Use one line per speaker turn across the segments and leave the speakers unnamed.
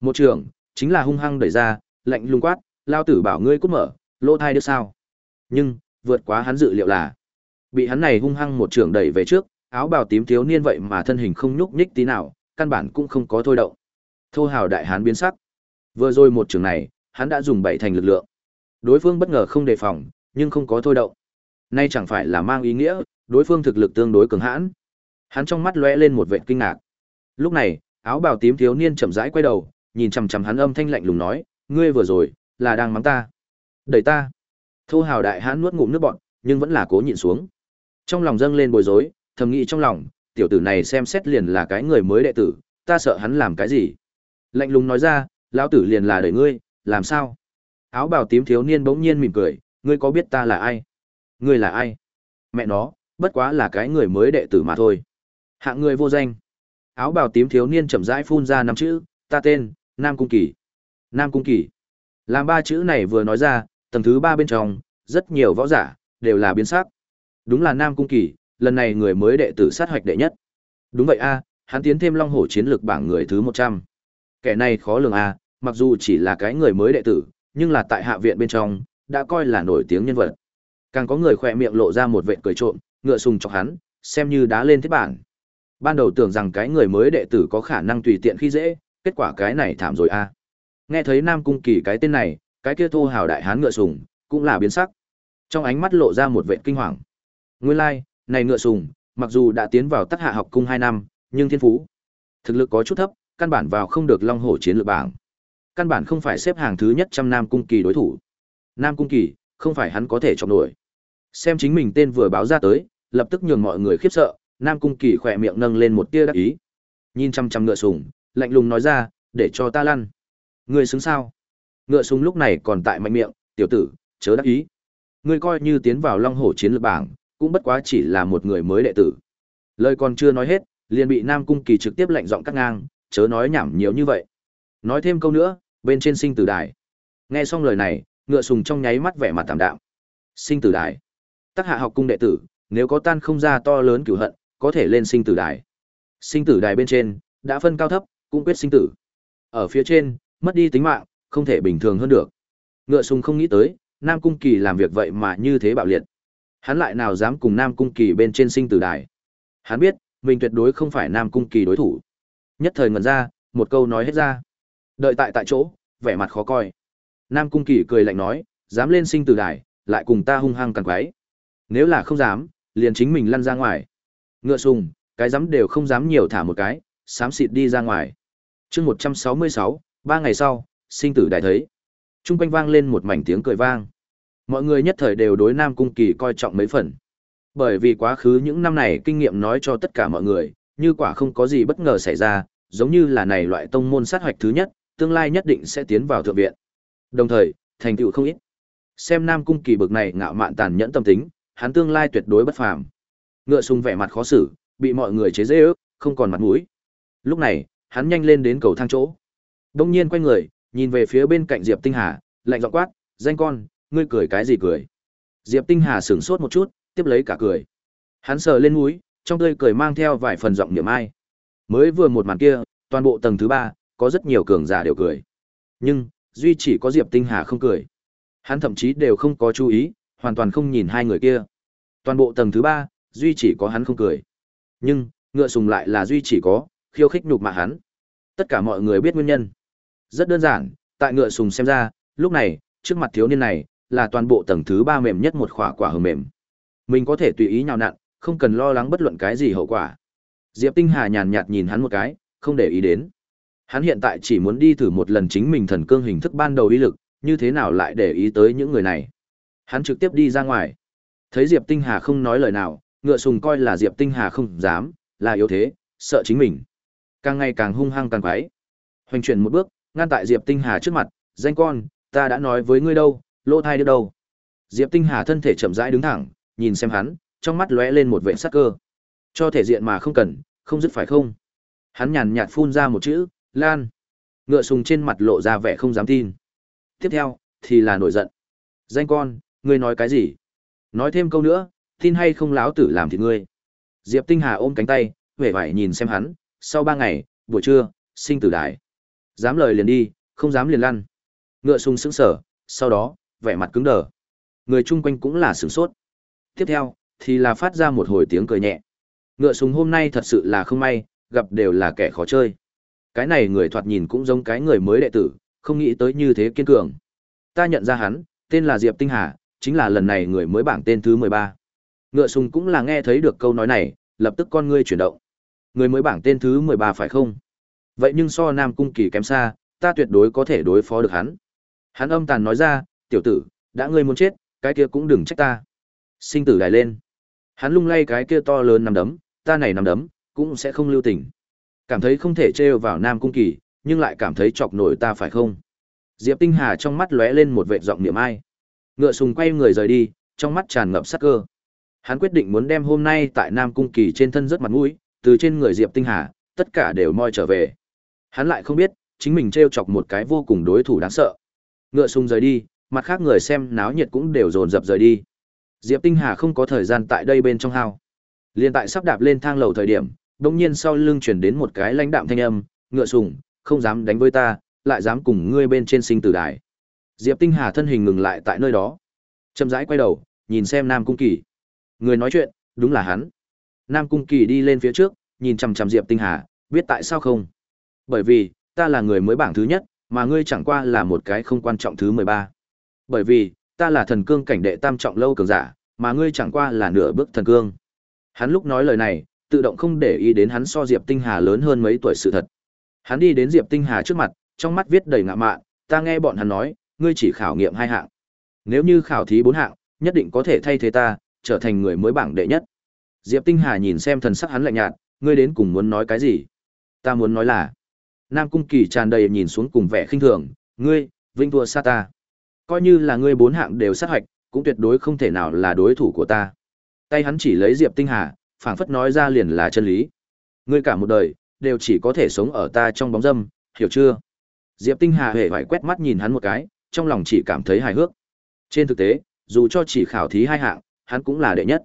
Một trường, chính là hung hăng đẩy ra, lạnh lùng quát, lao tử bảo ngươi cút mở, lỗ thai được sao? Nhưng, vượt quá hắn dự liệu là, bị hắn này hung hăng một trường đẩy về trước, áo bào tím thiếu niên vậy mà thân hình không nhúc nhích tí nào, căn bản cũng không có thôi động. Thô hào đại hán biến sắc. Vừa rồi một trường này, hắn đã dùng bảy thành lực lượng. Đối phương bất ngờ không đề phòng, nhưng không có thôi động. Nay chẳng phải là mang ý nghĩa, đối phương thực lực tương đối cường hãn. Hắn trong mắt lóe lên một vệt kinh ngạc. Lúc này, áo bào tím thiếu niên chậm rãi quay đầu, nhìn chằm chằm hắn âm thanh lạnh lùng nói, ngươi vừa rồi là đang mắng ta, đẩy ta. Thô hào đại hãn nuốt ngụm nước bọt, nhưng vẫn là cố nhịn xuống. Trong lòng dâng lên bối rối, thầm nghĩ trong lòng, tiểu tử này xem xét liền là cái người mới đệ tử, ta sợ hắn làm cái gì. Lạnh lùng nói ra, lão tử liền là đẩy ngươi, làm sao? Áo bào tím thiếu niên bỗng nhiên mỉm cười, ngươi có biết ta là ai? Ngươi là ai? Mẹ nó, bất quá là cái người mới đệ tử mà thôi. Hạng người vô danh. Áo bào tím thiếu niên chậm rãi phun ra năm chữ, ta tên, Nam Cung Kỳ. Nam Cung Kỳ. Làm ba chữ này vừa nói ra, tầng thứ ba bên trong, rất nhiều võ giả, đều là biến sắc. Đúng là Nam Cung Kỳ, lần này người mới đệ tử sát hoạch đệ nhất. Đúng vậy a, hắn tiến thêm Long Hổ chiến lược bảng người thứ một trăm. Kẻ này khó lường a, mặc dù chỉ là cái người mới đệ tử, nhưng là tại hạ viện bên trong, đã coi là nổi tiếng nhân vật. Càng có người khỏe miệng lộ ra một vệt cười trộm, ngựa sùng chọc hắn, xem như đá lên thiết bản. Ban đầu tưởng rằng cái người mới đệ tử có khả năng tùy tiện khi dễ, kết quả cái này thảm rồi a. À. Nghe thấy Nam Cung Kỳ cái tên này, cái kia thô hào đại hán ngựa sùng, cũng là biến sắc. Trong ánh mắt lộ ra một vệ kinh hoàng. Nguyên lai、like, này ngựa sùng, mặc dù đã tiến vào Tắc Hạ học cung hai năm, nhưng thiên phú thực lực có chút thấp, căn bản vào không được Long Hổ chiến lược bảng. Căn bản không phải xếp hàng thứ nhất trăm Nam Cung Kỳ đối thủ. Nam Cung Kỳ, không phải hắn có thể chọc nổi. Xem chính mình tên vừa báo ra tới, lập tức nhường mọi người khiếp sợ, Nam Cung Kỳ khỏe miệng nâng lên một tia đắc ý. Nhìn chăm chăm ngựa sùng, lạnh lùng nói ra, để cho ta lăn. Ngươi xứng sao? Ngựa sùng lúc này còn tại mạnh miệng, tiểu tử, chớ đắc ý. Ngươi coi như tiến vào Long Hổ chiến lược bảng, cũng bất quá chỉ là một người mới đệ tử. Lời còn chưa nói hết, liền bị Nam Cung Kỳ trực tiếp lạnh giọng cắt ngang, chớ nói nhảm nhiều như vậy. Nói thêm câu nữa, bên trên sinh tử đài. Nghe xong lời này, ngựa sùng trong nháy mắt vẻ mặt tạm đạm. Sinh tử đài. Tác hạ học cung đệ tử, nếu có tan không ra to lớn cửu hận, có thể lên sinh tử đài. Sinh tử đài bên trên, đã phân cao thấp, cũng quyết sinh tử. Ở phía trên, mất đi tính mạng, không thể bình thường hơn được. Ngựa sùng không nghĩ tới, Nam Cung Kỳ làm việc vậy mà như thế bạo liệt. Hắn lại nào dám cùng Nam Cung Kỳ bên trên sinh tử đài. Hắn biết, mình tuyệt đối không phải Nam Cung Kỳ đối thủ. Nhất thời ngẩn ra, một câu nói hết ra. Đợi tại tại chỗ, vẻ mặt khó coi. Nam Cung Kỳ cười lạnh nói, dám lên sinh tử đài, lại cùng ta hung hăng càng quái. Nếu là không dám, liền chính mình lăn ra ngoài. Ngựa sùng, cái dám đều không dám nhiều thả một cái, xám xịt đi ra ngoài chương 166, ba ngày sau, sinh tử đại thấy. Trung quanh vang lên một mảnh tiếng cười vang. Mọi người nhất thời đều đối Nam Cung Kỳ coi trọng mấy phần. Bởi vì quá khứ những năm này kinh nghiệm nói cho tất cả mọi người, như quả không có gì bất ngờ xảy ra, giống như là này loại tông môn sát hoạch thứ nhất, tương lai nhất định sẽ tiến vào thượng viện. Đồng thời, thành tựu không ít. Xem Nam Cung Kỳ bực này ngạo mạn tàn nhẫn tâm tính, hắn tương lai tuyệt đối bất phàm. Ngựa sùng vẻ mặt khó xử, bị mọi người chế giễu, không còn mặt mũi. Lúc này, hắn nhanh lên đến cầu thang chỗ. Đông nhiên quay người, nhìn về phía bên cạnh Diệp Tinh Hà, lạnh giọng quát, "Danh con, ngươi cười cái gì cười?" Diệp Tinh Hà sửng sốt một chút, tiếp lấy cả cười. Hắn sờ lên mũi, trong tươi cười mang theo vài phần giọng niệm ai. Mới vừa một màn kia, toàn bộ tầng thứ ba, có rất nhiều cường giả đều cười. Nhưng, duy chỉ có Diệp Tinh Hà không cười. Hắn thậm chí đều không có chú ý, hoàn toàn không nhìn hai người kia. Toàn bộ tầng thứ ba, duy chỉ có hắn không cười. Nhưng, ngựa sùng lại là duy chỉ có, khiêu khích nhục mạ hắn. Tất cả mọi người biết nguyên nhân. Rất đơn giản, tại ngựa sùng xem ra, lúc này, trước mặt thiếu niên này, là toàn bộ tầng thứ ba mềm nhất một khỏa quả hờ mềm. Mình có thể tùy ý nhào nặn, không cần lo lắng bất luận cái gì hậu quả. Diệp Tinh Hà nhàn nhạt nhìn hắn một cái, không để ý đến. Hắn hiện tại chỉ muốn đi thử một lần chính mình thần cương hình thức ban đầu ý lực, như thế nào lại để ý tới những người này. Hắn trực tiếp đi ra ngoài. Thấy Diệp Tinh Hà không nói lời nào, ngựa sùng coi là Diệp Tinh Hà không dám, là yếu thế, sợ chính mình. Càng ngày càng hung hăng càng quái. Hoành chuyển một bước, ngăn tại Diệp Tinh Hà trước mặt, danh con, ta đã nói với ngươi đâu, lỗ thai đứa đâu. Diệp Tinh Hà thân thể chậm rãi đứng thẳng, nhìn xem hắn, trong mắt lóe lên một vẻ sắc cơ. Cho thể diện mà không cần, không dứt phải không? Hắn nhàn nhạt phun ra một chữ, Lan. Ngựa sùng trên mặt lộ ra vẻ không dám tin. Tiếp theo, thì là nổi giận. Danh con, ngươi nói cái gì? Nói thêm câu nữa, tin hay không láo tử làm thì ngươi. Diệp Tinh Hà ôm cánh tay, vẻ vải nhìn xem hắn, sau ba ngày, buổi trưa, sinh tử đài. Dám lời liền đi, không dám liền lăn. Ngựa sung sững sở, sau đó, vẻ mặt cứng đờ. Người chung quanh cũng là sửng sốt. Tiếp theo, thì là phát ra một hồi tiếng cười nhẹ. Ngựa súng hôm nay thật sự là không may, gặp đều là kẻ khó chơi. Cái này người thoạt nhìn cũng giống cái người mới đệ tử, không nghĩ tới như thế kiên cường. Ta nhận ra hắn, tên là Diệp Tinh Hà, chính là lần này người mới bảng tên thứ 13. Ngựa sùng cũng là nghe thấy được câu nói này, lập tức con ngươi chuyển động. Người mới bảng tên thứ 13 phải không? Vậy nhưng so Nam Cung Kỳ kém xa, ta tuyệt đối có thể đối phó được hắn. Hắn âm tàn nói ra, tiểu tử, đã ngươi muốn chết, cái kia cũng đừng trách ta. Sinh tử đài lên. Hắn lung lay cái kia to lớn nằm đấm, ta này nằm đấm, cũng sẽ không lưu tình. Cảm thấy không thể trêu vào Nam Cung Kỳ, nhưng lại cảm thấy chọc nổi ta phải không? Diệp Tinh Hà trong mắt lóe lên một vệ giọng niệm ai. Ngựa sùng quay người rời đi, trong mắt tràn ngập sắc cơ. Hắn quyết định muốn đem hôm nay tại Nam Cung Kỳ trên thân rất mặt mũi, từ trên người Diệp Tinh Hà, tất cả đều moi trở về. Hắn lại không biết, chính mình trêu chọc một cái vô cùng đối thủ đáng sợ. Ngựa sung rời đi, mặt khác người xem náo nhiệt cũng đều dồn dập rời đi. Diệp Tinh Hà không có thời gian tại đây bên trong hao. Liên tại sắp đạp lên thang lầu thời điểm, đột nhiên sau lưng truyền đến một cái lãnh đạm thanh âm, ngựa sùng, không dám đánh với ta, lại dám cùng ngươi bên trên sinh tử đài. Diệp Tinh Hà thân hình ngừng lại tại nơi đó. Chậm rãi quay đầu, nhìn xem Nam Cung Kỳ. Người nói chuyện, đúng là hắn. Nam Cung Kỳ đi lên phía trước, nhìn chằm chằm Diệp Tinh Hà, biết tại sao không? Bởi vì, ta là người mới bảng thứ nhất, mà ngươi chẳng qua là một cái không quan trọng thứ 13. Bởi vì, ta là thần cương cảnh đệ tam trọng lâu cường giả, mà ngươi chẳng qua là nửa bước thần cương. Hắn lúc nói lời này, tự động không để ý đến hắn so Diệp Tinh Hà lớn hơn mấy tuổi sự thật. Hắn đi đến Diệp Tinh Hà trước mặt, trong mắt viết đầy ngạ mạn, ta nghe bọn hắn nói, ngươi chỉ khảo nghiệm hai hạng. Nếu như khảo thí bốn hạng, nhất định có thể thay thế ta, trở thành người mới bảng đệ nhất. Diệp Tinh Hà nhìn xem thần sắc hắn lạnh nhạt, ngươi đến cùng muốn nói cái gì? Ta muốn nói là, Nam Cung Kỳ tràn đầy nhìn xuống cùng vẻ khinh thường, ngươi, vinh thua xa ta. Coi như là ngươi bốn hạng đều sát hoạch, cũng tuyệt đối không thể nào là đối thủ của ta. Tay hắn chỉ lấy Diệp Tinh Hà, phảng phất nói ra liền là chân lý. Ngươi cả một đời, đều chỉ có thể sống ở ta trong bóng dâm, hiểu chưa? Diệp Tinh Hà hề phải quét mắt nhìn hắn một cái, trong lòng chỉ cảm thấy hài hước. Trên thực tế, dù cho chỉ khảo thí hai hạng, hắn cũng là đệ nhất.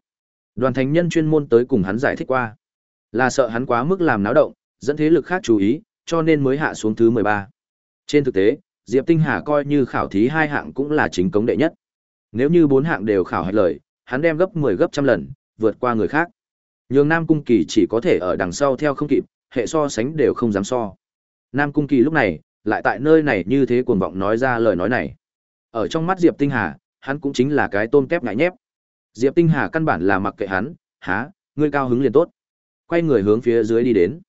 Đoàn thành nhân chuyên môn tới cùng hắn giải thích qua, là sợ hắn quá mức làm náo động, dẫn thế lực khác chú ý, cho nên mới hạ xuống thứ 13. Trên thực tế, Diệp Tinh Hà coi như khảo thí hai hạng cũng là chính cống đệ nhất. Nếu như bốn hạng đều khảo hạch lời, hắn đem gấp 10 gấp trăm lần, vượt qua người khác. Nhường Nam Cung Kỳ chỉ có thể ở đằng sau theo không kịp, hệ so sánh đều không dám so. Nam Cung Kỳ lúc này, lại tại nơi này như thế cuồng vọng nói ra lời nói này. Ở trong mắt Diệp Tinh Hà, hắn cũng chính là cái tôm kép ngại nhép. Diệp Tinh Hà căn bản là mặc kệ hắn, há, ngươi cao hứng liền tốt. Quay người hướng phía dưới đi đến.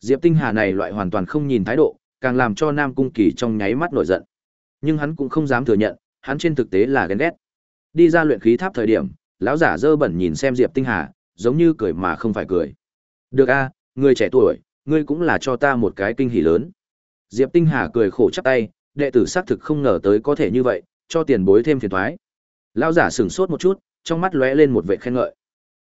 Diệp Tinh Hà này loại hoàn toàn không nhìn thái độ, càng làm cho Nam Cung Kỳ trong nháy mắt nổi giận. Nhưng hắn cũng không dám thừa nhận, hắn trên thực tế là ghen ghét. Đi ra luyện khí tháp thời điểm, lão giả dơ bẩn nhìn xem Diệp Tinh Hà, giống như cười mà không phải cười. Được a, người trẻ tuổi, ngươi cũng là cho ta một cái kinh hỉ lớn. Diệp Tinh Hà cười khổ chắp tay, đệ tử xác thực không ngờ tới có thể như vậy, cho tiền bối thêm phiền toái. Lão giả sửng sốt một chút, trong mắt lóe lên một vẻ khen ngợi.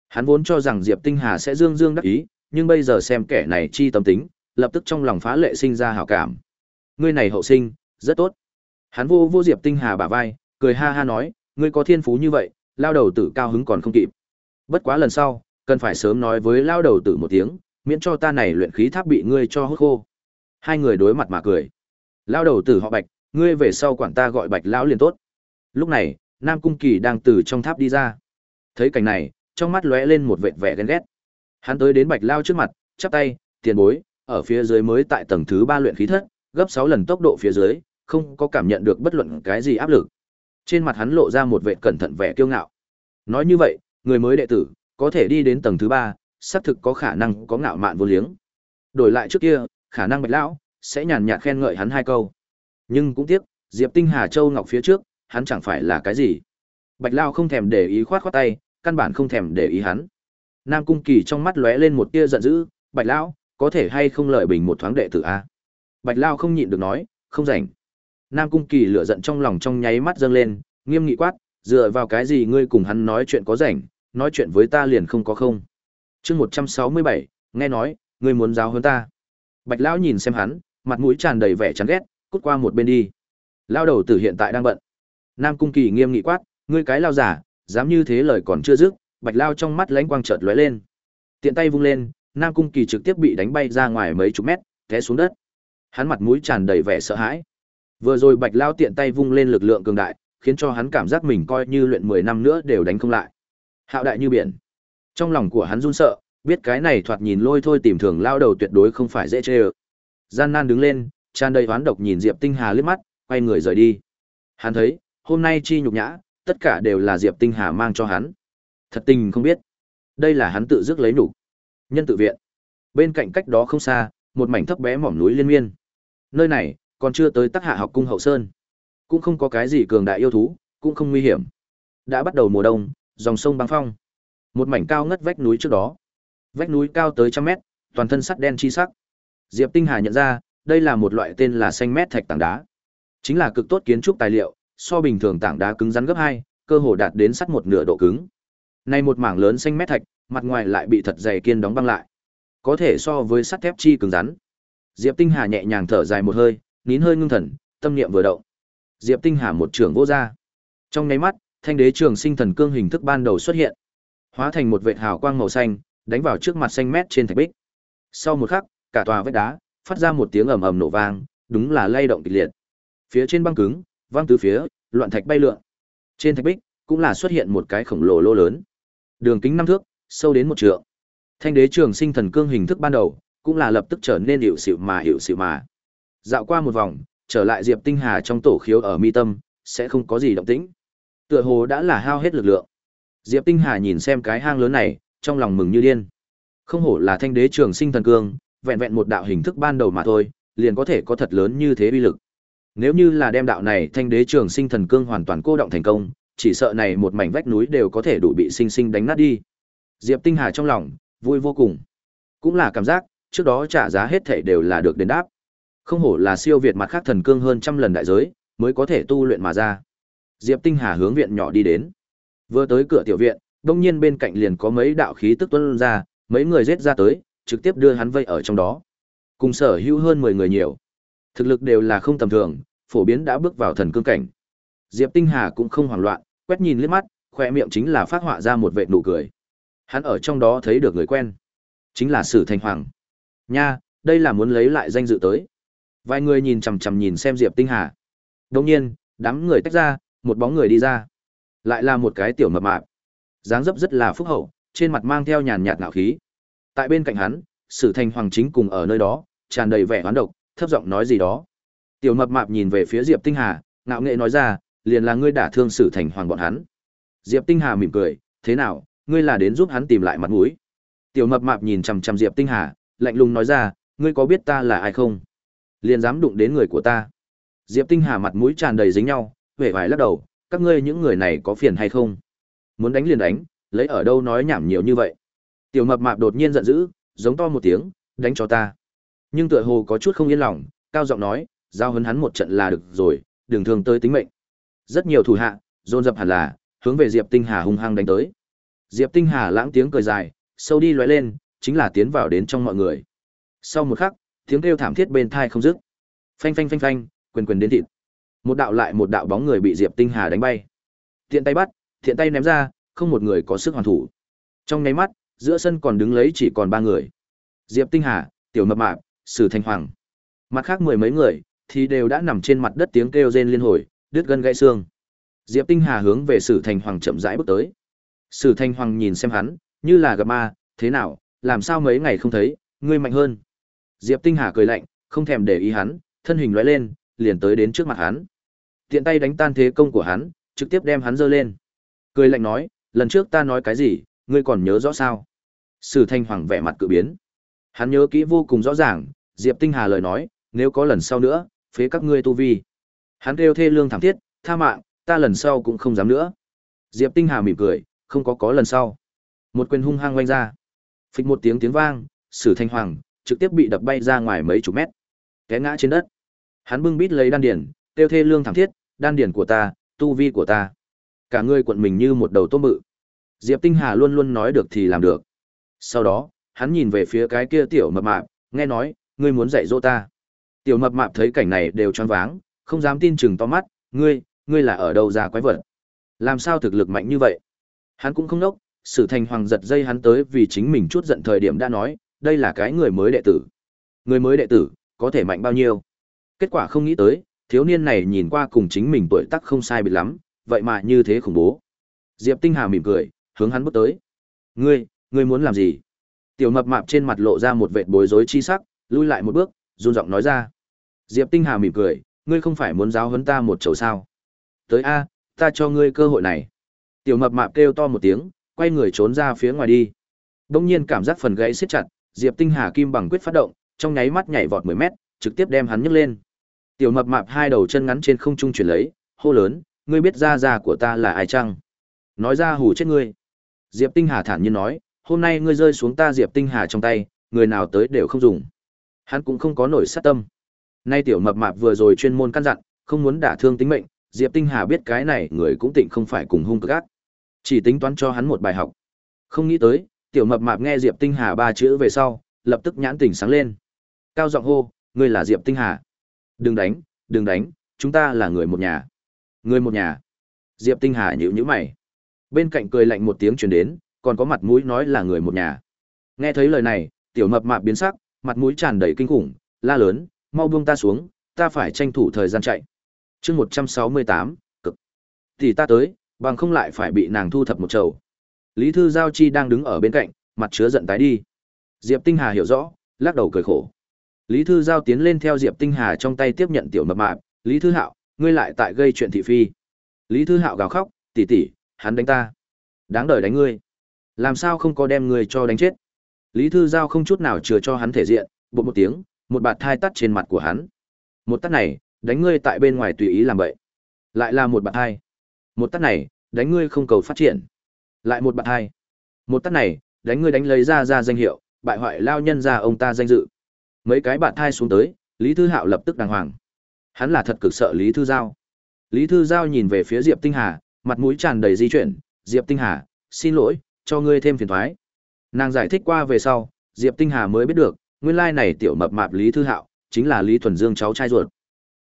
Hắn vốn cho rằng Diệp Tinh Hà sẽ dương dương đắc ý, nhưng bây giờ xem kẻ này chi tâm tính, lập tức trong lòng phá lệ sinh ra hảo cảm. Ngươi này hậu sinh, rất tốt. Hắn vô vô Diệp Tinh Hà bả vai, cười ha ha nói, ngươi có thiên phú như vậy, lao đầu tử cao hứng còn không kịp. Bất quá lần sau, cần phải sớm nói với lao đầu tử một tiếng, miễn cho ta này luyện khí tháp bị ngươi cho hút khô. Hai người đối mặt mà cười. Lao đầu tử họ Bạch, ngươi về sau quản ta gọi Bạch lão liền tốt. Lúc này, Nam Cung Kỳ đang từ trong tháp đi ra. Thấy cảnh này, trong mắt lóe lên một vệt vẻ ghen ghét. Hắn tới đến Bạch Lao trước mặt, chắp tay, tiền bối, ở phía dưới mới tại tầng thứ ba luyện khí thất, gấp sáu lần tốc độ phía dưới, không có cảm nhận được bất luận cái gì áp lực. Trên mặt hắn lộ ra một vẻ cẩn thận vẻ kiêu ngạo. Nói như vậy, người mới đệ tử, có thể đi đến tầng thứ ba, xác thực có khả năng có ngạo mạn vô liếng. Đổi lại trước kia, khả năng Bạch lão sẽ nhàn nhạt khen ngợi hắn hai câu. Nhưng cũng tiếc, Diệp Tinh Hà Châu Ngọc phía trước, hắn chẳng phải là cái gì. Bạch lão không thèm để ý khoát khoát tay, căn bản không thèm để ý hắn. Nam Cung Kỳ trong mắt lóe lên một tia giận dữ, "Bạch lão, có thể hay không lợi bình một thoáng đệ tử a?" Bạch lão không nhịn được nói, "Không rảnh." Nam Cung Kỳ lửa giận trong lòng trong nháy mắt dâng lên, nghiêm nghị quát, "Dựa vào cái gì ngươi cùng hắn nói chuyện có rảnh, nói chuyện với ta liền không có không?" Chương 167, nghe nói, ngươi muốn giáo huấn ta. Bạch lão nhìn xem hắn, mặt mũi tràn đầy vẻ chán ghét, cút qua một bên đi. Lao đầu tử hiện tại đang bận. Nam Cung Kỳ nghiêm nghị quát, ngươi cái lao giả, dám như thế lời còn chưa dứt, Bạch Lao trong mắt lánh quang chợt lóe lên. Tiện tay vung lên, Nam Cung Kỳ trực tiếp bị đánh bay ra ngoài mấy chục mét, té xuống đất. Hắn mặt mũi tràn đầy vẻ sợ hãi. Vừa rồi Bạch Lao tiện tay vung lên lực lượng cường đại, khiến cho hắn cảm giác mình coi như luyện 10 năm nữa đều đánh không lại. Hạo đại như biển. Trong lòng của hắn run sợ, biết cái này thoạt nhìn lôi thôi tìm thường lao đầu tuyệt đối không phải dễ chơi. Gian nan đứng lên, tràn đầy hoán độc nhìn Diệp Tinh Hà liếc mắt, quay người rời đi. Hắn thấy, hôm nay chi nhục nhã, tất cả đều là Diệp Tinh Hà mang cho hắn. Thật tình không biết, đây là hắn tự dứt lấy nhục. Nhân tự viện. Bên cạnh cách đó không xa, một mảnh thấp bé mỏm núi liên miên. Nơi này còn chưa tới Tắc Hạ học cung hậu sơn, cũng không có cái gì cường đại yêu thú, cũng không nguy hiểm. Đã bắt đầu mùa đông, dòng sông băng phong. Một mảnh cao ngất vách núi trước đó. Vách núi cao tới trăm mét, toàn thân sắt đen chi sắc. Diệp Tinh Hà nhận ra, đây là một loại tên là xanh mét thạch tảng đá. Chính là cực tốt kiến trúc tài liệu, so bình thường tảng đá cứng rắn gấp hai, cơ hồ đạt đến sắt một nửa độ cứng. Này một mảng lớn xanh mét thạch, mặt ngoài lại bị thật dày kiên đóng băng lại. Có thể so với sắt thép chi cứng rắn. Diệp Tinh Hà nhẹ nhàng thở dài một hơi, nín hơi ngưng thần, tâm niệm vừa động. Diệp Tinh Hà một trường vô ra. Trong nháy mắt, thanh đế trường sinh thần cương hình thức ban đầu xuất hiện, hóa thành một vệt hào quang màu xanh, đánh vào trước mặt xanh mét trên thạch bích. Sau một khắc, cả tòa vách đá phát ra một tiếng ầm ầm nổ vang, đúng là lay động kịch liệt. Phía trên băng cứng, vang từ phía, loạn thạch bay lượn. Trên thạch bích cũng là xuất hiện một cái khổng lồ lô lớn. Đường kính năm thước, sâu đến một trượng. Thanh đế trường sinh thần cương hình thức ban đầu, cũng là lập tức trở nên hiệu xịu mà hiệu xịu mà. Dạo qua một vòng, trở lại Diệp Tinh Hà trong tổ khiếu ở mi tâm, sẽ không có gì động tĩnh. Tựa hồ đã là hao hết lực lượng. Diệp Tinh Hà nhìn xem cái hang lớn này, trong lòng mừng như điên. Không hổ là thanh đế trường sinh thần cương, vẹn vẹn một đạo hình thức ban đầu mà thôi, liền có thể có thật lớn như thế uy lực. Nếu như là đem đạo này thanh đế trường sinh thần cương hoàn toàn cô động thành công, chỉ sợ này một mảnh vách núi đều có thể đủ bị sinh sinh đánh nát đi. Diệp Tinh Hà trong lòng vui vô cùng. Cũng là cảm giác, trước đó trả giá hết thảy đều là được đền đáp. Không hổ là siêu việt mặt khác thần cương hơn trăm lần đại giới, mới có thể tu luyện mà ra. Diệp Tinh Hà hướng viện nhỏ đi đến. Vừa tới cửa tiểu viện, đông nhiên bên cạnh liền có mấy đạo khí tức tuôn ra, mấy người giết ra tới, trực tiếp đưa hắn vây ở trong đó. Cùng sở hữu hơn 10 người nhiều. Thực lực đều là không tầm thường, phổ biến đã bước vào thần cương cảnh. Diệp Tinh Hà cũng không hoảng loạn, quét nhìn liếc mắt, khỏe miệng chính là phát họa ra một vệt nụ cười. Hắn ở trong đó thấy được người quen, chính là Sử Thanh Hoàng. Nha, đây là muốn lấy lại danh dự tới. Vài người nhìn chằm chằm nhìn xem Diệp Tinh Hà. Đương nhiên, đám người tách ra, một bóng người đi ra. Lại là một cái tiểu mập mạp. dáng dấp rất là phúc hậu, trên mặt mang theo nhàn nhạt ngạo khí. Tại bên cạnh hắn, Sử Thanh Hoàng chính cùng ở nơi đó, tràn đầy vẻ hoán độc, thấp giọng nói gì đó. Tiểu mập mạp nhìn về phía Diệp Tinh Hà, ngạo nghệ nói ra, liền là ngươi đả thương Sử Thành Hoàng bọn hắn. Diệp Tinh Hà mỉm cười, thế nào, ngươi là đến giúp hắn tìm lại mặt mũi. Tiểu mập mạp nhìn chằm chằm Diệp Tinh Hà, lạnh lùng nói ra, ngươi có biết ta là ai không? Liền dám đụng đến người của ta. Diệp Tinh Hà mặt mũi tràn đầy dính nhau, vẻ vải lắc đầu, các ngươi những người này có phiền hay không? Muốn đánh liền đánh, lấy ở đâu nói nhảm nhiều như vậy? Tiểu mập mạp đột nhiên giận dữ, giống to một tiếng, đánh cho ta. Nhưng tựa hồ có chút không yên lòng, cao giọng nói, giao hấn hắn một trận là được rồi, đừng thương tới tính mệnh. Rất nhiều thủ hạ, dồn dập hẳn là, hướng về Diệp Tinh Hà hung hăng đánh tới. Diệp Tinh Hà lãng tiếng cười dài, sâu đi lóe lên, chính là tiến vào đến trong mọi người. Sau một khắc, tiếng kêu thảm thiết bên thai không dứt. Phanh phanh phanh phanh, quyền quyền đến thịt. Một đạo lại một đạo bóng người bị Diệp Tinh Hà đánh bay. Tiện tay bắt, tiện tay ném ra, không một người có sức hoàn thủ. Trong nháy mắt, giữa sân còn đứng lấy chỉ còn ba người. Diệp Tinh Hà, Tiểu Mập Mạp, Sử Thanh Hoàng. Mặt khác mười mấy người thì đều đã nằm trên mặt đất tiếng kêu rên liên hồi, đứt gân gãy xương. Diệp Tinh Hà hướng về Sử Thanh Hoàng chậm rãi bước tới. Sử Thanh Hoàng nhìn xem hắn, như là gặp ma, thế nào, làm sao mấy ngày không thấy, ngươi mạnh hơn. Diệp Tinh Hà cười lạnh, không thèm để ý hắn, thân hình lóe lên, liền tới đến trước mặt hắn. Tiện tay đánh tan thế công của hắn, trực tiếp đem hắn giơ lên. Cười lạnh nói, lần trước ta nói cái gì, ngươi còn nhớ rõ sao? Sử Thanh Hoàng vẻ mặt cự biến. Hắn nhớ kỹ vô cùng rõ ràng, Diệp Tinh Hà lời nói, nếu có lần sau nữa, phế các ngươi tu vi. Hắn kêu thê lương thảm thiết, tha mạng, ta lần sau cũng không dám nữa. Diệp Tinh Hà mỉm cười, không có có lần sau. Một quyền hung hăng quanh ra. Phịch một tiếng tiếng vang, Sử Thanh Hoàng trực tiếp bị đập bay ra ngoài mấy chục mét. Té ngã trên đất. Hắn bưng bít lấy đan điển, kêu thê lương thảm thiết, đan điển của ta, tu vi của ta. Cả người quận mình như một đầu tôm bự. Diệp Tinh Hà luôn luôn nói được thì làm được. Sau đó, hắn nhìn về phía cái kia tiểu mập mạp, nghe nói, ngươi muốn dạy dỗ ta. Tiểu mập mạp thấy cảnh này đều choáng váng, không dám tin chừng to mắt, ngươi, ngươi là ở đâu ra quái vật? Làm sao thực lực mạnh như vậy? Hắn cũng không nốc, Sử Thành Hoàng giật dây hắn tới vì chính mình chút giận thời điểm đã nói, đây là cái người mới đệ tử. Người mới đệ tử, có thể mạnh bao nhiêu. Kết quả không nghĩ tới, thiếu niên này nhìn qua cùng chính mình tuổi tác không sai biệt lắm, vậy mà như thế khủng bố. Diệp Tinh Hà mỉm cười, hướng hắn bước tới. "Ngươi, ngươi muốn làm gì?" Tiểu mập mạp trên mặt lộ ra một vệt bối rối chi sắc, lui lại một bước, run giọng nói ra. Diệp Tinh Hà mỉm cười, "Ngươi không phải muốn giáo huấn ta một chầu sao? Tới a, ta cho ngươi cơ hội này." Tiểu mập mạp kêu to một tiếng, quay người trốn ra phía ngoài đi. Đông nhiên cảm giác phần gãy siết chặt, Diệp Tinh Hà kim bằng quyết phát động, trong nháy mắt nhảy vọt 10 mét, trực tiếp đem hắn nhấc lên. Tiểu mập mạp hai đầu chân ngắn trên không trung chuyển lấy, hô lớn, ngươi biết ra gia của ta là ai chăng? Nói ra hù chết ngươi. Diệp Tinh Hà thản nhiên nói, hôm nay ngươi rơi xuống ta Diệp Tinh Hà trong tay, người nào tới đều không dùng. Hắn cũng không có nổi sát tâm. Nay tiểu mập mạp vừa rồi chuyên môn căn dặn, không muốn đả thương tính mệnh, Diệp Tinh Hà biết cái này người cũng tịnh không phải cùng hung cực ác. Chỉ tính toán cho hắn một bài học. Không nghĩ tới, tiểu mập mạp nghe Diệp Tinh Hà ba chữ về sau, lập tức nhãn tỉnh sáng lên. Cao giọng hô, ngươi là Diệp Tinh Hà. Đừng đánh, đừng đánh, chúng ta là người một nhà. Người một nhà. Diệp Tinh Hà nhíu nhíu mày. Bên cạnh cười lạnh một tiếng truyền đến, còn có mặt mũi nói là người một nhà. Nghe thấy lời này, tiểu mập mạp biến sắc, mặt mũi tràn đầy kinh khủng, la lớn, mau buông ta xuống, ta phải tranh thủ thời gian chạy. Chương 168, cực. Thì ta tới, bằng không lại phải bị nàng thu thập một chầu. Lý Thư Giao Chi đang đứng ở bên cạnh, mặt chứa giận tái đi. Diệp Tinh Hà hiểu rõ, lắc đầu cười khổ. Lý Thư Giao tiến lên theo Diệp Tinh Hà trong tay tiếp nhận tiểu mập mạp, "Lý Thư Hạo, ngươi lại tại gây chuyện thị phi." Lý Thư Hạo gào khóc, "Tỷ tỷ, hắn đánh ta. Đáng đời đánh ngươi. Làm sao không có đem ngươi cho đánh chết?" Lý Thư Giao không chút nào chừa cho hắn thể diện, bụt một tiếng, một bạt thai tắt trên mặt của hắn. Một tát này, đánh ngươi tại bên ngoài tùy ý làm bậy. Lại là một bạt thai. Một tát này, đánh ngươi không cầu phát triển. Lại một bạt thai. Một tát này, đánh ngươi đánh lấy ra ra danh hiệu, bại hoại lao nhân ra ông ta danh dự. Mấy cái bạt thai xuống tới, Lý Thư Hạo lập tức đàng hoàng. Hắn là thật cực sợ Lý Thư Giao. Lý Thư Giao nhìn về phía Diệp Tinh Hà, mặt mũi tràn đầy di chuyển, "Diệp Tinh Hà, xin lỗi, cho ngươi thêm phiền toái." Nàng giải thích qua về sau, Diệp Tinh Hà mới biết được, nguyên lai này tiểu mập mạp Lý Thư Hạo chính là Lý Thuần Dương cháu trai ruột.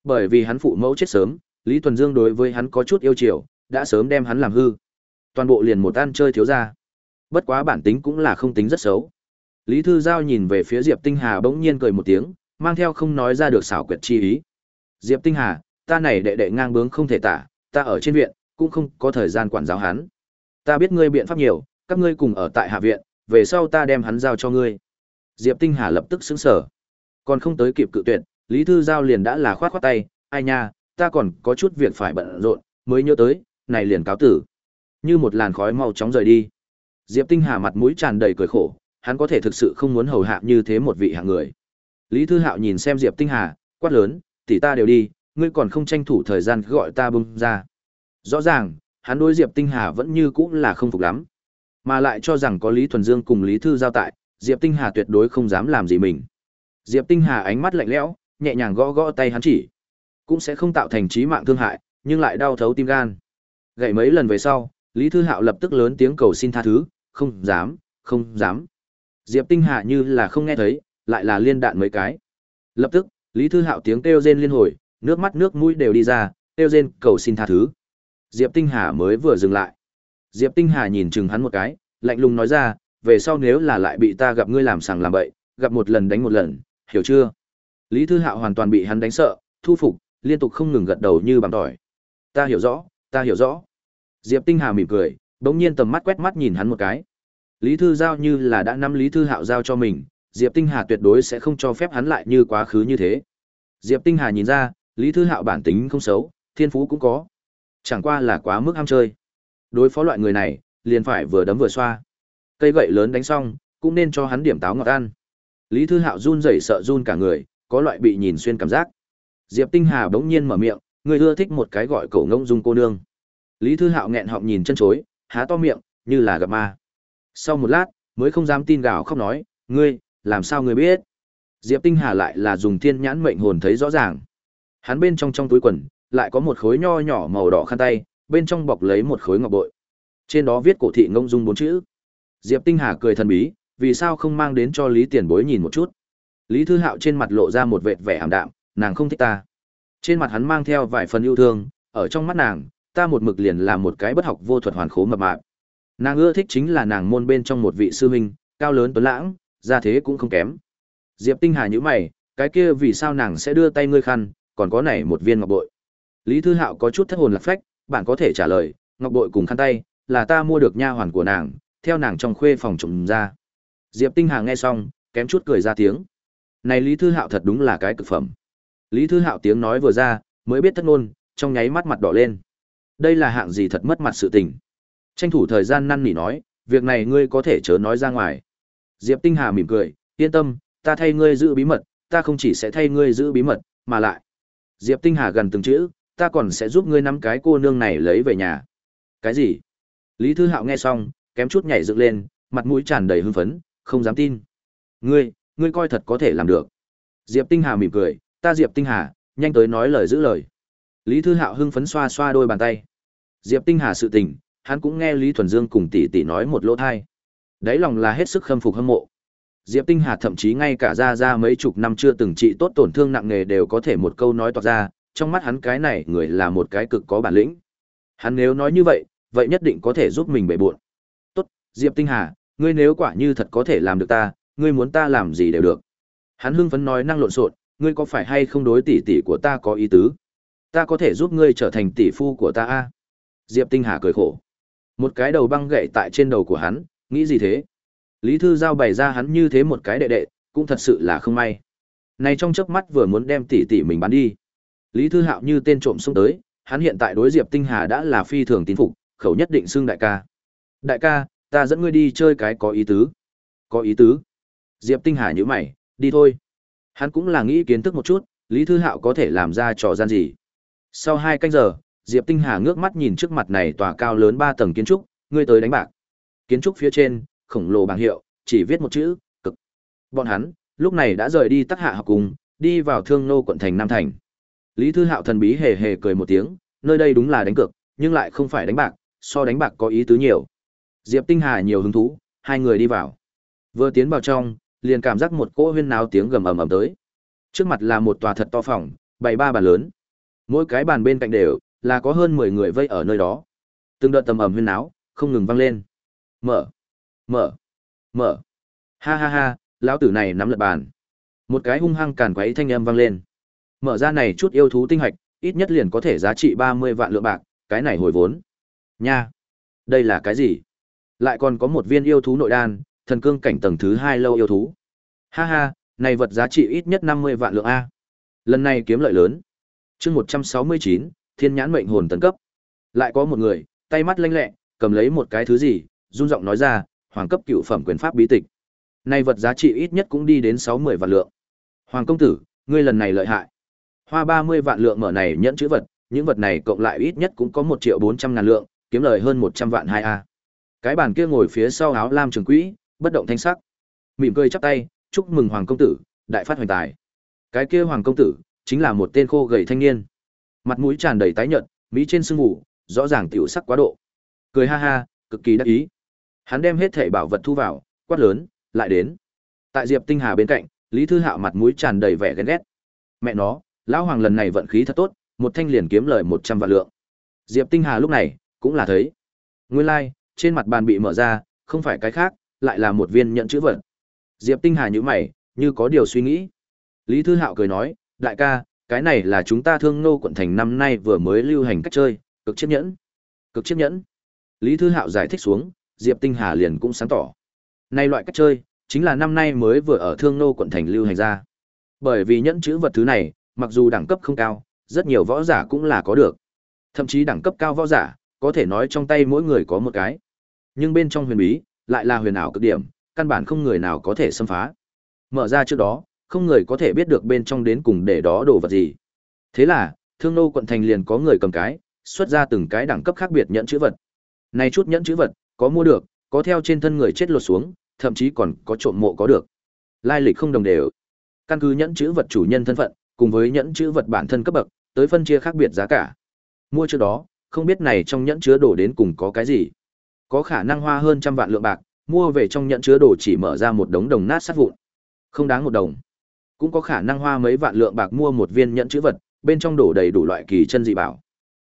Bởi vì hắn phụ mẫu chết sớm, Lý Thuần Dương đối với hắn có chút yêu chiều, đã sớm đem hắn làm hư. Toàn bộ liền một ăn chơi thiếu gia. Bất quá bản tính cũng là không tính rất xấu. Lý Thư Giao nhìn về phía Diệp Tinh Hà bỗng nhiên cười một tiếng, mang theo không nói ra được xảo quyệt chi ý. Diệp Tinh Hà, ta này đệ đệ ngang bướng không thể tả, ta ở trên viện, cũng không có thời gian quản giáo hắn. Ta biết ngươi biện pháp nhiều, các ngươi cùng ở tại hạ viện, về sau ta đem hắn giao cho ngươi. Diệp Tinh Hà lập tức sững sờ. Còn không tới kịp cự tuyệt, Lý Thư Giao liền đã là khoát khoát tay, ai nha, ta còn có chút việc phải bận rộn, mới nhớ tới, này liền cáo tử. Như một làn khói mau chóng rời đi. Diệp Tinh Hà mặt mũi tràn đầy cười khổ, hắn có thể thực sự không muốn hầu hạ như thế một vị hạng người. Lý Thư Hạo nhìn xem Diệp Tinh Hà, quát lớn, tỷ ta đều đi, ngươi còn không tranh thủ thời gian gọi ta bung ra. Rõ ràng, hắn đối Diệp Tinh Hà vẫn như cũng là không phục lắm, mà lại cho rằng có Lý Thuần Dương cùng Lý Thư giao tại, Diệp Tinh Hà tuyệt đối không dám làm gì mình. Diệp Tinh Hà ánh mắt lạnh lẽo, nhẹ nhàng gõ gõ tay hắn chỉ, cũng sẽ không tạo thành chí mạng thương hại, nhưng lại đau thấu tim gan. Gậy mấy lần về sau, Lý Thư Hạo lập tức lớn tiếng cầu xin tha thứ, không dám, không dám. Diệp Tinh Hà như là không nghe thấy, lại là liên đạn mấy cái. Lập tức, Lý Thư Hạo tiếng kêu rên liên hồi, nước mắt nước mũi đều đi ra, kêu rên cầu xin tha thứ. Diệp Tinh Hà mới vừa dừng lại. Diệp Tinh Hà nhìn chừng hắn một cái, lạnh lùng nói ra, về sau nếu là lại bị ta gặp ngươi làm sàng làm bậy, gặp một lần đánh một lần, hiểu chưa? Lý Thư Hạo hoàn toàn bị hắn đánh sợ, thu phục, liên tục không ngừng gật đầu như bằng tỏi. Ta hiểu rõ, ta hiểu rõ. Diệp Tinh Hà mỉm cười, bỗng nhiên tầm mắt quét mắt nhìn hắn một cái. Lý Thư Giao như là đã nắm Lý Thư Hạo giao cho mình, Diệp Tinh Hà tuyệt đối sẽ không cho phép hắn lại như quá khứ như thế. Diệp Tinh Hà nhìn ra, Lý Thư Hạo bản tính không xấu, thiên phú cũng có. Chẳng qua là quá mức ham chơi. Đối phó loại người này, liền phải vừa đấm vừa xoa. Cây gậy lớn đánh xong, cũng nên cho hắn điểm táo ngọt ăn. Lý Thư Hạo run rẩy sợ run cả người, có loại bị nhìn xuyên cảm giác. Diệp Tinh Hà bỗng nhiên mở miệng, người ưa thích một cái gọi cậu ngông dung cô nương. Lý Thư Hạo nghẹn họng nhìn chân chối, há to miệng, như là gặp ma. Sau một lát, mới không dám tin gào khóc nói, ngươi, làm sao ngươi biết? Diệp Tinh Hà lại là dùng thiên nhãn mệnh hồn thấy rõ ràng. Hắn bên trong trong túi quần, lại có một khối nho nhỏ màu đỏ khăn tay, bên trong bọc lấy một khối ngọc bội. Trên đó viết cổ thị ngông dung bốn chữ. Diệp Tinh Hà cười thần bí, vì sao không mang đến cho Lý Tiền Bối nhìn một chút? Lý Thư Hạo trên mặt lộ ra một vệt vẻ ảm đạm, nàng không thích ta. Trên mặt hắn mang theo vài phần yêu thương, ở trong mắt nàng, ta một mực liền là một cái bất học vô thuật hoàn khố mập mạp. Nàng ưa thích chính là nàng môn bên trong một vị sư huynh, cao lớn tuấn lãng, gia thế cũng không kém. Diệp Tinh Hà nhíu mày, cái kia vì sao nàng sẽ đưa tay ngươi khăn, còn có này một viên ngọc bội. Lý Thư Hạo có chút thất hồn lạc phách, bạn có thể trả lời, ngọc bội cùng khăn tay, là ta mua được nha hoàn của nàng, theo nàng trong khuê phòng trộm ra. Diệp Tinh Hà nghe xong, kém chút cười ra tiếng. Này Lý Thư Hạo thật đúng là cái cực phẩm. Lý Thư Hạo tiếng nói vừa ra, mới biết thất ngôn, trong nháy mắt mặt đỏ lên. Đây là hạng gì thật mất mặt sự tình. Tranh thủ thời gian năn nỉ nói, việc này ngươi có thể chớ nói ra ngoài. Diệp Tinh Hà mỉm cười, yên tâm, ta thay ngươi giữ bí mật, ta không chỉ sẽ thay ngươi giữ bí mật, mà lại. Diệp Tinh Hà gần từng chữ, ta còn sẽ giúp ngươi nắm cái cô nương này lấy về nhà. Cái gì? Lý Thư Hạo nghe xong, kém chút nhảy dựng lên, mặt mũi tràn đầy hưng phấn, không dám tin. Ngươi, ngươi coi thật có thể làm được. Diệp Tinh Hà mỉm cười, ta Diệp Tinh Hà, nhanh tới nói lời giữ lời. Lý Thư Hạo hưng phấn xoa xoa đôi bàn tay. Diệp Tinh Hà sự tình, hắn cũng nghe Lý Thuần Dương cùng tỷ tỷ nói một lỗ thai. Đấy lòng là hết sức khâm phục hâm mộ. Diệp Tinh Hà thậm chí ngay cả ra ra mấy chục năm chưa từng trị tốt tổn thương nặng nề đều có thể một câu nói toạc ra, trong mắt hắn cái này người là một cái cực có bản lĩnh. Hắn nếu nói như vậy, vậy nhất định có thể giúp mình bể buộn. Tốt, Diệp Tinh Hà, ngươi nếu quả như thật có thể làm được ta, ngươi muốn ta làm gì đều được. Hắn hưng phấn nói năng lộn xộn, ngươi có phải hay không đối tỷ tỷ của ta có ý tứ? Ta có thể giúp ngươi trở thành tỷ phu của ta a? Diệp Tinh Hà cười khổ. Một cái đầu băng gậy tại trên đầu của hắn, nghĩ gì thế? Lý Thư Giao bày ra hắn như thế một cái đệ đệ, cũng thật sự là không may. Này trong chớp mắt vừa muốn đem tỷ tỷ mình bán đi. Lý Thư Hạo như tên trộm xông tới, hắn hiện tại đối Diệp Tinh Hà đã là phi thường tín phục, khẩu nhất định xưng đại ca. Đại ca, ta dẫn ngươi đi chơi cái có ý tứ. Có ý tứ. Diệp Tinh Hà nhíu mày, đi thôi. Hắn cũng là nghĩ kiến thức một chút, Lý Thư Hạo có thể làm ra trò gian gì. Sau hai canh giờ, Diệp Tinh Hà ngước mắt nhìn trước mặt này tòa cao lớn ba tầng kiến trúc, ngươi tới đánh bạc. Kiến trúc phía trên, khổng lồ bảng hiệu, chỉ viết một chữ, cực. Bọn hắn, lúc này đã rời đi tắc hạ học cùng, đi vào thương nô quận thành Nam Thành. Lý Thư Hạo thần bí hề hề cười một tiếng, nơi đây đúng là đánh cược, nhưng lại không phải đánh bạc, so đánh bạc có ý tứ nhiều. Diệp Tinh Hà nhiều hứng thú, hai người đi vào. Vừa tiến vào trong, liền cảm giác một cỗ huyên náo tiếng gầm ầm ầm tới. Trước mặt là một tòa thật to phòng, bày ba bàn lớn. Mỗi cái bàn bên cạnh đều là có hơn 10 người vây ở nơi đó. Từng đợt tầm ầm huyên náo, không ngừng vang lên. Mở, mở, mở. Ha ha ha, lão tử này nắm lật bàn. Một cái hung hăng càn quấy thanh âm vang lên. Mở ra này chút yêu thú tinh hạch, ít nhất liền có thể giá trị 30 vạn lượng bạc, cái này hồi vốn. Nha, đây là cái gì? Lại còn có một viên yêu thú nội đan, thần cương cảnh tầng thứ 2 lâu yêu thú. Ha ha, này vật giá trị ít nhất 50 vạn lượng a. Lần này kiếm lợi lớn. Chương 169, Thiên nhãn mệnh hồn tấn cấp. Lại có một người, tay mắt lanh lẹ, cầm lấy một cái thứ gì, run giọng nói ra, hoàng cấp cựu phẩm quyền pháp bí tịch. Này vật giá trị ít nhất cũng đi đến 60 vạn lượng. Hoàng công tử, ngươi lần này lợi hại. Hoa 30 vạn lượng mở này nhẫn chữ vật, những vật này cộng lại ít nhất cũng có 1 triệu 400 ngàn lượng, kiếm lời hơn 100 vạn 2A. Cái bàn kia ngồi phía sau áo lam trường quỹ, bất động thanh sắc. Mỉm cười chắp tay, chúc mừng hoàng công tử, đại phát hoành tài. Cái kia hoàng công tử, chính là một tên khô gầy thanh niên. Mặt mũi tràn đầy tái nhợt, mỹ trên sưng vụ, rõ ràng tiểu sắc quá độ. Cười ha ha, cực kỳ đắc ý. Hắn đem hết thảy bảo vật thu vào, quát lớn, lại đến. Tại Diệp Tinh Hà bên cạnh, Lý Thư Hạo mặt mũi tràn đầy vẻ ghen ghét. Mẹ nó, lão hoàng lần này vận khí thật tốt, một thanh liền kiếm lời 100 vạn lượng. Diệp Tinh Hà lúc này cũng là thấy. Nguyên lai, like, trên mặt bàn bị mở ra, không phải cái khác, lại là một viên nhận chữ vật. Diệp Tinh Hà nhíu mày, như có điều suy nghĩ. Lý Thư Hạo cười nói, đại ca, cái này là chúng ta thương nô quận thành năm nay vừa mới lưu hành cách chơi, cực chiếc nhẫn. Cực chiếc nhẫn. Lý Thư Hạo giải thích xuống, Diệp Tinh Hà liền cũng sáng tỏ. Nay loại cách chơi, chính là năm nay mới vừa ở thương nô quận thành lưu hành ra. Bởi vì nhẫn chữ vật thứ này, mặc dù đẳng cấp không cao, rất nhiều võ giả cũng là có được. Thậm chí đẳng cấp cao võ giả, có thể nói trong tay mỗi người có một cái. Nhưng bên trong huyền bí, lại là huyền ảo cực điểm, căn bản không người nào có thể xâm phá. Mở ra trước đó, không người có thể biết được bên trong đến cùng để đó đồ vật gì. Thế là, Thương Nô quận thành liền có người cầm cái, xuất ra từng cái đẳng cấp khác biệt nhận chữ vật. Này chút nhẫn chữ vật, có mua được, có theo trên thân người chết lột xuống, thậm chí còn có trộm mộ có được. Lai lịch không đồng đều. Căn cứ nhẫn chữ vật chủ nhân thân phận, cùng với nhẫn chữ vật bản thân cấp bậc, tới phân chia khác biệt giá cả. Mua trước đó, không biết này trong nhẫn chứa đồ đến cùng có cái gì. Có khả năng hoa hơn trăm vạn lượng bạc, mua về trong nhẫn chứa đồ chỉ mở ra một đống đồng nát sát vụn. Không đáng một đồng. Cũng có khả năng hoa mấy vạn lượng bạc mua một viên nhẫn chữ vật, bên trong đổ đầy đủ loại kỳ chân dị bảo.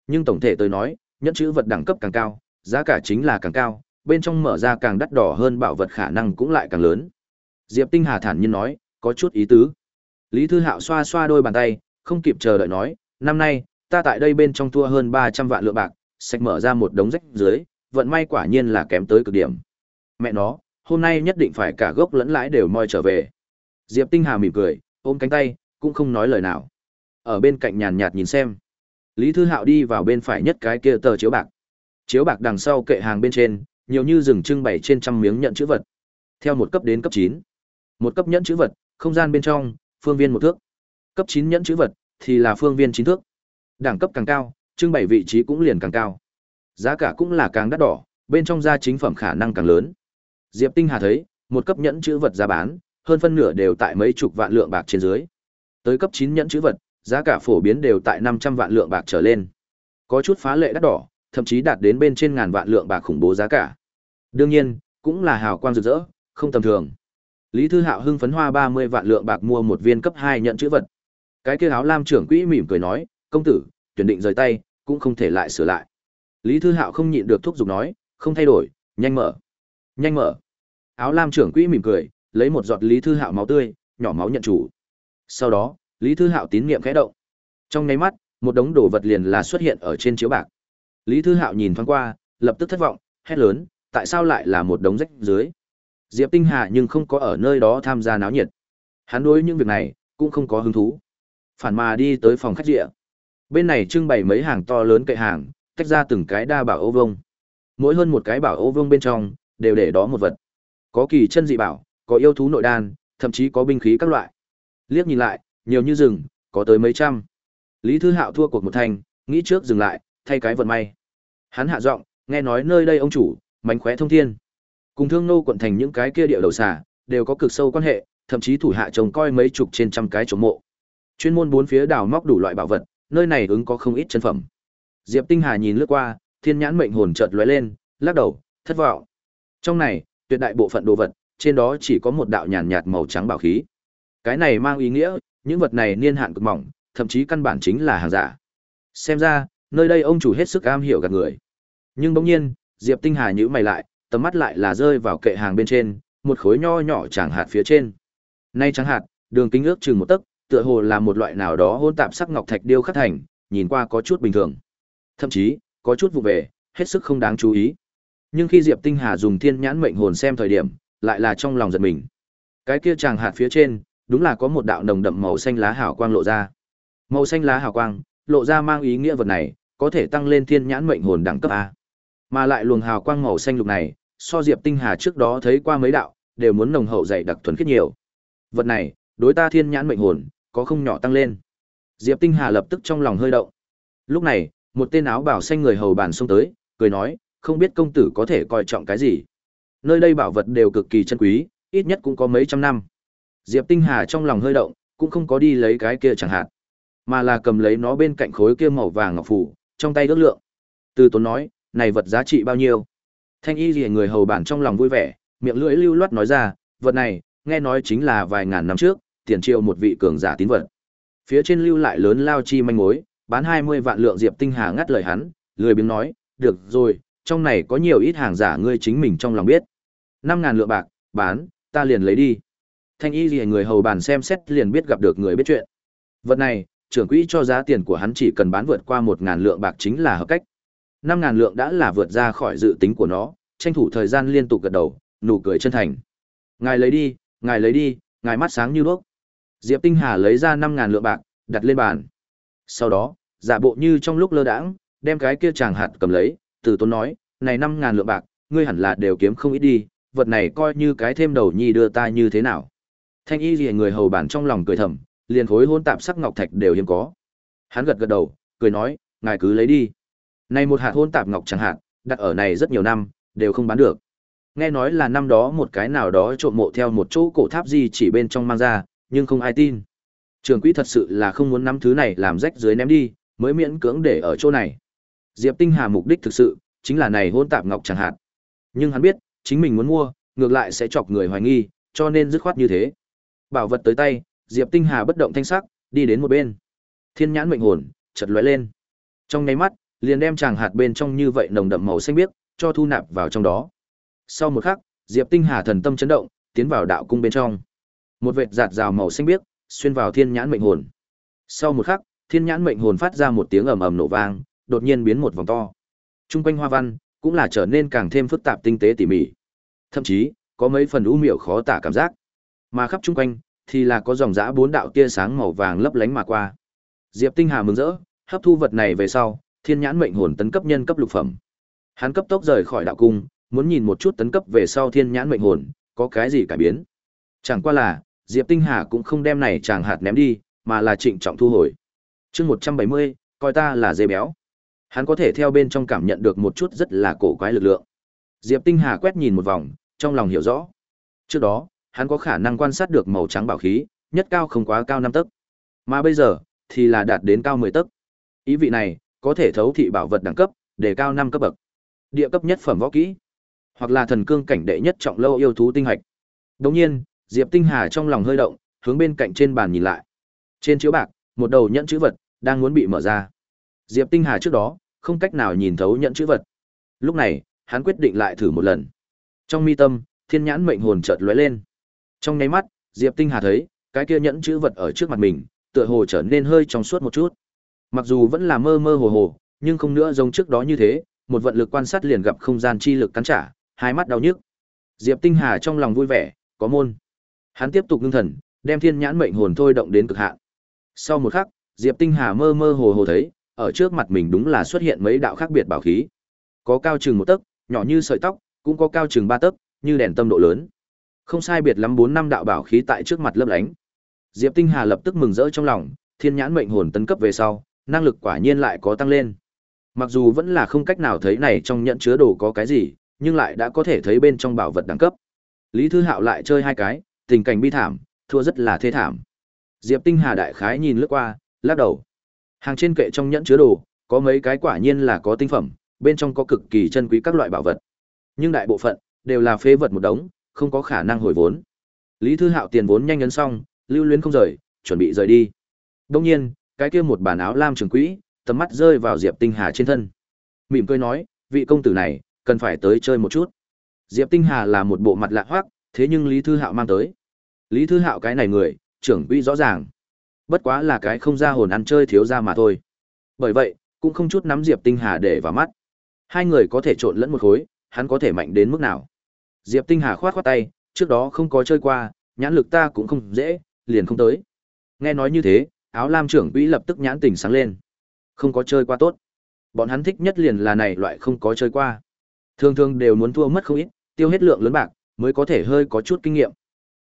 Nhưng tổng thể tôi nói, nhẫn chữ vật đẳng cấp càng cao, giá cả chính là càng cao, bên trong mở ra càng đắt đỏ hơn bảo vật khả năng cũng lại càng lớn. Diệp Tinh Hà thản nhiên nói, có chút ý tứ. Lý Thư Hạo xoa xoa đôi bàn tay, không kịp chờ đợi nói, năm nay, ta tại đây bên trong thua hơn 300 vạn lượng bạc, sạch mở ra một đống rách dưới, vận may quả nhiên là kém tới cực điểm. Mẹ nó, hôm nay nhất định phải cả gốc lẫn lãi đều moi trở về. Diệp Tinh Hà mỉm cười, ôm cánh tay, cũng không nói lời nào. Ở bên cạnh nhàn nhạt nhìn xem. Lý Thư Hạo đi vào bên phải nhất cái kia tờ chiếu bạc. Chiếu bạc đằng sau kệ hàng bên trên, nhiều như rừng trưng bày trên trăm miếng nhận chữ vật. Theo một cấp đến cấp 9. Một cấp nhẫn chữ vật, không gian bên trong, phương viên một thước. Cấp 9 nhẫn chữ vật thì là phương viên 9 thước. Đẳng cấp càng cao, trưng bày vị trí cũng liền càng cao. Giá cả cũng là càng đắt đỏ, bên trong gia chính phẩm khả năng càng lớn. Diệp Tinh Hà thấy, một cấp nhẫn chữ vật giá bán, hơn phân nửa đều tại mấy chục vạn lượng bạc trên dưới. Tới cấp 9 nhẫn chữ vật, giá cả phổ biến đều tại 500 vạn lượng bạc trở lên. Có chút phá lệ đắt đỏ, thậm chí đạt đến bên trên ngàn vạn lượng bạc khủng bố giá cả. Đương nhiên, cũng là hào quang rực rỡ, không tầm thường. Lý Thư Hạo hưng phấn hoa 30 vạn lượng bạc mua một viên cấp 2 nhận chữ vật. Cái kia áo lam trưởng quỹ mỉm cười nói, "Công tử, tuyển định rời tay, cũng không thể lại sửa lại." Lý Thư Hạo không nhịn được thúc giục nói, "Không thay đổi, nhanh mở." "Nhanh mở." Áo lam trưởng quỹ mỉm cười, lấy một giọt Lý Thư Hạo máu tươi, nhỏ máu nhận chủ. Sau đó, Lý Thư Hạo tín niệm khẽ động. Trong nháy mắt, một đống đồ vật liền là xuất hiện ở trên chiếu bạc. Lý Thư Hạo nhìn thoáng qua, lập tức thất vọng, hét lớn, tại sao lại là một đống rách dưới? Diệp Tinh Hà nhưng không có ở nơi đó tham gia náo nhiệt. Hắn đối những việc này cũng không có hứng thú. Phản mà đi tới phòng khách rượu. Bên này trưng bày mấy hàng to lớn kệ hàng, tách ra từng cái đa bảo ô vông. Mỗi hơn một cái bảo ô vông bên trong đều để đó một vật. Có kỳ chân dị bảo, có yêu thú nội đan, thậm chí có binh khí các loại. Liếc nhìn lại, nhiều như rừng, có tới mấy trăm. Lý Thư Hạo thua cuộc một thành, nghĩ trước dừng lại, thay cái vận may. Hắn hạ giọng, nghe nói nơi đây ông chủ, mánh khóe thông thiên. Cùng thương nô quận thành những cái kia địa đầu xà, đều có cực sâu quan hệ, thậm chí thủ hạ trông coi mấy chục trên trăm cái chống mộ. Chuyên môn bốn phía đào móc đủ loại bảo vật, nơi này ứng có không ít chân phẩm. Diệp Tinh Hà nhìn lướt qua, thiên nhãn mệnh hồn chợt lóe lên, lắc đầu, thất vọng. Trong này, tuyệt đại bộ phận đồ vật, trên đó chỉ có một đạo nhàn nhạt màu trắng bảo khí. Cái này mang ý nghĩa, những vật này niên hạn cực mỏng, thậm chí căn bản chính là hàng giả. Xem ra, nơi đây ông chủ hết sức am hiểu gạt người. Nhưng bỗng nhiên, Diệp Tinh Hà nhữ mày lại, tầm mắt lại là rơi vào kệ hàng bên trên, một khối nho nhỏ chẳng hạt phía trên. Nay chẳng hạt, đường kính ước chừng một tấc, tựa hồ là một loại nào đó hỗn tạp sắc ngọc thạch điêu khắc thành, nhìn qua có chút bình thường. Thậm chí, có chút vụ về, hết sức không đáng chú ý. Nhưng khi Diệp Tinh Hà dùng thiên nhãn mệnh hồn xem thời điểm, lại là trong lòng giật mình. Cái kia chàng hạt phía trên, đúng là có một đạo nồng đậm màu xanh lá hào quang lộ ra. Màu xanh lá hào quang, lộ ra mang ý nghĩa vật này, có thể tăng lên thiên nhãn mệnh hồn đẳng cấp A. Mà lại luồng hào quang màu xanh lục này, so Diệp Tinh Hà trước đó thấy qua mấy đạo, đều muốn nồng hậu dày đặc thuần khiết nhiều. Vật này, đối ta thiên nhãn mệnh hồn, có không nhỏ tăng lên. Diệp Tinh Hà lập tức trong lòng hơi động. Lúc này, một tên áo bảo xanh người hầu bàn xông tới, cười nói, không biết công tử có thể coi trọng cái gì. Nơi đây bảo vật đều cực kỳ chân quý, ít nhất cũng có mấy trăm năm. Diệp Tinh Hà trong lòng hơi động, cũng không có đi lấy cái kia chẳng hạn, mà là cầm lấy nó bên cạnh khối kia màu vàng ngọc phủ, trong tay ước lượng. Từ tốn nói, này vật giá trị bao nhiêu? Thanh y rìa người hầu bản trong lòng vui vẻ, miệng lưỡi lưu loát nói ra, vật này, nghe nói chính là vài ngàn năm trước, tiền triệu một vị cường giả tín vật. Phía trên lưu lại lớn lao chi manh mối, bán 20 vạn lượng Diệp Tinh Hà ngắt lời hắn, lười biếng nói, được rồi, trong này có nhiều ít hàng giả ngươi chính mình trong lòng biết. 5.000 lượng bạc, bán, ta liền lấy đi. Thanh y gì người hầu bàn xem xét liền biết gặp được người biết chuyện. Vật này, trưởng quỹ cho giá tiền của hắn chỉ cần bán vượt qua 1.000 lượng bạc chính là hợp cách. 5.000 lượng đã là vượt ra khỏi dự tính của nó, tranh thủ thời gian liên tục gật đầu, nụ cười chân thành. Ngài lấy đi, ngài lấy đi, ngài mắt sáng như đuốc. Diệp Tinh Hà lấy ra 5.000 lượng bạc, đặt lên bàn. Sau đó, giả bộ như trong lúc lơ đãng, đem cái kia chàng hạt cầm lấy, từ tốn nói, này 5.000 lượng bạc, ngươi hẳn là đều kiếm không ít đi, vật này coi như cái thêm đầu nhi đưa ta như thế nào. Thanh y gì người hầu bản trong lòng cười thầm, liền khối hôn tạp sắc ngọc thạch đều hiếm có. Hắn gật gật đầu, cười nói, ngài cứ lấy đi. Này một hạt hôn tạp ngọc chẳng hạn, đặt ở này rất nhiều năm, đều không bán được. Nghe nói là năm đó một cái nào đó trộm mộ theo một chỗ cổ tháp gì chỉ bên trong mang ra, nhưng không ai tin. Trường quỹ thật sự là không muốn nắm thứ này làm rách dưới ném đi, mới miễn cưỡng để ở chỗ này. Diệp Tinh Hà mục đích thực sự, chính là này hôn tạp ngọc chẳng hạn. Nhưng hắn biết, chính mình muốn mua, ngược lại sẽ chọc người hoài nghi, cho nên dứt khoát như thế. Bảo vật tới tay, Diệp Tinh Hà bất động thanh sắc, đi đến một bên. Thiên nhãn mệnh hồn, chợt lóe lên. Trong nháy mắt, liền đem chàng hạt bên trong như vậy nồng đậm màu xanh biếc, cho thu nạp vào trong đó. Sau một khắc, Diệp Tinh Hà thần tâm chấn động, tiến vào đạo cung bên trong. Một vệt giạt rào màu xanh biếc, xuyên vào thiên nhãn mệnh hồn. Sau một khắc, thiên nhãn mệnh hồn phát ra một tiếng ầm ầm nổ vang, đột nhiên biến một vòng to. Trung quanh hoa văn cũng là trở nên càng thêm phức tạp tinh tế tỉ mỉ. Thậm chí, có mấy phần u miệu khó tả cảm giác. Mà khắp trung quanh thì là có dòng dã bốn đạo tia sáng màu vàng lấp lánh mà qua. Diệp Tinh Hà mừng rỡ, hấp thu vật này về sau, thiên nhãn mệnh hồn tấn cấp nhân cấp lục phẩm. Hắn cấp tốc rời khỏi đạo cung, muốn nhìn một chút tấn cấp về sau thiên nhãn mệnh hồn, có cái gì cải biến. Chẳng qua là, Diệp Tinh Hà cũng không đem này chàng hạt ném đi, mà là trịnh trọng thu hồi. Chương 170, coi ta là dê béo. Hắn có thể theo bên trong cảm nhận được một chút rất là cổ quái lực lượng. Diệp Tinh Hà quét nhìn một vòng, trong lòng hiểu rõ. Trước đó, hắn có khả năng quan sát được màu trắng bảo khí, nhất cao không quá cao năm tấc. Mà bây giờ, thì là đạt đến cao 10 tấc. Ý vị này, có thể thấu thị bảo vật đẳng cấp, để cao năm cấp bậc. Địa cấp nhất phẩm võ kỹ, hoặc là thần cương cảnh đệ nhất trọng lâu yêu thú tinh hạch. Đồng nhiên, Diệp Tinh Hà trong lòng hơi động, hướng bên cạnh trên bàn nhìn lại. Trên chiếu bạc, một đầu nhẫn chữ vật đang muốn bị mở ra. Diệp Tinh Hà trước đó không cách nào nhìn thấu nhẫn chữ vật. Lúc này, hắn quyết định lại thử một lần. Trong mi tâm, thiên nhãn mệnh hồn chợt lóe lên. Trong nháy mắt, Diệp Tinh Hà thấy, cái kia nhẫn chữ vật ở trước mặt mình, tựa hồ trở nên hơi trong suốt một chút. Mặc dù vẫn là mơ mơ hồ hồ, nhưng không nữa giống trước đó như thế, một vận lực quan sát liền gặp không gian chi lực cắn trả, hai mắt đau nhức. Diệp Tinh Hà trong lòng vui vẻ, có môn. Hắn tiếp tục ngưng thần, đem thiên nhãn mệnh hồn thôi động đến cực hạn. Sau một khắc, Diệp Tinh Hà mơ mơ hồ hồ thấy, ở trước mặt mình đúng là xuất hiện mấy đạo khác biệt bảo khí. Có cao chừng một tấc, nhỏ như sợi tóc, cũng có cao chừng ba tấc, như đèn tâm độ lớn. Không sai biệt lắm bốn năm đạo bảo khí tại trước mặt lấp lánh. Diệp Tinh Hà lập tức mừng rỡ trong lòng, thiên nhãn mệnh hồn tấn cấp về sau, năng lực quả nhiên lại có tăng lên. Mặc dù vẫn là không cách nào thấy này trong nhận chứa đồ có cái gì, nhưng lại đã có thể thấy bên trong bảo vật đẳng cấp. Lý Thư Hạo lại chơi hai cái, tình cảnh bi thảm, thua rất là thê thảm. Diệp Tinh Hà đại khái nhìn lướt qua, lắc đầu. Hàng trên kệ trong nhẫn chứa đồ, có mấy cái quả nhiên là có tinh phẩm, bên trong có cực kỳ chân quý các loại bảo vật. Nhưng đại bộ phận đều là phế vật một đống, không có khả năng hồi vốn. Lý Thư Hạo tiền vốn nhanh nhấn xong, lưu luyến không rời, chuẩn bị rời đi. Đương nhiên, cái kia một bản áo lam trường quỹ, tầm mắt rơi vào Diệp Tinh Hà trên thân. Mỉm cười nói, vị công tử này, cần phải tới chơi một chút. Diệp Tinh Hà là một bộ mặt lạ hoắc, thế nhưng Lý Thư Hạo mang tới. Lý Thư Hạo cái này người, trưởng quỹ rõ ràng. Bất quá là cái không ra hồn ăn chơi thiếu ra mà thôi. Bởi vậy, cũng không chút nắm Diệp Tinh Hà để vào mắt. Hai người có thể trộn lẫn một khối, hắn có thể mạnh đến mức nào. Diệp Tinh Hà khoát khoát tay, trước đó không có chơi qua, nhãn lực ta cũng không dễ, liền không tới. Nghe nói như thế, áo lam trưởng quỹ lập tức nhãn tình sáng lên. Không có chơi qua tốt. Bọn hắn thích nhất liền là này loại không có chơi qua. Thường thường đều muốn thua mất không ít, tiêu hết lượng lớn bạc, mới có thể hơi có chút kinh nghiệm.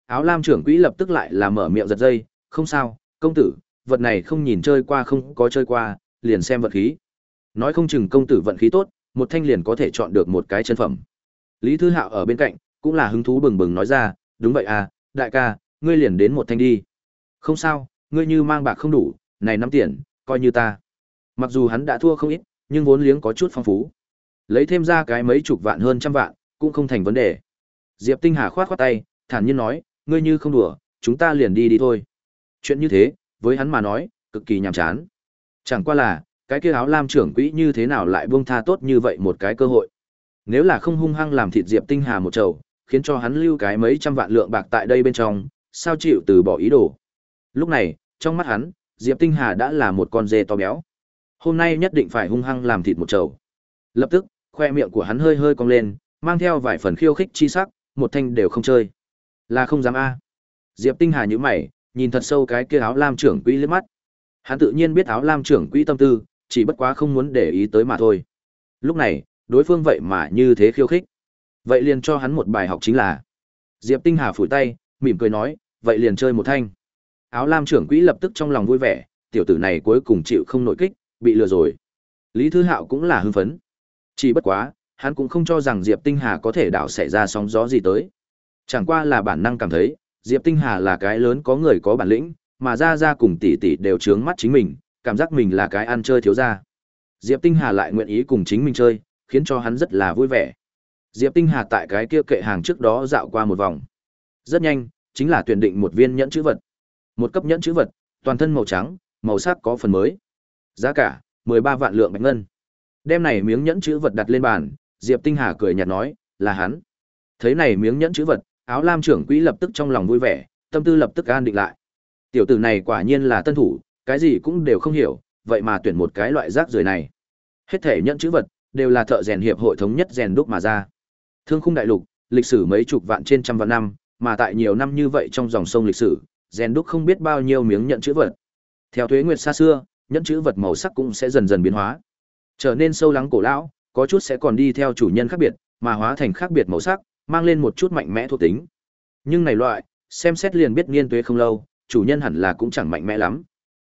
Áo lam trưởng quỹ lập tức lại là mở miệng giật dây, không sao, công tử, vật này không nhìn chơi qua không có chơi qua, liền xem vật khí. Nói không chừng công tử vận khí tốt, một thanh liền có thể chọn được một cái chân phẩm. Lý Thư Hạo ở bên cạnh, cũng là hứng thú bừng bừng nói ra, đúng vậy à, đại ca, ngươi liền đến một thanh đi. Không sao, ngươi như mang bạc không đủ, này năm tiền, coi như ta. Mặc dù hắn đã thua không ít, nhưng vốn liếng có chút phong phú. Lấy thêm ra cái mấy chục vạn hơn trăm vạn, cũng không thành vấn đề. Diệp Tinh Hà khoát khoát tay, thản nhiên nói, ngươi như không đùa, chúng ta liền đi đi thôi. Chuyện như thế, với hắn mà nói, cực kỳ nhàm chán. Chẳng qua là, cái kia áo lam trưởng quỹ như thế nào lại buông tha tốt như vậy một cái cơ hội. Nếu là không hung hăng làm thịt Diệp Tinh Hà một trầu, khiến cho hắn lưu cái mấy trăm vạn lượng bạc tại đây bên trong, sao chịu từ bỏ ý đồ. Lúc này, trong mắt hắn, Diệp Tinh Hà đã là một con dê to béo. Hôm nay nhất định phải hung hăng làm thịt một chầu. Lập tức, khoe miệng của hắn hơi hơi cong lên, mang theo vài phần khiêu khích chi sắc, một thanh đều không chơi. Là không dám a. Diệp Tinh Hà nhíu mày, nhìn thật sâu cái kia áo lam trưởng quỹ liếc mắt. Hắn tự nhiên biết áo lam trưởng quỹ tâm tư, chỉ bất quá không muốn để ý tới mà thôi. Lúc này, đối phương vậy mà như thế khiêu khích. Vậy liền cho hắn một bài học chính là. Diệp Tinh Hà phủi tay, mỉm cười nói, vậy liền chơi một thanh. Áo lam trưởng quỹ lập tức trong lòng vui vẻ, tiểu tử này cuối cùng chịu không nội kích, bị lừa rồi. Lý Thư Hạo cũng là hưng phấn. Chỉ bất quá, hắn cũng không cho rằng Diệp Tinh Hà có thể đảo xảy ra sóng gió gì tới. Chẳng qua là bản năng cảm thấy, Diệp Tinh Hà là cái lớn có người có bản lĩnh, mà ra ra cùng tỷ tỷ đều trướng mắt chính mình, cảm giác mình là cái ăn chơi thiếu gia. Diệp Tinh Hà lại nguyện ý cùng chính mình chơi, khiến cho hắn rất là vui vẻ. Diệp Tinh Hà tại cái kia kệ hàng trước đó dạo qua một vòng. Rất nhanh, chính là tuyển định một viên nhẫn chữ vật. Một cấp nhẫn chữ vật, toàn thân màu trắng, màu sắc có phần mới. Giá cả, 13 vạn lượng bạch ngân. Đem này miếng nhẫn chữ vật đặt lên bàn, Diệp Tinh Hà cười nhạt nói, là hắn. Thấy này miếng nhẫn chữ vật, áo lam trưởng quỹ lập tức trong lòng vui vẻ, tâm tư lập tức an định lại. Tiểu tử này quả nhiên là tân thủ, cái gì cũng đều không hiểu, vậy mà tuyển một cái loại rác rưởi này. Hết thể nhẫn chữ vật, đều là thợ rèn hiệp hội thống nhất rèn đúc mà ra. Thương khung đại lục, lịch sử mấy chục vạn trên trăm vạn năm, mà tại nhiều năm như vậy trong dòng sông lịch sử, rèn đúc không biết bao nhiêu miếng nhận chữ vật. Theo thuế nguyệt xa xưa, nhẫn chữ vật màu sắc cũng sẽ dần dần biến hóa, trở nên sâu lắng cổ lão, có chút sẽ còn đi theo chủ nhân khác biệt, mà hóa thành khác biệt màu sắc, mang lên một chút mạnh mẽ thuộc tính. Nhưng này loại, xem xét liền biết niên tuế không lâu, chủ nhân hẳn là cũng chẳng mạnh mẽ lắm.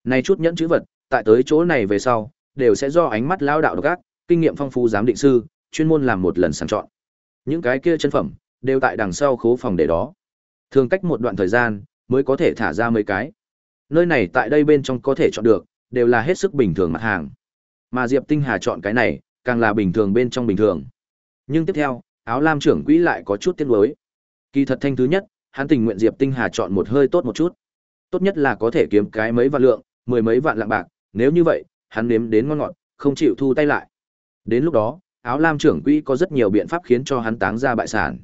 Này chút nhẫn chữ vật, tại tới chỗ này về sau, đều sẽ do ánh mắt lao đạo độc ác, kinh nghiệm phong phú giám định sư, chuyên môn làm một lần sàng chọn. Những cái kia chân phẩm, đều tại đằng sau khố phòng để đó. Thường cách một đoạn thời gian, mới có thể thả ra mấy cái. Nơi này tại đây bên trong có thể chọn được, đều là hết sức bình thường mặt hàng. Mà Diệp Tinh Hà chọn cái này, càng là bình thường bên trong bình thường. Nhưng tiếp theo, áo lam trưởng quỹ lại có chút tiếc nuối. Kỳ thật thanh thứ nhất, hắn tình nguyện Diệp Tinh Hà chọn một hơi tốt một chút. Tốt nhất là có thể kiếm cái mấy vạn lượng, mười mấy vạn lạng bạc, nếu như vậy, hắn nếm đến ngon ngọt, không chịu thu tay lại. Đến lúc đó, áo lam trưởng quỹ có rất nhiều biện pháp khiến cho hắn táng ra bại sản.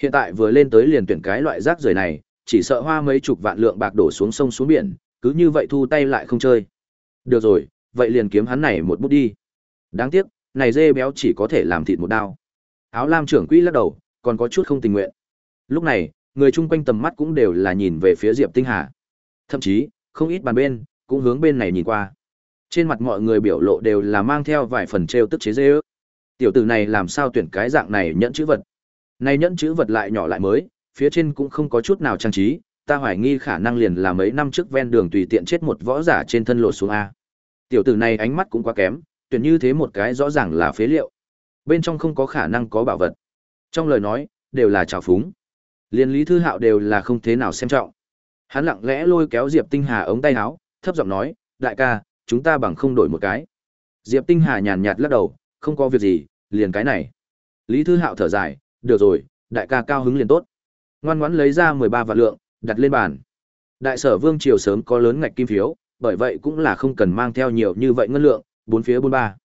Hiện tại vừa lên tới liền tuyển cái loại rác rưởi này, chỉ sợ hoa mấy chục vạn lượng bạc đổ xuống sông xuống biển, cứ như vậy thu tay lại không chơi. Được rồi, vậy liền kiếm hắn này một bút đi. Đáng tiếc, này dê béo chỉ có thể làm thịt một đao. Áo lam trưởng quỹ lắc đầu, còn có chút không tình nguyện. Lúc này, người chung quanh tầm mắt cũng đều là nhìn về phía Diệp Tinh Hà. Thậm chí, không ít bàn bên, cũng hướng bên này nhìn qua. Trên mặt mọi người biểu lộ đều là mang theo vài phần trêu tức chế dê ước. Tiểu tử này làm sao tuyển cái dạng này nhẫn chữ vật. Này nhẫn chữ vật lại nhỏ lại mới, phía trên cũng không có chút nào trang trí, ta hoài nghi khả năng liền là mấy năm trước ven đường tùy tiện chết một võ giả trên thân lột xuống A. Tiểu tử này ánh mắt cũng quá kém, tuyển như thế một cái rõ ràng là phế liệu. Bên trong không có khả năng có bảo vật. Trong lời nói, đều là trào phúng. Liên lý thư hạo đều là không thế nào xem trọng. Hắn lặng lẽ lôi kéo Diệp Tinh Hà ống tay áo, thấp giọng nói, đại ca, chúng ta bằng không đổi một cái. Diệp Tinh Hà nhàn nhạt lắc đầu, không có việc gì, liền cái này. Lý Thư Hạo thở dài, được rồi, đại ca cao hứng liền tốt. Ngoan ngoãn lấy ra 13 vạn lượng, đặt lên bàn. Đại sở Vương triều sớm có lớn ngạch kim phiếu, bởi vậy cũng là không cần mang theo nhiều như vậy ngân lượng, bốn phía bốn ba.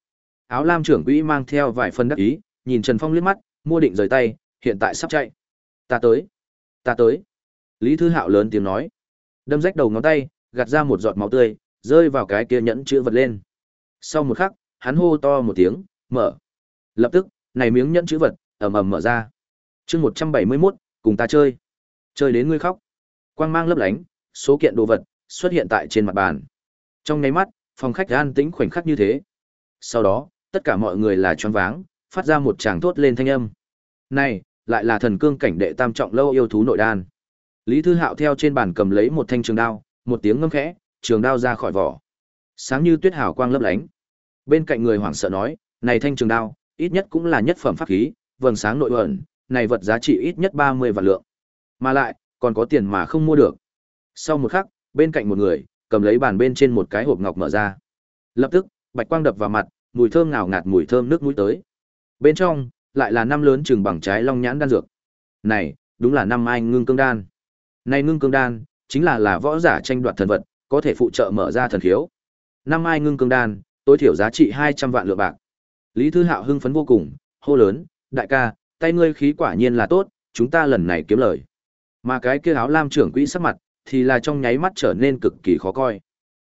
Áo lam trưởng quỹ mang theo vài phần đắc ý, nhìn Trần Phong liếc mắt, mua định rời tay, hiện tại sắp chạy. Ta tới, ta tới. Lý Thư Hạo lớn tiếng nói. Đâm rách đầu ngón tay, gạt ra một giọt máu tươi, rơi vào cái kia nhẫn chữ vật lên. Sau một khắc, hắn hô to một tiếng, mở. Lập tức, này miếng nhẫn chữ vật, ầm ầm mở ra. chương 171, cùng ta chơi. Chơi đến ngươi khóc. Quang mang lấp lánh, số kiện đồ vật, xuất hiện tại trên mặt bàn. Trong nháy mắt, phòng khách an tĩnh khoảnh khắc như thế. Sau đó, tất cả mọi người là choáng váng, phát ra một tràng thốt lên thanh âm. Này, lại là thần cương cảnh đệ tam trọng lâu yêu thú nội đan. Lý Thư Hạo theo trên bàn cầm lấy một thanh trường đao, một tiếng ngâm khẽ, trường đao ra khỏi vỏ. Sáng như tuyết hào quang lấp lánh. Bên cạnh người hoảng sợ nói, này thanh trường đao, ít nhất cũng là nhất phẩm pháp khí, vầng sáng nội ẩn, này vật giá trị ít nhất 30 vạn lượng. Mà lại, còn có tiền mà không mua được. Sau một khắc, bên cạnh một người, cầm lấy bàn bên trên một cái hộp ngọc mở ra. Lập tức, bạch quang đập vào mặt, mùi thơm ngào ngạt mùi thơm nước mũi tới. Bên trong, lại là năm lớn chừng bằng trái long nhãn đan dược. Này, đúng là năm ai ngưng cương đan. Này ngưng cương đan, chính là là võ giả tranh đoạt thần vật, có thể phụ trợ mở ra thần khiếu. Năm ai ngưng cương đan, tối thiểu giá trị 200 vạn lượng bạc. Lý Thư Hạo hưng phấn vô cùng, hô lớn, đại ca, tay ngươi khí quả nhiên là tốt, chúng ta lần này kiếm lời. Mà cái kia áo lam trưởng quỹ sắc mặt, thì là trong nháy mắt trở nên cực kỳ khó coi.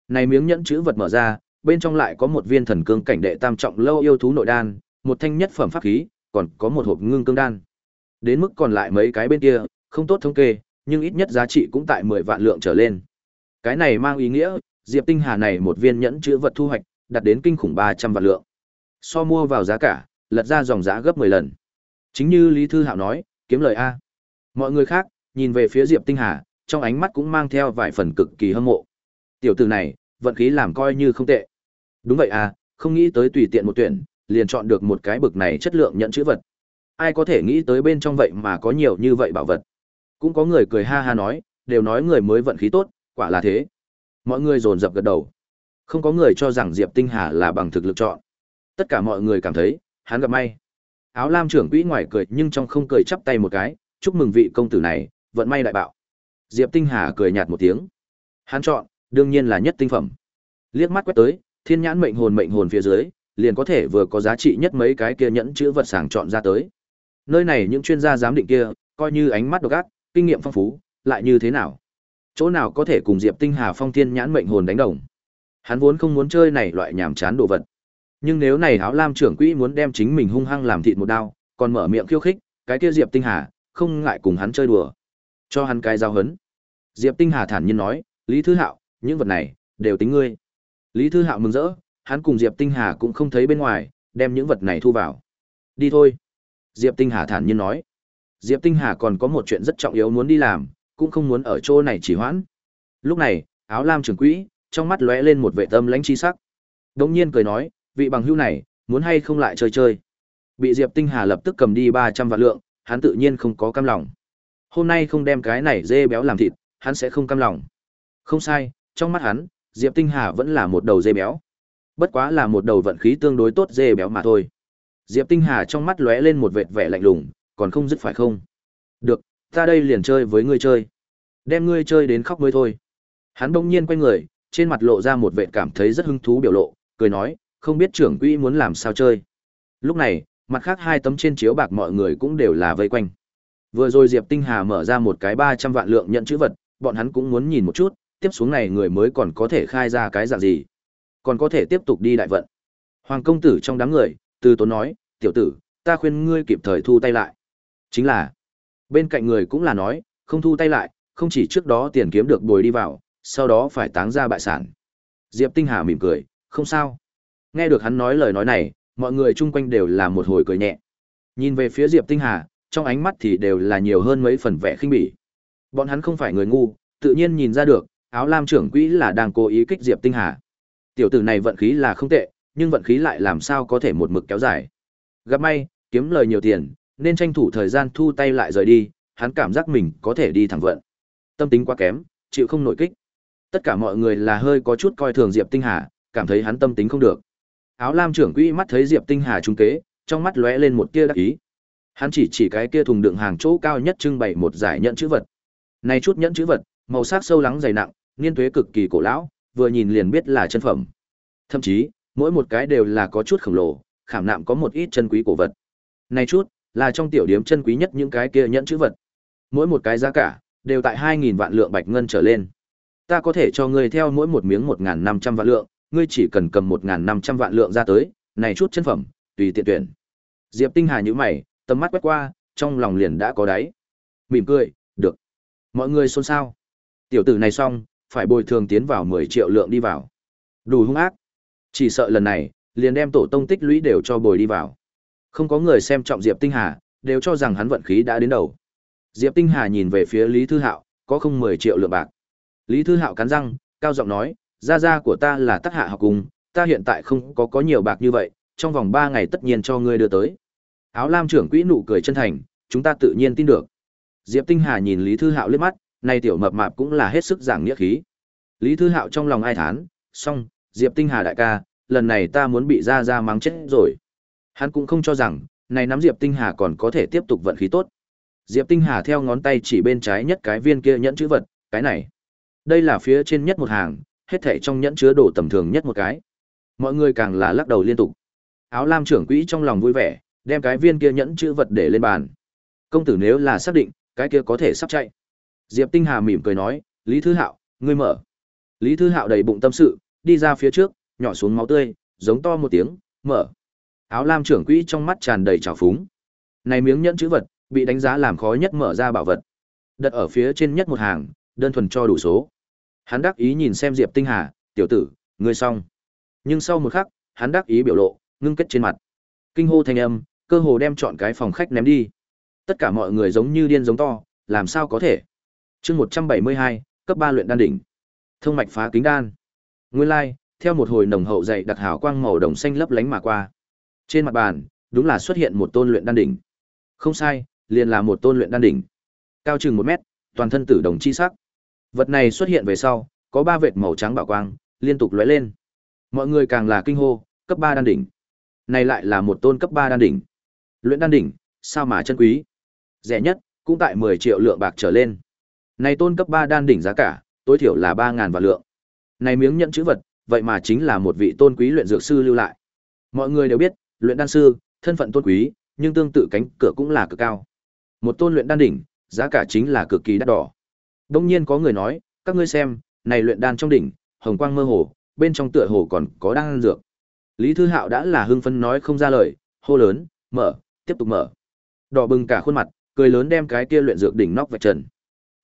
Này miếng nhẫn chữ vật mở ra, bên trong lại có một viên thần cương cảnh đệ tam trọng lâu yêu thú nội đan, một thanh nhất phẩm pháp khí, còn có một hộp ngưng cương đan. Đến mức còn lại mấy cái bên kia, không tốt thống kê, nhưng ít nhất giá trị cũng tại 10 vạn lượng trở lên. Cái này mang ý nghĩa, Diệp Tinh Hà này một viên nhẫn chữ vật thu hoạch, đạt đến kinh khủng 300 vạn lượng. So mua vào giá cả, lật ra dòng giá gấp 10 lần. Chính như Lý Thư Hạo nói, kiếm lời A. Mọi người khác, nhìn về phía Diệp Tinh Hà, trong ánh mắt cũng mang theo vài phần cực kỳ hâm mộ. Tiểu tử này, vận khí làm coi như không tệ. Đúng vậy à, không nghĩ tới tùy tiện một tuyển, liền chọn được một cái bực này chất lượng nhận chữ vật. Ai có thể nghĩ tới bên trong vậy mà có nhiều như vậy bảo vật. Cũng có người cười ha ha nói, đều nói người mới vận khí tốt, quả là thế. Mọi người dồn dập gật đầu. Không có người cho rằng Diệp Tinh Hà là bằng thực lực chọn. Tất cả mọi người cảm thấy, hắn gặp may. Áo lam trưởng quỹ ngoài cười nhưng trong không cười chắp tay một cái, chúc mừng vị công tử này, vận may đại bạo. Diệp Tinh Hà cười nhạt một tiếng. Hắn chọn, đương nhiên là nhất tinh phẩm. Liếc mắt quét tới, thiên nhãn mệnh hồn mệnh hồn phía dưới, liền có thể vừa có giá trị nhất mấy cái kia nhẫn chữ vật sàng chọn ra tới. Nơi này những chuyên gia giám định kia, coi như ánh mắt độc ác, kinh nghiệm phong phú, lại như thế nào? Chỗ nào có thể cùng Diệp Tinh Hà phong thiên nhãn mệnh hồn đánh đồng. Hắn vốn không muốn chơi này loại nhảm chán đồ vật. Nhưng nếu này áo lam trưởng quỹ muốn đem chính mình hung hăng làm thịt một đao, còn mở miệng khiêu khích, cái kia Diệp Tinh Hà không ngại cùng hắn chơi đùa. Cho hắn cái giao hấn. Diệp Tinh Hà thản nhiên nói, "Lý Thư Hạo, những vật này đều tính ngươi." Lý Thư Hạo mừng rỡ, hắn cùng Diệp Tinh Hà cũng không thấy bên ngoài, đem những vật này thu vào. "Đi thôi." Diệp Tinh Hà thản nhiên nói. Diệp Tinh Hà còn có một chuyện rất trọng yếu muốn đi làm, cũng không muốn ở chỗ này chỉ hoãn. Lúc này, áo lam trưởng quỹ, trong mắt lóe lên một vẻ tâm lãnh chi sắc. Đống nhiên cười nói, vị bằng hữu này, muốn hay không lại chơi chơi. Bị Diệp Tinh Hà lập tức cầm đi 300 vạn lượng, hắn tự nhiên không có cam lòng. Hôm nay không đem cái này dê béo làm thịt, hắn sẽ không cam lòng. Không sai, trong mắt hắn, Diệp Tinh Hà vẫn là một đầu dê béo. Bất quá là một đầu vận khí tương đối tốt dê béo mà thôi. Diệp Tinh Hà trong mắt lóe lên một vệt vẻ lạnh lùng, còn không dứt phải không? Được, ta đây liền chơi với ngươi chơi. Đem ngươi chơi đến khóc mới thôi. Hắn đông nhiên quay người, trên mặt lộ ra một vệt cảm thấy rất hứng thú biểu lộ, cười nói, không biết trưởng quỹ muốn làm sao chơi. Lúc này, mặt khác hai tấm trên chiếu bạc mọi người cũng đều là vây quanh. Vừa rồi Diệp Tinh Hà mở ra một cái 300 vạn lượng nhận chữ vật, bọn hắn cũng muốn nhìn một chút, tiếp xuống này người mới còn có thể khai ra cái dạng gì. Còn có thể tiếp tục đi đại vận. Hoàng công tử trong đám người, từ tốn nói, tiểu tử, ta khuyên ngươi kịp thời thu tay lại. Chính là, bên cạnh người cũng là nói, không thu tay lại, không chỉ trước đó tiền kiếm được bồi đi vào, sau đó phải táng ra bại sản. Diệp Tinh Hà mỉm cười, không sao. Nghe được hắn nói lời nói này, mọi người chung quanh đều là một hồi cười nhẹ. Nhìn về phía Diệp Tinh Hà, trong ánh mắt thì đều là nhiều hơn mấy phần vẻ khinh bỉ. Bọn hắn không phải người ngu, tự nhiên nhìn ra được, áo lam trưởng quỹ là đang cố ý kích Diệp Tinh Hà. Tiểu tử này vận khí là không tệ, nhưng vận khí lại làm sao có thể một mực kéo dài. Gặp may, kiếm lời nhiều tiền, nên tranh thủ thời gian thu tay lại rời đi, hắn cảm giác mình có thể đi thẳng vận. Tâm tính quá kém, chịu không nổi kích. Tất cả mọi người là hơi có chút coi thường Diệp Tinh Hà, cảm thấy hắn tâm tính không được. Áo lam trưởng quỹ mắt thấy Diệp Tinh Hà trung kế, trong mắt lóe lên một tia đắc ý. Hắn chỉ chỉ cái kia thùng đựng hàng chỗ cao nhất trưng bày một giải nhẫn chữ vật. Này chút nhẫn chữ vật, màu sắc sâu lắng dày nặng, niên tuế cực kỳ cổ lão, vừa nhìn liền biết là chân phẩm. Thậm chí, mỗi một cái đều là có chút khổng lồ, khảm nạm có một ít chân quý cổ vật. Này chút, là trong tiểu điểm chân quý nhất những cái kia nhẫn chữ vật. Mỗi một cái giá cả đều tại 2000 vạn lượng bạch ngân trở lên. Ta có thể cho ngươi theo mỗi một miếng 1500 vạn lượng, ngươi chỉ cần cầm 1500 vạn lượng ra tới, này chút chân phẩm, tùy tiện tuyển. Diệp Tinh Hà nhíu mày, tầm mắt quét qua, trong lòng liền đã có đáy. Mỉm cười, được. Mọi người xôn xao. Tiểu tử này xong, phải bồi thường tiến vào 10 triệu lượng đi vào. Đủ hung ác. Chỉ sợ lần này, liền đem tổ tông tích lũy đều cho bồi đi vào. Không có người xem trọng Diệp Tinh Hà, đều cho rằng hắn vận khí đã đến đầu. Diệp Tinh Hà nhìn về phía Lý Thư Hạo, có không 10 triệu lượng bạc. Lý Thư Hạo cắn răng, cao giọng nói, gia gia của ta là tác hạ học cùng, ta hiện tại không có có nhiều bạc như vậy, trong vòng 3 ngày tất nhiên cho ngươi đưa tới. Áo Lam trưởng quỹ nụ cười chân thành, chúng ta tự nhiên tin được. Diệp Tinh Hà nhìn Lý Thư Hạo liếc mắt, này tiểu mập mạp cũng là hết sức giảng nghĩa khí. Lý Thư Hạo trong lòng ai thán, xong, Diệp Tinh Hà đại ca, lần này ta muốn bị gia gia mắng chết rồi. Hắn cũng không cho rằng, này nắm Diệp Tinh Hà còn có thể tiếp tục vận khí tốt. Diệp Tinh Hà theo ngón tay chỉ bên trái nhất cái viên kia nhẫn chữ vật, cái này. Đây là phía trên nhất một hàng, hết thảy trong nhẫn chứa đồ tầm thường nhất một cái. Mọi người càng là lắc đầu liên tục. Áo lam trưởng quỹ trong lòng vui vẻ, đem cái viên kia nhẫn chữ vật để lên bàn. Công tử nếu là xác định, cái kia có thể sắp chạy. Diệp Tinh Hà mỉm cười nói, Lý Thư Hạo, ngươi mở. Lý Thư Hạo đầy bụng tâm sự, đi ra phía trước, nhỏ xuống máu tươi, giống to một tiếng, mở. Áo lam trưởng quỹ trong mắt tràn đầy trào phúng. Này miếng nhẫn chữ vật, bị đánh giá làm khó nhất mở ra bảo vật. Đặt ở phía trên nhất một hàng, đơn thuần cho đủ số. Hắn đắc ý nhìn xem Diệp Tinh Hà, tiểu tử, ngươi xong. Nhưng sau một khắc, hắn đắc ý biểu lộ, ngưng kết trên mặt. Kinh hô thanh âm, cơ hồ đem chọn cái phòng khách ném đi. Tất cả mọi người giống như điên giống to, làm sao có thể? Chương 172, cấp 3 luyện đan đỉnh. Thông mạch phá kính đan. Nguyên lai, like, theo một hồi nồng hậu dày đặc hào quang màu đồng xanh lấp lánh mà qua. Trên mặt bàn, đúng là xuất hiện một tôn luyện đan đỉnh. Không sai, liền là một tôn luyện đan đỉnh. Cao chừng 1 mét, toàn thân tử đồng chi sắc. Vật này xuất hiện về sau, có ba vệt màu trắng bảo quang, liên tục lóe lên. Mọi người càng là kinh hô, cấp 3 đan đỉnh. Này lại là một tôn cấp 3 đan đỉnh. Luyện đan đỉnh, sao mà chân quý? Rẻ nhất, cũng tại 10 triệu lượng bạc trở lên. Này tôn cấp 3 đan đỉnh giá cả, tối thiểu là 3000 vạn lượng. Này miếng nhận chữ vật, vậy mà chính là một vị tôn quý luyện dược sư lưu lại. Mọi người đều biết, luyện đan sư, thân phận tôn quý, nhưng tương tự cánh cửa cũng là cực cao. Một tôn luyện đan đỉnh, giá cả chính là cực kỳ đắt đỏ. Đông nhiên có người nói, các ngươi xem, này luyện đan trong đỉnh, hồng quang mơ hồ, bên trong tựa hồ còn có đan dược. Lý Thư Hạo đã là hưng phấn nói không ra lời, hô lớn, mở, tiếp tục mở. Đỏ bừng cả khuôn mặt, cười lớn đem cái kia luyện dược đỉnh nóc vạch trần.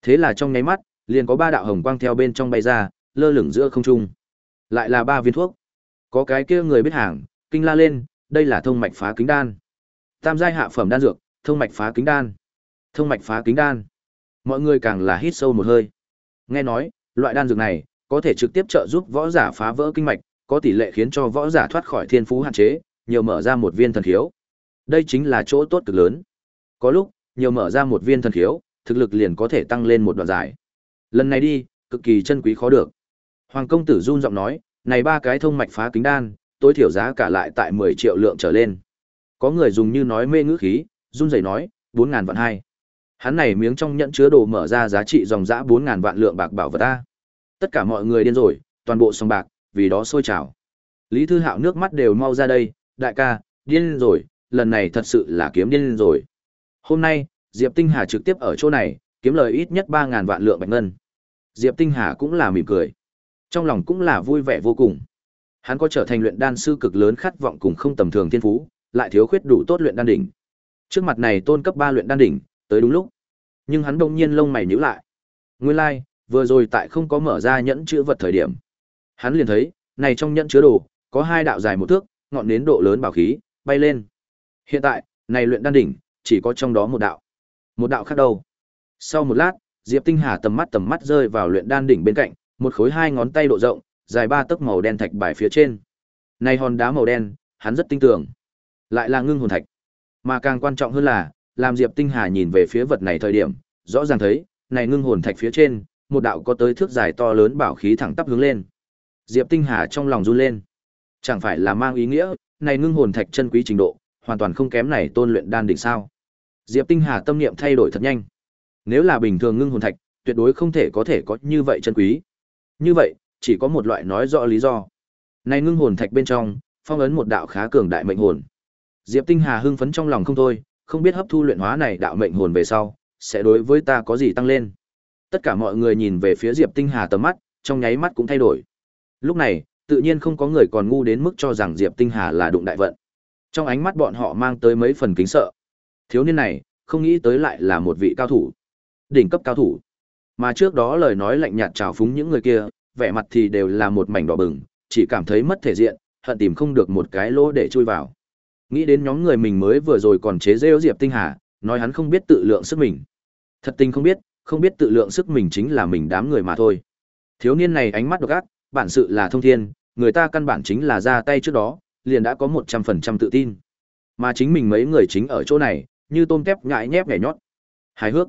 Thế là trong nháy mắt, liền có ba đạo hồng quang theo bên trong bay ra, lơ lửng giữa không trung. Lại là ba viên thuốc. Có cái kia người biết hàng, kinh la lên, đây là thông mạch phá kính đan. Tam giai hạ phẩm đan dược, thông mạch phá kính đan. Thông mạch phá kính đan. Mọi người càng là hít sâu một hơi. Nghe nói, loại đan dược này có thể trực tiếp trợ giúp võ giả phá vỡ kinh mạch, có tỷ lệ khiến cho võ giả thoát khỏi thiên phú hạn chế, nhiều mở ra một viên thần khiếu. Đây chính là chỗ tốt cực lớn. Có lúc, nhiều mở ra một viên thần khiếu, thực lực liền có thể tăng lên một đoạn dài. Lần này đi, cực kỳ chân quý khó được. Hoàng công tử run giọng nói, này ba cái thông mạch phá kính đan, tối thiểu giá cả lại tại 10 triệu lượng trở lên. Có người dùng như nói mê ngữ khí, run rẩy nói, 4000 vạn hai. Hắn này miếng trong nhẫn chứa đồ mở ra giá trị dòng dã 4000 vạn lượng bạc bảo vật ta. Tất cả mọi người điên rồi, toàn bộ sòng bạc, vì đó sôi trào. Lý Thư Hạo nước mắt đều mau ra đây, đại ca, điên rồi, lần này thật sự là kiếm điên rồi. Hôm nay, Diệp Tinh Hà trực tiếp ở chỗ này, kiếm lời ít nhất 3000 vạn lượng bạch ngân. Diệp Tinh Hà cũng là mỉm cười. Trong lòng cũng là vui vẻ vô cùng. Hắn có trở thành luyện đan sư cực lớn khát vọng cùng không tầm thường thiên phú, lại thiếu khuyết đủ tốt luyện đan đỉnh. Trước mặt này tôn cấp 3 luyện đan đỉnh, tới đúng lúc. Nhưng hắn đông nhiên lông mày nhíu lại. Nguyên lai、like, vừa rồi tại không có mở ra nhẫn chứa vật thời điểm. Hắn liền thấy, này trong nhẫn chứa đồ, có hai đạo dài một thước, ngọn nến độ lớn bảo khí, bay lên. Hiện tại, này luyện đan đỉnh, chỉ có trong đó một đạo. Một đạo khác đâu? Sau một lát, Diệp Tinh Hà tầm mắt tầm mắt rơi vào luyện đan đỉnh bên cạnh, một khối hai ngón tay độ rộng, dài ba tấc màu đen thạch bài phía trên. Này hòn đá màu đen, hắn rất tin tưởng. Lại là ngưng hồn thạch. Mà càng quan trọng hơn là, làm Diệp Tinh Hà nhìn về phía vật này thời điểm, rõ ràng thấy, này ngưng hồn thạch phía trên, một đạo có tới thước dài to lớn bảo khí thẳng tắp hướng lên. Diệp Tinh Hà trong lòng run lên. Chẳng phải là mang ý nghĩa, này ngưng hồn thạch chân quý trình độ, hoàn toàn không kém này tôn luyện đan đỉnh sao? Diệp Tinh Hà tâm niệm thay đổi thật nhanh. Nếu là bình thường ngưng hồn thạch, tuyệt đối không thể có thể có như vậy chân quý. Như vậy, chỉ có một loại nói rõ lý do. Này ngưng hồn thạch bên trong, phong ấn một đạo khá cường đại mệnh hồn. Diệp Tinh Hà hưng phấn trong lòng không thôi, không biết hấp thu luyện hóa này đạo mệnh hồn về sau, sẽ đối với ta có gì tăng lên. Tất cả mọi người nhìn về phía Diệp Tinh Hà tầm mắt, trong nháy mắt cũng thay đổi. Lúc này, tự nhiên không có người còn ngu đến mức cho rằng Diệp Tinh Hà là đụng đại vận. Trong ánh mắt bọn họ mang tới mấy phần kính sợ. Thiếu niên này, không nghĩ tới lại là một vị cao thủ. Đỉnh cấp cao thủ. Mà trước đó lời nói lạnh nhạt trào phúng những người kia, vẻ mặt thì đều là một mảnh đỏ bừng, chỉ cảm thấy mất thể diện, hận tìm không được một cái lỗ để chui vào. Nghĩ đến nhóm người mình mới vừa rồi còn chế giễu Diệp Tinh Hà, nói hắn không biết tự lượng sức mình. Thật tình không biết, không biết tự lượng sức mình chính là mình đám người mà thôi. Thiếu niên này ánh mắt độc ác, bản sự là thông thiên, người ta căn bản chính là ra tay trước đó, liền đã có 100% tự tin. Mà chính mình mấy người chính ở chỗ này, như tôm tép ngại nhép nhảy nhót. Hài hước.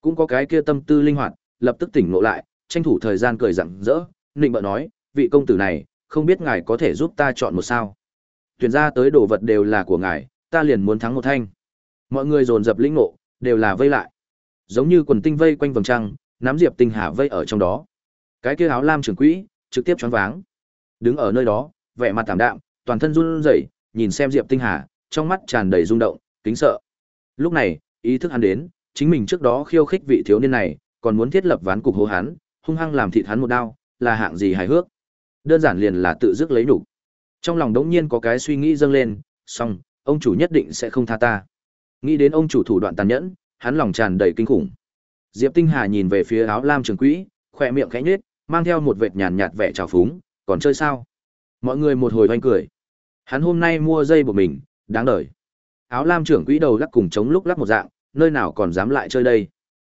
Cũng có cái kia tâm tư linh hoạt, lập tức tỉnh ngộ lại, tranh thủ thời gian cười rặng rỡ, nịnh bợ nói, vị công tử này, không biết ngài có thể giúp ta chọn một sao. Tuyển ra tới đồ vật đều là của ngài, ta liền muốn thắng một thanh. Mọi người dồn dập lĩnh ngộ, đều là vây lại. Giống như quần tinh vây quanh vầng trăng, nắm Diệp Tinh Hà vây ở trong đó. Cái kia áo lam trưởng quỹ, trực tiếp choáng váng. Đứng ở nơi đó, vẻ mặt tạm đạm, toàn thân run rẩy, nhìn xem Diệp Tinh Hà, trong mắt tràn đầy rung động, kính sợ. Lúc này, ý thức hắn đến, chính mình trước đó khiêu khích vị thiếu niên này, còn muốn thiết lập ván cục hô hắn, hung hăng làm thịt hắn một đao, là hạng gì hài hước. Đơn giản liền là tự dứt lấy đủ. Trong lòng đống nhiên có cái suy nghĩ dâng lên, xong, ông chủ nhất định sẽ không tha ta. Nghĩ đến ông chủ thủ đoạn tàn nhẫn, hắn lòng tràn đầy kinh khủng. Diệp Tinh Hà nhìn về phía áo lam trường quỹ, khỏe miệng khẽ nhếch, mang theo một vệt nhàn nhạt vẻ trào phúng, còn chơi sao? Mọi người một hồi hoanh cười. Hắn hôm nay mua dây của mình, đáng đời. Áo lam trưởng quỹ đầu lắc cùng chống lúc lắc một dạng, nơi nào còn dám lại chơi đây.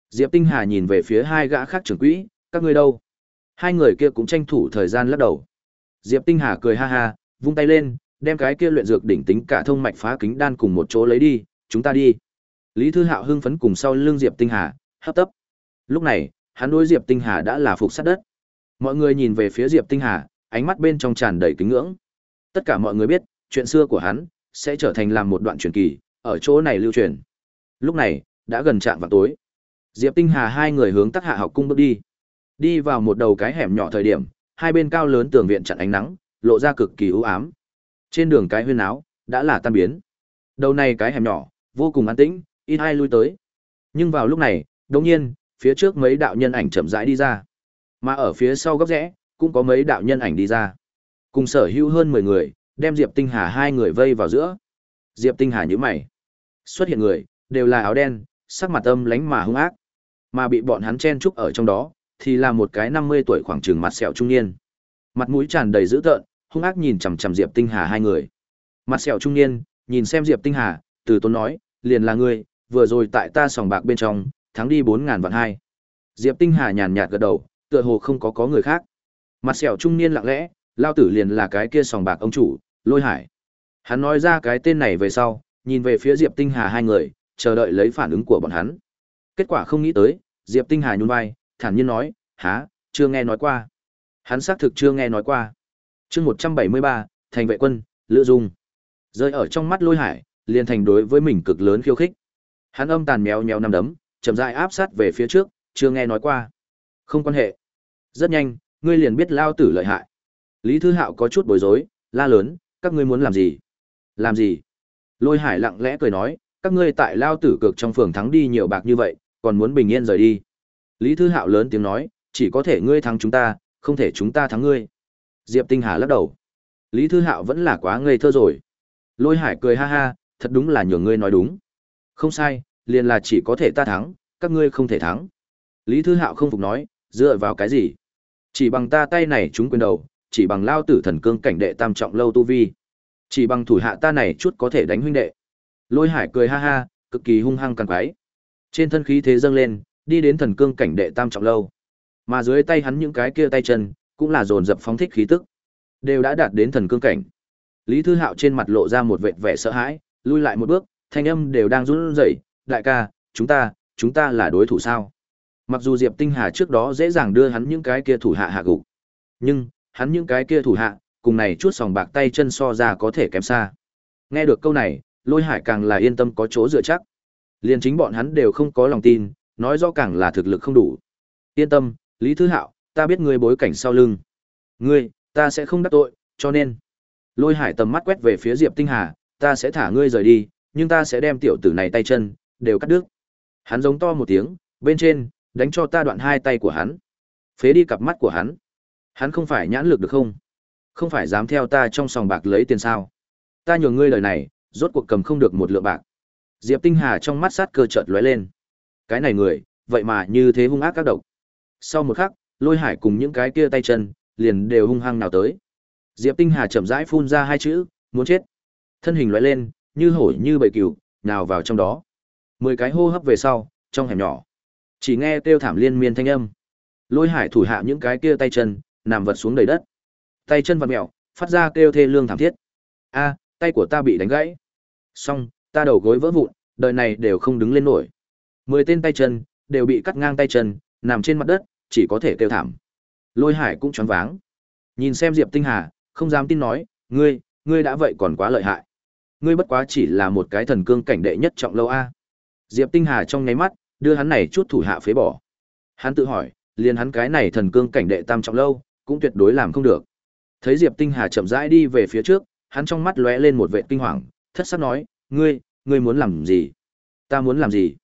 Diệp Tinh Hà nhìn về phía hai gã khác trưởng quỹ, các ngươi đâu? Hai người kia cũng tranh thủ thời gian lắc đầu. Diệp Tinh Hà cười ha ha, vung tay lên, đem cái kia luyện dược đỉnh tính cả thông mạch phá kính đan cùng một chỗ lấy đi, chúng ta đi. Lý Thư Hạo hưng phấn cùng sau lưng Diệp Tinh Hà, hấp tấp. Lúc này, hắn đối Diệp Tinh Hà đã là phục sát đất. Mọi người nhìn về phía Diệp Tinh Hà, ánh mắt bên trong tràn đầy kính ngưỡng. Tất cả mọi người biết, chuyện xưa của hắn sẽ trở thành làm một đoạn truyền kỳ, ở chỗ này lưu truyền. Lúc này, đã gần trạm vào tối. Diệp Tinh Hà hai người hướng Tắc Hạ học cung bước đi. Đi vào một đầu cái hẻm nhỏ thời điểm, hai bên cao lớn tường viện chặn ánh nắng, lộ ra cực kỳ u ám. Trên đường cái huyên áo đã là tan biến. Đầu này cái hẻm nhỏ, vô cùng an tĩnh, ít ai lui tới. Nhưng vào lúc này, đột nhiên, phía trước mấy đạo nhân ảnh chậm rãi đi ra. Mà ở phía sau góc rẽ, cũng có mấy đạo nhân ảnh đi ra. Cùng sở hữu hơn 10 người, đem Diệp Tinh Hà hai người vây vào giữa. Diệp Tinh Hà nhíu mày. Xuất hiện người, đều là áo đen, sắc mặt âm lánh mà hung ác. Mà bị bọn hắn chen chúc ở trong đó, thì là một cái 50 tuổi khoảng chừng mặt sẹo trung niên. Mặt mũi tràn đầy dữ tợn, hung ác nhìn chằm chằm Diệp Tinh Hà hai người. Mặt sẹo trung niên, nhìn xem Diệp Tinh Hà, từ tốn nói, liền là ngươi, vừa rồi tại ta sòng bạc bên trong, thắng đi bốn ngàn vạn hai. Diệp Tinh Hà nhàn nhạt gật đầu, tựa hồ không có có người khác. Mặt sẹo trung niên lặng lẽ, lao tử liền là cái kia sòng bạc ông chủ, Lôi Hải. Hắn nói ra cái tên này về sau, nhìn về phía Diệp Tinh Hà hai người, chờ đợi lấy phản ứng của bọn hắn. Kết quả không nghĩ tới, Diệp Tinh Hà nhún vai, thản nhiên nói, há, chưa nghe nói qua." Hắn xác thực chưa nghe nói qua. Chương 173, thành vệ quân, Lữ Dung. Rơi ở trong mắt Lôi Hải, liền thành đối với mình cực lớn khiêu khích. Hắn âm tàn méo méo năm đấm, chậm rãi áp sát về phía trước, chưa nghe nói qua. Không quan hệ. Rất nhanh, ngươi liền biết lao tử lợi hại. Lý Thư Hạo có chút bối rối, la lớn, các ngươi muốn làm gì? Làm gì? Lôi Hải lặng lẽ cười nói, các ngươi tại lao tử cực trong phường thắng đi nhiều bạc như vậy, còn muốn bình yên rời đi. Lý Thư Hạo lớn tiếng nói, chỉ có thể ngươi thắng chúng ta, không thể chúng ta thắng ngươi. Diệp Tinh Hà lắc đầu. Lý Thư Hạo vẫn là quá ngây thơ rồi. Lôi Hải cười ha ha, thật đúng là nhường ngươi nói đúng. Không sai, liền là chỉ có thể ta thắng, các ngươi không thể thắng. Lý Thư Hạo không phục nói, dựa vào cái gì? Chỉ bằng ta tay này chúng quyền đầu, chỉ bằng lao tử thần cương cảnh đệ tam trọng lâu tu vi. Chỉ bằng thủ hạ ta này chút có thể đánh huynh đệ. Lôi Hải cười ha ha, cực kỳ hung hăng càng quái. Trên thân khí thế dâng lên, đi đến thần cương cảnh đệ tam trọng lâu. Mà dưới tay hắn những cái kia tay chân, cũng là dồn dập phóng thích khí tức, đều đã đạt đến thần cương cảnh. Lý Thư Hạo trên mặt lộ ra một vệt vẻ sợ hãi, lui lại một bước, thanh âm đều đang run rẩy, "Đại ca, chúng ta, chúng ta là đối thủ sao?" Mặc dù Diệp Tinh Hà trước đó dễ dàng đưa hắn những cái kia thủ hạ hạ gục, nhưng hắn những cái kia thủ hạ, cùng này chút sòng bạc tay chân so ra có thể kém xa. Nghe được câu này, Lôi Hải càng là yên tâm có chỗ dựa chắc. liền chính bọn hắn đều không có lòng tin, nói rõ càng là thực lực không đủ. Yên tâm, Lý Thư Hạo, ta biết ngươi bối cảnh sau lưng. Ngươi, ta sẽ không đắc tội, cho nên. Lôi Hải tầm mắt quét về phía Diệp Tinh Hà, ta sẽ thả ngươi rời đi, nhưng ta sẽ đem tiểu tử này tay chân, đều cắt đứt. Hắn giống to một tiếng, bên trên, đánh cho ta đoạn hai tay của hắn. Phế đi cặp mắt của hắn. Hắn không phải nhãn lực được không? Không phải dám theo ta trong sòng bạc lấy tiền sao? Ta nhường ngươi lời này, rốt cuộc cầm không được một lượng bạc. Diệp Tinh Hà trong mắt sát cơ chợt lóe lên. Cái này người, vậy mà như thế hung ác các độc. Sau một khắc, Lôi Hải cùng những cái kia tay chân, liền đều hung hăng nào tới. Diệp Tinh Hà chậm rãi phun ra hai chữ, muốn chết. Thân hình lóe lên, như hổ như bầy cừu, nào vào trong đó. Mười cái hô hấp về sau, trong hẻm nhỏ, chỉ nghe kêu thảm liên miên thanh âm. Lôi Hải thủ hạ những cái kia tay chân, nằm vật xuống đầy đất. Tay chân vặn mèo, phát ra kêu thê lương thảm thiết. A, tay của ta bị đánh gãy. Xong, ta đầu gối vỡ vụn, đời này đều không đứng lên nổi. Mười tên tay chân đều bị cắt ngang tay chân, nằm trên mặt đất, chỉ có thể kêu thảm. Lôi Hải cũng choáng váng. Nhìn xem Diệp Tinh Hà, không dám tin nói, ngươi, ngươi đã vậy còn quá lợi hại. Ngươi bất quá chỉ là một cái thần cương cảnh đệ nhất trọng lâu a. Diệp Tinh Hà trong nháy mắt, đưa hắn này chút thủ hạ phế bỏ. Hắn tự hỏi, liền hắn cái này thần cương cảnh đệ tam trọng lâu, cũng tuyệt đối làm không được. Thấy Diệp Tinh Hà chậm rãi đi về phía trước, hắn trong mắt lóe lên một vệ kinh hoàng, thất sắc nói, "Ngươi, ngươi muốn làm gì?" "Ta muốn làm gì?"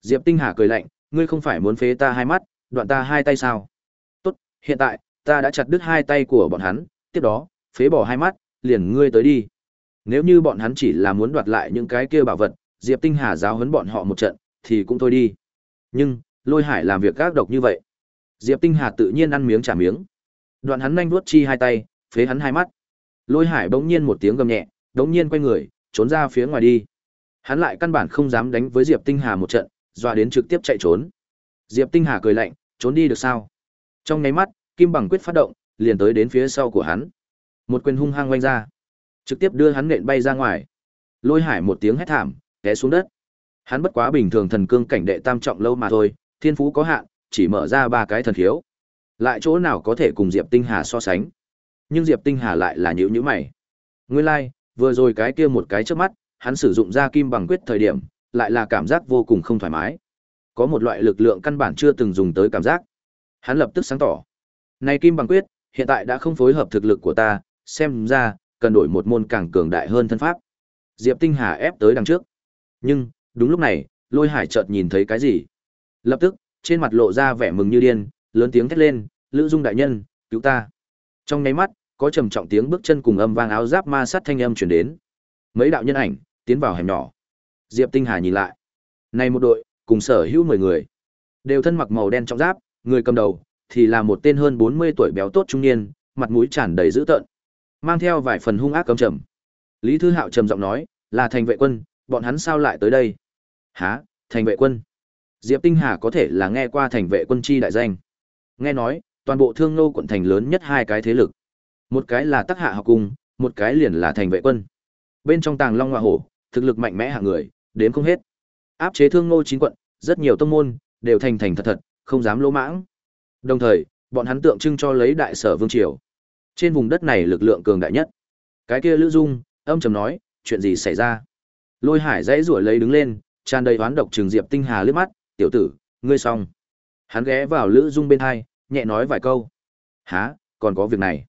Diệp Tinh Hà cười lạnh, "Ngươi không phải muốn phế ta hai mắt, đoạn ta hai tay sao?" "Tốt, hiện tại, ta đã chặt đứt hai tay của bọn hắn, tiếp đó, phế bỏ hai mắt, liền ngươi tới đi." Nếu như bọn hắn chỉ là muốn đoạt lại những cái kia bảo vật, Diệp Tinh Hà giáo huấn bọn họ một trận, thì cũng thôi đi. Nhưng, Lôi Hải làm việc gác độc như vậy. Diệp Tinh Hà tự nhiên ăn miếng trả miếng. Đoạn hắn nhanh vuốt chi hai tay, phế hắn hai mắt. Lôi Hải bỗng nhiên một tiếng gầm nhẹ, bỗng nhiên quay người, trốn ra phía ngoài đi. Hắn lại căn bản không dám đánh với Diệp Tinh Hà một trận, dọa đến trực tiếp chạy trốn. Diệp Tinh Hà cười lạnh, trốn đi được sao? Trong nháy mắt, Kim Bằng quyết phát động, liền tới đến phía sau của hắn. Một quyền hung hăng vung ra, trực tiếp đưa hắn nện bay ra ngoài. Lôi Hải một tiếng hét thảm, té xuống đất. Hắn bất quá bình thường thần cương cảnh đệ tam trọng lâu mà thôi, thiên phú có hạn, chỉ mở ra ba cái thần khiếu. Lại chỗ nào có thể cùng Diệp Tinh Hà so sánh. Nhưng Diệp Tinh Hà lại là nhíu nhíu mày. Nguyên lai, like, vừa rồi cái kia một cái trước mắt, hắn sử dụng ra kim bằng quyết thời điểm, lại là cảm giác vô cùng không thoải mái. Có một loại lực lượng căn bản chưa từng dùng tới cảm giác. Hắn lập tức sáng tỏ. Này kim bằng quyết, hiện tại đã không phối hợp thực lực của ta, xem ra, cần đổi một môn càng cường đại hơn thân pháp. Diệp Tinh Hà ép tới đằng trước. Nhưng, đúng lúc này, Lôi Hải chợt nhìn thấy cái gì. Lập tức, trên mặt lộ ra vẻ mừng như điên, lớn tiếng thét lên, lữ dung đại nhân cứu ta trong nháy mắt có trầm trọng tiếng bước chân cùng âm vang áo giáp ma sát thanh âm chuyển đến mấy đạo nhân ảnh tiến vào hẻm nhỏ diệp tinh hà nhìn lại. Này một đội, cùng sở hữu mười người. Đều thân mặc màu đen trong giáp, người cầm đầu thì là một tên hơn 40 tuổi béo tốt trung niên, mặt mũi tràn đầy dữ tợn, mang theo vài phần hung ác cấm trầm. Lý thư hạo trầm giọng nói, là thành vệ quân, bọn hắn sao lại tới đây? Há thành vệ quân? Diệp tinh hà có thể là nghe qua thành vệ quân chi đại danh. Nghe nói, toàn bộ thương nô quận thành lớn nhất hai cái thế lực. Một cái là tắc hạ học cung, một cái liền là thành vệ quân. Bên trong tàng long hoa hổ thực lực mạnh mẽ hạng người đến không hết. Áp chế thương nô chín quận, rất nhiều tông môn đều thành thành thật thật, không dám lỗ mãng. Đồng thời, bọn hắn tượng trưng cho lấy đại sở vương triều. Trên vùng đất này lực lượng cường đại nhất. Cái kia lữ dung, âm trầm nói, chuyện gì xảy ra? Lôi hải dãy rủa lấy đứng lên, tràn đầy oán độc trường diệp tinh hà liếc mắt, tiểu tử, ngươi xong. Hắn ghé vào lữ dung bên hai, nhẹ nói vài câu. Há còn có việc này?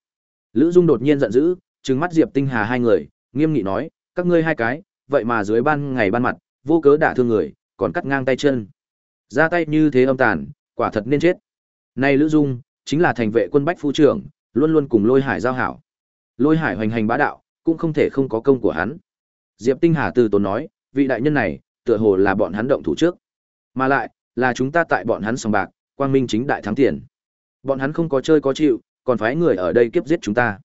Lữ dung đột nhiên giận dữ, trừng mắt diệp tinh hà hai người, nghiêm nghị nói, các ngươi hai cái vậy mà dưới ban ngày ban mặt, vô cớ đả thương người, còn cắt ngang tay chân. Ra tay như thế âm tàn, quả thật nên chết. Nay lữ dung chính là thành vệ quân bách phu trưởng, luôn luôn cùng lôi hải giao hảo. Lôi hải hoành hành bá đạo, cũng không thể không có công của hắn. Diệp tinh hà từ tốn nói, vị đại nhân này, tựa hồ là bọn hắn động thủ trước. Mà lại, là chúng ta tại bọn hắn sòng bạc, quang minh chính đại thắng tiền. Bọn hắn không có chơi có chịu, còn phái người ở đây kiếp giết chúng ta.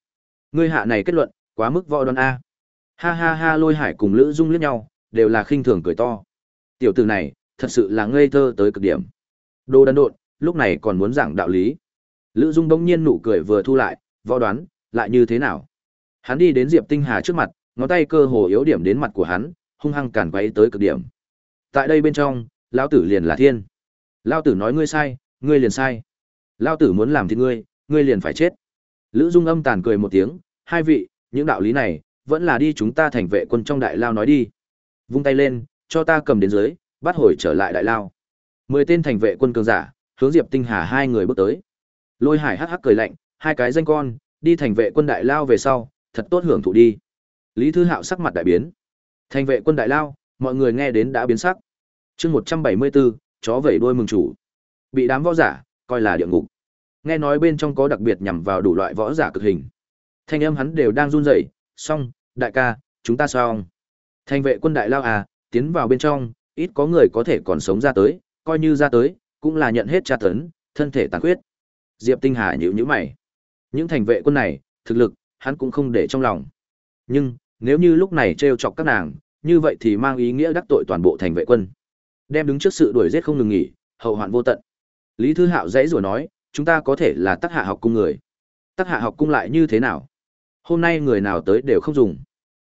Ngươi hạ này kết luận, quá mức võ đoan a ha ha ha lôi hải cùng lữ dung liếc nhau, đều là khinh thường cười to. Tiểu tử này, thật sự là ngây thơ tới cực điểm. Đồ đần độn, lúc này còn muốn giảng đạo lý. Lữ dung bỗng nhiên nụ cười vừa thu lại, võ đoán, lại như thế nào? Hắn đi đến diệp tinh hà trước mặt, ngón tay cơ hồ yếu điểm đến mặt của hắn, hung hăng càn quấy tới cực điểm. Tại đây bên trong, lão tử liền là thiên. Lão tử nói ngươi sai, ngươi liền sai. Lão tử muốn làm thì ngươi ngươi liền phải chết. Lữ dung âm tàn cười một tiếng, hai vị, những đạo lý này vẫn là đi chúng ta thành vệ quân trong đại lao nói đi. Vung tay lên, cho ta cầm đến dưới, bắt hồi trở lại đại lao. Mười tên thành vệ quân cường giả, hướng diệp tinh hà hai người bước tới. Lôi hải hắc hắc cười lạnh, hai cái danh con, đi thành vệ quân đại lao về sau, thật tốt hưởng thụ đi. Lý thư hạo sắc mặt đại biến. Thành vệ quân đại lao, mọi người nghe đến đã biến sắc. Chương một trăm bảy mươi bốn, chó vẩy đuôi mừng chủ. Bị đám võ giả, coi là địa ngục. Nghe nói bên trong có đặc biệt nhằm vào đủ loại võ giả cực hình. Thanh âm hắn đều đang run rẩy xong, đại ca, chúng ta xong. Thành vệ quân đại lao à tiến vào bên trong, ít có người có thể còn sống ra tới, coi như ra tới, cũng là nhận hết tra tấn, thân thể tàn khuyết. Diệp tinh hà nhíu nhíu mày. Những thành vệ quân này, thực lực, hắn cũng không để trong lòng. Nhưng, nếu như lúc này trêu chọc các nàng, như vậy thì mang ý nghĩa đắc tội toàn bộ thành vệ quân. Đem đứng trước sự đuổi giết không ngừng nghỉ, hậu hoạn vô tận. Lý thư hạo dãy rồi nói, chúng ta có thể là tác hạ học cung người. Tác hạ học cung lại như thế nào? Hôm nay người nào tới đều không dùng.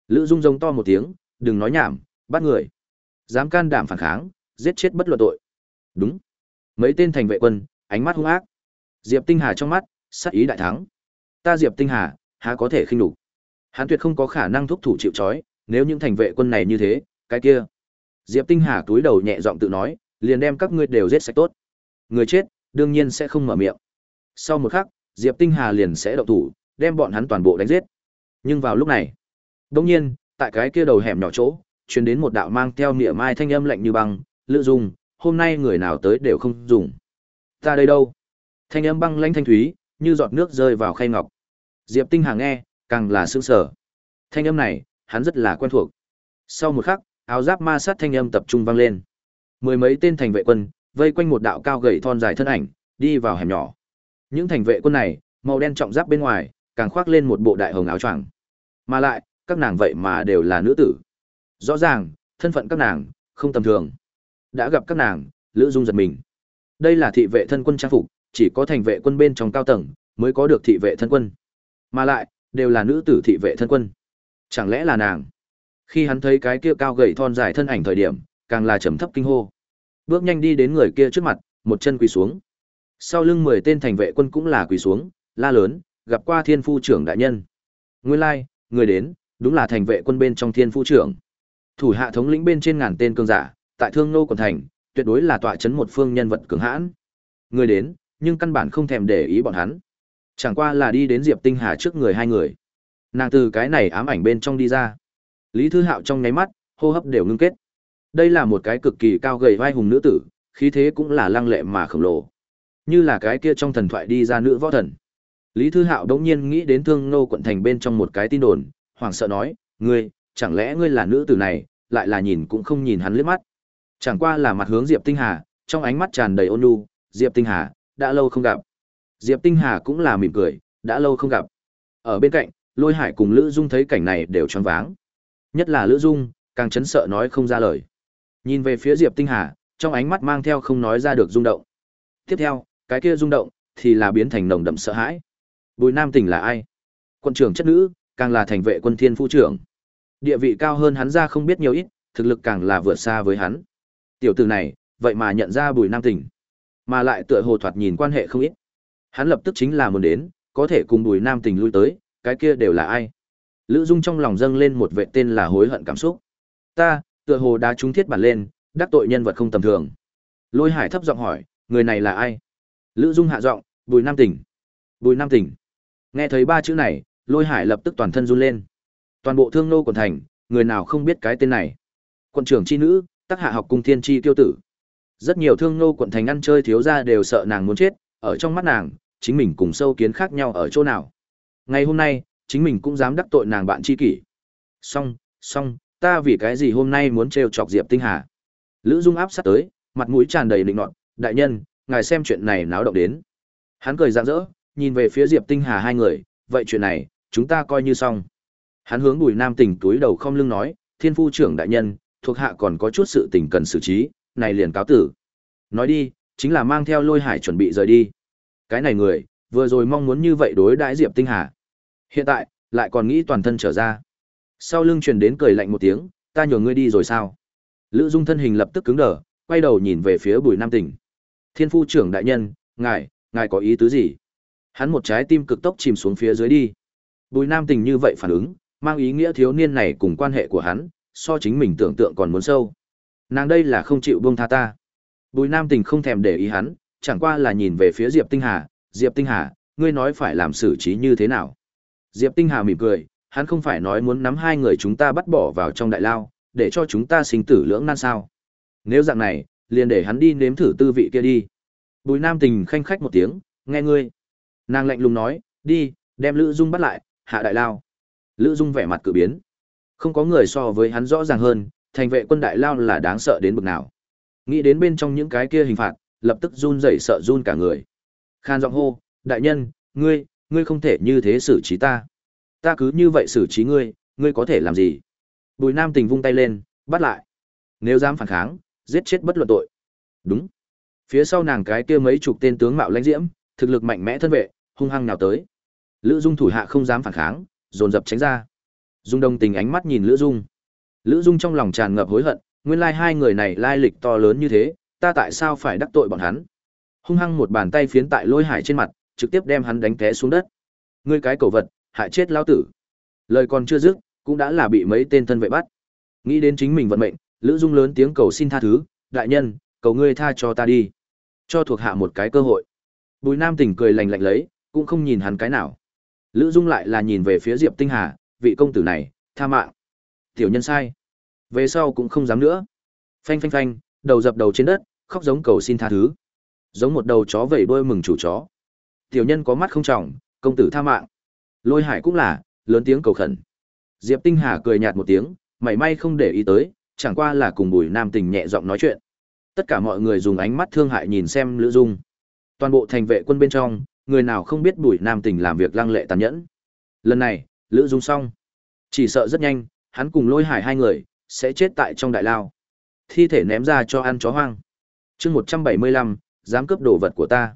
Lữ dung rông to một tiếng, đừng nói nhảm, bắt người. Dám can đảm phản kháng, giết chết bất luận tội. Đúng. Mấy tên thành vệ quân, ánh mắt hung ác. Diệp tinh hà trong mắt, sắc ý đại thắng. Ta diệp tinh hà, há có thể khinh đủ hắn tuyệt không có khả năng thúc thủ chịu trói, nếu những thành vệ quân này như thế, cái kia. Diệp tinh hà túi đầu nhẹ giọng tự nói, liền đem các ngươi đều giết sạch tốt. Người chết, đương nhiên sẽ không mở miệng. Sau một khắc, diệp tinh hà liền sẽ động thủ đem bọn hắn toàn bộ đánh giết. Nhưng vào lúc này, đột nhiên, tại cái kia đầu hẻm nhỏ chỗ, truyền đến một đạo mang theo niệm mai thanh âm lạnh như băng, lữ dung, hôm nay người nào tới đều không dùng. Ta đây đâu? Thanh âm băng lãnh thanh thúy, như giọt nước rơi vào khay ngọc. Diệp tinh hà nghe, càng là sững sờ. Thanh âm này, hắn rất là quen thuộc. Sau một khắc, áo giáp ma sát thanh âm tập trung vang lên. Mười mấy tên thành vệ quân, vây quanh một đạo cao gầy thon dài thân ảnh, đi vào hẻm nhỏ. Những thành vệ quân này, màu đen trọng giáp bên ngoài càng khoác lên một bộ đại hồng áo choàng. Mà lại, các nàng vậy mà đều là nữ tử. Rõ ràng, thân phận các nàng, không tầm thường. Đã gặp các nàng, lữ dung giật mình. Đây là thị vệ thân quân trang phục, chỉ có thành vệ quân bên trong cao tầng mới có được thị vệ thân quân. Mà lại, đều là nữ tử thị vệ thân quân. Chẳng lẽ là nàng? Khi hắn thấy cái kia cao gầy thon dài thân ảnh thời điểm, càng là trầm thấp kinh hô. Bước nhanh đi đến người kia trước mặt, một chân quỳ xuống. Sau lưng mười tên thành vệ quân cũng là quỳ xuống, la lớn gặp qua thiên phu trưởng đại nhân. Nguyên lai, người đến, đúng là thành vệ quân bên trong thiên phu trưởng. Thủ hạ thống lĩnh bên trên ngàn tên cương giả, tại thương nô quận thành, tuyệt đối là tọa chấn một phương nhân vật cường hãn. Người đến, nhưng căn bản không thèm để ý bọn hắn. Chẳng qua là đi đến diệp tinh hà trước người hai người. Nàng từ cái này ám ảnh bên trong đi ra. Lý thư hạo trong nháy mắt, hô hấp đều ngưng kết. Đây là một cái cực kỳ cao gầy vai hùng nữ tử, khí thế cũng là lăng lệ mà khổng lồ. Như là cái kia trong thần thoại đi ra nữ võ thần. Lý Thư Hạo đống nhiên nghĩ đến thương nô quận thành bên trong một cái tin đồn, hoảng sợ nói, ngươi, chẳng lẽ ngươi là nữ tử này, lại là nhìn cũng không nhìn hắn liếc mắt. Chẳng qua là mặt hướng Diệp Tinh Hà, trong ánh mắt tràn đầy ôn nhu, Diệp Tinh Hà, đã lâu không gặp. Diệp Tinh Hà cũng là mỉm cười, đã lâu không gặp. Ở bên cạnh, Lôi Hải cùng Lữ Dung thấy cảnh này đều choáng váng. Nhất là Lữ Dung, càng chấn sợ nói không ra lời. Nhìn về phía Diệp Tinh Hà, trong ánh mắt mang theo không nói ra được rung động. Tiếp theo, cái kia rung động thì là biến thành nồng đậm sợ hãi. Bùi Nam Tỉnh là ai? Quân trưởng chất nữ, càng là thành vệ quân thiên phu trưởng. Địa vị cao hơn hắn ra không biết nhiều ít, thực lực càng là vượt xa với hắn. Tiểu tử này, vậy mà nhận ra Bùi Nam Tỉnh, mà lại tựa hồ thoạt nhìn quan hệ không ít. Hắn lập tức chính là muốn đến, có thể cùng Bùi Nam Tỉnh lui tới, cái kia đều là ai? Lữ Dung trong lòng dâng lên một vệ tên là hối hận cảm xúc. Ta, tựa hồ đã trúng thiết bản lên, đắc tội nhân vật không tầm thường. Lôi Hải thấp giọng hỏi, người này là ai? Lữ Dung hạ giọng, Bùi Nam Tỉnh. Bùi Nam Tỉnh. Nghe thấy ba chữ này, Lôi Hải lập tức toàn thân run lên. Toàn bộ thương nô quận thành, người nào không biết cái tên này. Quận trưởng chi nữ, tác hạ học cung thiên chi tiêu tử. Rất nhiều thương nô quận thành ăn chơi thiếu gia đều sợ nàng muốn chết, ở trong mắt nàng, chính mình cùng sâu kiến khác nhau ở chỗ nào. Ngày hôm nay, chính mình cũng dám đắc tội nàng bạn chi kỷ. Xong, xong, ta vì cái gì hôm nay muốn trêu chọc Diệp Tinh Hà? Lữ Dung áp sát tới, mặt mũi tràn đầy định nọt, đại nhân, ngài xem chuyện này náo động đến. Hắn cười rạng rỡ, nhìn về phía Diệp Tinh Hà hai người, vậy chuyện này, chúng ta coi như xong. Hắn hướng Bùi Nam Tỉnh túi đầu không lưng nói, thiên phu trưởng đại nhân, thuộc hạ còn có chút sự tình cần xử trí, này liền cáo tử. Nói đi, chính là mang theo lôi hải chuẩn bị rời đi. Cái này người, vừa rồi mong muốn như vậy đối đãi Diệp Tinh Hà. Hiện tại, lại còn nghĩ toàn thân trở ra. Sau lưng truyền đến cười lạnh một tiếng, ta nhường ngươi đi rồi sao? Lữ Dung thân hình lập tức cứng đờ, quay đầu nhìn về phía Bùi Nam Tỉnh. Thiên phu trưởng đại nhân, ngài, ngài có ý tứ gì? Hắn một trái tim cực tốc chìm xuống phía dưới đi. Bùi Nam Tình như vậy phản ứng, mang ý nghĩa thiếu niên này cùng quan hệ của hắn, so chính mình tưởng tượng còn muốn sâu. Nàng đây là không chịu buông tha ta. Bùi Nam Tình không thèm để ý hắn, chẳng qua là nhìn về phía Diệp Tinh Hà, Diệp Tinh Hà, ngươi nói phải làm xử trí như thế nào? Diệp Tinh Hà mỉm cười, hắn không phải nói muốn nắm hai người chúng ta bắt bỏ vào trong đại lao, để cho chúng ta sinh tử lưỡng nan sao. Nếu dạng này, liền để hắn đi nếm thử tư vị kia đi. Bùi Nam Tình khanh khách một tiếng, nghe ngươi. Nàng lạnh lùng nói, đi, đem Lữ Dung bắt lại, hạ đại lao. Lữ Dung vẻ mặt cử biến. Không có người so với hắn rõ ràng hơn, thành vệ quân đại lao là đáng sợ đến bực nào. Nghĩ đến bên trong những cái kia hình phạt, lập tức run rẩy sợ run cả người. Khan giọng hô, đại nhân, ngươi, ngươi không thể như thế xử trí ta. Ta cứ như vậy xử trí ngươi, ngươi có thể làm gì? Bùi Nam Tình vung tay lên, bắt lại. Nếu dám phản kháng, giết chết bất luận tội. Đúng. Phía sau nàng cái kia mấy chục tên tướng mạo lãnh diễm, thực lực mạnh mẽ thân vệ, hung hăng nào tới. Lữ Dung thủ hạ không dám phản kháng, dồn dập tránh ra. Dung Đông Tình ánh mắt nhìn Lữ Dung. Lữ Dung trong lòng tràn ngập hối hận, nguyên lai hai người này lai lịch to lớn như thế, ta tại sao phải đắc tội bọn hắn? Hung hăng một bàn tay phiến tại Lôi Hải trên mặt, trực tiếp đem hắn đánh té xuống đất. Ngươi cái cầu vật, hại chết lão tử. Lời còn chưa dứt, cũng đã là bị mấy tên thân vệ bắt. Nghĩ đến chính mình vận mệnh, Lữ Dung lớn tiếng cầu xin tha thứ, đại nhân, cầu ngươi tha cho ta đi. Cho thuộc hạ một cái cơ hội. Bùi Nam tỉnh cười lành lạnh lấy, cũng không nhìn hắn cái nào. Lữ Dung lại là nhìn về phía Diệp Tinh Hà, vị công tử này, tha mạng. Tiểu nhân sai. Về sau cũng không dám nữa. Phanh phanh phanh, đầu dập đầu trên đất, khóc giống cầu xin tha thứ. Giống một đầu chó vẩy đuôi mừng chủ chó. Tiểu nhân có mắt không trọng, công tử tha mạng. Lôi Hải cũng là, lớn tiếng cầu khẩn. Diệp Tinh Hà cười nhạt một tiếng, mảy may không để ý tới, chẳng qua là cùng Bùi Nam Tình nhẹ giọng nói chuyện. Tất cả mọi người dùng ánh mắt thương hại nhìn xem Lữ Dung. Toàn bộ thành vệ quân bên trong, người nào không biết Bùi Nam Tình làm việc lăng lệ tàn nhẫn. Lần này, Lữ Dung xong, chỉ sợ rất nhanh, hắn cùng Lôi Hải hai người sẽ chết tại trong đại lao. Thi thể ném ra cho ăn chó hoang. Chương 175, dám cướp đồ vật của ta.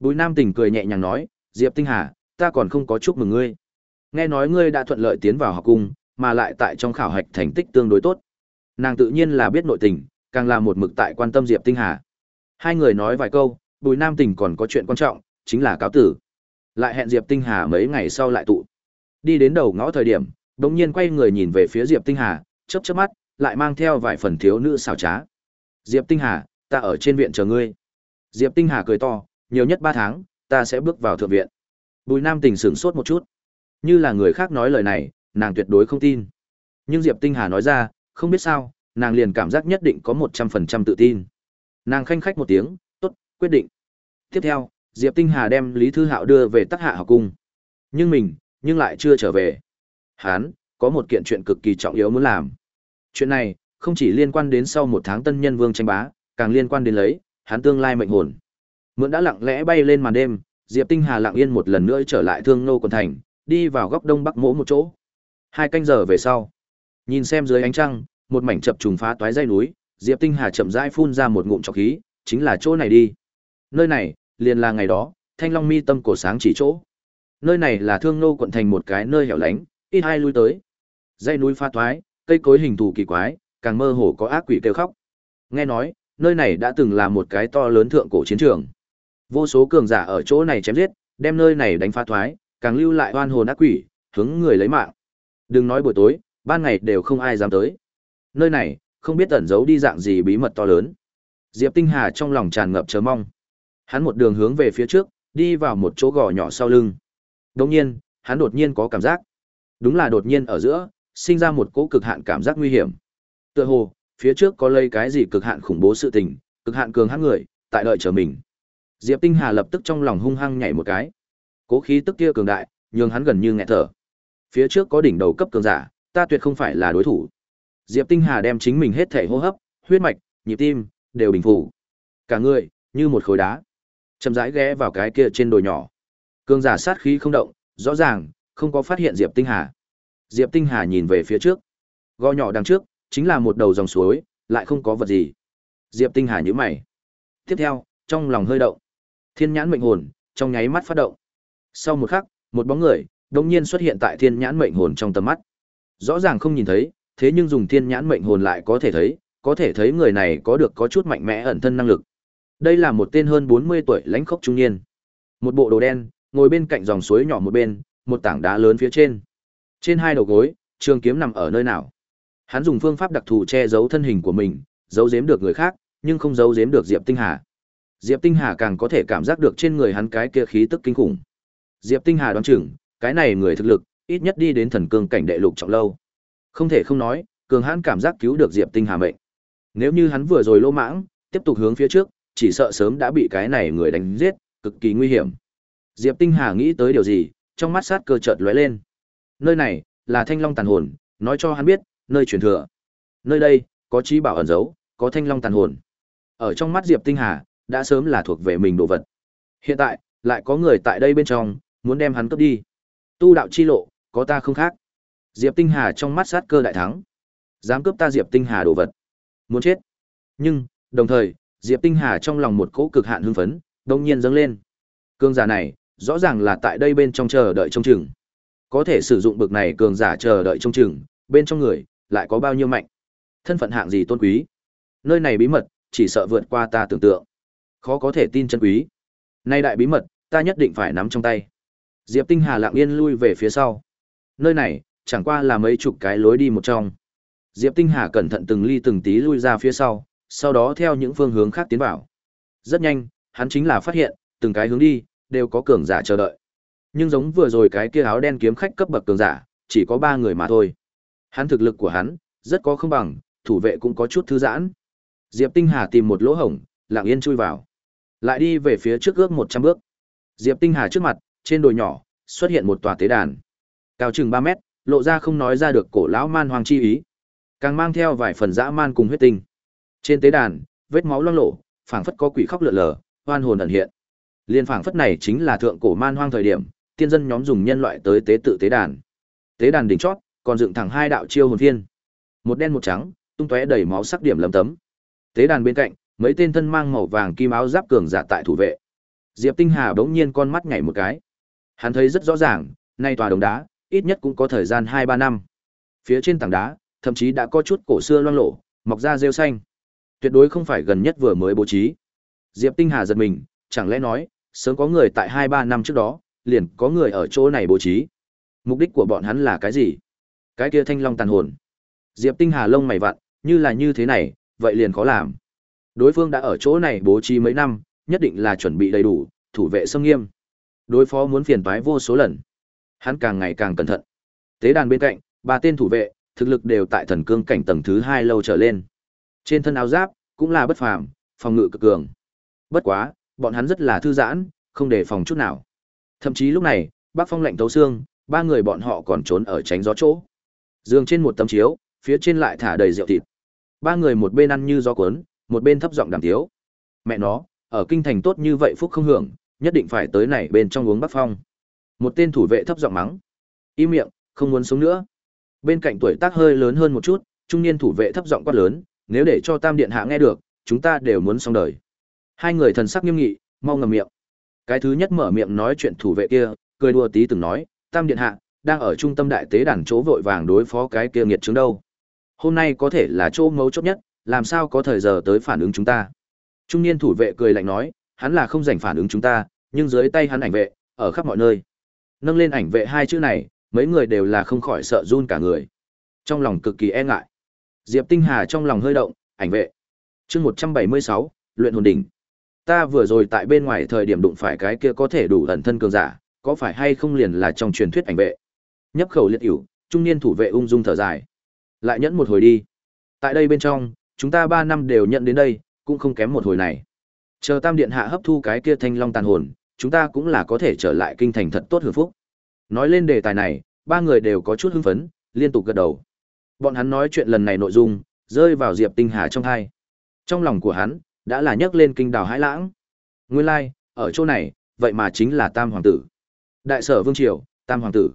Bùi Nam Tình cười nhẹ nhàng nói, Diệp Tinh Hà, ta còn không có chúc mừng ngươi. Nghe nói ngươi đã thuận lợi tiến vào học cung, mà lại tại trong khảo hạch thành tích tương đối tốt. Nàng tự nhiên là biết nội tình, càng là một mực tại quan tâm Diệp Tinh Hà. Hai người nói vài câu, Bùi Nam Tình còn có chuyện quan trọng, chính là cáo tử. Lại hẹn Diệp Tinh Hà mấy ngày sau lại tụ. Đi đến đầu ngõ thời điểm, đột nhiên quay người nhìn về phía Diệp Tinh Hà, chớp chớp mắt, lại mang theo vài phần thiếu nữ xảo trá. Diệp Tinh Hà, ta ở trên viện chờ ngươi. Diệp Tinh Hà cười to, nhiều nhất ba tháng, ta sẽ bước vào thượng viện. Bùi Nam Tình sửng sốt một chút. Như là người khác nói lời này, nàng tuyệt đối không tin. Nhưng Diệp Tinh Hà nói ra, không biết sao, nàng liền cảm giác nhất định có một trăm phần trăm tự tin. Nàng khanh khách một tiếng, tốt, quyết định. Tiếp theo, Diệp Tinh Hà đem Lý Thư Hạo đưa về Tắc Hạ học cung. Nhưng mình, nhưng lại chưa trở về. Hán, có một kiện chuyện cực kỳ trọng yếu muốn làm. Chuyện này, không chỉ liên quan đến sau một tháng tân nhân vương tranh bá, càng liên quan đến lấy, hắn tương lai mệnh hồn. Mượn đã lặng lẽ bay lên màn đêm, Diệp Tinh Hà lặng yên một lần nữa trở lại Thương Nô Quần thành, đi vào góc đông bắc mỗ một chỗ. Hai canh giờ về sau, nhìn xem dưới ánh trăng, một mảnh chập trùng phá toái dây núi, Diệp Tinh Hà chậm rãi phun ra một ngụm trọc khí, chính là chỗ này đi. Nơi này, liền là ngày đó, Thanh Long Mi tâm cổ sáng chỉ chỗ. Nơi này là Thương Nô quận thành một cái nơi hẻo lánh, ít ai lui tới. Dây núi pha toái, cây cối hình thù kỳ quái, càng mơ hồ có ác quỷ kêu khóc. Nghe nói, nơi này đã từng là một cái to lớn thượng cổ chiến trường. Vô số cường giả ở chỗ này chém giết, đem nơi này đánh phá thoái, càng lưu lại oan hồn ác quỷ, hướng người lấy mạng. Đừng nói buổi tối, ban ngày đều không ai dám tới. Nơi này, không biết ẩn giấu đi dạng gì bí mật to lớn. Diệp Tinh Hà trong lòng tràn ngập chờ mong. Hắn một đường hướng về phía trước, đi vào một chỗ gò nhỏ sau lưng. Đột nhiên, hắn đột nhiên có cảm giác. Đúng là đột nhiên ở giữa, sinh ra một cỗ cực hạn cảm giác nguy hiểm. Tựa hồ, phía trước có lây cái gì cực hạn khủng bố sự tình, cực hạn cường hãn người, tại đợi chờ mình. Diệp Tinh Hà lập tức trong lòng hung hăng nhảy một cái. Cố khí tức kia cường đại, nhường hắn gần như nghẹt thở. Phía trước có đỉnh đầu cấp cường giả, ta tuyệt không phải là đối thủ. Diệp Tinh Hà đem chính mình hết thể hô hấp, huyết mạch, nhịp tim đều bình phục. Cả người như một khối đá, chậm rãi ghé vào cái kia trên đồi nhỏ. Cường giả sát khí không động, rõ ràng không có phát hiện Diệp Tinh Hà. Diệp Tinh Hà nhìn về phía trước. Gò nhỏ đằng trước chính là một đầu dòng suối, lại không có vật gì. Diệp Tinh Hà nhíu mày. Tiếp theo, trong lòng hơi động. Thiên nhãn mệnh hồn, trong nháy mắt phát động. Sau một khắc, một bóng người, đột nhiên xuất hiện tại thiên nhãn mệnh hồn trong tầm mắt. Rõ ràng không nhìn thấy, thế nhưng dùng thiên nhãn mệnh hồn lại có thể thấy, có thể thấy người này có được có chút mạnh mẽ ẩn thân năng lực. Đây là một tên hơn 40 tuổi lãnh khốc trung niên. Một bộ đồ đen, ngồi bên cạnh dòng suối nhỏ một bên, một tảng đá lớn phía trên. Trên hai đầu gối, trường kiếm nằm ở nơi nào? Hắn dùng phương pháp đặc thù che giấu thân hình của mình, giấu giếm được người khác, nhưng không giấu giếm được Diệp Tinh Hà. Diệp Tinh Hà càng có thể cảm giác được trên người hắn cái kia khí tức kinh khủng. Diệp Tinh Hà đoán chừng, cái này người thực lực, ít nhất đi đến thần cương cảnh đệ lục trọng lâu. Không thể không nói, cường hãn cảm giác cứu được Diệp Tinh Hà mệnh. Nếu như hắn vừa rồi lỗ mãng, tiếp tục hướng phía trước, chỉ sợ sớm đã bị cái này người đánh giết, cực kỳ nguy hiểm. Diệp Tinh Hà nghĩ tới điều gì, trong mắt sát cơ chợt lóe lên. Nơi này là Thanh Long tàn hồn, nói cho hắn biết, nơi truyền thừa. Nơi đây có trí bảo ẩn giấu, có Thanh Long tàn hồn. Ở trong mắt Diệp Tinh Hà, đã sớm là thuộc về mình đồ vật. Hiện tại, lại có người tại đây bên trong, muốn đem hắn cướp đi. Tu đạo chi lộ, có ta không khác. Diệp Tinh Hà trong mắt sát cơ đại thắng. Dám cướp ta Diệp Tinh Hà đồ vật. Muốn chết. Nhưng, đồng thời, Diệp Tinh Hà trong lòng một cỗ cực hạn hưng phấn, đột nhiên dâng lên. Cường giả này, rõ ràng là tại đây bên trong chờ đợi trông chừng. Có thể sử dụng bực này cường giả chờ đợi trông chừng, bên trong người lại có bao nhiêu mạnh? Thân phận hạng gì tôn quý? Nơi này bí mật, chỉ sợ vượt qua ta tưởng tượng khó có thể tin chân quý. Nay đại bí mật, ta nhất định phải nắm trong tay. Diệp Tinh Hà lặng yên lui về phía sau. Nơi này, chẳng qua là mấy chục cái lối đi một trong. Diệp Tinh Hà cẩn thận từng ly từng tí lui ra phía sau, sau đó theo những phương hướng khác tiến vào. Rất nhanh, hắn chính là phát hiện, từng cái hướng đi, đều có cường giả chờ đợi. Nhưng giống vừa rồi cái kia áo đen kiếm khách cấp bậc cường giả, chỉ có ba người mà thôi. Hắn thực lực của hắn, rất có không bằng, thủ vệ cũng có chút thư giãn. Diệp Tinh Hà tìm một lỗ hổng, lặng yên chui vào. Lại đi về phía trước ước một trăm bước. Diệp Tinh Hà trước mặt, trên đồi nhỏ, xuất hiện một tòa tế đàn. Cao chừng ba mét, lộ ra không nói ra được cổ lão man hoàng chi ý. Càng mang theo vài phần dã man cùng huyết tinh. Trên tế đàn, vết máu loang lổ, phảng phất có quỷ khóc lượn lờ, oan hồn ẩn hiện. Liên phảng phất này chính là thượng cổ man hoang thời điểm, tiên dân nhóm dùng nhân loại tới tế tự tế đàn. Tế đàn đỉnh chót, còn dựng thẳng hai đạo chiêu hồn viên Một đen một trắng, tung tóe đầy máu sắc điểm lấm tấm. Tế đàn bên cạnh, mấy tên thân mang màu vàng kim áo giáp cường giả tại thủ vệ. Diệp Tinh Hà bỗng nhiên con mắt nhảy một cái. Hắn thấy rất rõ ràng, nay tòa đống đá, ít nhất cũng có thời gian 2-3 năm. Phía trên tảng đá, thậm chí đã có chút cổ xưa loang lổ, mọc ra rêu xanh. Tuyệt đối không phải gần nhất vừa mới bố trí. Diệp Tinh Hà giật mình, chẳng lẽ nói, sớm có người tại 2-3 năm trước đó, liền có người ở chỗ này bố trí. Mục đích của bọn hắn là cái gì? Cái kia thanh long tàn hồn. Diệp Tinh Hà lông mày vặn, như là như thế này, vậy liền khó làm. Đối phương đã ở chỗ này bố trí mấy năm, nhất định là chuẩn bị đầy đủ, thủ vệ sông nghiêm. Đối phó muốn phiền toái vô số lần. Hắn càng ngày càng cẩn thận. Tế đàn bên cạnh, ba tên thủ vệ, thực lực đều tại thần cương cảnh tầng thứ hai lâu trở lên. Trên thân áo giáp, cũng là bất phàm, phòng ngự cực cường. Bất quá, bọn hắn rất là thư giãn, không đề phòng chút nào. Thậm chí lúc này, Bác Phong lạnh tấu xương, ba người bọn họ còn trốn ở tránh gió chỗ. Giường trên một tấm chiếu, phía trên lại thả đầy rượu thịt. Ba người một bên ăn như gió cuốn, một bên thấp giọng đàm tiếu. Mẹ nó, ở kinh thành tốt như vậy phúc không hưởng, nhất định phải tới này bên trong uống Bắc Phong. Một tên thủ vệ thấp giọng mắng. Im miệng, không muốn sống nữa. Bên cạnh tuổi tác hơi lớn hơn một chút, trung niên thủ vệ thấp giọng quát lớn, nếu để cho Tam điện hạ nghe được, chúng ta đều muốn xong đời. Hai người thần sắc nghiêm nghị, mau ngậm miệng. Cái thứ nhất mở miệng nói chuyện thủ vệ kia, cười đùa tí từng nói, Tam điện hạ đang ở trung tâm đại tế đàn chỗ vội vàng đối phó cái kia nghiệt chứng đâu. Hôm nay có thể là chỗ mấu chốt nhất, làm sao có thời giờ tới phản ứng chúng ta. Trung niên thủ vệ cười lạnh nói, hắn là không dành phản ứng chúng ta, nhưng dưới tay hắn ảnh vệ, ở khắp mọi nơi. Nâng lên ảnh vệ hai chữ này, mấy người đều là không khỏi sợ run cả người. Trong lòng cực kỳ e ngại. Diệp Tinh Hà trong lòng hơi động, ảnh vệ. Chương 176, luyện hồn đỉnh. Ta vừa rồi tại bên ngoài thời điểm đụng phải cái kia có thể đủ ẩn thân cường giả, có phải hay không liền là trong truyền thuyết ảnh vệ. Nhấp khẩu liệt hữu, trung niên thủ vệ ung dung thở dài. Lại nhẫn một hồi đi. Tại đây bên trong, chúng ta 3 năm đều nhận đến đây, cũng không kém một hồi này. Chờ Tam điện hạ hấp thu cái kia thanh long tàn hồn, chúng ta cũng là có thể trở lại kinh thành thật tốt hưởng phúc. Nói lên đề tài này, ba người đều có chút hưng phấn, liên tục gật đầu. Bọn hắn nói chuyện lần này nội dung, rơi vào Diệp Tinh Hà trong hai. Trong lòng của hắn, đã là nhấc lên kinh đào hãi lãng. Nguyên lai, like, ở chỗ này, vậy mà chính là Tam Hoàng tử. Đại sở Vương Triều, Tam Hoàng tử.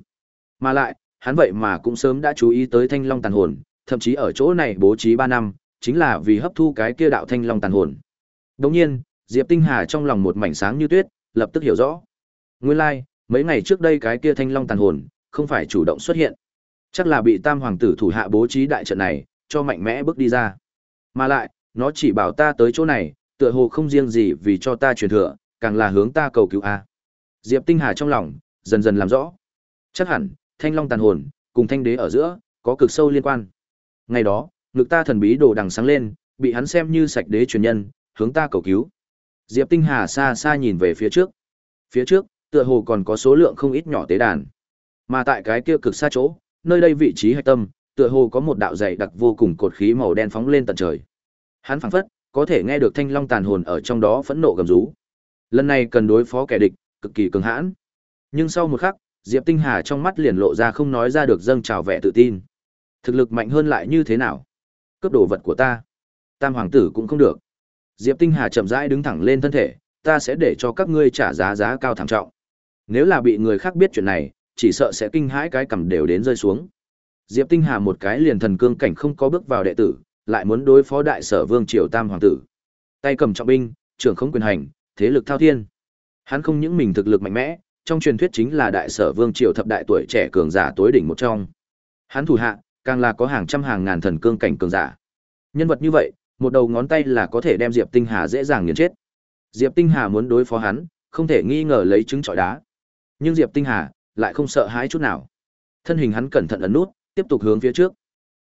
Mà lại, hắn vậy mà cũng sớm đã chú ý tới thanh long tàn hồn, thậm chí ở chỗ này bố trí 3 năm, chính là vì hấp thu cái kia đạo thanh long tàn hồn. Đồng nhiên, Diệp Tinh Hà trong lòng một mảnh sáng như tuyết, lập tức hiểu rõ. Nguyên lai, like, mấy ngày trước đây cái kia thanh long tàn hồn, không phải chủ động xuất hiện. Chắc là bị tam hoàng tử thủ hạ bố trí đại trận này, cho mạnh mẽ bước đi ra. Mà lại, nó chỉ bảo ta tới chỗ này, tựa hồ không riêng gì vì cho ta truyền thừa, càng là hướng ta cầu cứu a. Diệp Tinh Hà trong lòng dần dần làm rõ. Chắc hẳn, Thanh Long tàn hồn cùng Thanh Đế ở giữa có cực sâu liên quan. Ngày đó, ngực ta thần bí đồ đằng sáng lên, bị hắn xem như sạch đế truyền nhân, hướng ta cầu cứu. Diệp Tinh Hà xa xa nhìn về phía trước. Phía trước, tựa hồ còn có số lượng không ít nhỏ tế đàn. Mà tại cái kia cực xa chỗ, nơi đây vị trí hạch tâm, tựa hồ có một đạo dày đặc vô cùng cột khí màu đen phóng lên tận trời. Hắn phảng phất có thể nghe được thanh long tàn hồn ở trong đó phẫn nộ gầm rú. Lần này cần đối phó kẻ địch, cực kỳ cường hãn. Nhưng sau một khắc, Diệp Tinh Hà trong mắt liền lộ ra không nói ra được dâng trào vẻ tự tin. Thực lực mạnh hơn lại như thế nào? Cướp đồ vật của ta, Tam hoàng tử cũng không được. Diệp Tinh Hà chậm rãi đứng thẳng lên thân thể, ta sẽ để cho các ngươi trả giá giá cao thảm trọng. Nếu là bị người khác biết chuyện này, chỉ sợ sẽ kinh hãi cái cầm đều đến rơi xuống. Diệp Tinh Hà một cái liền thần cương cảnh không có bước vào đệ tử, lại muốn đối phó đại sở vương triều tam hoàng tử. Tay cầm trọng binh, trưởng không quyền hành, thế lực thao thiên. Hắn không những mình thực lực mạnh mẽ, trong truyền thuyết chính là đại sở vương triều thập đại tuổi trẻ cường giả tối đỉnh một trong. Hắn thủ hạ, càng là có hàng trăm hàng ngàn thần cương cảnh cường giả. Nhân vật như vậy, một đầu ngón tay là có thể đem Diệp Tinh Hà dễ dàng nghiền chết. Diệp Tinh Hà muốn đối phó hắn, không thể nghi ngờ lấy trứng trọi đá. Nhưng Diệp Tinh Hà lại không sợ hãi chút nào. Thân hình hắn cẩn thận ấn nút, tiếp tục hướng phía trước.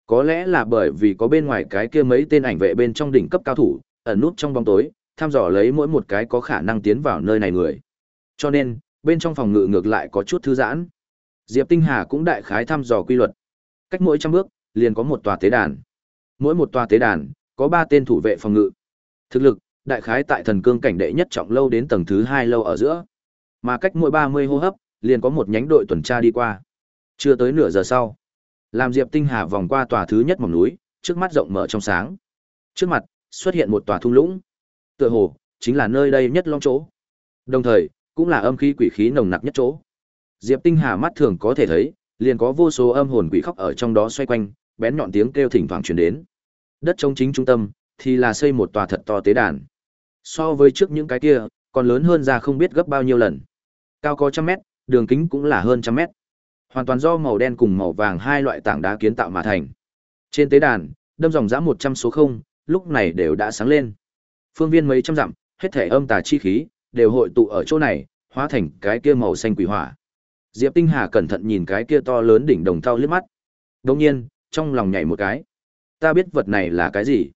Có lẽ là bởi vì có bên ngoài cái kia mấy tên ảnh vệ bên trong đỉnh cấp cao thủ, ẩn nút trong bóng tối, thăm dò lấy mỗi một cái có khả năng tiến vào nơi này người. Cho nên, bên trong phòng ngự ngược lại có chút thư giãn. Diệp Tinh Hà cũng đại khái thăm dò quy luật. Cách mỗi trăm bước, liền có một tòa tế đàn. Mỗi một tòa tế đàn, có ba tên thủ vệ phòng ngự. Thực lực, đại khái tại thần cương cảnh đệ nhất trọng lâu đến tầng thứ hai lâu ở giữa. Mà cách mỗi 30 hô hấp, liền có một nhánh đội tuần tra đi qua. Chưa tới nửa giờ sau, làm Diệp Tinh Hà vòng qua tòa thứ nhất mỏm núi, trước mắt rộng mở trong sáng. Trước mặt xuất hiện một tòa thung lũng. Tựa hồ chính là nơi đây nhất long chỗ. Đồng thời, cũng là âm khí quỷ khí nồng nặc nhất chỗ. Diệp Tinh Hà mắt thường có thể thấy, liền có vô số âm hồn quỷ khóc ở trong đó xoay quanh, bén nhọn tiếng kêu thỉnh thoảng truyền đến. Đất trống chính trung tâm thì là xây một tòa thật to tế đàn. So với trước những cái kia, còn lớn hơn ra không biết gấp bao nhiêu lần. Cao có trăm mét, đường kính cũng là hơn trăm mét. Hoàn toàn do màu đen cùng màu vàng hai loại tảng đá kiến tạo mà thành. Trên tế đàn, đâm dòng giã một trăm số không, lúc này đều đã sáng lên. Phương viên mấy trăm dặm, hết thể âm tà chi khí đều hội tụ ở chỗ này, hóa thành cái kia màu xanh quỷ hỏa. Diệp Tinh Hà cẩn thận nhìn cái kia to lớn đỉnh đồng thau liếc mắt. đông nhiên, trong lòng nhảy một cái. Ta biết vật này là cái gì?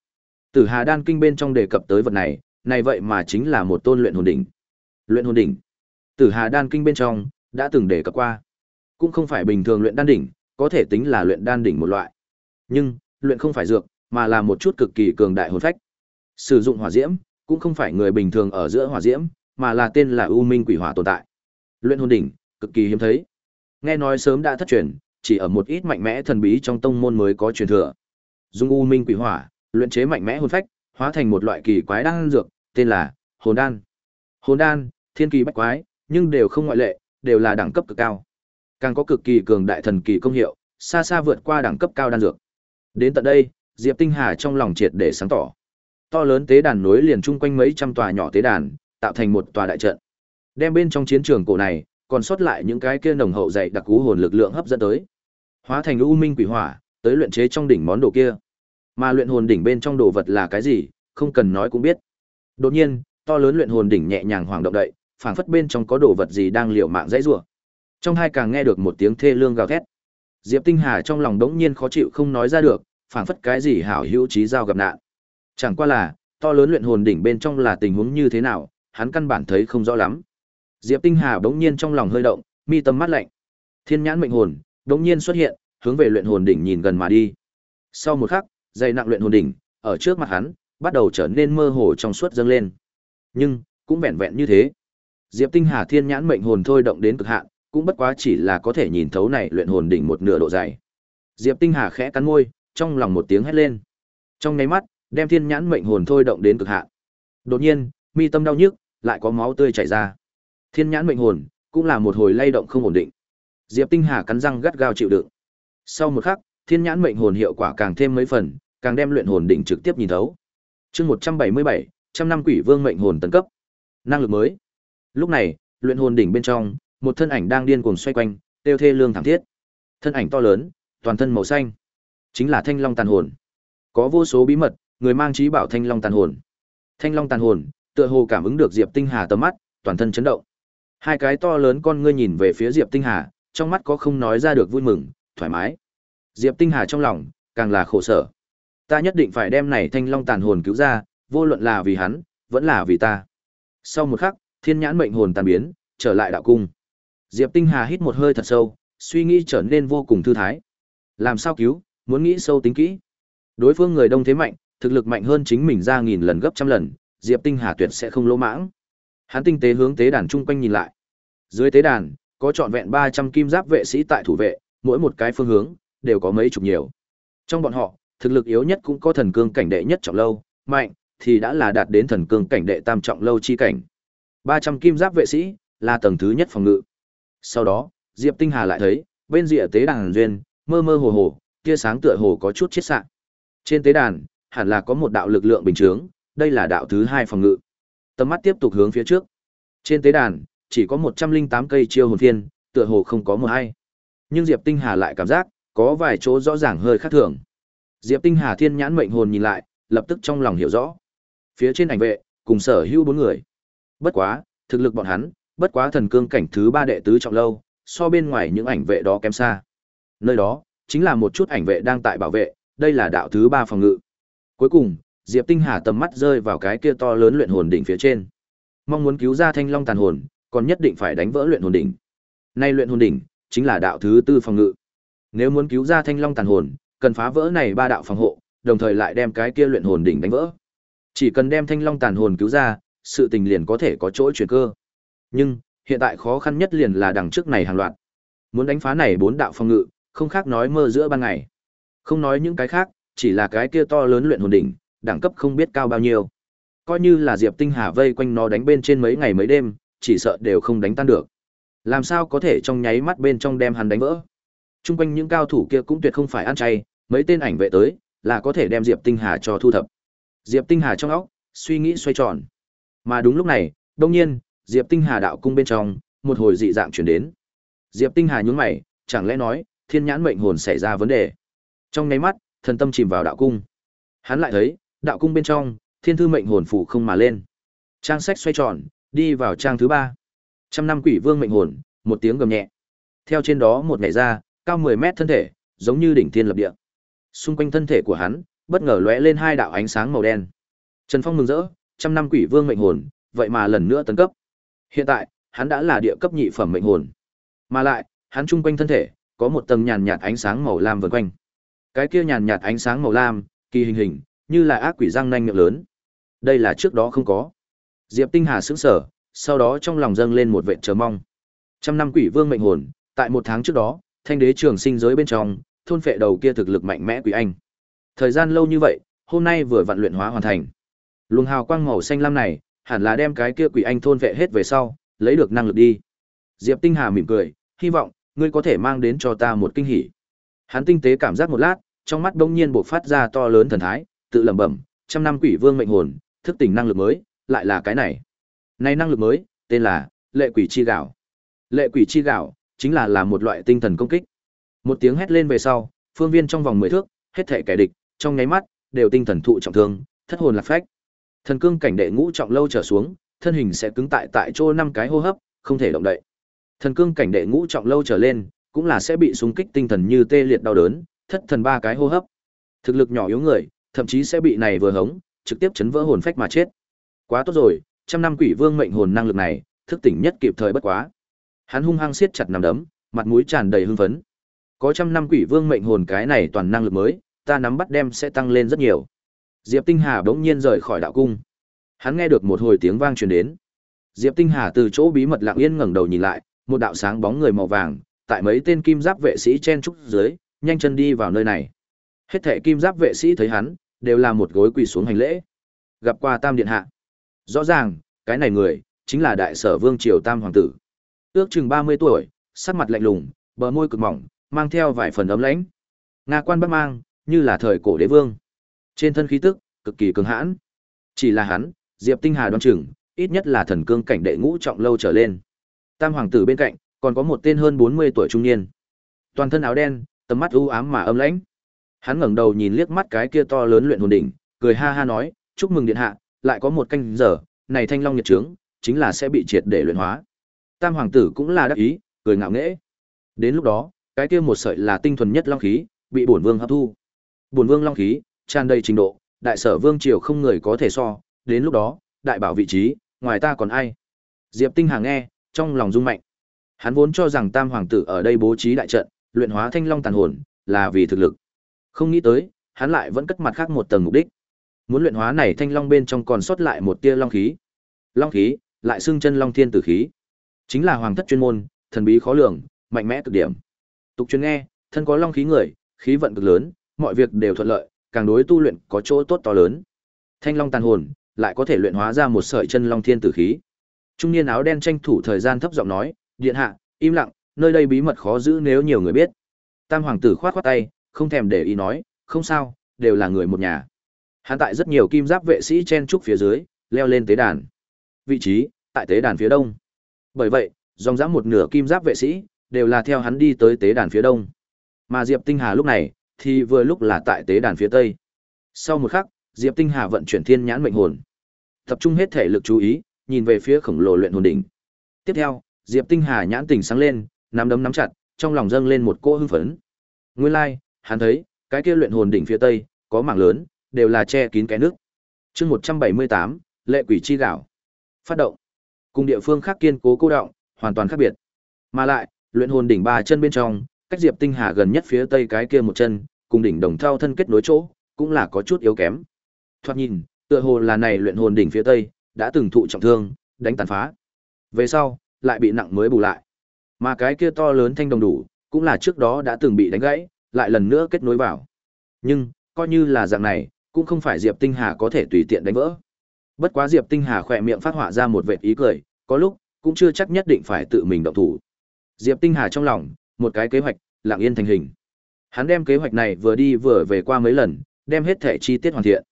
Tử Hà Đan kinh bên trong đề cập tới vật này, này vậy mà chính là một tôn luyện hồn đỉnh. Luyện hồn đỉnh. Tử Hà Đan kinh bên trong đã từng đề cập qua. Cũng không phải bình thường luyện đan đỉnh, có thể tính là luyện đan đỉnh một loại. Nhưng, luyện không phải dược, mà là một chút cực kỳ cường đại hồn phách. Sử dụng hỏa diễm, cũng không phải người bình thường ở giữa hỏa diễm, mà là tên là U Minh Quỷ Hỏa tồn tại. Luyện hồn đỉnh, cực kỳ hiếm thấy. Nghe nói sớm đã thất truyền, chỉ ở một ít mạnh mẽ thần bí trong tông môn mới có truyền thừa. dùng U Minh Quỷ Hỏa, luyện chế mạnh mẽ hồn phách, hóa thành một loại kỳ quái đan dược, tên là Hồn đan. Hồn đan, thiên kỳ bách quái, nhưng đều không ngoại lệ, đều là đẳng cấp cực cao. Càng có cực kỳ cường đại thần kỳ công hiệu, xa xa vượt qua đẳng cấp cao đan dược. Đến tận đây, Diệp Tinh Hà trong lòng triệt để sáng tỏ. To lớn tế đàn nối liền chung quanh mấy trăm tòa nhỏ tế đàn, tạo thành một tòa đại trận. Đem bên trong chiến trường cổ này, còn sót lại những cái kia nồng hậu dày đặc cú hồn lực lượng hấp dẫn tới. Hóa thành u minh quỷ hỏa, tới luyện chế trong đỉnh món đồ kia. Mà luyện hồn đỉnh bên trong đồ vật là cái gì, không cần nói cũng biết. Đột nhiên, to lớn luyện hồn đỉnh nhẹ nhàng hoàng động đậy, phảng phất bên trong có đồ vật gì đang liều mạng dãy rủa. Trong hai càng nghe được một tiếng thê lương gào thét. Diệp Tinh Hà trong lòng đống nhiên khó chịu không nói ra được, phảng phất cái gì hảo hữu trí giao gặp nạn. Chẳng qua là, to lớn luyện hồn đỉnh bên trong là tình huống như thế nào, hắn căn bản thấy không rõ lắm. Diệp Tinh Hà bỗng nhiên trong lòng hơi động, mi tâm mắt lạnh. Thiên nhãn mệnh hồn bỗng nhiên xuất hiện, hướng về luyện hồn đỉnh nhìn gần mà đi. Sau một khắc, dày nặng luyện hồn đỉnh ở trước mặt hắn, bắt đầu trở nên mơ hồ trong suốt dâng lên. Nhưng, cũng vẹn vẹn như thế. Diệp Tinh Hà thiên nhãn mệnh hồn thôi động đến cực hạn, cũng bất quá chỉ là có thể nhìn thấu này luyện hồn đỉnh một nửa độ dày. Diệp Tinh Hà khẽ cắn môi, trong lòng một tiếng hét lên. Trong nháy mắt, đem thiên nhãn mệnh hồn thôi động đến cực hạn. Đột nhiên, mi tâm đau nhức, lại có máu tươi chảy ra. Thiên nhãn mệnh hồn cũng là một hồi lay động không ổn định. Diệp Tinh Hà cắn răng gắt gao chịu đựng. Sau một khắc, thiên nhãn mệnh hồn hiệu quả càng thêm mấy phần, càng đem luyện hồn đỉnh trực tiếp nhìn thấu. Chương 177, trăm năm quỷ vương mệnh hồn tấn cấp. Năng lực mới. Lúc này, luyện hồn đỉnh bên trong, một thân ảnh đang điên cuồng xoay quanh, tiêu thê lương thảm thiết. Thân ảnh to lớn, toàn thân màu xanh, chính là Thanh Long tàn hồn. Có vô số bí mật, người mang trí bảo Thanh Long tàn hồn. Thanh Long tàn hồn, tựa hồ cảm ứng được Diệp Tinh Hà tầm mắt, toàn thân chấn động. Hai cái to lớn con ngươi nhìn về phía Diệp Tinh Hà, trong mắt có không nói ra được vui mừng, thoải mái. Diệp Tinh Hà trong lòng, càng là khổ sở. Ta nhất định phải đem này Thanh Long tàn hồn cứu ra, vô luận là vì hắn, vẫn là vì ta. Sau một khắc, thiên nhãn mệnh hồn tàn biến, trở lại đạo cung. Diệp Tinh Hà hít một hơi thật sâu, suy nghĩ trở nên vô cùng thư thái. Làm sao cứu, muốn nghĩ sâu tính kỹ. Đối phương người đông thế mạnh, thực lực mạnh hơn chính mình ra nghìn lần gấp trăm lần, Diệp Tinh Hà tuyệt sẽ không lỗ mãng. Hắn tinh tế hướng tế đàn chung quanh nhìn lại. Dưới tế đàn, có trọn vẹn 300 kim giáp vệ sĩ tại thủ vệ, mỗi một cái phương hướng đều có mấy chục nhiều. Trong bọn họ, thực lực yếu nhất cũng có thần cương cảnh đệ nhất trọng lâu, mạnh thì đã là đạt đến thần cương cảnh đệ tam trọng lâu chi cảnh. 300 kim giáp vệ sĩ là tầng thứ nhất phòng ngự. Sau đó, Diệp Tinh Hà lại thấy, bên rìa tế đàn duyên, mơ mơ hồ hồ, tia sáng tựa hồ có chút chết sạng. Trên tế đàn, hẳn là có một đạo lực lượng bình chướng, đây là đạo thứ hai phòng ngự. Tầm mắt tiếp tục hướng phía trước. Trên tế đàn, chỉ có 108 cây chiêu hồn phiên, tựa hồ không có một ai. Nhưng Diệp Tinh Hà lại cảm giác, có vài chỗ rõ ràng hơi khác thường. Diệp Tinh Hà thiên nhãn mệnh hồn nhìn lại, lập tức trong lòng hiểu rõ. Phía trên ảnh vệ, cùng sở hữu bốn người. Bất quá, thực lực bọn hắn, bất quá thần cương cảnh thứ ba đệ tứ trọng lâu, so bên ngoài những ảnh vệ đó kém xa. Nơi đó, chính là một chút ảnh vệ đang tại bảo vệ, đây là đạo thứ ba phòng ngự. Cuối cùng, Diệp Tinh Hà tầm mắt rơi vào cái kia to lớn luyện hồn đỉnh phía trên. Mong muốn cứu ra Thanh Long tàn hồn, còn nhất định phải đánh vỡ luyện hồn đỉnh. Nay luyện hồn đỉnh chính là đạo thứ tư phòng ngự. Nếu muốn cứu ra Thanh Long tàn hồn, cần phá vỡ này ba đạo phòng hộ, đồng thời lại đem cái kia luyện hồn đỉnh đánh vỡ. Chỉ cần đem Thanh Long tàn hồn cứu ra, sự tình liền có thể có chỗ chuyển cơ. Nhưng, hiện tại khó khăn nhất liền là đằng trước này hàng loạt. Muốn đánh phá này bốn đạo phòng ngự, không khác nói mơ giữa ban ngày. Không nói những cái khác, chỉ là cái kia to lớn luyện hồn đỉnh, đẳng cấp không biết cao bao nhiêu. Coi như là Diệp Tinh Hà vây quanh nó đánh bên trên mấy ngày mấy đêm, chỉ sợ đều không đánh tan được. Làm sao có thể trong nháy mắt bên trong đem hắn đánh vỡ? Trung quanh những cao thủ kia cũng tuyệt không phải ăn chay, mấy tên ảnh vệ tới, là có thể đem Diệp Tinh Hà cho thu thập. Diệp Tinh Hà trong óc, suy nghĩ xoay tròn. Mà đúng lúc này, đông nhiên, Diệp Tinh Hà đạo cung bên trong, một hồi dị dạng chuyển đến. Diệp Tinh Hà nhún mày, chẳng lẽ nói, thiên nhãn mệnh hồn xảy ra vấn đề. Trong nháy mắt, thần tâm chìm vào đạo cung. Hắn lại thấy, đạo cung bên trong, thiên thư mệnh hồn phủ không mà lên. Trang sách xoay tròn, đi vào trang thứ ba. Trăm năm quỷ vương mệnh hồn, một tiếng gầm nhẹ. Theo trên đó một ngày ra, cao 10 mét thân thể, giống như đỉnh thiên lập địa. Xung quanh thân thể của hắn, bất ngờ lóe lên hai đạo ánh sáng màu đen. Trần Phong mừng rỡ, trăm năm quỷ vương mệnh hồn, vậy mà lần nữa tấn cấp. Hiện tại, hắn đã là địa cấp nhị phẩm mệnh hồn. Mà lại, hắn trung quanh thân thể có một tầng nhàn nhạt ánh sáng màu lam vần quanh. Cái kia nhàn nhạt ánh sáng màu lam, kỳ hình hình, như là ác quỷ răng nanh miệng lớn. Đây là trước đó không có. Diệp Tinh Hà sững sờ, sau đó trong lòng dâng lên một vệt chờ mong. Trăm năm quỷ vương mệnh hồn, tại một tháng trước đó, thanh đế trường sinh giới bên trong, thôn phệ đầu kia thực lực mạnh mẽ quỷ anh. Thời gian lâu như vậy, hôm nay vừa vận luyện hóa hoàn thành. Luồng hào quang màu xanh lam này, hẳn là đem cái kia quỷ anh thôn vệ hết về sau, lấy được năng lực đi. Diệp Tinh Hà mỉm cười, hy vọng ngươi có thể mang đến cho ta một kinh hỉ. Hắn tinh tế cảm giác một lát, trong mắt bỗng nhiên bộc phát ra to lớn thần thái, tự lẩm bẩm, trăm năm quỷ vương mệnh hồn, thức tỉnh năng lực mới, lại là cái này. Này năng lực mới, tên là Lệ Quỷ Chi Gạo. Lệ Quỷ Chi Gạo chính là là một loại tinh thần công kích. Một tiếng hét lên về sau, phương viên trong vòng 10 thước, hết thảy kẻ địch, trong nháy mắt đều tinh thần thụ trọng thương, thất hồn lạc phách. Thần cương cảnh đệ ngũ trọng lâu trở xuống, thân hình sẽ cứng tại tại chỗ năm cái hô hấp, không thể động đậy. Thần cương cảnh đệ ngũ trọng lâu trở lên, cũng là sẽ bị xung kích tinh thần như tê liệt đau đớn, thất thần ba cái hô hấp. Thực lực nhỏ yếu người, thậm chí sẽ bị này vừa hống, trực tiếp chấn vỡ hồn phách mà chết. Quá tốt rồi, trăm năm quỷ vương mệnh hồn năng lực này, thức tỉnh nhất kịp thời bất quá. Hắn hung hăng siết chặt nằm đấm, mặt mũi tràn đầy hưng phấn. Có trăm năm quỷ vương mệnh hồn cái này toàn năng lực mới, ta nắm bắt đem sẽ tăng lên rất nhiều. Diệp Tinh Hà bỗng nhiên rời khỏi đạo cung. Hắn nghe được một hồi tiếng vang truyền đến. Diệp Tinh Hà từ chỗ bí mật lặng yên ngẩng đầu nhìn lại, một đạo sáng bóng người màu vàng, tại mấy tên kim giáp vệ sĩ chen trúc dưới, nhanh chân đi vào nơi này. Hết thảy kim giáp vệ sĩ thấy hắn, đều là một gối quỳ xuống hành lễ. Gặp qua Tam điện hạ. Rõ ràng, cái này người chính là đại sở vương triều Tam hoàng tử. Ước chừng 30 tuổi, sắc mặt lạnh lùng, bờ môi cực mỏng, mang theo vài phần ấm lãnh. Nga quan bất mang, như là thời cổ đế vương. Trên thân khí tức, cực kỳ cường hãn. Chỉ là hắn, Diệp Tinh Hà đoán chừng, ít nhất là thần cương cảnh đệ ngũ trọng lâu trở lên. Tam hoàng tử bên cạnh, còn có một tên hơn 40 tuổi trung niên. Toàn thân áo đen, tầm mắt u ám mà âm lãnh. Hắn ngẩng đầu nhìn liếc mắt cái kia to lớn luyện hồn đỉnh, cười ha ha nói, "Chúc mừng điện hạ, lại có một canh giờ, này thanh long nhiệt trướng, chính là sẽ bị triệt để luyện hóa." Tam hoàng tử cũng là đắc ý, cười ngạo nghễ. Đến lúc đó, cái kia một sợi là tinh thuần nhất long khí, bị bổn vương hấp thu. Bổn vương long khí, tràn đầy trình độ, đại sở vương triều không người có thể so, đến lúc đó, đại bảo vị trí, ngoài ta còn ai? Diệp Tinh Hà nghe, trong lòng rung mạnh. Hắn vốn cho rằng Tam hoàng tử ở đây bố trí đại trận, luyện hóa thanh long tàn hồn, là vì thực lực. Không nghĩ tới, hắn lại vẫn cất mặt khác một tầng mục đích. Muốn luyện hóa này thanh long bên trong còn sót lại một tia long khí. Long khí, lại xưng chân long thiên tử khí. Chính là hoàng thất chuyên môn, thần bí khó lường, mạnh mẽ cực điểm. Tục truyền nghe, thân có long khí người, khí vận cực lớn, mọi việc đều thuận lợi, càng đối tu luyện có chỗ tốt to lớn. Thanh long tàn hồn, lại có thể luyện hóa ra một sợi chân long thiên tử khí. Trung niên áo đen tranh thủ thời gian thấp giọng nói, "Điện hạ, im lặng, nơi đây bí mật khó giữ nếu nhiều người biết." Tam hoàng tử khoát khoát tay, không thèm để ý nói, "Không sao, đều là người một nhà." Hắn tại rất nhiều kim giáp vệ sĩ chen trúc phía dưới, leo lên tế đàn. Vị trí tại tế đàn phía đông. Bởi vậy, dòng dã một nửa kim giáp vệ sĩ đều là theo hắn đi tới tế đàn phía đông. Mà Diệp Tinh Hà lúc này thì vừa lúc là tại tế đàn phía tây. Sau một khắc, Diệp Tinh Hà vận chuyển thiên nhãn mệnh hồn, tập trung hết thể lực chú ý, nhìn về phía khổng lồ luyện hồn đỉnh. Tiếp theo, Diệp Tinh Hà nhãn tỉnh sáng lên, nắm đấm nắm chặt, trong lòng dâng lên một cỗ hưng phấn. Nguyên lai, like, hắn thấy, cái kia luyện hồn đỉnh phía tây, có mảng lớn, đều là che kín cái nước. Chương 178, Lệ quỷ chi gạo. Phát động. Cùng địa phương khác kiên cố cô động, hoàn toàn khác biệt. Mà lại, luyện hồn đỉnh ba chân bên trong, cách Diệp Tinh Hà gần nhất phía tây cái kia một chân, cùng đỉnh đồng thao thân kết nối chỗ, cũng là có chút yếu kém. Thoạt nhìn, tựa hồ là này luyện hồn đỉnh phía tây, đã từng thụ trọng thương, đánh tàn phá. Về sau, lại bị nặng mới bù lại. Mà cái kia to lớn thanh đồng đủ, cũng là trước đó đã từng bị đánh gãy, lại lần nữa kết nối vào. Nhưng, coi như là dạng này, cũng không phải Diệp Tinh Hà có thể tùy tiện đánh vỡ. Bất quá Diệp Tinh Hà khỏe miệng phát họa ra một vệt ý cười, có lúc, cũng chưa chắc nhất định phải tự mình động thủ. Diệp Tinh Hà trong lòng, một cái kế hoạch, lặng yên thành hình. Hắn đem kế hoạch này vừa đi vừa về qua mấy lần, đem hết thể chi tiết hoàn thiện.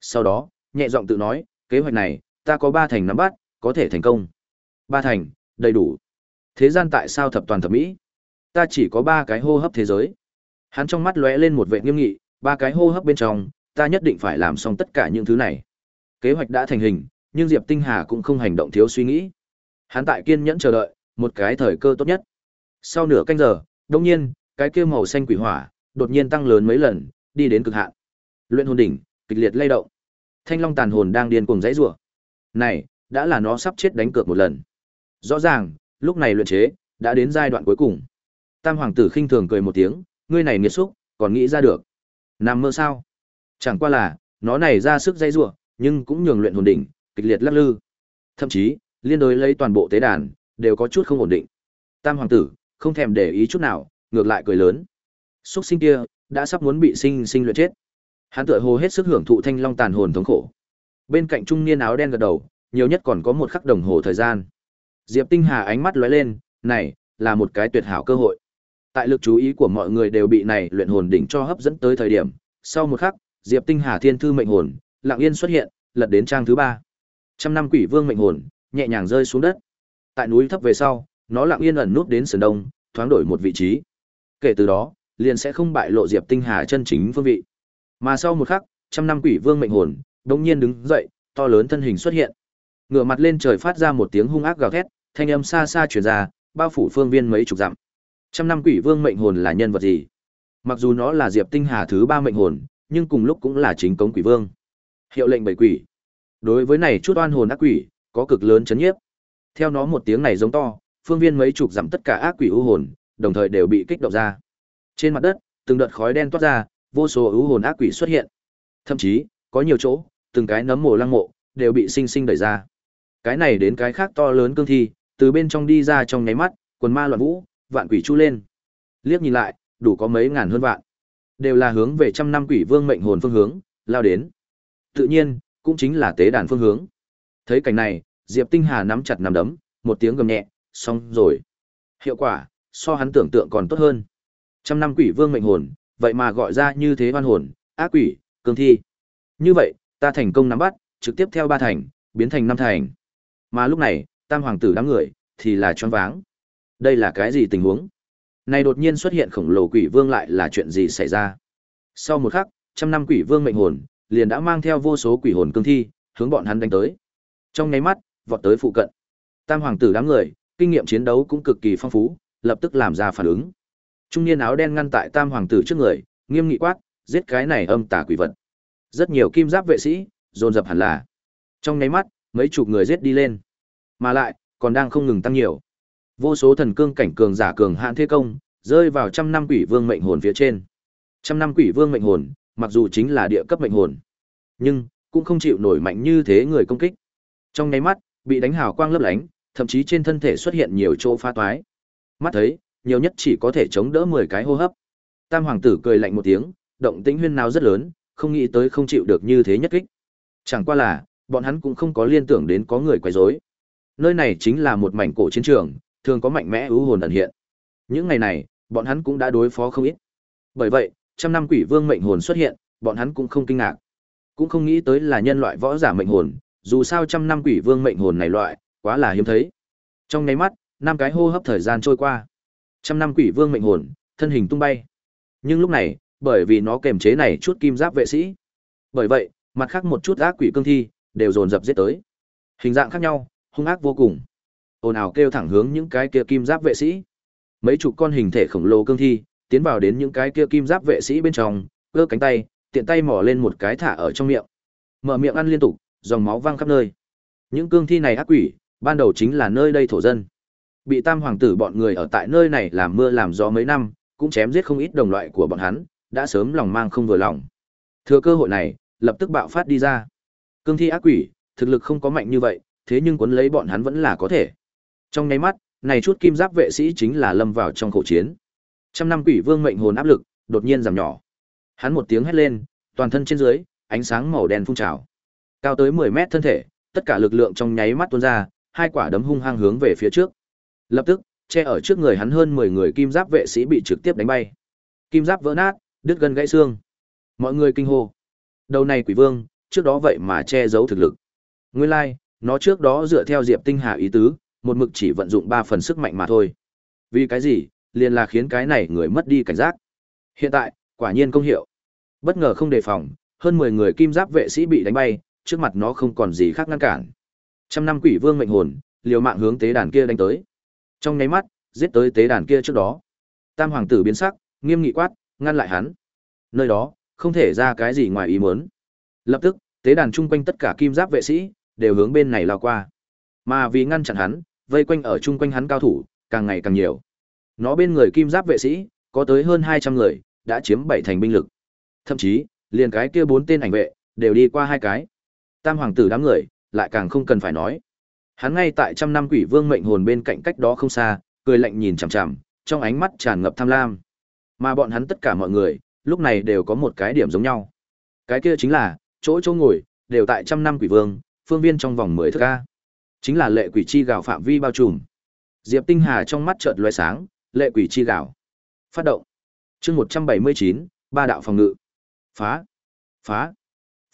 Sau đó, nhẹ giọng tự nói, kế hoạch này, ta có ba thành nắm bắt, có thể thành công. Ba thành, đầy đủ. Thế gian tại sao thập toàn thập mỹ? Ta chỉ có ba cái hô hấp thế giới. Hắn trong mắt lóe lên một vẻ nghiêm nghị, ba cái hô hấp bên trong, ta nhất định phải làm xong tất cả những thứ này. Kế hoạch đã thành hình, nhưng Diệp Tinh Hà cũng không hành động thiếu suy nghĩ. Hắn tại kiên nhẫn chờ đợi, một cái thời cơ tốt nhất. Sau nửa canh giờ, đột nhiên, cái kia màu xanh quỷ hỏa đột nhiên tăng lớn mấy lần, đi đến cực hạn. Luyện hồn đỉnh kịch liệt lay động. Thanh Long tàn hồn đang điên cuồng dãy rủa. Này, đã là nó sắp chết đánh cược một lần. Rõ ràng, lúc này luyện chế đã đến giai đoạn cuối cùng. Tam hoàng tử khinh thường cười một tiếng, ngươi này nghiệt xúc, còn nghĩ ra được. Nằm mơ sao? Chẳng qua là, nó này ra sức dây rủa, nhưng cũng nhường luyện hồn đỉnh kịch liệt lắc lư. Thậm chí, liên đối lấy toàn bộ tế đàn đều có chút không ổn định. Tam hoàng tử không thèm để ý chút nào, ngược lại cười lớn. Súc sinh kia đã sắp muốn bị sinh sinh luyện chết. Hắn tựa hồ hết sức hưởng thụ thanh long tàn hồn thống khổ. Bên cạnh trung niên áo đen gật đầu, nhiều nhất còn có một khắc đồng hồ thời gian. Diệp Tinh Hà ánh mắt lóe lên, này là một cái tuyệt hảo cơ hội. Tại lực chú ý của mọi người đều bị này luyện hồn đỉnh cho hấp dẫn tới thời điểm, sau một khắc, Diệp Tinh Hà thiên thư mệnh hồn, lặng yên xuất hiện, lật đến trang thứ ba. Trăm năm quỷ vương mệnh hồn, nhẹ nhàng rơi xuống đất. Tại núi thấp về sau, nó lặng yên ẩn núp đến sườn đông, thoáng đổi một vị trí. Kể từ đó, liền sẽ không bại lộ Diệp Tinh Hà chân chính phương vị. Mà sau một khắc, trăm năm quỷ vương mệnh hồn, đột nhiên đứng dậy, to lớn thân hình xuất hiện. Ngửa mặt lên trời phát ra một tiếng hung ác gào thét, thanh âm xa xa truyền ra, bao phủ phương viên mấy chục dặm. Trăm năm quỷ vương mệnh hồn là nhân vật gì? Mặc dù nó là Diệp Tinh Hà thứ ba mệnh hồn, nhưng cùng lúc cũng là chính cống quỷ vương. Hiệu lệnh bảy quỷ. Đối với này chút oan hồn ác quỷ, có cực lớn chấn nhiếp. Theo nó một tiếng này giống to, phương viên mấy chục dặm tất cả ác quỷ u hồn, đồng thời đều bị kích động ra. Trên mặt đất, từng đợt khói đen toát ra, vô số ưu hồn ác quỷ xuất hiện. Thậm chí, có nhiều chỗ, từng cái nấm mồ lăng mộ đều bị sinh sinh đẩy ra. Cái này đến cái khác to lớn cương thi, từ bên trong đi ra trong nháy mắt, quần ma loạn vũ, vạn quỷ chu lên. Liếc nhìn lại, đủ có mấy ngàn hơn vạn. Đều là hướng về trăm năm quỷ vương mệnh hồn phương hướng, lao đến. Tự nhiên, cũng chính là tế đàn phương hướng. Thấy cảnh này, Diệp Tinh Hà nắm chặt nắm đấm, một tiếng gầm nhẹ, xong rồi. Hiệu quả, so hắn tưởng tượng còn tốt hơn. Trăm năm quỷ vương mệnh hồn, vậy mà gọi ra như thế oan hồn, ác quỷ, cương thi. Như vậy, ta thành công nắm bắt, trực tiếp theo ba thành, biến thành năm thành. Mà lúc này, tam hoàng tử đám người, thì là choáng váng. Đây là cái gì tình huống? Này đột nhiên xuất hiện khổng lồ quỷ vương lại là chuyện gì xảy ra? Sau một khắc, trăm năm quỷ vương mệnh hồn, liền đã mang theo vô số quỷ hồn cương thi, hướng bọn hắn đánh tới. Trong nháy mắt, vọt tới phụ cận. Tam hoàng tử đám người, kinh nghiệm chiến đấu cũng cực kỳ phong phú, lập tức làm ra phản ứng. Trung niên áo đen ngăn tại Tam hoàng tử trước người, nghiêm nghị quát, giết cái này âm tà quỷ vật. Rất nhiều kim giáp vệ sĩ, dồn dập hẳn là. Trong nháy mắt, mấy chục người giết đi lên. Mà lại, còn đang không ngừng tăng nhiều. Vô số thần cương cảnh cường giả cường hạn thế công, rơi vào trăm năm quỷ vương mệnh hồn phía trên. Trăm năm quỷ vương mệnh hồn, mặc dù chính là địa cấp mệnh hồn, nhưng cũng không chịu nổi mạnh như thế người công kích. Trong nháy mắt, bị đánh hào quang lấp lánh, thậm chí trên thân thể xuất hiện nhiều chỗ pha toái. Mắt thấy, nhiều nhất chỉ có thể chống đỡ 10 cái hô hấp. Tam hoàng tử cười lạnh một tiếng, động tĩnh huyên nào rất lớn, không nghĩ tới không chịu được như thế nhất kích. Chẳng qua là, bọn hắn cũng không có liên tưởng đến có người quấy rối. Nơi này chính là một mảnh cổ chiến trường, thường có mạnh mẽ ưu hồn ẩn hiện. Những ngày này, bọn hắn cũng đã đối phó không ít. Bởi vậy, trăm năm quỷ vương mệnh hồn xuất hiện, bọn hắn cũng không kinh ngạc. Cũng không nghĩ tới là nhân loại võ giả mệnh hồn, dù sao trăm năm quỷ vương mệnh hồn này loại, quá là hiếm thấy. Trong nháy mắt, năm cái hô hấp thời gian trôi qua. Trăm năm quỷ vương mệnh hồn, thân hình tung bay. Nhưng lúc này, bởi vì nó kềm chế này chút kim giáp vệ sĩ. Bởi vậy, mặt khác một chút ác quỷ cương thi, đều dồn dập giết tới. Hình dạng khác nhau, hung ác vô cùng. Ồn ào kêu thẳng hướng những cái kia kim giáp vệ sĩ. Mấy chục con hình thể khổng lồ cương thi, tiến vào đến những cái kia kim giáp vệ sĩ bên trong, cơ cánh tay, tiện tay mỏ lên một cái thả ở trong miệng. Mở miệng ăn liên tục, dòng máu văng khắp nơi. Những cương thi này ác quỷ, ban đầu chính là nơi đây thổ dân. Bị tam hoàng tử bọn người ở tại nơi này làm mưa làm gió mấy năm, cũng chém giết không ít đồng loại của bọn hắn, đã sớm lòng mang không vừa lòng. Thừa cơ hội này, lập tức bạo phát đi ra. Cương thi ác quỷ, thực lực không có mạnh như vậy, thế nhưng cuốn lấy bọn hắn vẫn là có thể. Trong nháy mắt, này chút kim giáp vệ sĩ chính là lâm vào trong khẩu chiến. Trăm năm quỷ vương mệnh hồn áp lực, đột nhiên giảm nhỏ. Hắn một tiếng hét lên, toàn thân trên dưới, ánh sáng màu đen phun trào. Cao tới 10 mét thân thể, tất cả lực lượng trong nháy mắt tuôn ra, hai quả đấm hung hăng hướng về phía trước. Lập tức, che ở trước người hắn hơn 10 người kim giáp vệ sĩ bị trực tiếp đánh bay. Kim giáp vỡ nát, đứt gân gãy xương. Mọi người kinh hô. Đầu này quỷ vương, trước đó vậy mà che giấu thực lực. Nguyên lai, like, nó trước đó dựa theo Diệp Tinh Hà ý tứ, một mực chỉ vận dụng 3 phần sức mạnh mà thôi. Vì cái gì? Liền là khiến cái này người mất đi cảnh giác. Hiện tại, quả nhiên công hiệu. Bất ngờ không đề phòng, hơn 10 người kim giáp vệ sĩ bị đánh bay, trước mặt nó không còn gì khác ngăn cản. Trăm năm quỷ vương mệnh hồn, liều mạng hướng tế đàn kia đánh tới. Trong nháy mắt, giết tới tế đàn kia trước đó. Tam hoàng tử biến sắc, nghiêm nghị quát, ngăn lại hắn. Nơi đó, không thể ra cái gì ngoài ý muốn. Lập tức, tế đàn chung quanh tất cả kim giáp vệ sĩ đều hướng bên này lao qua. Mà vì ngăn chặn hắn, vây quanh ở chung quanh hắn cao thủ, càng ngày càng nhiều. Nó bên người kim giáp vệ sĩ, có tới hơn 200 người, đã chiếm bảy thành binh lực. Thậm chí, liền cái kia bốn tên ảnh vệ, đều đi qua hai cái. Tam hoàng tử đám người, lại càng không cần phải nói. Hắn ngay tại trăm năm quỷ vương mệnh hồn bên cạnh cách đó không xa, cười lạnh nhìn chằm chằm, trong ánh mắt tràn ngập tham lam. Mà bọn hắn tất cả mọi người, lúc này đều có một cái điểm giống nhau. Cái kia chính là, chỗ chỗ ngồi, đều tại trăm năm quỷ vương, phương viên trong vòng 10 thước ca. Chính là lệ quỷ chi gạo phạm vi bao trùm. Diệp Tinh Hà trong mắt chợt lóe sáng, lệ quỷ chi gạo. Phát động. Chương 179, ba đạo phòng ngự. Phá. Phá.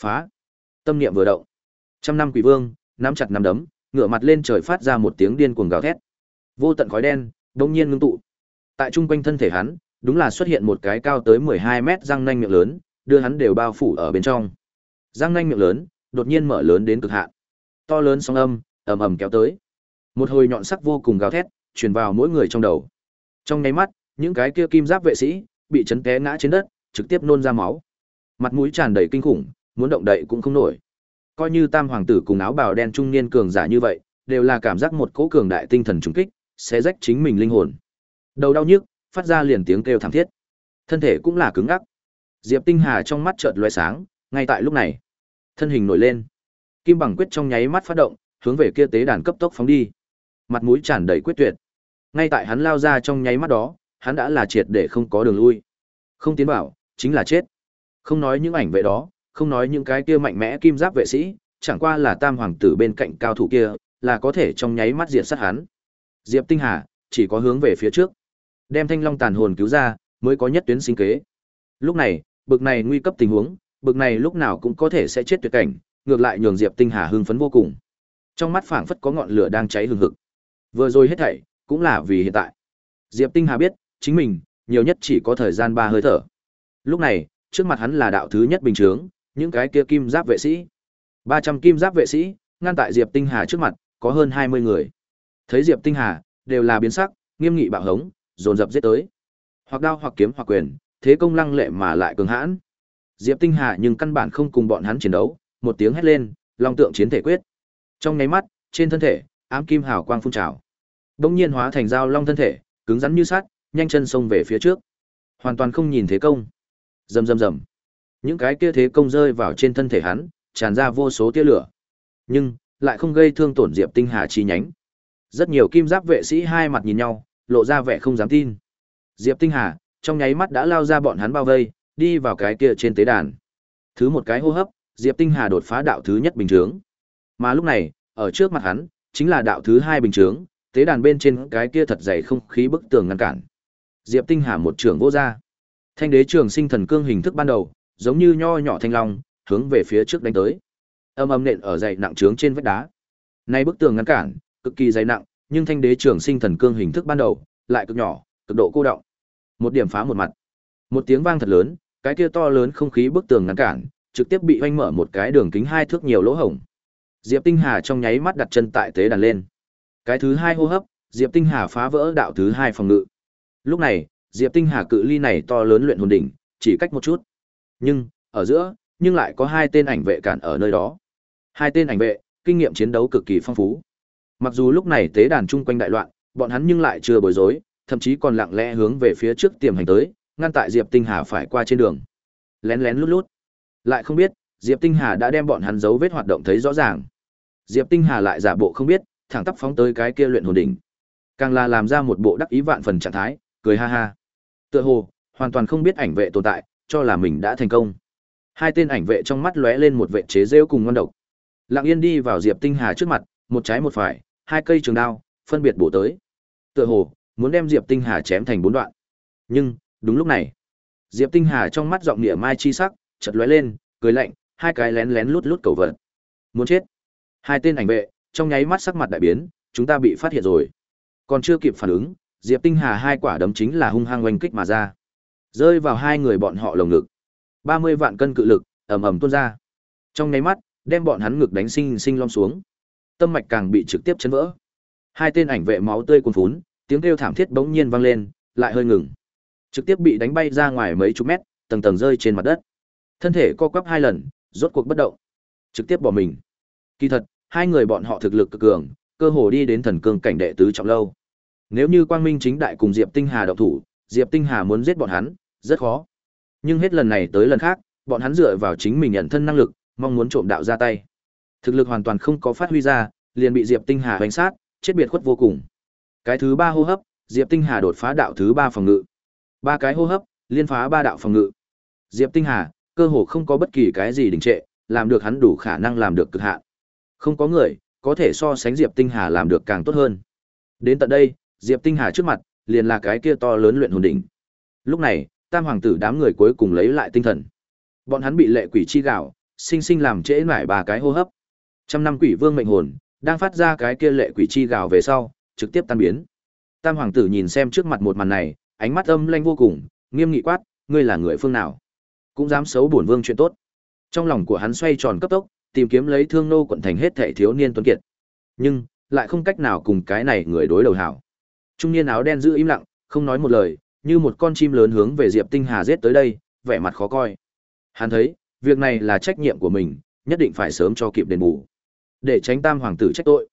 Phá. Tâm niệm vừa động. Trăm năm quỷ vương, nắm chặt nắm đấm, ngửa mặt lên trời phát ra một tiếng điên cuồng gào thét. Vô tận khói đen, đột nhiên ngưng tụ. Tại trung quanh thân thể hắn, đúng là xuất hiện một cái cao tới 12 mét răng nanh miệng lớn, đưa hắn đều bao phủ ở bên trong. Răng nanh miệng lớn, đột nhiên mở lớn đến cực hạn. To lớn sóng âm, ầm ầm kéo tới. Một hồi nhọn sắc vô cùng gào thét, truyền vào mỗi người trong đầu. Trong nháy mắt, những cái kia kim giáp vệ sĩ bị chấn té ngã trên đất, trực tiếp nôn ra máu. Mặt mũi tràn đầy kinh khủng, muốn động đậy cũng không nổi. Coi như Tam hoàng tử cùng áo bào đen trung niên cường giả như vậy, đều là cảm giác một cỗ cường đại tinh thần trùng kích, sẽ rách chính mình linh hồn. Đầu đau nhức, phát ra liền tiếng kêu thảm thiết. Thân thể cũng là cứng ngắc. Diệp Tinh Hà trong mắt chợt lóe sáng, ngay tại lúc này, thân hình nổi lên. Kim bằng quyết trong nháy mắt phát động, hướng về kia tế đàn cấp tốc phóng đi. Mặt mũi tràn đầy quyết tuyệt. Ngay tại hắn lao ra trong nháy mắt đó, hắn đã là triệt để không có đường lui. Không tiến bảo, chính là chết. Không nói những ảnh vệ đó, không nói những cái kia mạnh mẽ kim giáp vệ sĩ, chẳng qua là tam hoàng tử bên cạnh cao thủ kia, là có thể trong nháy mắt diệt sát hắn. Diệp Tinh Hà chỉ có hướng về phía trước, đem Thanh Long tàn hồn cứu ra, mới có nhất tuyến sinh kế. Lúc này, bực này nguy cấp tình huống, bực này lúc nào cũng có thể sẽ chết tuyệt cảnh, ngược lại nhường Diệp Tinh Hà hưng phấn vô cùng. Trong mắt phảng phất có ngọn lửa đang cháy hừng hực. Vừa rồi hết thảy, cũng là vì hiện tại. Diệp Tinh Hà biết, chính mình, nhiều nhất chỉ có thời gian ba hơi thở. Lúc này, trước mặt hắn là đạo thứ nhất bình chướng, những cái kia kim giáp vệ sĩ. 300 kim giáp vệ sĩ, ngăn tại Diệp Tinh Hà trước mặt, có hơn 20 người. Thấy Diệp Tinh Hà, đều là biến sắc, nghiêm nghị bạo hống, dồn dập giết tới. Hoặc đao hoặc kiếm hoặc quyền, thế công lăng lệ mà lại cường hãn. Diệp Tinh Hà nhưng căn bản không cùng bọn hắn chiến đấu, một tiếng hét lên, long tượng chiến thể quyết. Trong nháy mắt, trên thân thể, ám kim hào quang phun trào. Bỗng nhiên hóa thành dao long thân thể, cứng rắn như sắt, nhanh chân xông về phía trước. Hoàn toàn không nhìn thế công. Rầm rầm rầm. Những cái kia thế công rơi vào trên thân thể hắn, tràn ra vô số tia lửa. Nhưng lại không gây thương tổn Diệp Tinh Hà chi nhánh. Rất nhiều kim giáp vệ sĩ hai mặt nhìn nhau, lộ ra vẻ không dám tin. Diệp Tinh Hà, trong nháy mắt đã lao ra bọn hắn bao vây, đi vào cái kia trên tế đàn. Thứ một cái hô hấp, Diệp Tinh Hà đột phá đạo thứ nhất bình chướng. Mà lúc này, ở trước mặt hắn, chính là đạo thứ hai bình chướng, tế đàn bên trên cái kia thật dày không khí bức tường ngăn cản. Diệp Tinh Hà một trường vô ra. Thanh đế trường sinh thần cương hình thức ban đầu, giống như nho nhỏ thanh long, hướng về phía trước đánh tới. Âm âm nện ở dày nặng trướng trên vách đá. Nay bức tường ngăn cản, cực kỳ dày nặng, nhưng thanh đế trường sinh thần cương hình thức ban đầu, lại cực nhỏ, cực độ cô động. Một điểm phá một mặt. Một tiếng vang thật lớn, cái kia to lớn không khí bức tường ngăn cản, trực tiếp bị hoanh mở một cái đường kính hai thước nhiều lỗ hổng. Diệp Tinh Hà trong nháy mắt đặt chân tại tế đàn lên. Cái thứ hai hô hấp, Diệp Tinh Hà phá vỡ đạo thứ hai phòng ngự. Lúc này, Diệp Tinh Hà cự ly này to lớn luyện hồn đỉnh, chỉ cách một chút. Nhưng, ở giữa, nhưng lại có hai tên ảnh vệ cản ở nơi đó. Hai tên ảnh vệ, kinh nghiệm chiến đấu cực kỳ phong phú. Mặc dù lúc này tế đàn chung quanh đại loạn, bọn hắn nhưng lại chưa bối rối, thậm chí còn lặng lẽ hướng về phía trước tiềm hành tới, ngăn tại Diệp Tinh Hà phải qua trên đường. Lén lén lút lút. Lại không biết, Diệp Tinh Hà đã đem bọn hắn dấu vết hoạt động thấy rõ ràng. Diệp Tinh Hà lại giả bộ không biết, thẳng tắp phóng tới cái kia luyện hồn đỉnh. Càng là làm ra một bộ đắc ý vạn phần trạng thái, cười ha ha. Tựa hồ, hoàn toàn không biết ảnh vệ tồn tại, cho là mình đã thành công. Hai tên ảnh vệ trong mắt lóe lên một vệ chế giễu cùng ngon độc. Lặng Yên đi vào Diệp Tinh Hà trước mặt, một trái một phải, hai cây trường đao, phân biệt bổ tới. Tựa hồ, muốn đem Diệp Tinh Hà chém thành bốn đoạn. Nhưng, đúng lúc này, Diệp Tinh Hà trong mắt giọng địa mai chi sắc, chợt lóe lên, cười lạnh, hai cái lén lén lút lút cầu vật. Muốn chết. Hai tên ảnh vệ, trong nháy mắt sắc mặt đại biến, chúng ta bị phát hiện rồi. Còn chưa kịp phản ứng, Diệp Tinh Hà hai quả đấm chính là hung hăng oanh kích mà ra. Rơi vào hai người bọn họ lồng ngực. 30 vạn cân cự lực, ầm ầm tuôn ra. Trong nháy mắt, đem bọn hắn ngực đánh sinh sinh lom xuống. Tâm mạch càng bị trực tiếp chấn vỡ. Hai tên ảnh vệ máu tươi cuồn phún, tiếng kêu thảm thiết bỗng nhiên vang lên, lại hơi ngừng. Trực tiếp bị đánh bay ra ngoài mấy chục mét, tầng tầng rơi trên mặt đất. Thân thể co quắp hai lần, rốt cuộc bất động. Trực tiếp bỏ mình. Kỳ thật, hai người bọn họ thực lực cực cường, cơ hồ đi đến thần cương cảnh đệ tứ trọng lâu. Nếu như Quang Minh chính đại cùng Diệp Tinh Hà động thủ, Diệp Tinh Hà muốn giết bọn hắn, rất khó. Nhưng hết lần này tới lần khác, bọn hắn dựa vào chính mình nhận thân năng lực, mong muốn trộm đạo ra tay. Thực lực hoàn toàn không có phát huy ra, liền bị Diệp Tinh Hà đánh sát, chết biệt khuất vô cùng. Cái thứ ba hô hấp, Diệp Tinh Hà đột phá đạo thứ ba phòng ngự. Ba cái hô hấp, liên phá ba đạo phòng ngự. Diệp Tinh Hà, cơ hồ không có bất kỳ cái gì đình trệ, làm được hắn đủ khả năng làm được cực hạn. Không có người có thể so sánh Diệp Tinh Hà làm được càng tốt hơn. Đến tận đây, Diệp Tinh Hà trước mặt, liền là cái kia to lớn luyện hồn đỉnh. Lúc này, Tam hoàng tử đám người cuối cùng lấy lại tinh thần. Bọn hắn bị lệ quỷ chi gạo, sinh sinh làm trễ mải ba cái hô hấp. Trăm năm quỷ vương mệnh hồn, đang phát ra cái kia lệ quỷ chi gạo về sau, trực tiếp tan biến. Tam hoàng tử nhìn xem trước mặt một màn này, ánh mắt âm lanh vô cùng, nghiêm nghị quát, ngươi là người phương nào? Cũng dám xấu bổn vương chuyện tốt. Trong lòng của hắn xoay tròn cấp tốc, tìm kiếm lấy thương nô quận thành hết thảy thiếu niên tuấn kiệt. Nhưng, lại không cách nào cùng cái này người đối đầu hảo. Trung niên áo đen giữ im lặng, không nói một lời, như một con chim lớn hướng về Diệp Tinh Hà giết tới đây, vẻ mặt khó coi. Hắn thấy, việc này là trách nhiệm của mình, nhất định phải sớm cho kịp đền bù. Để tránh Tam hoàng tử trách tội.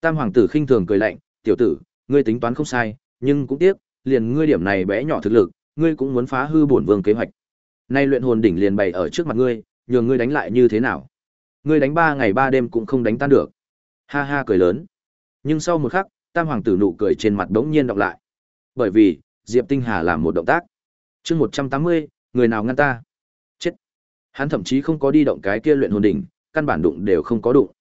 Tam hoàng tử khinh thường cười lạnh, "Tiểu tử, ngươi tính toán không sai, nhưng cũng tiếc, liền ngươi điểm này bé nhỏ thực lực, ngươi cũng muốn phá hư bổn vương kế hoạch. Nay luyện hồn đỉnh liền bày ở trước mặt ngươi, nhường ngươi đánh lại như thế nào? Ngươi đánh ba ngày ba đêm cũng không đánh tan được." Ha ha cười lớn. Nhưng sau một khắc, Tam hoàng tử nụ cười trên mặt bỗng nhiên đọc lại. Bởi vì, Diệp Tinh Hà làm một động tác. Chương 180, người nào ngăn ta? Chết. Hắn thậm chí không có đi động cái kia luyện hồn đỉnh, căn bản đụng đều không có đụng.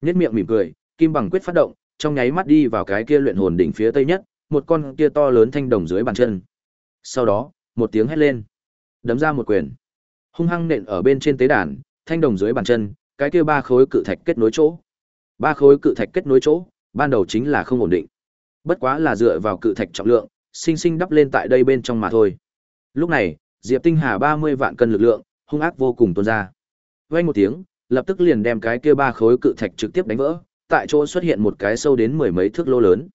Nhếch miệng mỉm cười, kim bằng quyết phát động, trong nháy mắt đi vào cái kia luyện hồn đỉnh phía tây nhất, một con kia to lớn thanh đồng dưới bàn chân. Sau đó, một tiếng hét lên, đấm ra một quyền, hung hăng nện ở bên trên tế đàn, thanh đồng dưới bàn chân, cái kia ba khối cự thạch kết nối chỗ. Ba khối cự thạch kết nối chỗ, ban đầu chính là không ổn định. Bất quá là dựa vào cự thạch trọng lượng, sinh sinh đắp lên tại đây bên trong mà thôi. Lúc này, Diệp Tinh Hà 30 vạn cân lực lượng, hung ác vô cùng tuôn ra. Vang một tiếng, lập tức liền đem cái kia ba khối cự thạch trực tiếp đánh vỡ, tại chỗ xuất hiện một cái sâu đến mười mấy thước lỗ lớn.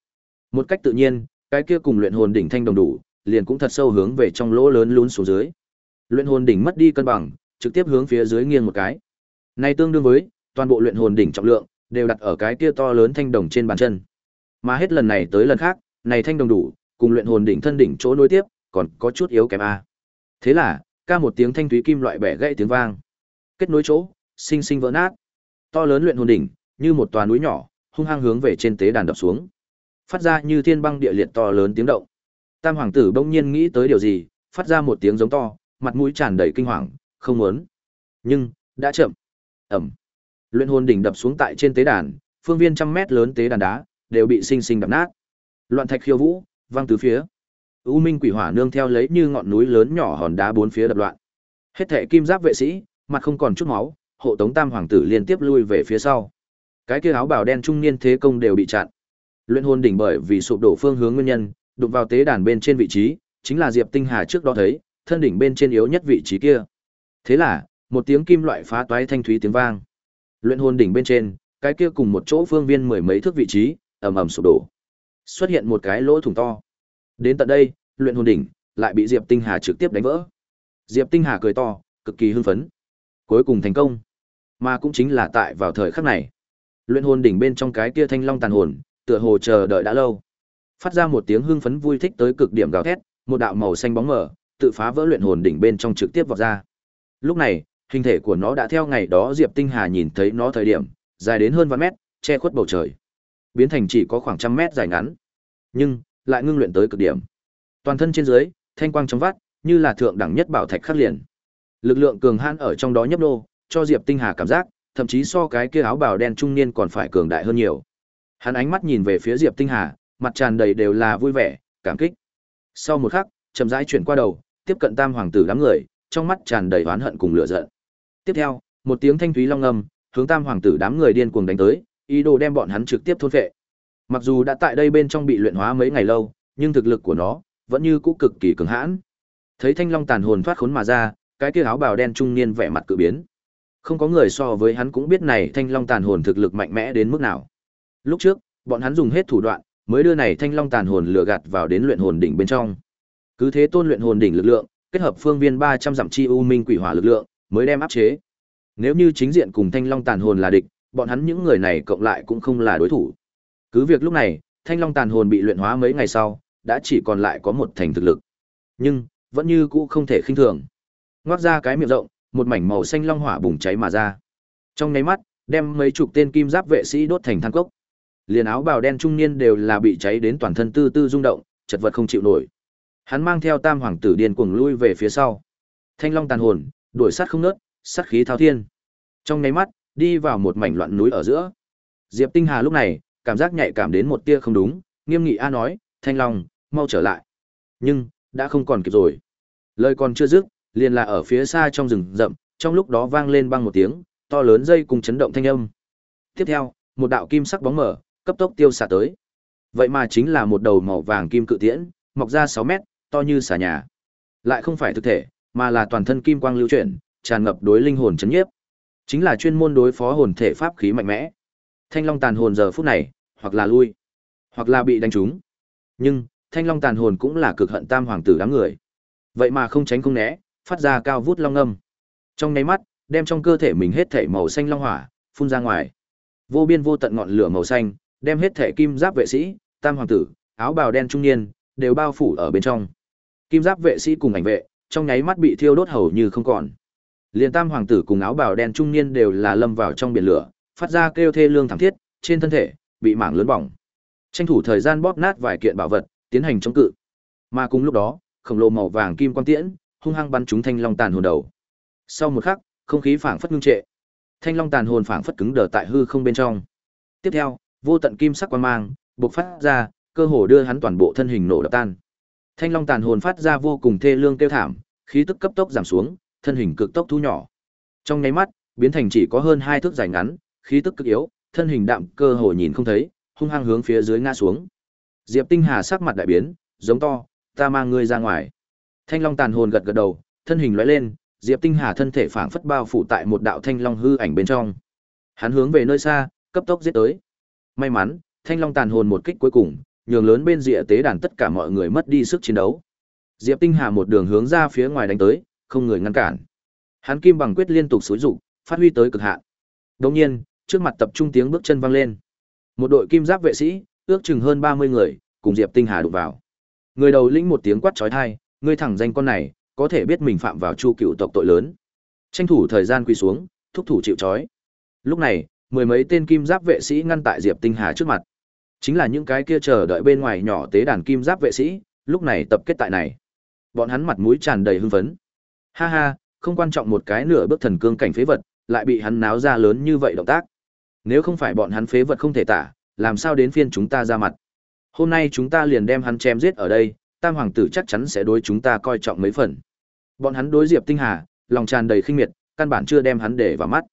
Một cách tự nhiên, cái kia cùng luyện hồn đỉnh thanh đồng đủ, liền cũng thật sâu hướng về trong lỗ lớn lún xuống dưới. Luyện hồn đỉnh mất đi cân bằng, trực tiếp hướng phía dưới nghiêng một cái. Này tương đương với toàn bộ luyện hồn đỉnh trọng lượng đều đặt ở cái kia to lớn thanh đồng trên bàn chân. Mà hết lần này tới lần khác, này thanh đồng đủ, cùng luyện hồn đỉnh thân đỉnh chỗ nối tiếp, còn có chút yếu kém a. Thế là, ca một tiếng thanh thúy kim loại bẻ gãy tiếng vang. Kết nối chỗ, sinh sinh vỡ nát. To lớn luyện hồn đỉnh, như một tòa núi nhỏ, hung hăng hướng về trên tế đàn đập xuống. Phát ra như thiên băng địa liệt to lớn tiếng động. Tam hoàng tử bỗng nhiên nghĩ tới điều gì, phát ra một tiếng giống to, mặt mũi tràn đầy kinh hoàng, không muốn. Nhưng, đã chậm. Ẩm. Luyện hồn đỉnh đập xuống tại trên tế đàn, phương viên trăm mét lớn tế đàn đá, đều bị sinh sinh đập nát. Loạn thạch khiêu vũ, vang tứ phía. U Minh quỷ hỏa nương theo lấy như ngọn núi lớn nhỏ hòn đá bốn phía đập loạn. Hết thệ kim giáp vệ sĩ, mặt không còn chút máu, hộ tống tam hoàng tử liên tiếp lui về phía sau. Cái kia áo bào đen trung niên thế công đều bị chặn. Luyện hồn đỉnh bởi vì sụp đổ phương hướng nguyên nhân, đụng vào tế đàn bên trên vị trí, chính là Diệp Tinh Hà trước đó thấy, thân đỉnh bên trên yếu nhất vị trí kia. Thế là, một tiếng kim loại phá toái thanh thúy tiếng vang. Luyện hồn đỉnh bên trên, cái kia cùng một chỗ phương viên mười mấy thước vị trí, ầm ầm sụp đổ. Xuất hiện một cái lỗ thủng to. Đến tận đây, luyện hồn đỉnh lại bị Diệp Tinh Hà trực tiếp đánh vỡ. Diệp Tinh Hà cười to, cực kỳ hưng phấn. Cuối cùng thành công. Mà cũng chính là tại vào thời khắc này, luyện hồn đỉnh bên trong cái kia thanh long tàn hồn, tựa hồ chờ đợi đã lâu. Phát ra một tiếng hưng phấn vui thích tới cực điểm gào thét, một đạo màu xanh bóng mờ, tự phá vỡ luyện hồn đỉnh bên trong trực tiếp vọt ra. Lúc này, hình thể của nó đã theo ngày đó Diệp Tinh Hà nhìn thấy nó thời điểm, dài đến hơn vạn mét, che khuất bầu trời. Biến thành chỉ có khoảng trăm mét dài ngắn. Nhưng, lại ngưng luyện tới cực điểm. Toàn thân trên dưới, thanh quang trong vắt, như là thượng đẳng nhất bảo thạch khắc liền. Lực lượng cường hãn ở trong đó nhấp nô, cho Diệp Tinh Hà cảm giác, thậm chí so cái kia áo bào đen trung niên còn phải cường đại hơn nhiều. Hắn ánh mắt nhìn về phía Diệp Tinh Hà, mặt tràn đầy đều là vui vẻ, cảm kích. Sau một khắc, chậm rãi chuyển qua đầu, tiếp cận Tam hoàng tử đám người, trong mắt tràn đầy oán hận cùng lửa giận. Tiếp theo, một tiếng thanh thúy long ngâm, hướng Tam hoàng tử đám người điên cuồng đánh tới, ý đồ đem bọn hắn trực tiếp thôn phệ. Mặc dù đã tại đây bên trong bị luyện hóa mấy ngày lâu, nhưng thực lực của nó vẫn như cũ cực kỳ cường hãn. Thấy Thanh Long tàn hồn thoát khốn mà ra, cái kia áo bào đen trung niên vẻ mặt cự biến. Không có người so với hắn cũng biết này Thanh Long tàn hồn thực lực mạnh mẽ đến mức nào. Lúc trước, bọn hắn dùng hết thủ đoạn, mới đưa này Thanh Long tàn hồn lừa gạt vào đến luyện hồn đỉnh bên trong. Cứ thế tôn luyện hồn đỉnh lực lượng, kết hợp phương viên 300 dặm chi u minh quỷ hỏa lực lượng, mới đem áp chế. Nếu như chính diện cùng Thanh Long tàn hồn là địch, bọn hắn những người này cộng lại cũng không là đối thủ. Cứ việc lúc này, Thanh Long tàn hồn bị luyện hóa mấy ngày sau, đã chỉ còn lại có một thành thực lực. Nhưng, vẫn như cũ không thể khinh thường. Ngoác ra cái miệng rộng, một mảnh màu xanh long hỏa bùng cháy mà ra. Trong nháy mắt, đem mấy chục tên kim giáp vệ sĩ đốt thành than cốc. Liền áo bào đen trung niên đều là bị cháy đến toàn thân tư tư rung động, chật vật không chịu nổi. Hắn mang theo Tam hoàng tử điên cuồng lui về phía sau. Thanh long tàn hồn, đuổi sát không nớt, sát khí thao thiên. Trong nháy mắt, đi vào một mảnh loạn núi ở giữa. Diệp Tinh Hà lúc này, cảm giác nhạy cảm đến một tia không đúng, nghiêm nghị a nói, "Thanh Long, mau trở lại." Nhưng, đã không còn kịp rồi. Lời còn chưa dứt, liền là ở phía xa trong rừng rậm, trong lúc đó vang lên băng một tiếng, to lớn dây cùng chấn động thanh âm. Tiếp theo, một đạo kim sắc bóng mở, cấp tốc tiêu xả tới. Vậy mà chính là một đầu màu vàng kim cự tiễn, mọc ra 6 mét, to như xà nhà. Lại không phải thực thể, mà là toàn thân kim quang lưu chuyển, tràn ngập đối linh hồn chấn nhiếp. Chính là chuyên môn đối phó hồn thể pháp khí mạnh mẽ. Thanh Long tàn hồn giờ phút này, hoặc là lui, hoặc là bị đánh trúng. Nhưng, Thanh Long tàn hồn cũng là cực hận tam hoàng tử đám người. Vậy mà không tránh không né, phát ra cao vút long âm. Trong nháy mắt, đem trong cơ thể mình hết thể màu xanh long hỏa phun ra ngoài. Vô biên vô tận ngọn lửa màu xanh, đem hết thể kim giáp vệ sĩ, tam hoàng tử, áo bào đen trung niên đều bao phủ ở bên trong. Kim giáp vệ sĩ cùng ảnh vệ, trong nháy mắt bị thiêu đốt hầu như không còn. Liên tam hoàng tử cùng áo bào đen trung niên đều là lâm vào trong biển lửa, phát ra kêu thê lương thảm thiết, trên thân thể bị mảng lớn bỏng. Tranh thủ thời gian bóp nát vài kiện bảo vật, tiến hành chống cự. Mà cùng lúc đó, khổng lồ màu vàng kim quang tiễn, hung hăng bắn trúng thanh long tàn hồn đầu. Sau một khắc, không khí phảng phất ngưng trệ. Thanh long tàn hồn phảng phất cứng đờ tại hư không bên trong. Tiếp theo, vô tận kim sắc quang mang bộc phát ra, cơ hồ đưa hắn toàn bộ thân hình nổ đập tan. Thanh long tàn hồn phát ra vô cùng thê lương kêu thảm, khí tức cấp tốc giảm xuống, thân hình cực tốc thu nhỏ. Trong nháy mắt, biến thành chỉ có hơn hai thước dài ngắn, khí tức cực yếu, thân hình đạm cơ hồ nhìn không thấy, hung hăng hướng phía dưới ngã xuống. Diệp Tinh Hà sắc mặt đại biến, giống to, ta mang ngươi ra ngoài. Thanh Long tàn hồn gật gật đầu, thân hình lóe lên, Diệp Tinh Hà thân thể phảng phất bao phủ tại một đạo thanh long hư ảnh bên trong. Hắn hướng về nơi xa, cấp tốc giết tới. May mắn, Thanh Long tàn hồn một kích cuối cùng, nhường lớn bên rìa tế đàn tất cả mọi người mất đi sức chiến đấu. Diệp Tinh Hà một đường hướng ra phía ngoài đánh tới, không người ngăn cản. Hắn kim bằng quyết liên tục sử dụng, phát huy tới cực hạn. Đồng nhiên, trước mặt tập trung tiếng bước chân vang lên. Một đội kim giáp vệ sĩ, ước chừng hơn 30 người, cùng Diệp Tinh Hà đụng vào. Người đầu lĩnh một tiếng quát chói tai, ngươi thẳng danh con này, có thể biết mình phạm vào chu cựu tộc tội lớn. Tranh thủ thời gian quỳ xuống, thúc thủ chịu chói Lúc này, mười mấy tên kim giáp vệ sĩ ngăn tại Diệp Tinh Hà trước mặt. Chính là những cái kia chờ đợi bên ngoài nhỏ tế đàn kim giáp vệ sĩ, lúc này tập kết tại này. Bọn hắn mặt mũi tràn đầy hưng phấn. Ha ha, không quan trọng một cái nửa bước thần cương cảnh phế vật, lại bị hắn náo ra lớn như vậy động tác. Nếu không phải bọn hắn phế vật không thể tả, làm sao đến phiên chúng ta ra mặt. Hôm nay chúng ta liền đem hắn chém giết ở đây, tam hoàng tử chắc chắn sẽ đối chúng ta coi trọng mấy phần. Bọn hắn đối Diệp Tinh Hà, lòng tràn đầy khinh miệt, căn bản chưa đem hắn để vào mắt.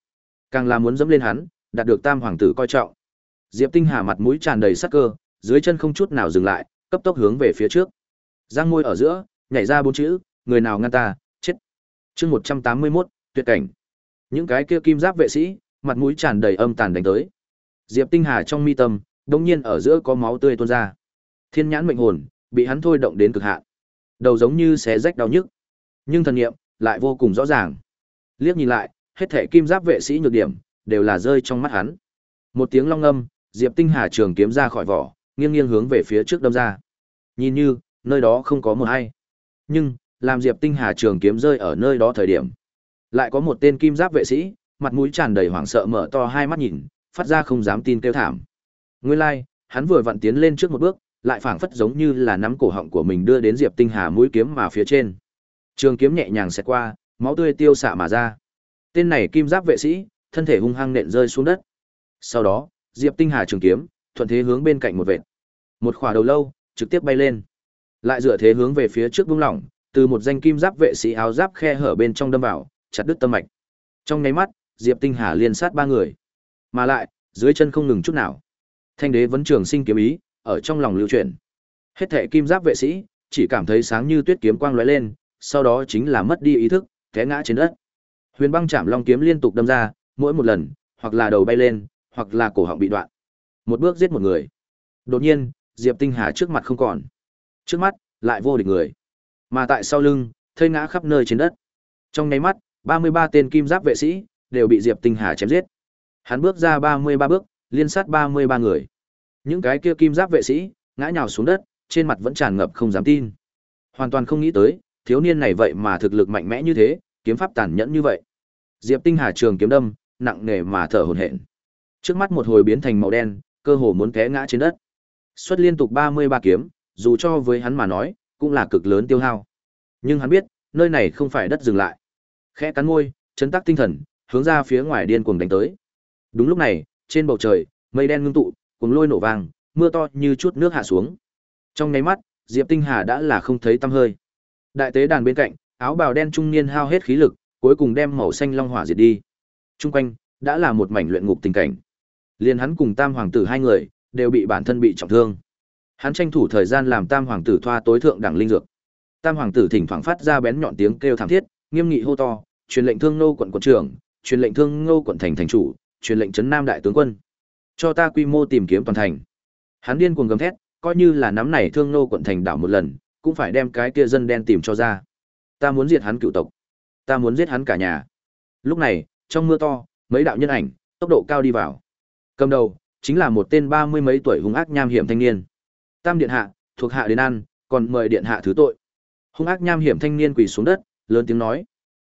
Càng là muốn dẫm lên hắn, đạt được tam hoàng tử coi trọng. Diệp Tinh Hà mặt mũi tràn đầy sắc cơ, dưới chân không chút nào dừng lại, cấp tốc hướng về phía trước. Giang môi ở giữa, nhảy ra bốn chữ, người nào ngăn ta, chết. Chương 181, tuyệt cảnh. Những cái kia kim giáp vệ sĩ, mặt mũi tràn đầy âm tàn đánh tới. Diệp Tinh Hà trong mi tâm, đột nhiên ở giữa có máu tươi tuôn ra. Thiên nhãn mệnh hồn, bị hắn thôi động đến cực hạn. Đầu giống như xé rách đau nhức, nhưng thần niệm lại vô cùng rõ ràng. Liếc nhìn lại, hết thảy kim giáp vệ sĩ nhược điểm đều là rơi trong mắt hắn. Một tiếng long âm, Diệp Tinh Hà trường kiếm ra khỏi vỏ, nghiêng nghiêng hướng về phía trước đâm ra. Nhìn như, nơi đó không có một ai. Nhưng, làm Diệp Tinh Hà trường kiếm rơi ở nơi đó thời điểm, lại có một tên kim giáp vệ sĩ, mặt mũi tràn đầy hoảng sợ mở to hai mắt nhìn, phát ra không dám tin kêu thảm. Nguyên lai, like, hắn vừa vặn tiến lên trước một bước, lại phảng phất giống như là nắm cổ họng của mình đưa đến Diệp Tinh Hà mũi kiếm mà phía trên. Trường kiếm nhẹ nhàng xẹt qua, máu tươi tiêu xạ mà ra. Tên này kim giáp vệ sĩ, thân thể hung hăng nện rơi xuống đất. Sau đó, Diệp Tinh Hà trường kiếm, thuận thế hướng bên cạnh một vệt. Một khỏa đầu lâu, trực tiếp bay lên. Lại dựa thế hướng về phía trước buông lỏng, từ một danh kim giáp vệ sĩ áo giáp khe hở bên trong đâm vào, chặt đứt tâm mạch. Trong nháy mắt, Diệp Tinh Hà liên sát ba người. Mà lại, dưới chân không ngừng chút nào. Thanh đế vẫn trường sinh kiếm ý, ở trong lòng lưu chuyển. Hết thệ kim giáp vệ sĩ, chỉ cảm thấy sáng như tuyết kiếm quang lóe lên, sau đó chính là mất đi ý thức, té ngã trên đất. Huyền băng chạm long kiếm liên tục đâm ra, mỗi một lần, hoặc là đầu bay lên, hoặc là cổ họng bị đoạn. Một bước giết một người. Đột nhiên, Diệp Tinh Hà trước mặt không còn. Trước mắt, lại vô địch người. Mà tại sau lưng, thây ngã khắp nơi trên đất. Trong nháy mắt, 33 tên kim giáp vệ sĩ đều bị Diệp Tinh Hà chém giết. Hắn bước ra 33 bước, liên sát 33 người. Những cái kia kim giáp vệ sĩ ngã nhào xuống đất, trên mặt vẫn tràn ngập không dám tin. Hoàn toàn không nghĩ tới, thiếu niên này vậy mà thực lực mạnh mẽ như thế, kiếm pháp tàn nhẫn như vậy. Diệp Tinh Hà trường kiếm đâm, nặng nề mà thở hổn hển. Trước mắt một hồi biến thành màu đen, cơ hồ muốn té ngã trên đất. Xuất liên tục 33 kiếm, dù cho với hắn mà nói, cũng là cực lớn tiêu hao. Nhưng hắn biết, nơi này không phải đất dừng lại. Khẽ cắn môi, chấn tác tinh thần, hướng ra phía ngoài điên cuồng đánh tới. Đúng lúc này, trên bầu trời, mây đen ngưng tụ, cuồng lôi nổ vang, mưa to như chút nước hạ xuống. Trong nháy mắt, Diệp Tinh Hà đã là không thấy tăm hơi. Đại tế đàn bên cạnh, áo bào đen trung niên hao hết khí lực, cuối cùng đem màu xanh long hỏa diệt đi. Trung quanh đã là một mảnh luyện ngục tình cảnh. Liên hắn cùng Tam hoàng tử hai người đều bị bản thân bị trọng thương. Hắn tranh thủ thời gian làm Tam hoàng tử thoa tối thượng đẳng linh dược. Tam hoàng tử thỉnh thoảng phát ra bén nhọn tiếng kêu thảm thiết, nghiêm nghị hô to, truyền lệnh Thương Nô quận quận trưởng, truyền lệnh Thương Nô quận thành thành chủ, truyền lệnh trấn Nam đại tướng quân. Cho ta quy mô tìm kiếm toàn thành. Hắn điên cuồng gầm thét, coi như là nắm này Thương Nô quận thành đảo một lần, cũng phải đem cái kia dân đen tìm cho ra. Ta muốn diệt hắn cựu tộc. Ta muốn giết hắn cả nhà. Lúc này, trong mưa to, mấy đạo nhân ảnh, tốc độ cao đi vào. Cầm đầu, chính là một tên ba mươi mấy tuổi hung ác nham hiểm thanh niên. Tam điện hạ, thuộc hạ đến ăn, còn mời điện hạ thứ tội. Hung ác nham hiểm thanh niên quỳ xuống đất, lớn tiếng nói.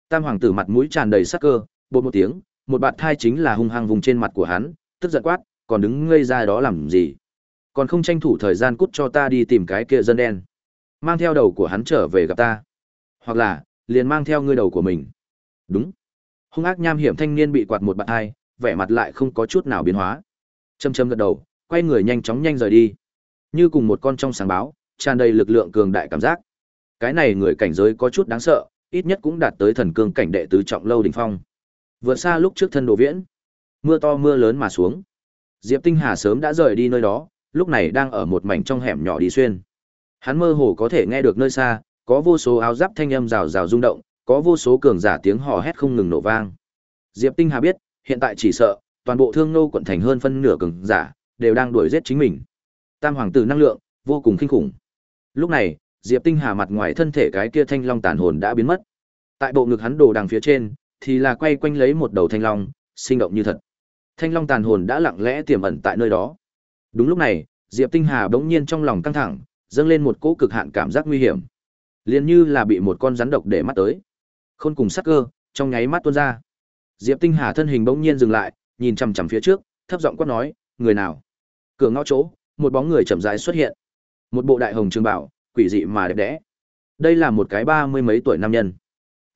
Tam hoàng tử mặt mũi tràn đầy sắc cơ, bột một tiếng, một bạt thai chính là hung hăng vùng trên mặt của hắn, tức giận quát, còn đứng ngây ra đó làm gì? Còn không tranh thủ thời gian cút cho ta đi tìm cái kia dân đen. Mang theo đầu của hắn trở về gặp ta. Hoặc là, liền mang theo ngươi đầu của mình. Đúng. Hung ác nham hiểm thanh niên bị quạt một bạt thai, vẻ mặt lại không có chút nào biến hóa. Châm châm gật đầu, quay người nhanh chóng nhanh rời đi. Như cùng một con trong sáng báo, tràn đầy lực lượng cường đại cảm giác. Cái này người cảnh giới có chút đáng sợ, ít nhất cũng đạt tới thần cương cảnh đệ tứ trọng lâu đỉnh phong. Vượt xa lúc trước thân đồ viễn. Mưa to mưa lớn mà xuống. Diệp Tinh Hà sớm đã rời đi nơi đó, lúc này đang ở một mảnh trong hẻm nhỏ đi xuyên. Hắn mơ hồ có thể nghe được nơi xa, có vô số áo giáp thanh âm rào rào rung động, có vô số cường giả tiếng hò hét không ngừng nổ vang. Diệp Tinh Hà biết, hiện tại chỉ sợ, toàn bộ thương nô quận thành hơn phân nửa cường giả, đều đang đuổi giết chính mình. Tam hoàng tử năng lượng, vô cùng kinh khủng. Lúc này, Diệp Tinh Hà mặt ngoài thân thể cái kia thanh long tàn hồn đã biến mất. Tại bộ ngực hắn đồ đằng phía trên, thì là quay quanh lấy một đầu thanh long, sinh động như thật. Thanh long tàn hồn đã lặng lẽ tiềm ẩn tại nơi đó. Đúng lúc này, Diệp Tinh Hà bỗng nhiên trong lòng căng thẳng, dâng lên một cỗ cực hạn cảm giác nguy hiểm. Liền như là bị một con rắn độc để mắt tới. Khôn cùng sắc cơ, trong nháy mắt tuôn ra. Diệp Tinh Hà thân hình bỗng nhiên dừng lại, nhìn chằm chằm phía trước, thấp giọng quát nói, "Người nào?" Cửa ngõ chỗ, một bóng người chậm rãi xuất hiện. Một bộ đại hồng trường bảo, quỷ dị mà đẹp đẽ. Đây là một cái ba mươi mấy tuổi nam nhân.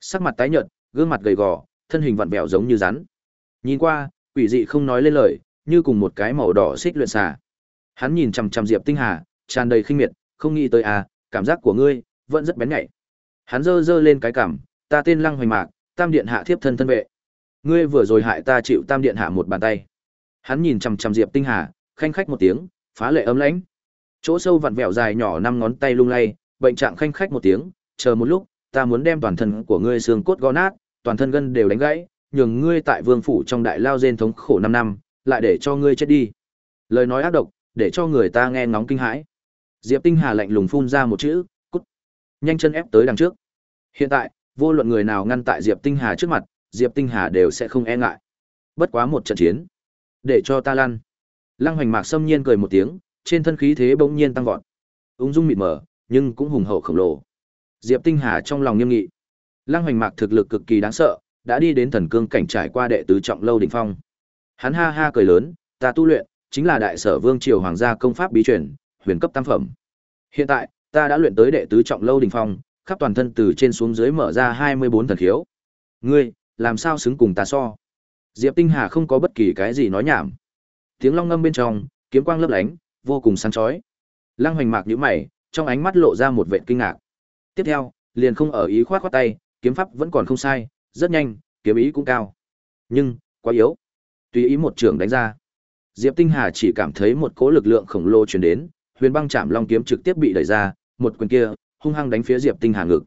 Sắc mặt tái nhợt, gương mặt gầy gò, thân hình vặn vẹo giống như rắn. Nhìn qua, quỷ dị không nói lên lời, như cùng một cái màu đỏ xích luyện xà. Hắn nhìn chằm chằm Diệp Tinh Hà, tràn đầy khinh miệt, không nghĩ tới à, cảm giác của ngươi vẫn rất bén nhạy. Hắn giơ giơ lên cái cằm, ta tên Lăng Hoành Mạc, Tam điện hạ thiếp thân thân vệ. Ngươi vừa rồi hại ta chịu Tam điện hạ một bàn tay. Hắn nhìn chằm chằm Diệp Tinh Hà, khanh khách một tiếng, phá lệ ấm lãnh. Chỗ sâu vặn vẹo dài nhỏ năm ngón tay lung lay, bệnh trạng khanh khách một tiếng, chờ một lúc, ta muốn đem toàn thân của ngươi xương cốt gó nát, toàn thân gân đều đánh gãy, nhường ngươi tại vương phủ trong đại lao rên thống khổ năm năm, lại để cho ngươi chết đi. Lời nói ác độc, để cho người ta nghe ngóng kinh hãi. Diệp Tinh Hà lạnh lùng phun ra một chữ, cút. Nhanh chân ép tới đằng trước. Hiện tại, vô luận người nào ngăn tại Diệp Tinh Hà trước mặt, Diệp Tinh Hà đều sẽ không e ngại. Bất quá một trận chiến, để cho ta lăn. Lăng Hoành Mạc xâm nhiên cười một tiếng, trên thân khí thế bỗng nhiên tăng vọt. Ung dung mịt mờ, nhưng cũng hùng hậu khổng lồ. Diệp Tinh Hà trong lòng nghiêm nghị. Lăng Hoành Mạc thực lực cực kỳ đáng sợ, đã đi đến thần cương cảnh trải qua đệ tứ trọng lâu đỉnh phong. Hắn ha ha cười lớn, ta tu luyện chính là đại sở vương triều hoàng gia công pháp bí truyền, huyền cấp tam phẩm. Hiện tại, ta đã luyện tới đệ tứ trọng lâu đỉnh phong, khắp toàn thân từ trên xuống dưới mở ra 24 thần khiếu. Ngươi, làm sao xứng cùng ta so? Diệp Tinh Hà không có bất kỳ cái gì nói nhảm. Tiếng long ngâm bên trong, kiếm quang lấp lánh, vô cùng sáng chói. Lăng Hoành Mạc nhíu mày, trong ánh mắt lộ ra một vẻ kinh ngạc. Tiếp theo, liền không ở ý khoát khoát tay, kiếm pháp vẫn còn không sai, rất nhanh, kiếm ý cũng cao. Nhưng, quá yếu. Tùy ý một trường đánh ra. Diệp Tinh Hà chỉ cảm thấy một cỗ lực lượng khổng lồ truyền đến, Huyền Băng Chạm Long kiếm trực tiếp bị đẩy ra, một quyền kia hung hăng đánh phía Diệp Tinh Hà ngực.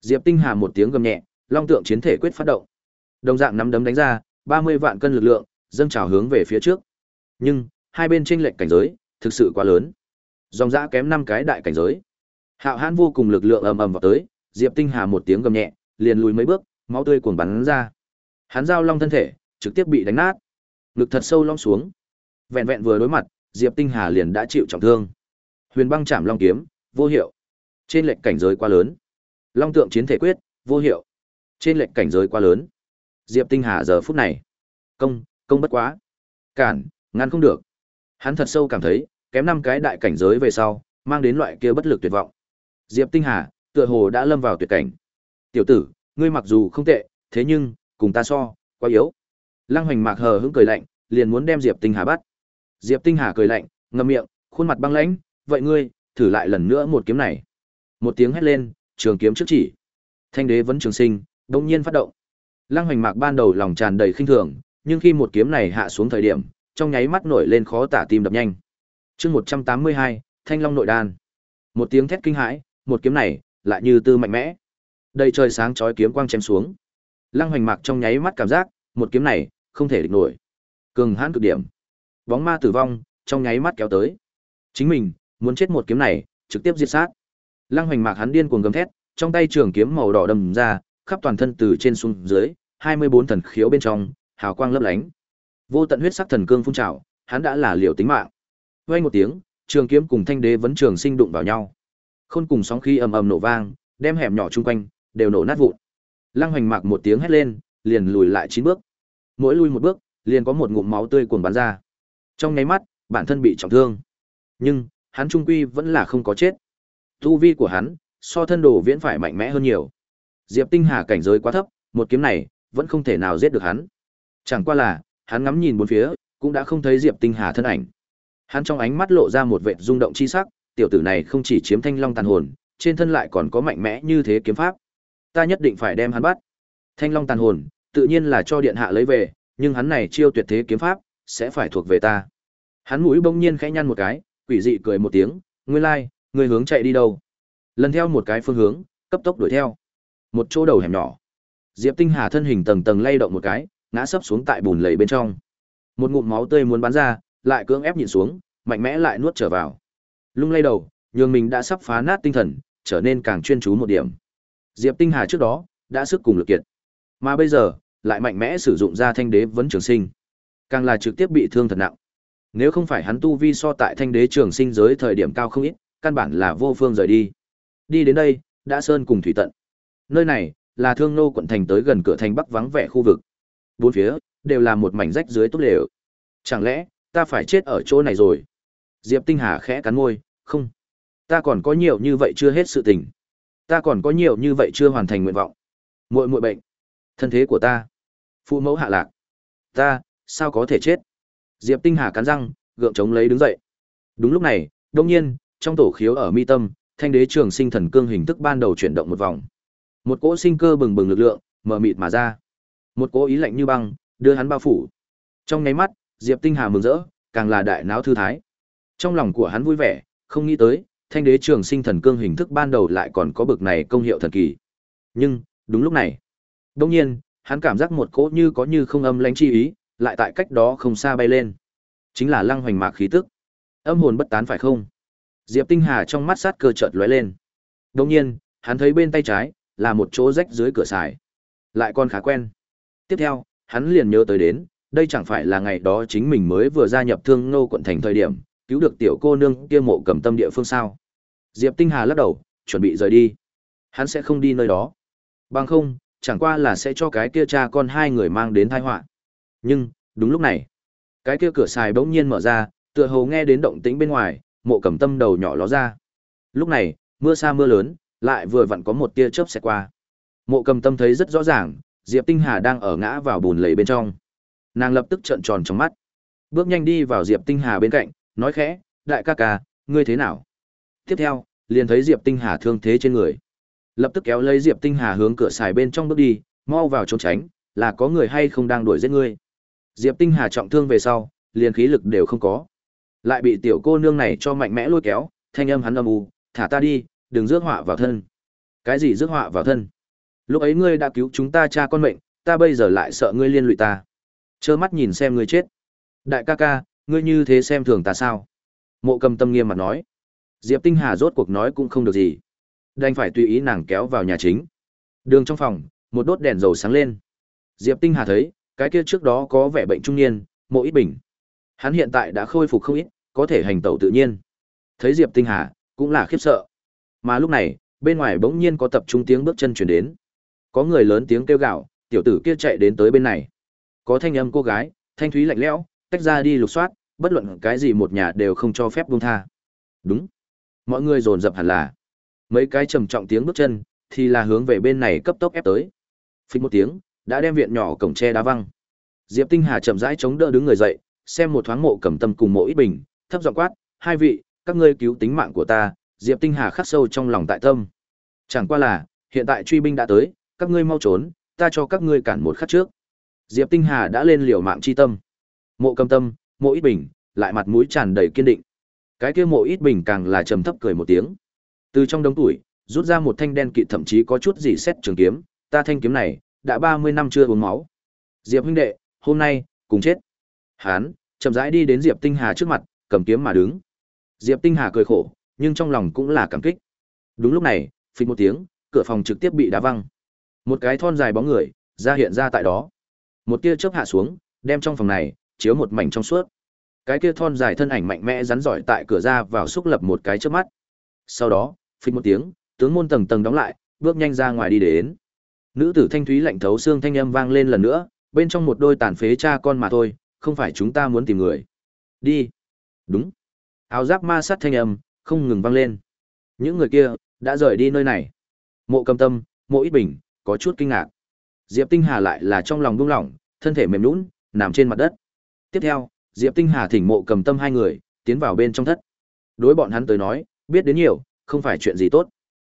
Diệp Tinh Hà một tiếng gầm nhẹ, Long tượng chiến thể quyết phát động. Đồng dạng nắm đấm đánh ra, 30 vạn cân lực lượng, dâng trào hướng về phía trước. Nhưng, hai bên chênh lệch cảnh giới, thực sự quá lớn. Dòng dã kém năm cái đại cảnh giới. Hạo Hãn vô cùng lực lượng ầm ầm vào tới, Diệp Tinh Hà một tiếng gầm nhẹ, liền lùi mấy bước, máu tươi cuồn bắn ra. Hắn giao long thân thể, trực tiếp bị đánh nát. Ngực thật sâu long xuống. Vẹn vẹn vừa đối mặt, Diệp Tinh Hà liền đã chịu trọng thương. Huyền băng chạm long kiếm, vô hiệu. Trên lệnh cảnh giới quá lớn. Long tượng chiến thể quyết, vô hiệu. Trên lệnh cảnh giới quá lớn. Diệp Tinh Hà giờ phút này, Công, công bất quá. Cản, ngăn không được. Hắn thật sâu cảm thấy, kém năm cái đại cảnh giới về sau, mang đến loại kia bất lực tuyệt vọng. Diệp Tinh Hà, tựa hồ đã lâm vào tuyệt cảnh. Tiểu tử, ngươi mặc dù không tệ, thế nhưng, cùng ta so, quá yếu. Lăng Hoành Mạc hờ hững cười lạnh, liền muốn đem Diệp Tinh Hà bắt. Diệp Tinh Hà cười lạnh, ngậm miệng, khuôn mặt băng lãnh, "Vậy ngươi, thử lại lần nữa một kiếm này." Một tiếng hét lên, trường kiếm trước chỉ. Thanh đế vẫn trường sinh, đột nhiên phát động. Lăng Hoành Mạc ban đầu lòng tràn đầy khinh thường, nhưng khi một kiếm này hạ xuống thời điểm, trong nháy mắt nổi lên khó tả tim đập nhanh. Chương 182, Thanh Long nội đan. Một tiếng thét kinh hãi, một kiếm này lại như tư mạnh mẽ. Đầy trời sáng chói kiếm quang chém xuống. Lăng Hoành Mạc trong nháy mắt cảm giác, một kiếm này không thể địch nổi. Cường hãn cực điểm. Bóng ma tử vong, trong nháy mắt kéo tới. Chính mình muốn chết một kiếm này, trực tiếp diệt sát. Lăng Hoành Mạc hắn điên cuồng gầm thét, trong tay trường kiếm màu đỏ đầm ra, khắp toàn thân từ trên xuống dưới, 24 thần khiếu bên trong, hào quang lấp lánh. Vô tận huyết sắc thần cương phun trào, hắn đã là liều tính mạng. Vang một tiếng, trường kiếm cùng thanh đế vẫn trường sinh đụng vào nhau. Khôn cùng sóng khí ầm ầm nổ vang, đem hẻm nhỏ chung quanh đều nổ nát vụn. Lăng Hoành Mạc một tiếng hét lên, liền lùi lại chín bước. Mỗi lui một bước, liền có một ngụm máu tươi cuồn bắn ra. Trong nháy mắt, bản thân bị trọng thương. Nhưng, hắn trung quy vẫn là không có chết. Tu vi của hắn, so thân đồ viễn phải mạnh mẽ hơn nhiều. Diệp Tinh Hà cảnh giới quá thấp, một kiếm này vẫn không thể nào giết được hắn. Chẳng qua là, hắn ngắm nhìn bốn phía, cũng đã không thấy Diệp Tinh Hà thân ảnh. Hắn trong ánh mắt lộ ra một vẻ rung động chi sắc, tiểu tử này không chỉ chiếm thanh long tàn hồn, trên thân lại còn có mạnh mẽ như thế kiếm pháp. Ta nhất định phải đem hắn bắt. Thanh long tàn hồn, tự nhiên là cho điện hạ lấy về, nhưng hắn này chiêu tuyệt thế kiếm pháp, sẽ phải thuộc về ta. Hắn mũi bỗng nhiên khẽ nhăn một cái, quỷ dị cười một tiếng, nguyên lai, like, người hướng chạy đi đâu? Lần theo một cái phương hướng, cấp tốc đuổi theo. Một chỗ đầu hẻm nhỏ. Diệp Tinh Hà thân hình tầng tầng lay động một cái, ngã sấp xuống tại bùn lầy bên trong. Một ngụm máu tươi muốn bắn ra, lại cưỡng ép nhìn xuống, mạnh mẽ lại nuốt trở vào. Lung lay đầu, nhường mình đã sắp phá nát tinh thần, trở nên càng chuyên chú một điểm. Diệp Tinh Hà trước đó đã sức cùng lực kiệt, mà bây giờ lại mạnh mẽ sử dụng ra thanh đế vấn trường sinh, càng là trực tiếp bị thương thật nặng. Nếu không phải hắn tu vi so tại thanh đế trường sinh giới thời điểm cao không ít, căn bản là vô phương rời đi. Đi đến đây, đã sơn cùng thủy tận. Nơi này là Thương Nô quận thành tới gần cửa thành Bắc vắng vẻ khu vực. Bốn phía đều là một mảnh rách dưới tốt lều. Chẳng lẽ ta phải chết ở chỗ này rồi? Diệp Tinh Hà khẽ cắn môi, không. Ta còn có nhiều như vậy chưa hết sự tình. Ta còn có nhiều như vậy chưa hoàn thành nguyện vọng. Muội muội bệnh, thân thế của ta, phụ mẫu hạ lạc. Ta, sao có thể chết? Diệp Tinh Hà cắn răng, gượng chống lấy đứng dậy. Đúng lúc này, đột nhiên, trong tổ khiếu ở mi tâm, thanh đế trường sinh thần cương hình thức ban đầu chuyển động một vòng. Một cỗ sinh cơ bừng bừng lực lượng, mở mịt mà ra. Một cố ý lạnh như băng, đưa hắn bao phủ. Trong nháy mắt, Diệp Tinh Hà mừng rỡ, càng là đại não thư thái. Trong lòng của hắn vui vẻ, không nghĩ tới, thanh đế trường sinh thần cương hình thức ban đầu lại còn có bực này công hiệu thần kỳ. Nhưng, đúng lúc này, đột nhiên, hắn cảm giác một cỗ như có như không âm lãnh chi ý, lại tại cách đó không xa bay lên. Chính là lăng hoành mạc khí tức. Âm hồn bất tán phải không? Diệp Tinh Hà trong mắt sát cơ chợt lóe lên. Đột nhiên, hắn thấy bên tay trái là một chỗ rách dưới cửa sải. Lại còn khá quen. Tiếp theo, hắn liền nhớ tới đến, đây chẳng phải là ngày đó chính mình mới vừa gia nhập Thương Ngô quận thành thời điểm, cứu được tiểu cô nương kia mộ cầm tâm địa phương sao? Diệp Tinh Hà lắc đầu, chuẩn bị rời đi. Hắn sẽ không đi nơi đó. Bằng không, chẳng qua là sẽ cho cái kia cha con hai người mang đến tai họa. Nhưng, đúng lúc này, cái kia cửa xài bỗng nhiên mở ra, tựa hồ nghe đến động tĩnh bên ngoài, mộ cầm tâm đầu nhỏ ló ra. Lúc này, mưa xa mưa lớn, lại vừa vặn có một tia chớp xẹt qua. Mộ cầm tâm thấy rất rõ ràng, Diệp Tinh Hà đang ở ngã vào bùn lầy bên trong. Nàng lập tức trợn tròn trong mắt. Bước nhanh đi vào Diệp Tinh Hà bên cạnh, nói khẽ, đại ca ca, ngươi thế nào? Tiếp theo, liền thấy Diệp Tinh Hà thương thế trên người. Lập tức kéo lấy Diệp Tinh Hà hướng cửa xài bên trong bước đi, mau vào trốn tránh, là có người hay không đang đuổi giết ngươi. Diệp Tinh Hà trọng thương về sau, liền khí lực đều không có. Lại bị tiểu cô nương này cho mạnh mẽ lôi kéo, thanh âm hắn âm u, thả ta đi, đừng rước họa vào thân. Cái gì rước họa vào thân? Lúc ấy ngươi đã cứu chúng ta cha con mệnh, ta bây giờ lại sợ ngươi liên lụy ta. trơ mắt nhìn xem ngươi chết. Đại ca ca, ngươi như thế xem thường ta sao? Mộ cầm tâm nghiêm mặt nói. Diệp Tinh Hà rốt cuộc nói cũng không được gì. Đành phải tùy ý nàng kéo vào nhà chính. Đường trong phòng, một đốt đèn dầu sáng lên. Diệp Tinh Hà thấy, cái kia trước đó có vẻ bệnh trung niên, mộ ít bình. Hắn hiện tại đã khôi phục không ít, có thể hành tẩu tự nhiên. Thấy Diệp Tinh Hà, cũng là khiếp sợ. Mà lúc này, bên ngoài bỗng nhiên có tập trung tiếng bước chân chuyển đến. Có người lớn tiếng kêu gào, tiểu tử kia chạy đến tới bên này. Có thanh âm cô gái, thanh thúy lạnh lẽo, tách ra đi lục soát, bất luận cái gì một nhà đều không cho phép buông tha. Đúng. Mọi người dồn dập hẳn là. Mấy cái trầm trọng tiếng bước chân, thì là hướng về bên này cấp tốc ép tới. Phích một tiếng, đã đem viện nhỏ cổng tre đá văng. Diệp Tinh Hà chậm rãi chống đỡ đứng người dậy, xem một thoáng mộ cầm tâm cùng mộ ít bình, thấp giọng quát, hai vị, các ngươi cứu tính mạng của ta, Diệp Tinh Hà khắc sâu trong lòng tại tâm. Chẳng qua là, hiện tại truy binh đã tới, các ngươi mau trốn, ta cho các ngươi cản một khắc trước. Diệp Tinh Hà đã lên liều mạng chi tâm. Mộ cầm tâm, mộ ít bình, lại mặt mũi tràn đầy kiên định. Cái kia mộ ít bình càng là trầm thấp cười một tiếng. Từ trong đống tuổi, rút ra một thanh đen kịt thậm chí có chút gì xét trường kiếm, ta thanh kiếm này, đã 30 năm chưa uống máu. Diệp huynh đệ, hôm nay, cùng chết. Hán, chậm rãi đi đến Diệp Tinh Hà trước mặt, cầm kiếm mà đứng. Diệp Tinh Hà cười khổ, nhưng trong lòng cũng là cảm kích. Đúng lúc này, phịch một tiếng, cửa phòng trực tiếp bị đá văng. Một cái thon dài bóng người ra hiện ra tại đó. Một tia chớp hạ xuống, đem trong phòng này chiếu một mảnh trong suốt. Cái kia thon dài thân ảnh mạnh mẽ rắn giỏi tại cửa ra vào xúc lập một cái chớp mắt. Sau đó, phịch một tiếng, tướng môn tầng tầng đóng lại, bước nhanh ra ngoài đi đến. Nữ tử thanh thúy lạnh thấu xương thanh âm vang lên lần nữa, bên trong một đôi tàn phế cha con mà thôi, không phải chúng ta muốn tìm người. Đi. Đúng. Áo giáp ma sát thanh âm, không ngừng vang lên. Những người kia, đã rời đi nơi này. Mộ cầm tâm, mộ ít bình, có chút kinh ngạc. Diệp Tinh Hà lại là trong lòng buông lỏng, thân thể mềm nhũn, nằm trên mặt đất. Tiếp theo, Diệp Tinh Hà thỉnh mộ cầm tâm hai người, tiến vào bên trong thất. Đối bọn hắn tới nói, biết đến nhiều, không phải chuyện gì tốt.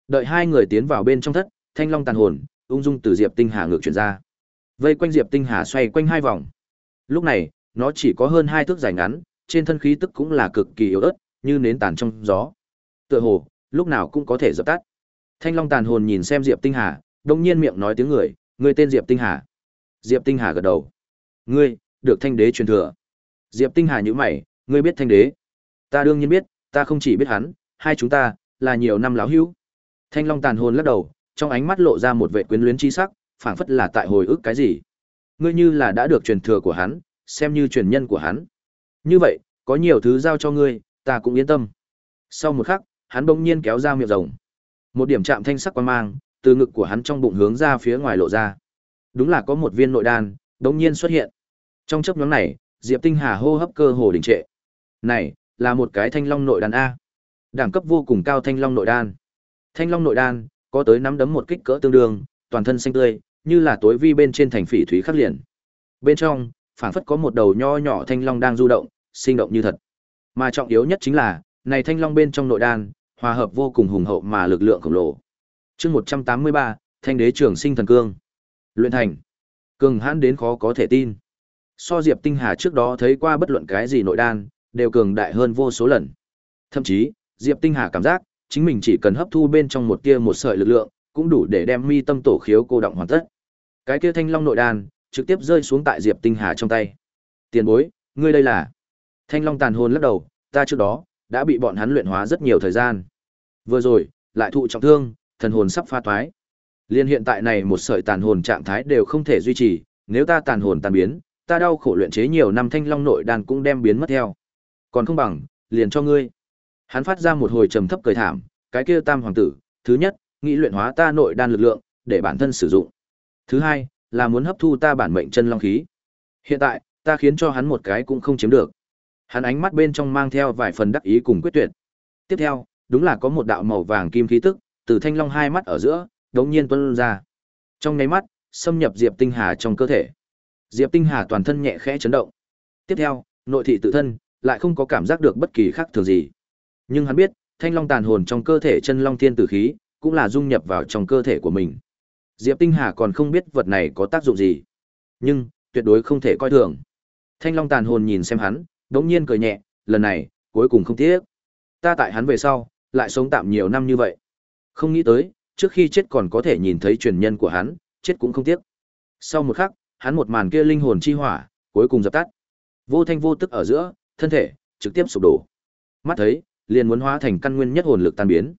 Đợi hai người tiến vào bên trong thất, thanh long tàn hồn, ung dung từ Diệp Tinh Hà ngược chuyển ra. Vây quanh Diệp Tinh Hà xoay quanh hai vòng. Lúc này, nó chỉ có hơn hai thước dài ngắn, trên thân khí tức cũng là cực kỳ yếu ớt, như nến tàn trong gió. Tựa hồ, lúc nào cũng có thể dập tắt. Thanh Long tàn hồn nhìn xem Diệp Tinh Hà, đông nhiên miệng nói tiếng người, ngươi tên Diệp Tinh Hà. Diệp Tinh Hà gật đầu. Ngươi, được thanh đế truyền thừa. Diệp Tinh Hà nhíu mày, ngươi biết thanh đế? Ta đương nhiên biết, ta không chỉ biết hắn, hai chúng ta là nhiều năm láo hữu. Thanh Long tàn hồn lắc đầu, trong ánh mắt lộ ra một vẻ quyến luyến chi sắc, phảng phất là tại hồi ức cái gì. Ngươi như là đã được truyền thừa của hắn, xem như truyền nhân của hắn. Như vậy, có nhiều thứ giao cho ngươi, ta cũng yên tâm. Sau một khắc, hắn bỗng nhiên kéo ra miệng rồng. Một điểm chạm thanh sắc quan mang, từ ngực của hắn trong bụng hướng ra phía ngoài lộ ra. Đúng là có một viên nội đan, đột nhiên xuất hiện. Trong chốc nhoáng này, Diệp Tinh Hà hô hấp cơ hồ đình trệ. Này, là một cái thanh long nội đan a. Đẳng cấp vô cùng cao thanh long nội đan. Thanh long nội đan, có tới nắm đấm một kích cỡ tương đương, toàn thân xanh tươi, như là tối vi bên trên thành phỉ thúy khắc liền. Bên trong, phảng phất có một đầu nho nhỏ thanh long đang du động, sinh động như thật. Mà trọng yếu nhất chính là, này thanh long bên trong nội đan, hòa hợp vô cùng hùng hậu mà lực lượng khổng lồ. Chương 183, Thanh đế trường sinh thần cương. Luyện thành. Cường hãn đến khó có thể tin. So Diệp Tinh Hà trước đó thấy qua bất luận cái gì nội đan, đều cường đại hơn vô số lần. Thậm chí, Diệp Tinh Hà cảm giác, chính mình chỉ cần hấp thu bên trong một tia một sợi lực lượng, cũng đủ để đem mi tâm tổ khiếu cô động hoàn tất. Cái kia thanh long nội đan, trực tiếp rơi xuống tại Diệp Tinh Hà trong tay. Tiền bối, ngươi đây là? Thanh long tàn hồn lắc đầu, ta trước đó đã bị bọn hắn luyện hóa rất nhiều thời gian. Vừa rồi, lại thụ trọng thương, thần hồn sắp pha toái. Liên hiện tại này một sợi tàn hồn trạng thái đều không thể duy trì, nếu ta tàn hồn tan biến, ta đau khổ luyện chế nhiều năm thanh long nội đan cũng đem biến mất theo. Còn không bằng, liền cho ngươi. Hắn phát ra một hồi trầm thấp cười thảm, cái kia tam hoàng tử, thứ nhất, nghĩ luyện hóa ta nội đan lực lượng, để bản thân sử dụng. Thứ hai, là muốn hấp thu ta bản mệnh chân long khí. Hiện tại, ta khiến cho hắn một cái cũng không chiếm được. Hắn ánh mắt bên trong mang theo vài phần đắc ý cùng quyết tuyệt. Tiếp theo, đúng là có một đạo màu vàng kim khí tức, từ thanh long hai mắt ở giữa, đống nhiên tuôn ra. Trong nháy mắt, xâm nhập Diệp Tinh Hà trong cơ thể. Diệp Tinh Hà toàn thân nhẹ khẽ chấn động. Tiếp theo, nội thị tự thân lại không có cảm giác được bất kỳ khác thường gì. Nhưng hắn biết, thanh long tàn hồn trong cơ thể chân long thiên tử khí, cũng là dung nhập vào trong cơ thể của mình. Diệp Tinh Hà còn không biết vật này có tác dụng gì, nhưng tuyệt đối không thể coi thường. Thanh long tàn hồn nhìn xem hắn, đống nhiên cười nhẹ, lần này, cuối cùng không tiếc. Ta tại hắn về sau, lại sống tạm nhiều năm như vậy. Không nghĩ tới, trước khi chết còn có thể nhìn thấy truyền nhân của hắn, chết cũng không tiếc. Sau một khắc, hắn một màn kia linh hồn chi hỏa, cuối cùng dập tắt. Vô thanh vô tức ở giữa, thân thể trực tiếp sụp đổ. Mắt thấy, liền muốn hóa thành căn nguyên nhất hồn lực tan biến.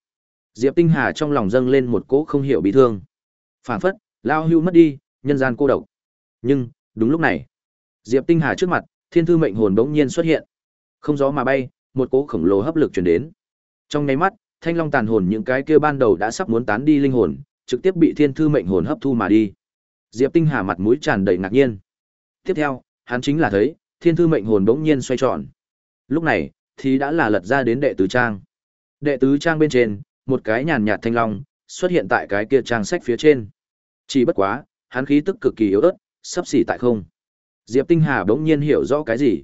Diệp Tinh Hà trong lòng dâng lên một cỗ không hiểu bị thương. Phản phất, lao hưu mất đi, nhân gian cô độc. Nhưng, đúng lúc này, Diệp Tinh Hà trước mặt, thiên thư mệnh hồn bỗng nhiên xuất hiện. Không gió mà bay, một cỗ khổng lồ hấp lực truyền đến. Trong nháy mắt, thanh long tàn hồn những cái kia ban đầu đã sắp muốn tán đi linh hồn, trực tiếp bị thiên thư mệnh hồn hấp thu mà đi. Diệp Tinh Hà mặt mũi tràn đầy ngạc nhiên. Tiếp theo, hắn chính là thấy, thiên thư mệnh hồn bỗng nhiên xoay tròn. Lúc này, thì đã là lật ra đến đệ tứ trang. Đệ tứ trang bên trên, một cái nhàn nhạt thanh long xuất hiện tại cái kia trang sách phía trên. Chỉ bất quá, hắn khí tức cực kỳ yếu ớt, sắp xỉ tại không. Diệp Tinh Hà bỗng nhiên hiểu rõ cái gì.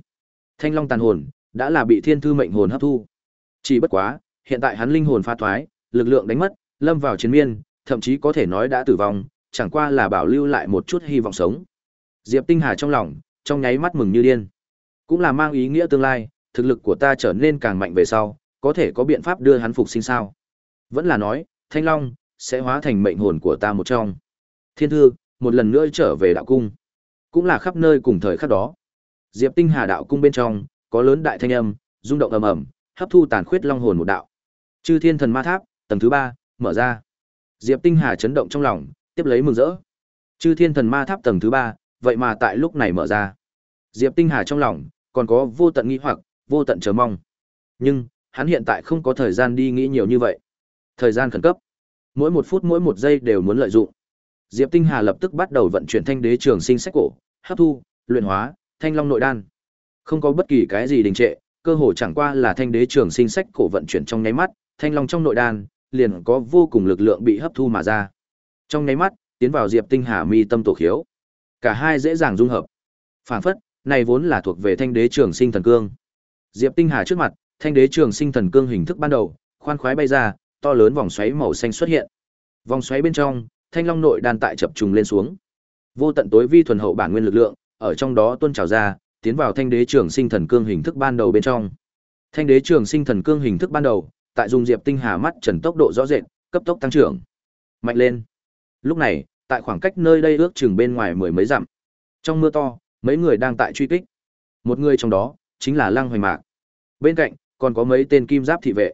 Thanh long tàn hồn đã là bị thiên thư mệnh hồn hấp thu. Chỉ bất quá, hiện tại hắn linh hồn pha thoái, lực lượng đánh mất, lâm vào chiến miên, thậm chí có thể nói đã tử vong, chẳng qua là bảo lưu lại một chút hy vọng sống. Diệp Tinh Hà trong lòng, trong nháy mắt mừng như điên. Cũng là mang ý nghĩa tương lai, thực lực của ta trở nên càng mạnh về sau, có thể có biện pháp đưa hắn phục sinh sao? Vẫn là nói, Thanh Long sẽ hóa thành mệnh hồn của ta một trong. Thiên Thư, một lần nữa trở về đạo cung. Cũng là khắp nơi cùng thời khắc đó. Diệp Tinh Hà đạo cung bên trong, có lớn đại thanh âm, rung động ầm ầm, hấp thu tàn khuyết long hồn một đạo. Chư Thiên Thần Ma Tháp, tầng thứ ba mở ra. Diệp Tinh Hà chấn động trong lòng, tiếp lấy mừng rỡ. Chư Thiên Thần Ma Tháp tầng thứ ba vậy mà tại lúc này mở ra. Diệp Tinh Hà trong lòng còn có vô tận nghi hoặc, vô tận chờ mong. Nhưng, hắn hiện tại không có thời gian đi nghĩ nhiều như vậy. Thời gian khẩn cấp. Mỗi một phút mỗi một giây đều muốn lợi dụng. Diệp Tinh Hà lập tức bắt đầu vận chuyển thanh đế trường sinh sách cổ, hấp thu, luyện hóa, thanh long nội đan. Không có bất kỳ cái gì đình trệ, cơ hồ chẳng qua là thanh đế trường sinh sách cổ vận chuyển trong nháy mắt, thanh long trong nội đan liền có vô cùng lực lượng bị hấp thu mà ra. Trong nháy mắt, tiến vào Diệp Tinh Hà mi tâm tổ khiếu. Cả hai dễ dàng dung hợp. Phản phất, này vốn là thuộc về thanh đế trường sinh thần cương. Diệp Tinh Hà trước mặt, thanh đế trường sinh thần cương hình thức ban đầu, khoan khoái bay ra, to lớn vòng xoáy màu xanh xuất hiện. Vòng xoáy bên trong, thanh long nội đan tại chập trùng lên xuống. Vô tận tối vi thuần hậu bản nguyên lực lượng, ở trong đó tuôn trào ra, tiến vào thanh đế trường sinh thần cương hình thức ban đầu bên trong. Thanh đế trường sinh thần cương hình thức ban đầu, tại dùng Diệp Tinh Hà mắt trần tốc độ rõ rệt, cấp tốc tăng trưởng. Mạnh lên. Lúc này, tại khoảng cách nơi đây ước chừng bên ngoài mười mấy dặm. Trong mưa to, mấy người đang tại truy kích. Một người trong đó chính là Lăng Hoành Mạc. Bên cạnh còn có mấy tên kim giáp thị vệ.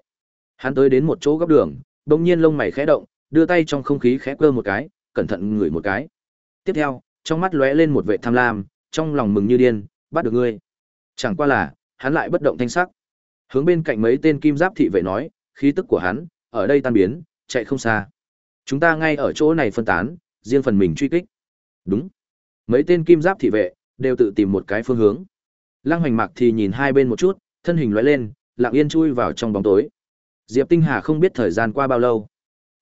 Hắn tới đến một chỗ góc đường, bỗng nhiên lông mày khẽ động, đưa tay trong không khí khẽ cơ một cái, cẩn thận ngửi một cái. Tiếp theo, trong mắt lóe lên một vẻ tham lam, trong lòng mừng như điên, bắt được ngươi. Chẳng qua là, hắn lại bất động thanh sắc. Hướng bên cạnh mấy tên kim giáp thị vệ nói, khí tức của hắn ở đây tan biến, chạy không xa. Chúng ta ngay ở chỗ này phân tán, riêng phần mình truy kích. Đúng. Mấy tên kim giáp thị vệ đều tự tìm một cái phương hướng. Lăng Hoành Mạc thì nhìn hai bên một chút, thân hình lóe lên, lặng yên chui vào trong bóng tối. Diệp Tinh Hà không biết thời gian qua bao lâu.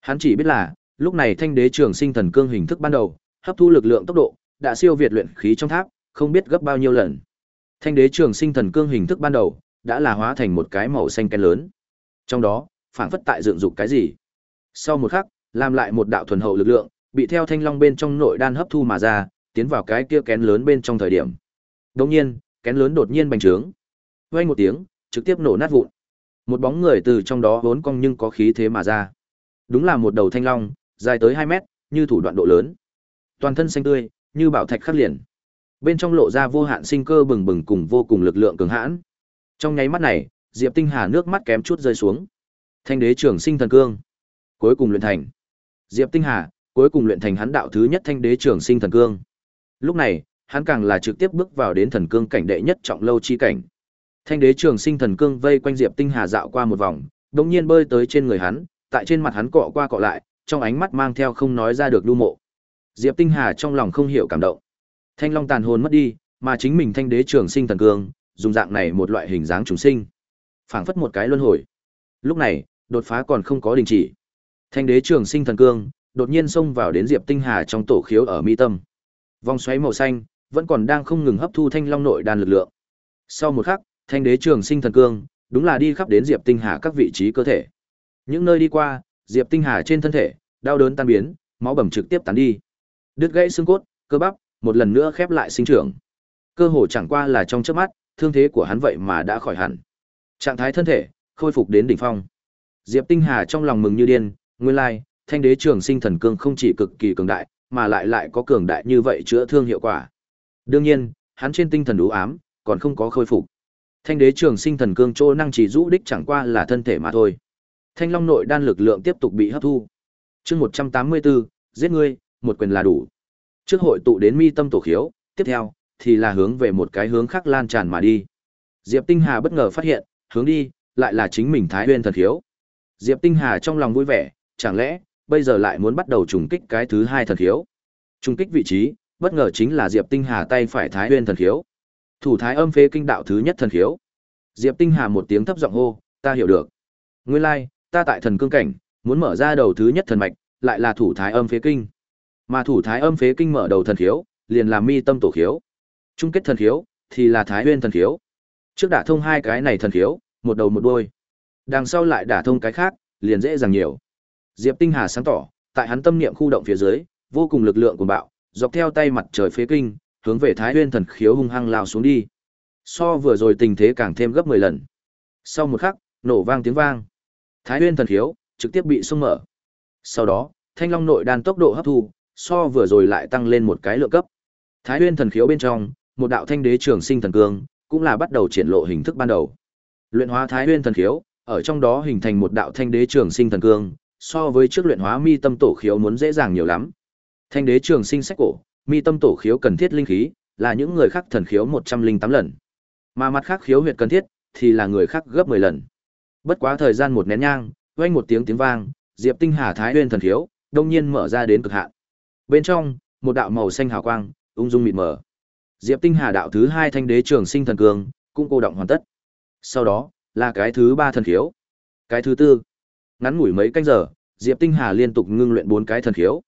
Hắn chỉ biết là, lúc này Thanh Đế Trường Sinh Thần Cương hình thức ban đầu, hấp thu lực lượng tốc độ đã siêu việt luyện khí trong tháp, không biết gấp bao nhiêu lần. Thanh Đế Trường Sinh Thần Cương hình thức ban đầu đã là hóa thành một cái màu xanh kén lớn. Trong đó, phản phất tại dựng dục cái gì. Sau một khắc, làm lại một đạo thuần hậu lực lượng, bị theo thanh long bên trong nội đan hấp thu mà ra, tiến vào cái kia kén lớn bên trong thời điểm. Đồng nhiên, kén lớn đột nhiên bành trướng. Vang một tiếng, trực tiếp nổ nát vụn. Một bóng người từ trong đó vốn cong nhưng có khí thế mà ra. Đúng là một đầu thanh long, dài tới 2 mét, như thủ đoạn độ lớn. Toàn thân xanh tươi, như bảo thạch khắc liền. Bên trong lộ ra vô hạn sinh cơ bừng bừng cùng vô cùng lực lượng cường hãn. Trong nháy mắt này, Diệp Tinh Hà nước mắt kém chút rơi xuống. Thanh đế Trường sinh thần cương, cuối cùng luyện thành. Diệp Tinh Hà, cuối cùng luyện thành hắn đạo thứ nhất thanh đế trường sinh thần cương. Lúc này, hắn càng là trực tiếp bước vào đến thần cương cảnh đệ nhất trọng lâu chi cảnh. Thanh đế trường sinh thần cương vây quanh Diệp Tinh Hà dạo qua một vòng, đột nhiên bơi tới trên người hắn, tại trên mặt hắn cọ qua cọ lại, trong ánh mắt mang theo không nói ra được lưu mộ. Diệp Tinh Hà trong lòng không hiểu cảm động. Thanh long tàn hồn mất đi, mà chính mình thanh đế trường sinh thần cương, dùng dạng này một loại hình dáng trùng sinh, phảng phất một cái luân hồi. Lúc này, đột phá còn không có đình chỉ. Thanh đế trường sinh thần cương, đột nhiên xông vào đến Diệp Tinh Hà trong tổ khiếu ở mi tâm. Vòng xoáy màu xanh vẫn còn đang không ngừng hấp thu thanh long nội đan lực lượng. Sau một khắc, thanh đế trường sinh thần cương, đúng là đi khắp đến Diệp Tinh Hà các vị trí cơ thể. Những nơi đi qua, Diệp Tinh Hà trên thân thể, đau đớn tan biến, máu bầm trực tiếp tán đi. Đứt gãy xương cốt, cơ bắp, một lần nữa khép lại sinh trưởng. Cơ hồ chẳng qua là trong chớp mắt, thương thế của hắn vậy mà đã khỏi hẳn. Trạng thái thân thể khôi phục đến đỉnh phong. Diệp Tinh Hà trong lòng mừng như điên, nguyên lai, thanh đế trường sinh thần cương không chỉ cực kỳ cường đại, mà lại lại có cường đại như vậy chữa thương hiệu quả. Đương nhiên, hắn trên tinh thần đủ ám, còn không có khôi phục. Thanh đế trường sinh thần cương trô năng chỉ rũ đích chẳng qua là thân thể mà thôi. Thanh long nội đan lực lượng tiếp tục bị hấp thu. Chương 184, giết ngươi, một quyền là đủ. Trước hội tụ đến mi tâm tổ khiếu, tiếp theo thì là hướng về một cái hướng khác lan tràn mà đi. Diệp Tinh Hà bất ngờ phát hiện, hướng đi lại là chính mình Thái Nguyên thần khiếu. Diệp Tinh Hà trong lòng vui vẻ, chẳng lẽ bây giờ lại muốn bắt đầu trùng kích cái thứ hai thần khiếu. Trùng kích vị trí, bất ngờ chính là Diệp Tinh Hà tay phải Thái Nguyên thần khiếu. Thủ Thái Âm Phế Kinh đạo thứ nhất thần khiếu. Diệp Tinh Hà một tiếng thấp giọng hô, ta hiểu được. Nguyên lai, like, ta tại thần cương cảnh, muốn mở ra đầu thứ nhất thần mạch, lại là thủ Thái Âm Phế Kinh. Mà thủ Thái Âm Phế Kinh mở đầu thần khiếu, liền là mi tâm tổ khiếu. Trung kết thần khiếu thì là Thái Nguyên thần khiếu. Trước đả thông hai cái này thần khiếu, một đầu một đuôi. Đằng sau lại đả thông cái khác, liền dễ dàng nhiều. Diệp Tinh Hà sáng tỏ, tại hắn tâm niệm khu động phía dưới, vô cùng lực lượng của bạo, dọc theo tay mặt trời phế kinh, hướng về Thái Nguyên thần khiếu hung hăng lao xuống đi. So vừa rồi tình thế càng thêm gấp 10 lần. Sau một khắc, nổ vang tiếng vang. Thái Nguyên thần khiếu trực tiếp bị xung mở. Sau đó, Thanh Long nội đan tốc độ hấp thu, so vừa rồi lại tăng lên một cái lượng cấp. Thái Nguyên thần khiếu bên trong, một đạo thanh đế trường sinh thần cương, cũng là bắt đầu triển lộ hình thức ban đầu. Luyện hóa Thái Nguyên thần khiếu, ở trong đó hình thành một đạo thanh đế trường sinh thần cương, so với trước luyện hóa mi tâm tổ khiếu muốn dễ dàng nhiều lắm. Thanh đế trường sinh sách cổ, mi tâm tổ khiếu cần thiết linh khí, là những người khác thần khiếu 108 lần. Mà mặt khác khiếu huyệt cần thiết, thì là người khác gấp 10 lần. Bất quá thời gian một nén nhang, vang một tiếng tiếng vang, Diệp Tinh Hà Thái Nguyên thần khiếu, đông nhiên mở ra đến cực hạn. Bên trong, một đạo màu xanh hào quang, ung dung mịt mờ. Diệp Tinh Hà đạo thứ hai thanh đế trường sinh thần cường, cũng cô động hoàn tất. Sau đó, là cái thứ ba thần khiếu. Cái thứ tư. Ngắn ngủi mấy canh giờ, Diệp Tinh Hà liên tục ngưng luyện bốn cái thần khiếu.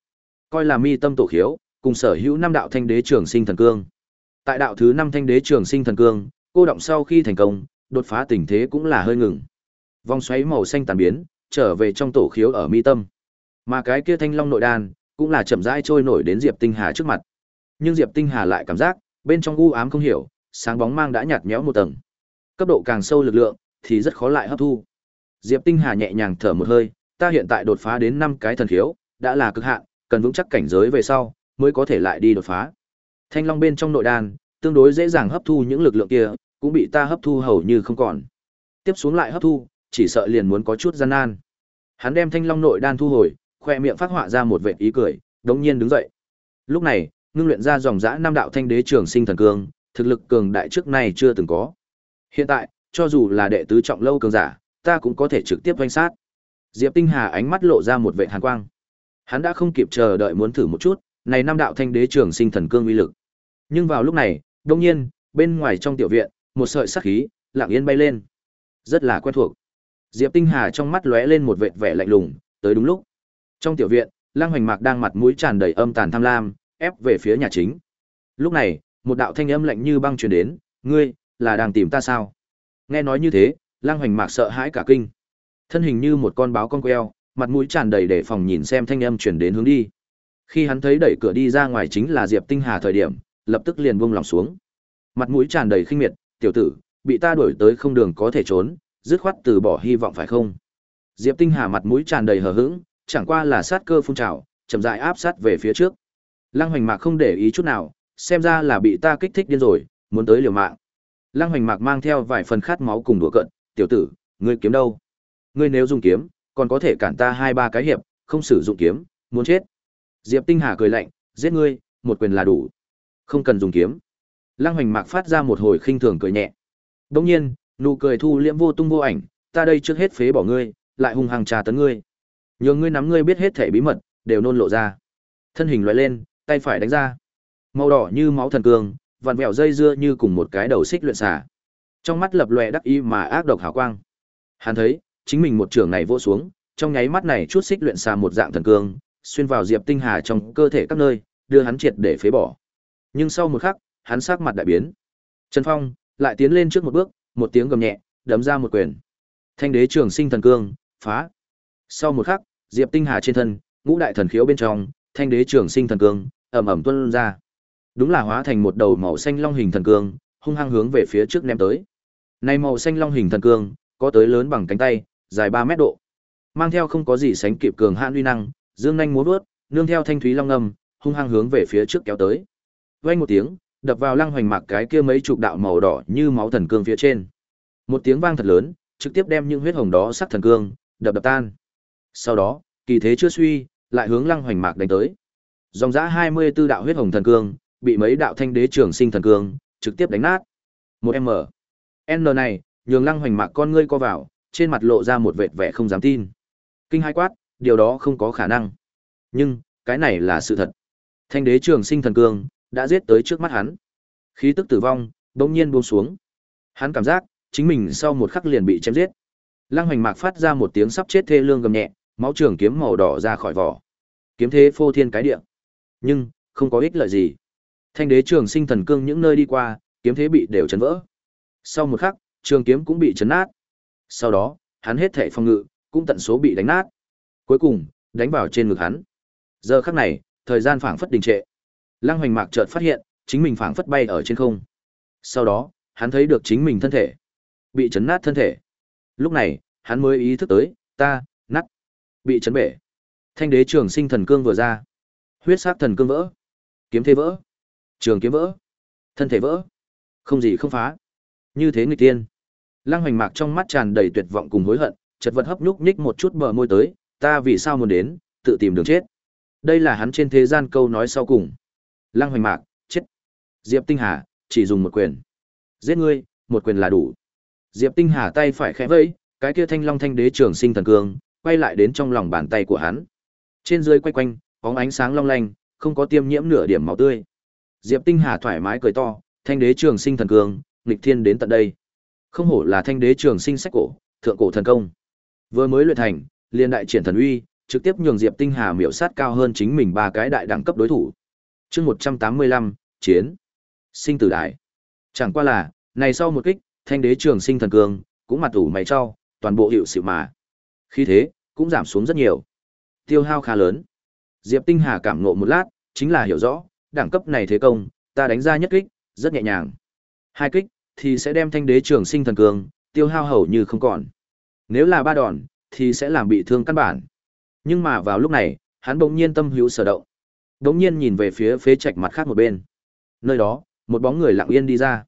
Coi là mi tâm tổ khiếu, cùng sở hữu năm đạo thanh đế trường sinh thần cương. Tại đạo thứ năm thanh đế trường sinh thần cương, cô động sau khi thành công, đột phá tình thế cũng là hơi ngừng. Vòng xoáy màu xanh tàn biến, trở về trong tổ khiếu ở mi tâm. Mà cái kia thanh long nội đan, cũng là chậm rãi trôi nổi đến Diệp Tinh Hà trước mặt. Nhưng Diệp Tinh Hà lại cảm giác, bên trong u ám không hiểu, sáng bóng mang đã nhạt nhẽo một tầng. Cấp độ càng sâu lực lượng thì rất khó lại hấp thu. Diệp Tinh Hà nhẹ nhàng thở một hơi, ta hiện tại đột phá đến năm cái thần khiếu, đã là cực hạn, cần vững chắc cảnh giới về sau mới có thể lại đi đột phá. Thanh Long bên trong nội đan, tương đối dễ dàng hấp thu những lực lượng kia, cũng bị ta hấp thu hầu như không còn. Tiếp xuống lại hấp thu, chỉ sợ liền muốn có chút gian nan. Hắn đem Thanh Long nội đan thu hồi, khoe miệng phát họa ra một vệt ý cười, đống nhiên đứng dậy. Lúc này, ngưng luyện ra dòng dã năm đạo thanh đế trường sinh thần cương, thực lực cường đại trước nay chưa từng có. Hiện tại, cho dù là đệ tứ trọng lâu cường giả, ta cũng có thể trực tiếp vây sát. Diệp Tinh Hà ánh mắt lộ ra một vệt hàn quang. Hắn đã không kịp chờ đợi muốn thử một chút, này năm đạo thanh đế trường sinh thần cương uy lực. Nhưng vào lúc này, đột nhiên, bên ngoài trong tiểu viện, một sợi sắc khí lặng yên bay lên. Rất là quen thuộc. Diệp Tinh Hà trong mắt lóe lên một vệt vẻ lạnh lùng, tới đúng lúc. Trong tiểu viện, Lăng Hoành Mạc đang mặt mũi tràn đầy âm tàn tham lam, ép về phía nhà chính. Lúc này, một đạo thanh âm lạnh như băng truyền đến, "Ngươi là đang tìm ta sao?" Nghe nói như thế, Lăng Hoành Mạc sợ hãi cả kinh. Thân hình như một con báo con queo, mặt mũi tràn đầy để phòng nhìn xem thanh âm truyền đến hướng đi. Khi hắn thấy đẩy cửa đi ra ngoài chính là Diệp Tinh Hà thời điểm, lập tức liền buông lòng xuống. Mặt mũi tràn đầy khinh miệt, "Tiểu tử, bị ta đuổi tới không đường có thể trốn, dứt khoát từ bỏ hy vọng phải không?" Diệp Tinh Hà mặt mũi tràn đầy hờ hững, chẳng qua là sát cơ phun trào, chậm rãi áp sát về phía trước. Lăng Hoành Mạc không để ý chút nào, xem ra là bị ta kích thích điên rồi, muốn tới liều mạng. Lăng Hoành Mạc mang theo vài phần khát máu cùng đùa cận, "Tiểu tử, ngươi kiếm đâu? Ngươi nếu dùng kiếm, còn có thể cản ta hai ba cái hiệp, không sử dụng kiếm, muốn chết." Diệp Tinh Hà cười lạnh, "Giết ngươi, một quyền là đủ, không cần dùng kiếm." Lăng Hoành Mạc phát ra một hồi khinh thường cười nhẹ. Đương nhiên, nụ cười thu liễm vô tung vô ảnh, "Ta đây trước hết phế bỏ ngươi, lại hung hăng trà tấn ngươi." Nhường ngươi nắm ngươi biết hết thể bí mật, đều nôn lộ ra. Thân hình lóe lên, tay phải đánh ra. Màu đỏ như máu thần cương, vặn vẹo dây dưa như cùng một cái đầu xích luyện xả. Trong mắt lập lòe đắc ý mà ác độc hào quang. Hắn thấy, chính mình một trường này vỗ xuống, trong nháy mắt này chút xích luyện xà một dạng thần cương, xuyên vào Diệp Tinh Hà trong cơ thể các nơi, đưa hắn triệt để phế bỏ. Nhưng sau một khắc, hắn sắc mặt đại biến. Trần Phong lại tiến lên trước một bước, một tiếng gầm nhẹ, đấm ra một quyền. Thanh đế trường sinh thần cương, phá. Sau một khắc, Diệp Tinh Hà trên thân, ngũ đại thần khiếu bên trong, thanh đế trường sinh thần cương, ầm ầm tuôn ra. Đúng là hóa thành một đầu màu xanh long hình thần cương, hung hăng hướng về phía trước ném tới. Này màu xanh long hình thần cương, có tới lớn bằng cánh tay, dài 3 mét độ. Mang theo không có gì sánh kịp cường hãn uy năng, dương nhanh múa vớt, nương theo thanh thúy long âm, hung hăng hướng về phía trước kéo tới. Vang một tiếng, đập vào lăng hoành mạc cái kia mấy chục đạo màu đỏ như máu thần cương phía trên. Một tiếng vang thật lớn, trực tiếp đem những huyết hồng đó sắc thần cương đập đập tan. Sau đó, kỳ thế chưa suy, lại hướng lăng hoành mạc đánh tới. Dòng giã 24 đạo huyết hồng thần cương, bị mấy đạo thanh đế trường sinh thần cương, trực tiếp đánh nát. Một M. N này, nhường lăng hoành mạc con ngươi co vào, trên mặt lộ ra một vệt vẻ không dám tin. Kinh hai quát, điều đó không có khả năng. Nhưng, cái này là sự thật. Thanh đế trường sinh thần cương, đã giết tới trước mắt hắn. Khí tức tử vong bỗng nhiên buông xuống. Hắn cảm giác chính mình sau một khắc liền bị chém giết. Lăng Hoành Mạc phát ra một tiếng sắp chết thê lương gầm nhẹ, máu trường kiếm màu đỏ ra khỏi vỏ. Kiếm thế phô thiên cái địa. Nhưng, không có ích lợi gì. Thanh đế trường sinh thần cương những nơi đi qua, kiếm thế bị đều chấn vỡ. Sau một khắc, trường kiếm cũng bị chấn nát. Sau đó, hắn hết thể phòng ngự, cũng tận số bị đánh nát. Cuối cùng, đánh vào trên ngực hắn. Giờ khắc này, thời gian phảng phất đình trệ. Lăng Hoành Mạc chợt phát hiện, chính mình phảng phất bay ở trên không. Sau đó, hắn thấy được chính mình thân thể bị chấn nát thân thể. Lúc này, hắn mới ý thức tới, ta, nát, bị chấn bể. Thanh đế trường sinh thần cương vừa ra, huyết sắc thần cương vỡ, kiếm thế vỡ, trường kiếm vỡ, thân thể vỡ, không gì không phá. Như thế người tiên. Lăng Hoành Mạc trong mắt tràn đầy tuyệt vọng cùng hối hận, chợt vật hấp nhúc nhích một chút bờ môi tới, ta vì sao muốn đến, tự tìm đường chết. Đây là hắn trên thế gian câu nói sau cùng. Lăng Hoành Mạc, chết. Diệp Tinh Hà, chỉ dùng một quyền. Giết ngươi, một quyền là đủ. Diệp Tinh Hà tay phải khẽ vẫy, cái kia thanh long thanh đế trường sinh thần cương, quay lại đến trong lòng bàn tay của hắn. Trên dưới quay quanh, bóng ánh sáng long lanh, không có tiêm nhiễm nửa điểm máu tươi. Diệp Tinh Hà thoải mái cười to, thanh đế trường sinh thần cường, nghịch thiên đến tận đây. Không hổ là thanh đế trường sinh sách cổ, thượng cổ thần công. Vừa mới luyện thành, liên đại triển thần uy, trực tiếp nhường Diệp Tinh Hà miểu sát cao hơn chính mình ba cái đại đẳng cấp đối thủ. Chương 185, chiến. Sinh tử đại. Chẳng qua là, này sau một kích, thanh đế trường sinh thần cường cũng mặt ủ mày cho, toàn bộ hiệu sự mà. Khi thế, cũng giảm xuống rất nhiều. Tiêu hao khá lớn. Diệp Tinh Hà cảm ngộ một lát, chính là hiểu rõ, đẳng cấp này thế công, ta đánh ra nhất kích, rất nhẹ nhàng. Hai kích, thì sẽ đem thanh đế trường sinh thần cường tiêu hao hầu như không còn. Nếu là ba đòn, thì sẽ làm bị thương căn bản. Nhưng mà vào lúc này, hắn bỗng nhiên tâm hữu sở động. Bỗng nhiên nhìn về phía phế trạch mặt khác một bên. Nơi đó, một bóng người lặng yên đi ra.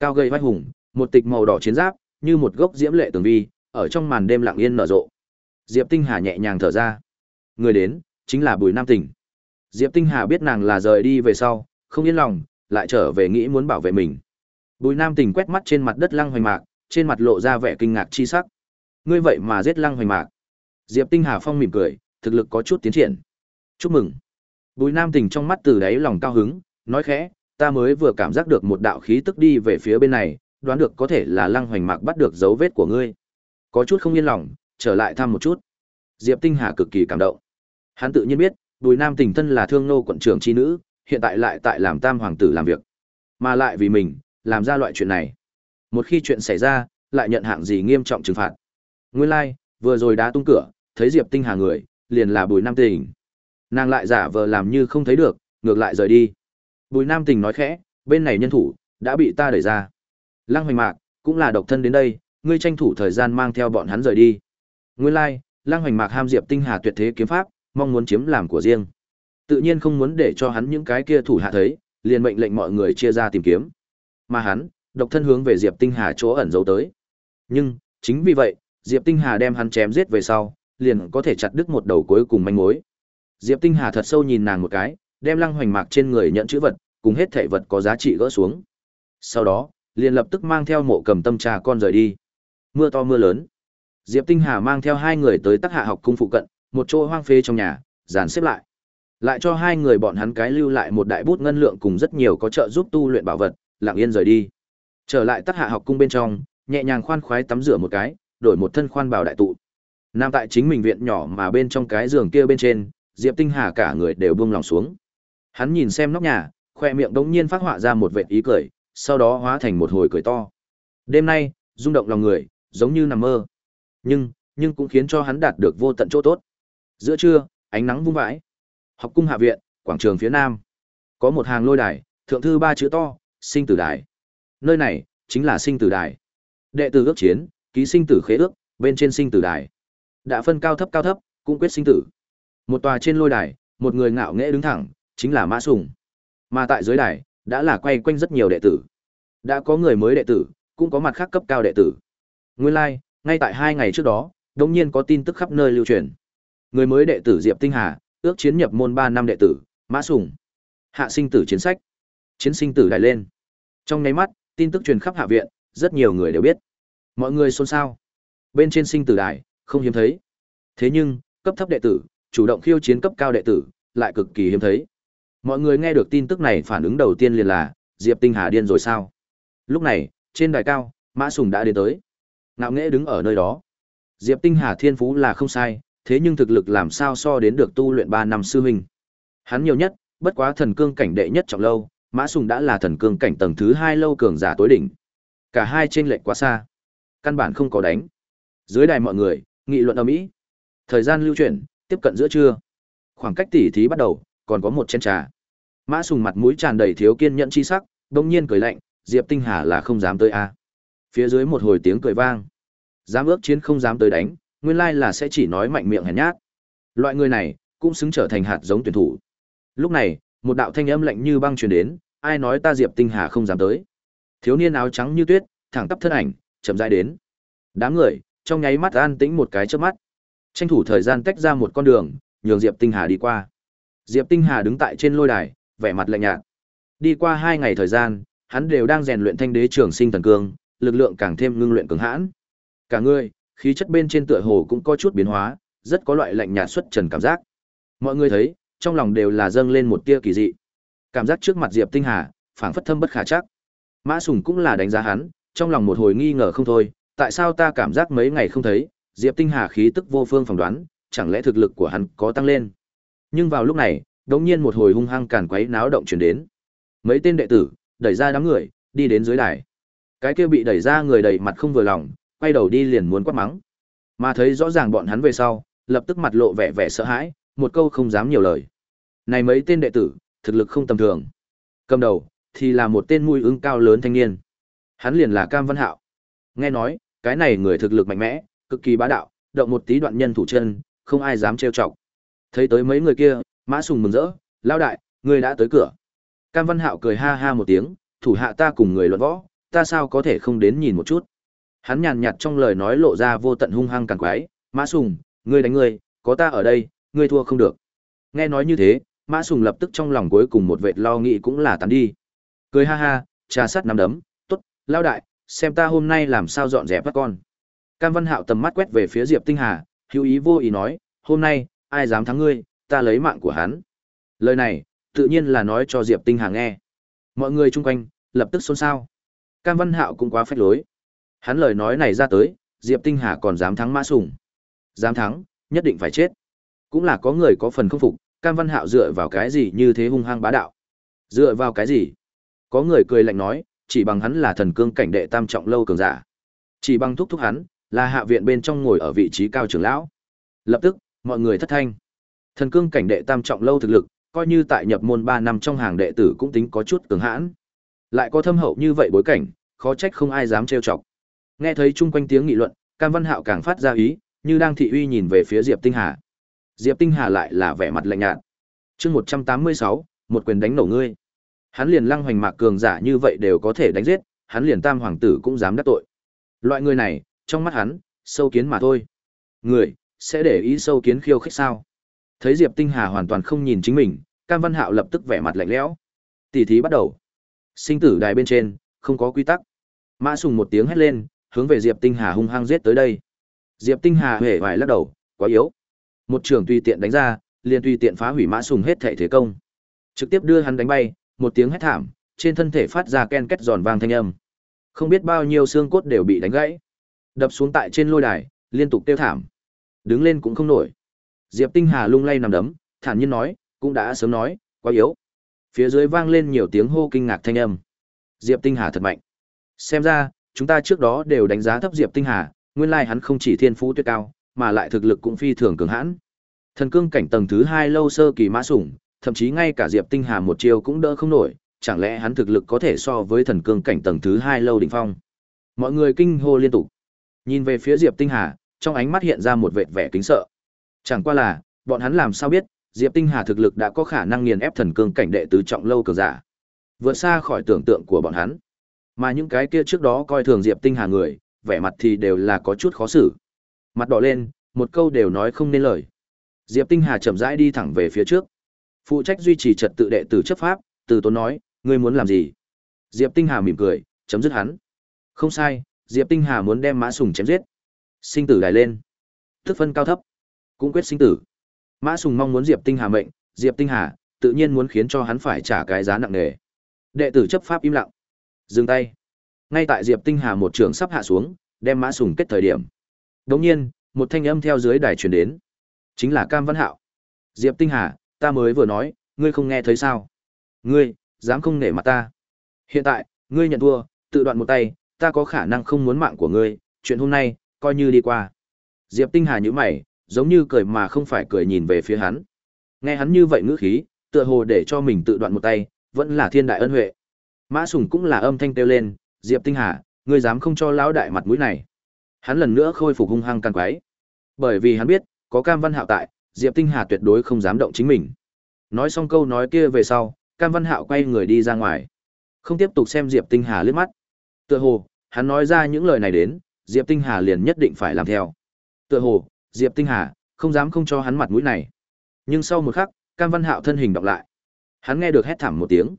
Cao gầy vai hùng, một tịch màu đỏ chiến giáp, như một gốc diễm lệ tường vi, ở trong màn đêm lặng yên nở rộ. Diệp Tinh Hà nhẹ nhàng thở ra. Người đến, chính là Bùi Nam Tỉnh. Diệp Tinh Hà biết nàng là rời đi về sau, không yên lòng, lại trở về nghĩ muốn bảo vệ mình. Bùi Nam Tỉnh quét mắt trên mặt đất Lăng Hoành Mạc, trên mặt lộ ra vẻ kinh ngạc chi sắc. Ngươi vậy mà giết Lăng Hoành Mạc? Diệp Tinh Hà phong mỉm cười, thực lực có chút tiến triển. Chúc mừng. Bùi Nam Tỉnh trong mắt từ đáy lòng cao hứng, nói khẽ, ta mới vừa cảm giác được một đạo khí tức đi về phía bên này, đoán được có thể là Lăng Hoành Mạc bắt được dấu vết của ngươi. Có chút không yên lòng, trở lại thăm một chút. Diệp Tinh Hà cực kỳ cảm động. Hắn tự nhiên biết, Bùi Nam Tình thân là Thương nô quận trưởng chi nữ, hiện tại lại tại làm Tam hoàng tử làm việc, mà lại vì mình, làm ra loại chuyện này. Một khi chuyện xảy ra, lại nhận hạng gì nghiêm trọng trừng phạt. Nguyên lai, like, vừa rồi đã tung cửa, thấy Diệp Tinh Hà người, liền là Bùi Nam Tình. Nàng lại giả vờ làm như không thấy được, ngược lại rời đi. Bùi Nam Tình nói khẽ, bên này nhân thủ đã bị ta đẩy ra. Lăng Hoành Mạc cũng là độc thân đến đây, ngươi tranh thủ thời gian mang theo bọn hắn rời đi. Nguyên lai, like, Lăng Hoành Mạc ham Diệp Tinh Hà tuyệt thế kiếm pháp, mong muốn chiếm làm của riêng. Tự nhiên không muốn để cho hắn những cái kia thủ hạ thấy, liền mệnh lệnh mọi người chia ra tìm kiếm. Mà hắn, độc thân hướng về Diệp Tinh Hà chỗ ẩn giấu tới. Nhưng, chính vì vậy, Diệp Tinh Hà đem hắn chém giết về sau, liền có thể chặt đứt một đầu cuối cùng manh mối. Diệp Tinh Hà thật sâu nhìn nàng một cái, đem Lăng Hoành Mạc trên người nhận chữ vật, cùng hết thảy vật có giá trị gỡ xuống. Sau đó, liền lập tức mang theo mộ cầm tâm trà con rời đi. Mưa to mưa lớn. Diệp Tinh Hà mang theo hai người tới Tắc Hạ học cung phụ cận, một chỗ hoang phế trong nhà, dàn xếp lại. Lại cho hai người bọn hắn cái lưu lại một đại bút ngân lượng cùng rất nhiều có trợ giúp tu luyện bảo vật, lặng yên rời đi. Trở lại Tắc Hạ học cung bên trong, nhẹ nhàng khoan khoái tắm rửa một cái, đổi một thân khoan bảo đại tụ. Nam tại chính mình viện nhỏ mà bên trong cái giường kia bên trên, Diệp Tinh Hà cả người đều buông lòng xuống. Hắn nhìn xem nóc nhà, khoe miệng đống nhiên phát họa ra một vệt ý cười, sau đó hóa thành một hồi cười to. Đêm nay, rung động lòng người, giống như nằm mơ. Nhưng, nhưng cũng khiến cho hắn đạt được vô tận chỗ tốt. Giữa trưa, ánh nắng vung vãi. Học cung hạ viện, quảng trường phía nam. Có một hàng lôi đài, thượng thư ba chữ to, sinh tử đài. Nơi này, chính là sinh tử đài. Đệ tử ước chiến, ký sinh tử khế ước, bên trên sinh tử đài. Đã phân cao thấp cao thấp, cũng quyết sinh tử. Một tòa trên lôi đài, một người ngạo nghễ đứng thẳng, chính là Mã Sùng. Mà tại dưới đài, đã là quay quanh rất nhiều đệ tử. Đã có người mới đệ tử, cũng có mặt khác cấp cao đệ tử. Nguyên lai, like, ngay tại hai ngày trước đó, đống nhiên có tin tức khắp nơi lưu truyền. Người mới đệ tử Diệp Tinh Hà, ước chiến nhập môn 3 năm đệ tử, Mã Sùng. Hạ sinh tử chiến sách. Chiến sinh tử đại lên. Trong nháy mắt, tin tức truyền khắp hạ viện, rất nhiều người đều biết. Mọi người xôn xao. Bên trên sinh tử đài, không hiếm thấy. Thế nhưng, cấp thấp đệ tử, chủ động khiêu chiến cấp cao đệ tử, lại cực kỳ hiếm thấy. Mọi người nghe được tin tức này phản ứng đầu tiên liền là, Diệp Tinh Hà điên rồi sao? Lúc này, trên đài cao, Mã Sùng đã đến tới. Ngạo nghễ đứng ở nơi đó. Diệp Tinh Hà thiên phú là không sai, thế nhưng thực lực làm sao so đến được tu luyện 3 năm sư huynh. Hắn nhiều nhất, bất quá thần cương cảnh đệ nhất trọng lâu, Mã Sùng đã là thần cương cảnh tầng thứ 2 lâu cường giả tối đỉnh. Cả hai trên lệch quá xa, căn bản không có đánh. Dưới đài mọi người, nghị luận ầm ĩ. Thời gian lưu chuyển, tiếp cận giữa trưa. Khoảng cách tỉ thí bắt đầu, còn có một chén trà. Mã Sùng mặt mũi tràn đầy thiếu kiên nhẫn chi sắc, đột nhiên cười lạnh, Diệp Tinh Hà là không dám tới a. Phía dưới một hồi tiếng cười vang. Dám ước chiến không dám tới đánh, nguyên lai là sẽ chỉ nói mạnh miệng hèn nhát. Loại người này cũng xứng trở thành hạt giống tuyển thủ. Lúc này, một đạo thanh âm lạnh như băng truyền đến, ai nói ta Diệp Tinh Hà không dám tới. Thiếu niên áo trắng như tuyết, thẳng tắp thân ảnh, chậm rãi đến. Đám người, trong nháy mắt an tĩnh một cái chớp mắt. Tranh thủ thời gian tách ra một con đường, nhường Diệp Tinh Hà đi qua. Diệp Tinh Hà đứng tại trên lôi đài, vẻ mặt lạnh nhạt. Đi qua hai ngày thời gian, hắn đều đang rèn luyện thanh đế trường sinh thần cương, lực lượng càng thêm ngưng luyện cường hãn. Cả người, khí chất bên trên tựa hồ cũng có chút biến hóa, rất có loại lạnh nhạt xuất trần cảm giác. Mọi người thấy, trong lòng đều là dâng lên một tia kỳ dị. Cảm giác trước mặt Diệp Tinh Hà, phảng phất thâm bất khả chắc. Mã Sùng cũng là đánh giá hắn, trong lòng một hồi nghi ngờ không thôi, tại sao ta cảm giác mấy ngày không thấy, Diệp Tinh Hà khí tức vô phương phỏng đoán, chẳng lẽ thực lực của hắn có tăng lên. Nhưng vào lúc này, đống nhiên một hồi hung hăng càn quấy náo động truyền đến. Mấy tên đệ tử đẩy ra đám người, đi đến dưới đài. Cái kia bị đẩy ra người đầy mặt không vừa lòng, quay đầu đi liền muốn quát mắng. Mà thấy rõ ràng bọn hắn về sau, lập tức mặt lộ vẻ vẻ sợ hãi, một câu không dám nhiều lời. Này mấy tên đệ tử, thực lực không tầm thường. Cầm đầu thì là một tên mũi ứng cao lớn thanh niên. Hắn liền là Cam Văn Hạo. Nghe nói, cái này người thực lực mạnh mẽ, cực kỳ bá đạo, động một tí đoạn nhân thủ chân, không ai dám trêu chọc. Thấy tới mấy người kia, Mã Sùng mừng rỡ, "Lão đại, người đã tới cửa." Cam Văn Hạo cười ha ha một tiếng, "Thủ hạ ta cùng người luận võ, ta sao có thể không đến nhìn một chút." Hắn nhàn nhạt trong lời nói lộ ra vô tận hung hăng càng quái, "Mã Sùng, ngươi đánh ngươi, có ta ở đây, ngươi thua không được." Nghe nói như thế, Mã Sùng lập tức trong lòng cuối cùng một vệt lo nghĩ cũng là tán đi. Cười ha ha, trà sắt nắm đấm, "Tốt, lão đại, xem ta hôm nay làm sao dọn dẹp các con." Cam Văn Hạo tầm mắt quét về phía Diệp Tinh Hà, hữu ý vô ý nói, "Hôm nay, ai dám thắng ngươi, ta lấy mạng của hắn." Lời này, tự nhiên là nói cho Diệp Tinh Hà nghe. Mọi người chung quanh lập tức xôn xao. Cam Văn Hạo cũng quá phách lối. Hắn lời nói này ra tới, Diệp Tinh Hà còn dám thắng Mã Sùng. Dám thắng, nhất định phải chết. Cũng là có người có phần không phục, Cam Văn Hạo dựa vào cái gì như thế hung hăng bá đạo? Dựa vào cái gì? Có người cười lạnh nói, chỉ bằng hắn là thần cương cảnh đệ tam trọng lâu cường giả. Chỉ bằng thúc thúc hắn, là hạ viện bên trong ngồi ở vị trí cao trưởng lão. Lập tức, mọi người thất thanh. Thần cương cảnh đệ tam trọng lâu thực lực, coi như tại nhập môn 3 năm trong hàng đệ tử cũng tính có chút cường hãn. Lại có thâm hậu như vậy bối cảnh, khó trách không ai dám trêu chọc. Nghe thấy chung quanh tiếng nghị luận, Cam Văn Hạo càng phát ra ý, như đang thị uy nhìn về phía Diệp Tinh Hà. Diệp Tinh Hà lại là vẻ mặt lạnh nhạt. Chương 186, một quyền đánh nổ ngươi. Hắn liền lăng hoành mạc cường giả như vậy đều có thể đánh giết, hắn liền tam hoàng tử cũng dám đắc tội. Loại người này, trong mắt hắn, sâu kiến mà thôi. Người, sẽ để ý sâu kiến khiêu khích sao? Thấy Diệp Tinh Hà hoàn toàn không nhìn chính mình, Cam Văn Hạo lập tức vẻ mặt lạnh lẽo. Tỷ thí bắt đầu. Sinh tử đài bên trên, không có quy tắc. Mã Sùng một tiếng hét lên, hướng về Diệp Tinh Hà hung hăng giết tới đây. Diệp Tinh Hà hề vài lắc đầu, quá yếu. Một trường tùy tiện đánh ra, liền tùy tiện phá hủy Mã Sùng hết thể thế công. Trực tiếp đưa hắn đánh bay, một tiếng hét thảm, trên thân thể phát ra ken két giòn vang thanh âm. Không biết bao nhiêu xương cốt đều bị đánh gãy. Đập xuống tại trên lôi đài, liên tục tiêu thảm. Đứng lên cũng không nổi. Diệp Tinh Hà lung lay nằm đấm, thản nhiên nói, cũng đã sớm nói, quá yếu. Phía dưới vang lên nhiều tiếng hô kinh ngạc thanh âm. Diệp Tinh Hà thật mạnh. Xem ra, chúng ta trước đó đều đánh giá thấp Diệp Tinh Hà, nguyên lai hắn không chỉ thiên phú tuyệt cao, mà lại thực lực cũng phi thường cường hãn. Thần cương cảnh tầng thứ hai lâu sơ kỳ mã sủng, thậm chí ngay cả Diệp Tinh Hà một chiêu cũng đỡ không nổi, chẳng lẽ hắn thực lực có thể so với thần cương cảnh tầng thứ hai lâu đỉnh phong. Mọi người kinh hô liên tục. Nhìn về phía Diệp Tinh Hà, trong ánh mắt hiện ra một vệt vẻ kính sợ. Chẳng qua là, bọn hắn làm sao biết, Diệp Tinh Hà thực lực đã có khả năng nghiền ép thần cương cảnh đệ tứ trọng lâu cường giả. Vượt xa khỏi tưởng tượng của bọn hắn. Mà những cái kia trước đó coi thường Diệp Tinh Hà người, vẻ mặt thì đều là có chút khó xử. Mặt đỏ lên, một câu đều nói không nên lời. Diệp Tinh Hà chậm rãi đi thẳng về phía trước. Phụ trách duy trì trật tự đệ tử chấp pháp, từ tốn nói, ngươi muốn làm gì? Diệp Tinh Hà mỉm cười, chấm dứt hắn. Không sai, Diệp Tinh Hà muốn đem Mã Sùng chém giết. Sinh tử đài lên. Thức phân cao thấp, cũng quyết sinh tử. Mã Sùng mong muốn Diệp Tinh Hà mệnh, Diệp Tinh Hà tự nhiên muốn khiến cho hắn phải trả cái giá nặng nề. Đệ tử chấp pháp im lặng. Dừng tay. Ngay tại Diệp Tinh Hà một trường sắp hạ xuống, đem mã sùng kết thời điểm. Đống nhiên, một thanh âm theo dưới đài truyền đến. Chính là Cam Văn Hạo. Diệp Tinh Hà, ta mới vừa nói, ngươi không nghe thấy sao? Ngươi, dám không nể mặt ta. Hiện tại, ngươi nhận thua, tự đoạn một tay, ta có khả năng không muốn mạng của ngươi, chuyện hôm nay, coi như đi qua. Diệp Tinh Hà nhíu mày, giống như cười mà không phải cười nhìn về phía hắn. Nghe hắn như vậy ngữ khí, tựa hồ để cho mình tự đoạn một tay, vẫn là thiên đại ân huệ. Mã Sùng cũng là âm thanh kêu lên, Diệp Tinh Hà, ngươi dám không cho lão đại mặt mũi này. Hắn lần nữa khôi phục hung hăng càng quái. Bởi vì hắn biết, có Cam Văn Hạo tại, Diệp Tinh Hà tuyệt đối không dám động chính mình. Nói xong câu nói kia về sau, Cam Văn Hạo quay người đi ra ngoài. Không tiếp tục xem Diệp Tinh Hà liếc mắt. Tựa hồ, hắn nói ra những lời này đến, Diệp Tinh Hà liền nhất định phải làm theo. Tựa hồ, Diệp Tinh Hà không dám không cho hắn mặt mũi này. Nhưng sau một khắc, Cam Văn Hạo thân hình đọc lại. Hắn nghe được hét thảm một tiếng.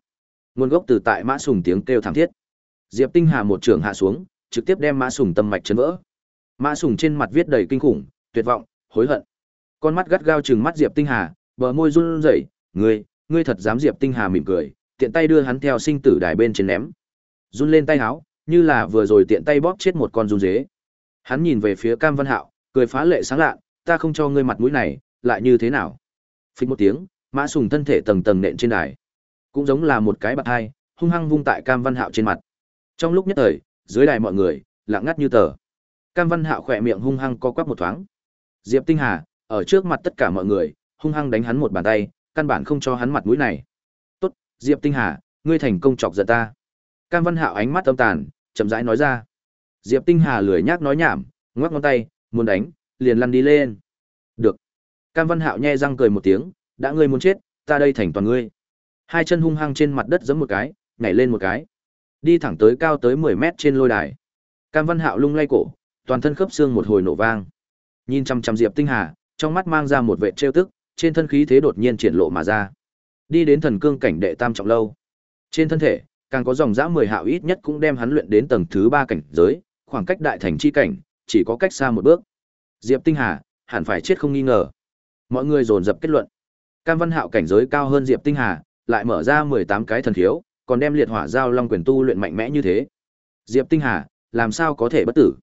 Nguồn gốc từ tại Mã Sùng tiếng kêu thảm thiết. Diệp Tinh Hà một trường hạ xuống, trực tiếp đem Mã Sùng tâm mạch chấn vỡ. Mã Sùng trên mặt viết đầy kinh khủng, tuyệt vọng, hối hận. Con mắt gắt gao trừng mắt Diệp Tinh Hà, bờ môi run rẩy, "Ngươi, ngươi thật dám Diệp Tinh Hà mỉm cười, tiện tay đưa hắn theo sinh tử đài bên trên ném. Run lên tay háo, như là vừa rồi tiện tay bóp chết một con run dế. Hắn nhìn về phía Cam Văn Hạo, cười phá lệ sáng lạ, ta không cho ngươi mặt mũi này, lại như thế nào? Phích một tiếng, Mã Sùng thân thể tầng tầng nện trên đài. Cũng giống là một cái bạc hai, hung hăng vung tại Cam Văn Hạo trên mặt. Trong lúc nhất thời, dưới đài mọi người lặng ngắt như tờ. Cam Văn Hạo khỏe miệng hung hăng co quắp một thoáng. Diệp Tinh Hà, ở trước mặt tất cả mọi người, hung hăng đánh hắn một bàn tay, căn bản không cho hắn mặt mũi này. "Tốt, Diệp Tinh Hà, ngươi thành công chọc giận ta." Cam Văn Hạo ánh mắt âm tàn, chậm rãi nói ra. Diệp Tinh Hà lười nhác nói nhảm, ngoắc ngón tay, muốn đánh, liền lăn đi lên. Được. Cam Văn Hạo nhe răng cười một tiếng, đã ngươi muốn chết, ta đây thành toàn ngươi. Hai chân hung hăng trên mặt đất giẫm một cái, nhảy lên một cái, đi thẳng tới cao tới 10 mét trên lôi đài. Cam Văn Hạo lung lay cổ, toàn thân khớp xương một hồi nổ vang. Nhìn chằm chằm Diệp Tinh Hà, trong mắt mang ra một vẻ trêu tức, trên thân khí thế đột nhiên triển lộ mà ra. Đi đến thần cương cảnh đệ tam trọng lâu. Trên thân thể, càng có dòng dã 10 hạo ít nhất cũng đem hắn luyện đến tầng thứ 3 cảnh giới, khoảng cách đại thành chi cảnh, chỉ có cách xa một bước. Diệp Tinh Hà, hẳn phải chết không nghi ngờ. Mọi người dồn dập kết luận. Cam Văn Hạo cảnh giới cao hơn Diệp Tinh Hà, lại mở ra 18 cái thần khiếu, còn đem liệt hỏa giao long quyền tu luyện mạnh mẽ như thế. Diệp Tinh Hà, làm sao có thể bất tử?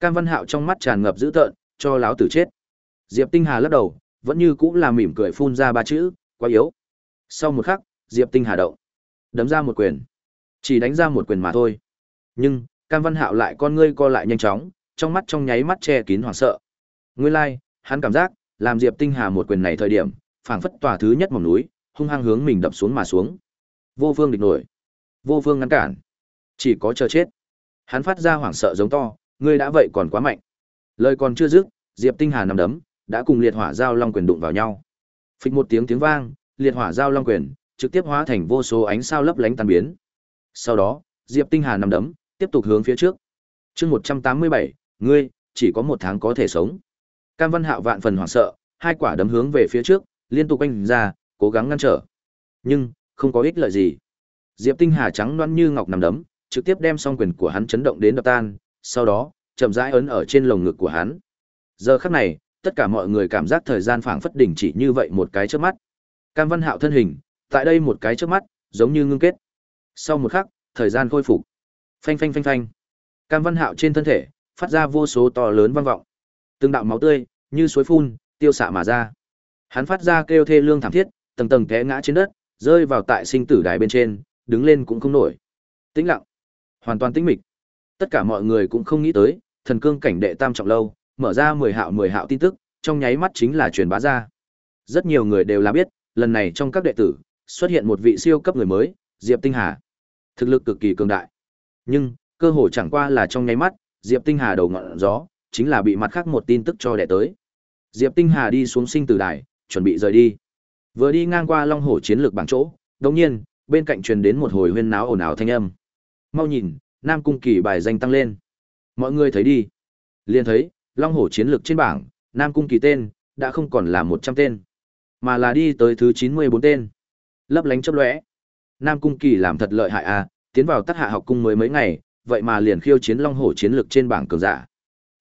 Cam Văn Hạo trong mắt tràn ngập dữ tợn, cho láo tử chết. Diệp Tinh Hà lắc đầu, vẫn như cũng là mỉm cười phun ra ba chữ, quá yếu. Sau một khắc, Diệp Tinh Hà động, đấm ra một quyền. Chỉ đánh ra một quyền mà thôi. Nhưng, Cam Văn Hạo lại con ngươi co lại nhanh chóng, trong mắt trong nháy mắt che kín hoảng sợ. Nguyên lai, like, hắn cảm giác, làm Diệp Tinh Hà một quyền này thời điểm, phảng phất tòa thứ nhất mỏm núi, hung hăng hướng mình đập xuống mà xuống. Vô phương địch nổi, vô phương ngăn cản, chỉ có chờ chết. Hắn phát ra hoảng sợ giống to, ngươi đã vậy còn quá mạnh. Lời còn chưa dứt, Diệp Tinh Hà nằm đấm, đã cùng liệt hỏa giao long quyền đụng vào nhau. Phịch một tiếng tiếng vang, liệt hỏa giao long quyền trực tiếp hóa thành vô số ánh sao lấp lánh tan biến. Sau đó, Diệp Tinh Hà nằm đấm, tiếp tục hướng phía trước. Chương 187, ngươi chỉ có một tháng có thể sống. Cam Văn Hạo vạn phần hoảng sợ, hai quả đấm hướng về phía trước, liên tục quanh ra, cố gắng ngăn trở. Nhưng, không có ích lợi gì. Diệp Tinh Hà trắng loãng như ngọc nằm đấm, trực tiếp đem song quyền của hắn chấn động đến đập tan, sau đó, chậm rãi ấn ở trên lồng ngực của hắn. Giờ khắc này, tất cả mọi người cảm giác thời gian phảng phất đỉnh chỉ như vậy một cái chớp mắt. Cam Văn Hạo thân hình, tại đây một cái chớp mắt, giống như ngưng kết. Sau một khắc, thời gian khôi phục. Phanh phanh phanh phanh. Cam Văn Hạo trên thân thể phát ra vô số to lớn vang vọng. Từng đạo máu tươi như suối phun, tiêu xạ mà ra. Hắn phát ra kêu thê lương thảm thiết, tầng tầng té ngã trên đất, rơi vào tại sinh tử đài bên trên, đứng lên cũng không nổi. Tĩnh lặng, hoàn toàn tĩnh mịch. Tất cả mọi người cũng không nghĩ tới, thần cương cảnh đệ tam trọng lâu, mở ra 10 hạo 10 hạo tin tức, trong nháy mắt chính là truyền bá ra. Rất nhiều người đều là biết, lần này trong các đệ tử, xuất hiện một vị siêu cấp người mới, Diệp Tinh Hà. Thực lực cực kỳ cường đại. Nhưng, cơ hội chẳng qua là trong nháy mắt, Diệp Tinh Hà đầu ngọn gió, chính là bị mặt khác một tin tức cho đệ tới. Diệp Tinh Hà đi xuống sinh tử đài, chuẩn bị rời đi. Vừa đi ngang qua Long Hổ chiến lược bảng chỗ, đột nhiên, bên cạnh truyền đến một hồi huyên náo ồn ào thanh âm. Mau nhìn, Nam Cung Kỳ bài danh tăng lên. Mọi người thấy đi. Liền thấy, Long Hổ chiến lược trên bảng, Nam Cung Kỳ tên đã không còn là 100 tên, mà là đi tới thứ 94 tên. Lấp lánh chớp lóe. Nam Cung Kỳ làm thật lợi hại à, tiến vào tát Hạ học cung mới mấy ngày, vậy mà liền khiêu chiến Long Hổ chiến lược trên bảng cường giả.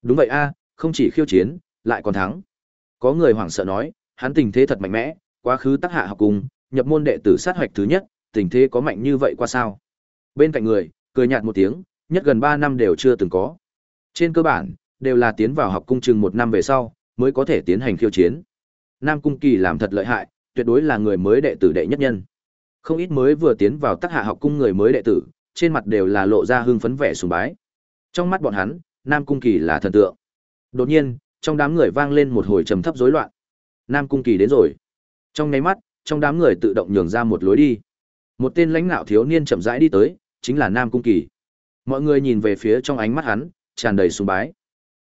Đúng vậy a, không chỉ khiêu chiến, lại còn thắng. Có người hoảng sợ nói, hắn tình thế thật mạnh mẽ, quá khứ tác Hạ học cung, nhập môn đệ tử sát hoạch thứ nhất, tình thế có mạnh như vậy qua sao? Bên cạnh người, cười nhạt một tiếng, nhất gần 3 năm đều chưa từng có. Trên cơ bản, đều là tiến vào học cung chừng một năm về sau, mới có thể tiến hành khiêu chiến. Nam Cung Kỳ làm thật lợi hại, tuyệt đối là người mới đệ tử đệ nhất nhân. Không ít mới vừa tiến vào tác hạ học cung người mới đệ tử, trên mặt đều là lộ ra hưng phấn vẻ sùng bái. Trong mắt bọn hắn, Nam Cung Kỳ là thần tượng. Đột nhiên, trong đám người vang lên một hồi trầm thấp rối loạn. Nam Cung Kỳ đến rồi. Trong nháy mắt, trong đám người tự động nhường ra một lối đi. Một tên lãnh nạo thiếu niên chậm rãi đi tới, chính là Nam Cung Kỳ. Mọi người nhìn về phía trong ánh mắt hắn, tràn đầy sùng bái.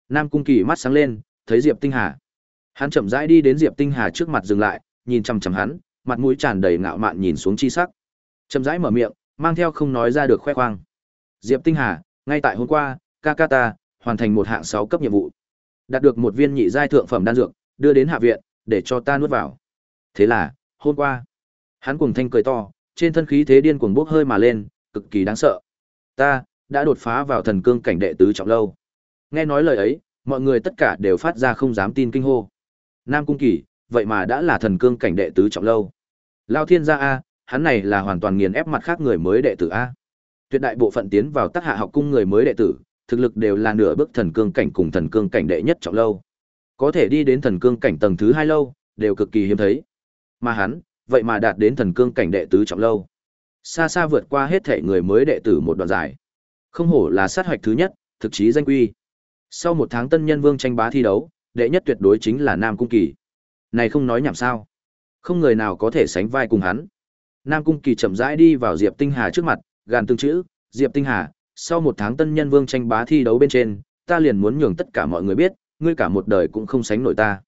Nam Cung Kỳ mắt sáng lên, thấy Diệp Tinh Hà. Hắn chậm rãi đi đến Diệp Tinh Hà trước mặt dừng lại, nhìn chằm chằm hắn, mặt mũi tràn đầy ngạo mạn nhìn xuống chi sắc. Chậm rãi mở miệng, mang theo không nói ra được khoe khoang. Diệp Tinh Hà, ngay tại hôm qua, Kakata hoàn thành một hạng 6 cấp nhiệm vụ. Đạt được một viên nhị giai thượng phẩm đan dược, đưa đến hạ viện, để cho ta nuốt vào. Thế là, hôm qua, hắn cùng thanh cười to, trên thân khí thế điên cuồng bốc hơi mà lên, cực kỳ đáng sợ. Ta đã đột phá vào thần cương cảnh đệ tứ trọng lâu. Nghe nói lời ấy, mọi người tất cả đều phát ra không dám tin kinh hô. Nam Cung Kỳ, vậy mà đã là thần cương cảnh đệ tứ trọng lâu. Lao Thiên gia a, hắn này là hoàn toàn nghiền ép mặt khác người mới đệ tử a. Tuyệt đại bộ phận tiến vào tác hạ học cung người mới đệ tử, thực lực đều là nửa bước thần cương cảnh cùng thần cương cảnh đệ nhất trọng lâu. Có thể đi đến thần cương cảnh tầng thứ hai lâu, đều cực kỳ hiếm thấy. Mà hắn, vậy mà đạt đến thần cương cảnh đệ tứ trọng lâu. Xa xa vượt qua hết thể người mới đệ tử một đoạn dài. Không hổ là sát hoạch thứ nhất, thực chí danh quy. Sau một tháng tân nhân vương tranh bá thi đấu, đệ nhất tuyệt đối chính là Nam Cung Kỳ. Này không nói nhảm sao? Không người nào có thể sánh vai cùng hắn. Nam Cung Kỳ chậm rãi đi vào Diệp Tinh Hà trước mặt, gàn từng chữ, "Diệp Tinh Hà, sau một tháng tân nhân vương tranh bá thi đấu bên trên, ta liền muốn nhường tất cả mọi người biết, ngươi cả một đời cũng không sánh nổi ta.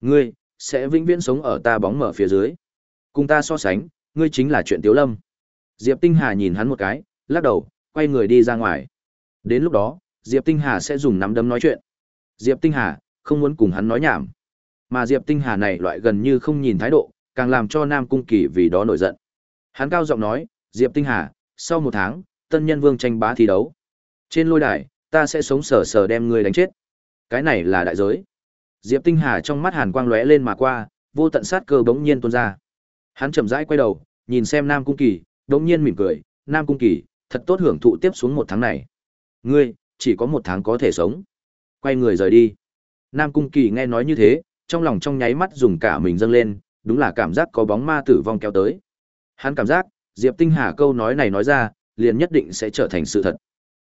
Ngươi sẽ vĩnh viễn sống ở ta bóng mở phía dưới. Cùng ta so sánh, ngươi chính là chuyện Tiếu Lâm." Diệp Tinh Hà nhìn hắn một cái, lắc đầu, quay người đi ra ngoài. Đến lúc đó, Diệp Tinh Hà sẽ dùng nắm đấm nói chuyện. Diệp Tinh Hà không muốn cùng hắn nói nhảm. Mà Diệp Tinh Hà này loại gần như không nhìn thái độ, càng làm cho Nam Cung Kỳ vì đó nổi giận. Hắn cao giọng nói, Diệp Tinh Hà, sau một tháng, tân nhân vương tranh bá thi đấu. Trên lôi đài, ta sẽ sống sờ sờ đem ngươi đánh chết. Cái này là đại giới. Diệp Tinh Hà trong mắt hàn quang lóe lên mà qua, vô tận sát cơ bỗng nhiên tuôn ra. Hắn chậm rãi quay đầu, nhìn xem Nam Cung Kỳ, bỗng nhiên mỉm cười, "Nam Cung Kỳ, thật tốt hưởng thụ tiếp xuống một tháng này. Ngươi, chỉ có một tháng có thể sống." Quay người rời đi. Nam Cung Kỳ nghe nói như thế, trong lòng trong nháy mắt dùng cả mình dâng lên, đúng là cảm giác có bóng ma tử vong kéo tới. Hắn cảm giác, Diệp Tinh Hà câu nói này nói ra, liền nhất định sẽ trở thành sự thật.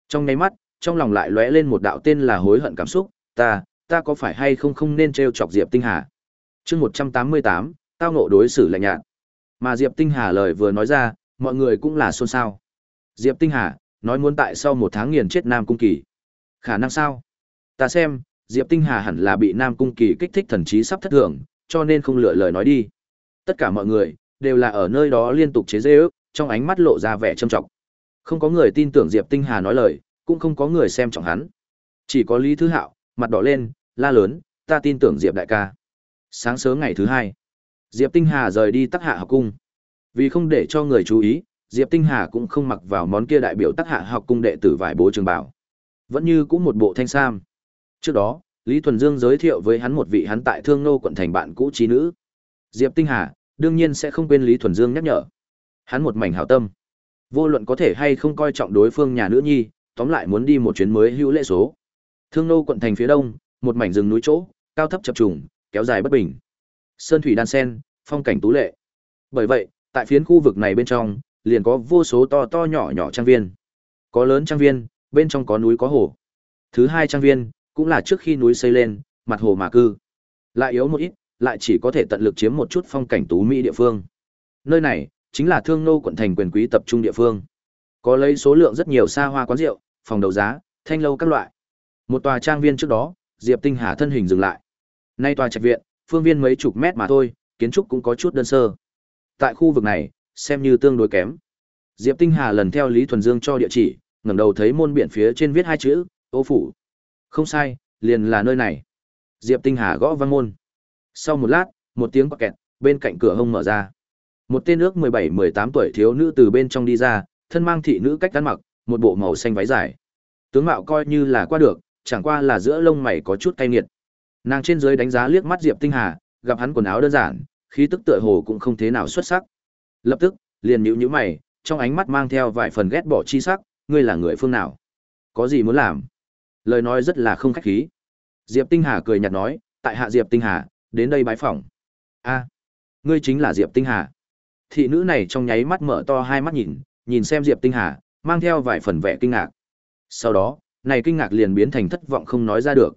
Trong nháy mắt, trong lòng lại lóe lên một đạo tên là hối hận cảm xúc, ta, ta có phải hay không không nên trêu chọc Diệp Tinh Hà. Chương 188, tao ngộ đối xử lạnh nhạt. Mà Diệp Tinh Hà lời vừa nói ra, mọi người cũng là xôn xao. Diệp Tinh Hà, nói muốn tại sau một tháng nghiền chết Nam Cung Kỳ. Khả năng sao? Ta xem, Diệp Tinh Hà hẳn là bị Nam Cung Kỳ kích thích thần trí sắp thất thường, cho nên không lựa lời nói đi. Tất cả mọi người đều là ở nơi đó liên tục chế giễu, trong ánh mắt lộ ra vẻ trầm trọng. Không có người tin tưởng Diệp Tinh Hà nói lời, cũng không có người xem trọng hắn. Chỉ có Lý Thứ Hạo, mặt đỏ lên, la lớn, ta tin tưởng Diệp đại ca. Sáng sớm ngày thứ hai, Diệp Tinh Hà rời đi Tắc Hạ học cung. Vì không để cho người chú ý, Diệp Tinh Hà cũng không mặc vào món kia đại biểu Tắc Hạ học cung đệ tử vải bố trường bảo. Vẫn như cũng một bộ thanh sam. Trước đó, Lý Thuần Dương giới thiệu với hắn một vị hắn tại Thương Nô quận thành bạn cũ trí nữ. Diệp Tinh Hà, đương nhiên sẽ không quên Lý Thuần Dương nhắc nhở. Hắn một mảnh hảo tâm. Vô luận có thể hay không coi trọng đối phương nhà nữ nhi, tóm lại muốn đi một chuyến mới hữu lễ số. Thương Nô quận thành phía đông, một mảnh rừng núi chỗ, cao thấp chập trùng, kéo dài bất bình. Sơn thủy đan sen, phong cảnh tú lệ. Bởi vậy, tại phiến khu vực này bên trong, liền có vô số to to nhỏ nhỏ trang viên. Có lớn trang viên, bên trong có núi có hồ. Thứ hai trang viên, cũng là trước khi núi xây lên, mặt hồ mà cư. Lại yếu một ít, lại chỉ có thể tận lực chiếm một chút phong cảnh tú mỹ địa phương. Nơi này chính là Thương Nô quận thành quyền quý tập trung địa phương. Có lấy số lượng rất nhiều xa hoa quán rượu, phòng đấu giá, thanh lâu các loại. Một tòa trang viên trước đó, Diệp Tinh Hà thân hình dừng lại. Nay tòa trạch viện, phương viên mấy chục mét mà thôi, kiến trúc cũng có chút đơn sơ. Tại khu vực này, xem như tương đối kém. Diệp Tinh Hà lần theo Lý Thuần Dương cho địa chỉ, ngẩng đầu thấy môn biển phía trên viết hai chữ, "Ô phủ." Không sai, liền là nơi này. Diệp Tinh Hà gõ vang môn. Sau một lát, một tiếng kẹt, bên cạnh cửa hông mở ra. Một tên ước 17-18 tuổi thiếu nữ từ bên trong đi ra, thân mang thị nữ cách ăn mặc, một bộ màu xanh váy dài. Tướng mạo coi như là qua được, chẳng qua là giữa lông mày có chút cay nghiệt. Nàng trên dưới đánh giá liếc mắt Diệp Tinh Hà, gặp hắn quần áo đơn giản, khí tức tựa hồ cũng không thế nào xuất sắc. Lập tức, liền nhíu nhíu mày, trong ánh mắt mang theo vài phần ghét bỏ chi sắc, ngươi là người phương nào? Có gì muốn làm? Lời nói rất là không khách khí. Diệp Tinh Hà cười nhạt nói, tại hạ Diệp Tinh Hà, đến đây bái phỏng. A, ngươi chính là Diệp Tinh Hà. Thị nữ này trong nháy mắt mở to hai mắt nhìn, nhìn xem Diệp Tinh Hà, mang theo vài phần vẻ kinh ngạc. Sau đó, này kinh ngạc liền biến thành thất vọng không nói ra được.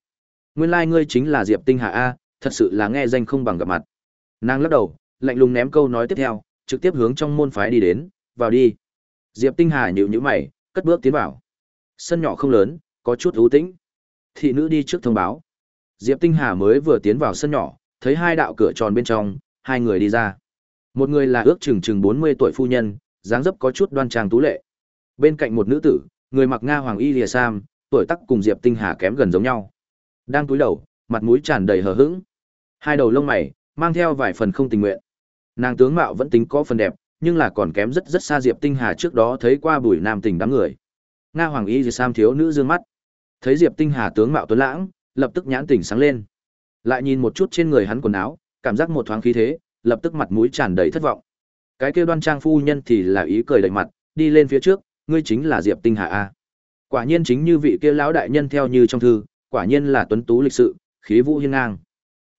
Nguyên lai like ngươi chính là Diệp Tinh Hà a, thật sự là nghe danh không bằng gặp mặt. Nàng lắc đầu, lạnh lùng ném câu nói tiếp theo, trực tiếp hướng trong môn phái đi đến, vào đi. Diệp Tinh Hà nhíu nhíu mày, cất bước tiến vào. Sân nhỏ không lớn, có chút u tĩnh. Thị nữ đi trước thông báo. Diệp Tinh Hà mới vừa tiến vào sân nhỏ, thấy hai đạo cửa tròn bên trong, hai người đi ra. Một người là ước chừng chừng 40 tuổi phu nhân, dáng dấp có chút đoan trang tú lệ. Bên cạnh một nữ tử, người mặc nga hoàng y lìa sam, tuổi tác cùng Diệp Tinh Hà kém gần giống nhau. Đang túi đầu, mặt mũi tràn đầy hờ hững. Hai đầu lông mày, mang theo vài phần không tình nguyện. Nàng tướng mạo vẫn tính có phần đẹp, nhưng là còn kém rất rất xa Diệp Tinh Hà trước đó thấy qua buổi nam tình đám người. Nga Hoàng Y Sam thiếu nữ dương mắt. Thấy Diệp Tinh Hà tướng mạo tuấn lãng, lập tức nhãn tỉnh sáng lên. Lại nhìn một chút trên người hắn quần áo, cảm giác một thoáng khí thế, lập tức mặt mũi tràn đầy thất vọng. Cái kia đoan trang phu nhân thì là ý cười đầy mặt, đi lên phía trước, ngươi chính là Diệp Tinh Hà a. Quả nhiên chính như vị kia lão đại nhân theo như trong thư, quả nhiên là tuấn tú lịch sự, khí vũ hiên ngang.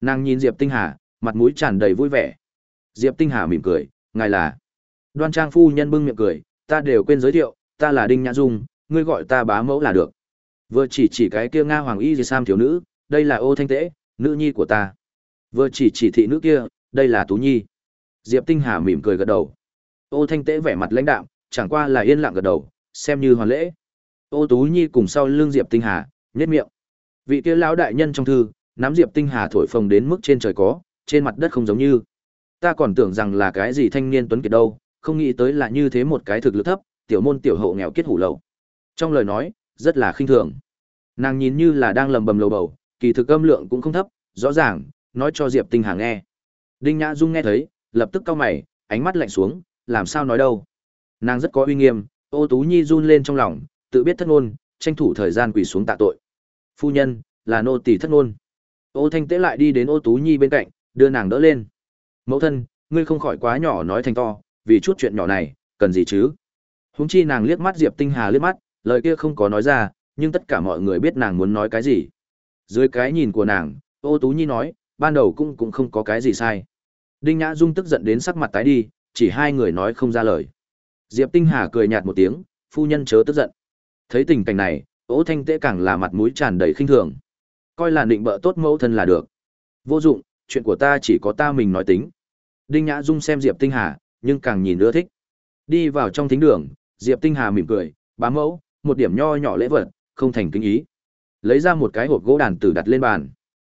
Nàng nhìn Diệp Tinh Hà, mặt mũi tràn đầy vui vẻ. Diệp Tinh Hà mỉm cười, ngài là Đoan Trang phu nhân bưng miệng cười, ta đều quên giới thiệu, ta là Đinh Nhã Dung, ngươi gọi ta bá mẫu là được. Vừa chỉ chỉ cái kia Nga Hoàng Y Di Sam thiếu nữ, đây là Ô Thanh Tế, nữ nhi của ta. Vừa chỉ chỉ thị nữ kia, đây là Tú Nhi. Diệp Tinh Hà mỉm cười gật đầu. Ô Thanh Tế vẻ mặt lãnh đạm, chẳng qua là yên lặng gật đầu, xem như hoàn lễ. Ô Tú Nhi cùng sau lưng Diệp Tinh Hà, nhếch miệng. Vị kia lão đại nhân trong thư, nắm Diệp Tinh Hà thổi phồng đến mức trên trời có, trên mặt đất không giống như. Ta còn tưởng rằng là cái gì thanh niên tuấn kiệt đâu, không nghĩ tới là như thế một cái thực lực thấp, tiểu môn tiểu hậu nghèo kết hủ lậu. Trong lời nói, rất là khinh thường. Nàng nhìn như là đang lầm bầm lầu bầu, kỳ thực âm lượng cũng không thấp, rõ ràng, nói cho Diệp Tinh Hà nghe. Đinh Nhã Dung nghe thấy, lập tức cau mày, ánh mắt lạnh xuống, làm sao nói đâu. Nàng rất có uy nghiêm, Ô Tú Nhi run lên trong lòng, tự biết thất ngôn, tranh thủ thời gian quỳ xuống tạ tội. Phu nhân, là nô tỳ thất ngôn. Ô Thanh Tế lại đi đến Ô Tú Nhi bên cạnh, đưa nàng đỡ lên. Mẫu thân, ngươi không khỏi quá nhỏ nói thành to, vì chút chuyện nhỏ này, cần gì chứ? Huống chi nàng liếc mắt Diệp Tinh Hà liếc mắt, lời kia không có nói ra, nhưng tất cả mọi người biết nàng muốn nói cái gì. Dưới cái nhìn của nàng, Ô Tú Nhi nói, ban đầu cũng cũng không có cái gì sai. Đinh Nhã Dung tức giận đến sắc mặt tái đi, chỉ hai người nói không ra lời. Diệp Tinh Hà cười nhạt một tiếng, phu nhân chớ tức giận. Thấy tình cảnh này, Ô Thanh Tế càng là mặt mũi tràn đầy khinh thường. Coi là định bợ tốt mẫu thân là được. Vô dụng, chuyện của ta chỉ có ta mình nói tính. Đinh Nhã Dung xem Diệp Tinh Hà, nhưng càng nhìn ưa thích. Đi vào trong thính đường, Diệp Tinh Hà mỉm cười, bám mẫu, một điểm nho nhỏ lễ vật, không thành kính ý. Lấy ra một cái hộp gỗ đàn tử đặt lên bàn.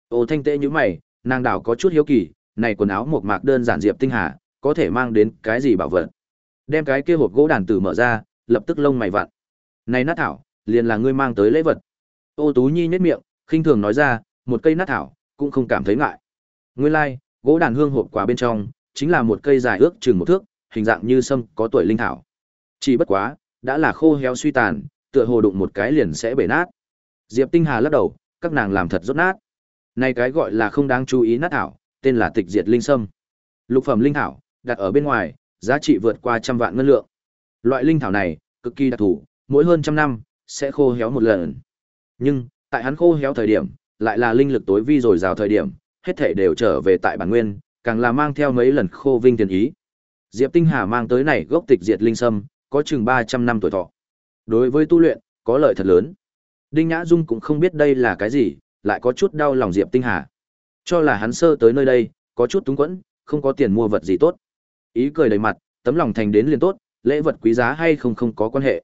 Ô Thanh Tế như mày, nàng đảo có chút hiếu kỳ, này quần áo một mạc đơn giản Diệp Tinh Hà, có thể mang đến cái gì bảo vật. Đem cái kia hộp gỗ đàn tử mở ra, lập tức lông mày vặn. Này nát thảo, liền là ngươi mang tới lễ vật. Ô Tú Nhi nhếch miệng, khinh thường nói ra, một cây nát thảo, cũng không cảm thấy ngại. Ngươi lai, like, gỗ đàn hương hộp quà bên trong, chính là một cây dài ước chừng một thước, hình dạng như sâm, có tuổi linh thảo. Chỉ bất quá, đã là khô héo suy tàn, tựa hồ đụng một cái liền sẽ bể nát. Diệp Tinh Hà lắc đầu, các nàng làm thật rốt nát. Này cái gọi là không đáng chú ý nát thảo, tên là tịch diệt linh sâm. Lục phẩm linh thảo, đặt ở bên ngoài, giá trị vượt qua trăm vạn ngân lượng. Loại linh thảo này, cực kỳ đặc thù, mỗi hơn trăm năm sẽ khô héo một lần. Nhưng, tại hắn khô héo thời điểm, lại là linh lực tối vi rồi rào thời điểm, hết thể đều trở về tại bản nguyên, càng là mang theo mấy lần khô vinh tiền ý. Diệp Tinh Hà mang tới này gốc tịch diệt linh sâm, có chừng 300 năm tuổi thọ. Đối với tu luyện, có lợi thật lớn. Đinh Nhã Dung cũng không biết đây là cái gì, lại có chút đau lòng Diệp Tinh Hà. Cho là hắn sơ tới nơi đây, có chút túng quẫn, không có tiền mua vật gì tốt. Ý cười đầy mặt, tấm lòng thành đến liền tốt, lễ vật quý giá hay không không có quan hệ.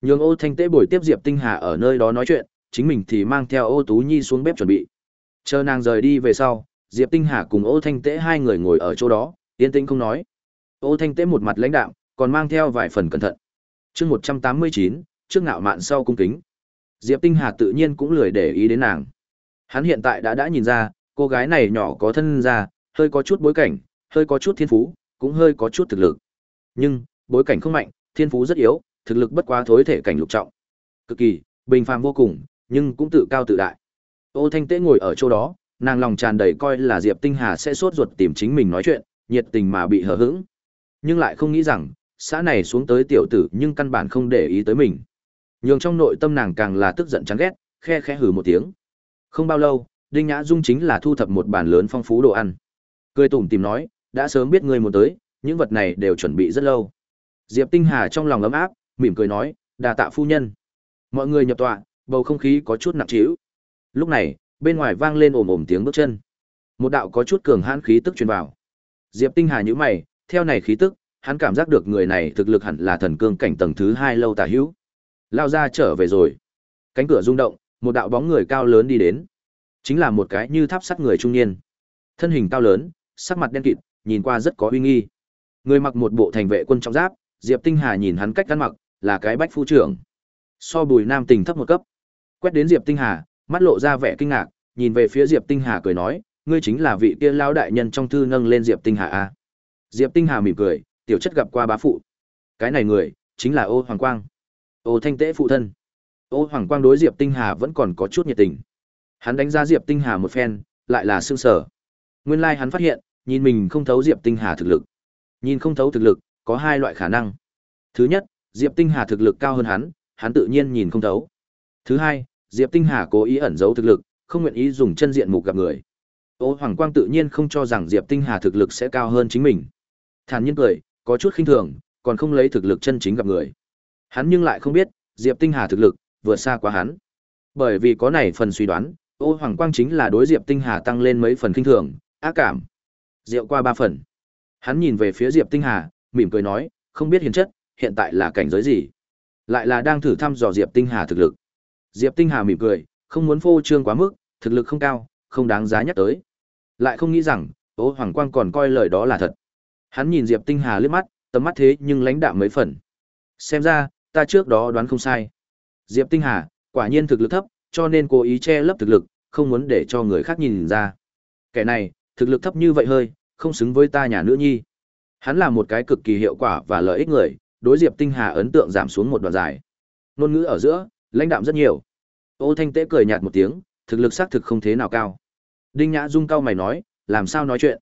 Nhường Ô Thanh Tế buổi tiếp Diệp Tinh Hà ở nơi đó nói chuyện, chính mình thì mang theo Ô Tú Nhi xuống bếp chuẩn bị. Chờ nàng rời đi về sau, Diệp Tinh Hà cùng Ô Thanh Tế hai người ngồi ở chỗ đó, yên tĩnh không nói. Ô Thanh Tế một mặt lãnh đạm, còn mang theo vài phần cẩn thận. Chương 189, trước ngạo mạn sau cung kính. Diệp Tinh Hà tự nhiên cũng lười để ý đến nàng. Hắn hiện tại đã đã nhìn ra, cô gái này nhỏ có thân ra, hơi có chút bối cảnh, hơi có chút thiên phú, cũng hơi có chút thực lực. Nhưng, bối cảnh không mạnh, thiên phú rất yếu, thực lực bất quá thối thể cảnh lục trọng. Cực kỳ, bình phàm vô cùng, nhưng cũng tự cao tự đại. Ô Thanh Tế ngồi ở chỗ đó, nàng lòng tràn đầy coi là Diệp Tinh Hà sẽ sốt ruột tìm chính mình nói chuyện, nhiệt tình mà bị hờ hững. nhưng lại không nghĩ rằng, xã này xuống tới tiểu tử nhưng căn bản không để ý tới mình. Nhường trong nội tâm nàng càng là tức giận chán ghét, khe khẽ hừ một tiếng. Không bao lâu, Đinh Nhã Dung chính là thu thập một bàn lớn phong phú đồ ăn. Cười tủm tìm nói, đã sớm biết ngươi muốn tới, những vật này đều chuẩn bị rất lâu. Diệp Tinh Hà trong lòng ấm áp, mỉm cười nói, đà tạ phu nhân. Mọi người nhập tọa, bầu không khí có chút nặng trĩu. Lúc này, bên ngoài vang lên ồm ồm tiếng bước chân. Một đạo có chút cường hãn khí tức truyền vào. Diệp Tinh Hà nhíu mày, theo này khí tức, hắn cảm giác được người này thực lực hẳn là thần cương cảnh tầng thứ hai lâu tả hữu. Lao ra trở về rồi. Cánh cửa rung động, một đạo bóng người cao lớn đi đến. Chính là một cái như tháp sắt người trung niên. Thân hình cao lớn, sắc mặt đen kịt, nhìn qua rất có uy nghi. Người mặc một bộ thành vệ quân trọng giáp, Diệp Tinh Hà nhìn hắn cách ăn mặc, là cái bách phu trưởng. So Bùi Nam Tình thấp một cấp. Quét đến Diệp Tinh Hà, mắt lộ ra vẻ kinh ngạc, nhìn về phía Diệp Tinh Hà cười nói, ngươi chính là vị kia lão đại nhân trong thư nâng lên Diệp Tinh Hà a. À? Diệp Tinh Hà mỉm cười, tiểu chất gặp qua bá phụ. Cái này người, chính là Ô Hoàng Quang. Ô Thanh Tế phụ thân. Ô Hoàng Quang đối Diệp Tinh Hà vẫn còn có chút nhiệt tình. Hắn đánh giá Diệp Tinh Hà một phen, lại là sương sở. Nguyên lai like hắn phát hiện, nhìn mình không thấu Diệp Tinh Hà thực lực. Nhìn không thấu thực lực, có hai loại khả năng. Thứ nhất, Diệp Tinh Hà thực lực cao hơn hắn, hắn tự nhiên nhìn không thấu. Thứ hai, Diệp Tinh Hà cố ý ẩn giấu thực lực, không nguyện ý dùng chân diện mục gặp người. Ô Hoàng Quang tự nhiên không cho rằng Diệp Tinh Hà thực lực sẽ cao hơn chính mình. Thản nhiên cười, có chút khinh thường, còn không lấy thực lực chân chính gặp người. Hắn nhưng lại không biết, Diệp Tinh Hà thực lực vượt xa quá hắn. Bởi vì có này phần suy đoán, Ô Hoàng Quang chính là đối Diệp Tinh Hà tăng lên mấy phần khinh thường, ác cảm. Diệu qua ba phần. Hắn nhìn về phía Diệp Tinh Hà, mỉm cười nói, không biết hiền chất, hiện tại là cảnh giới gì? Lại là đang thử thăm dò Diệp Tinh Hà thực lực. Diệp Tinh Hà mỉm cười, không muốn phô trương quá mức, thực lực không cao, không đáng giá nhắc tới. Lại không nghĩ rằng, Ô Hoàng Quang còn coi lời đó là thật. Hắn nhìn Diệp Tinh Hà liếc mắt, tầm mắt thế nhưng lãnh đạm mấy phần. Xem ra, ta trước đó đoán không sai. Diệp Tinh Hà, quả nhiên thực lực thấp, cho nên cố ý che lấp thực lực, không muốn để cho người khác nhìn ra. Kẻ này, thực lực thấp như vậy hơi, không xứng với ta nhà nữ nhi. Hắn là một cái cực kỳ hiệu quả và lợi ích người, đối Diệp Tinh Hà ấn tượng giảm xuống một đoạn dài. ngôn ngữ ở giữa, lãnh đạm rất nhiều. Ô Thanh Tế cười nhạt một tiếng, thực lực xác thực không thế nào cao. Đinh Nhã Dung cao mày nói, làm sao nói chuyện?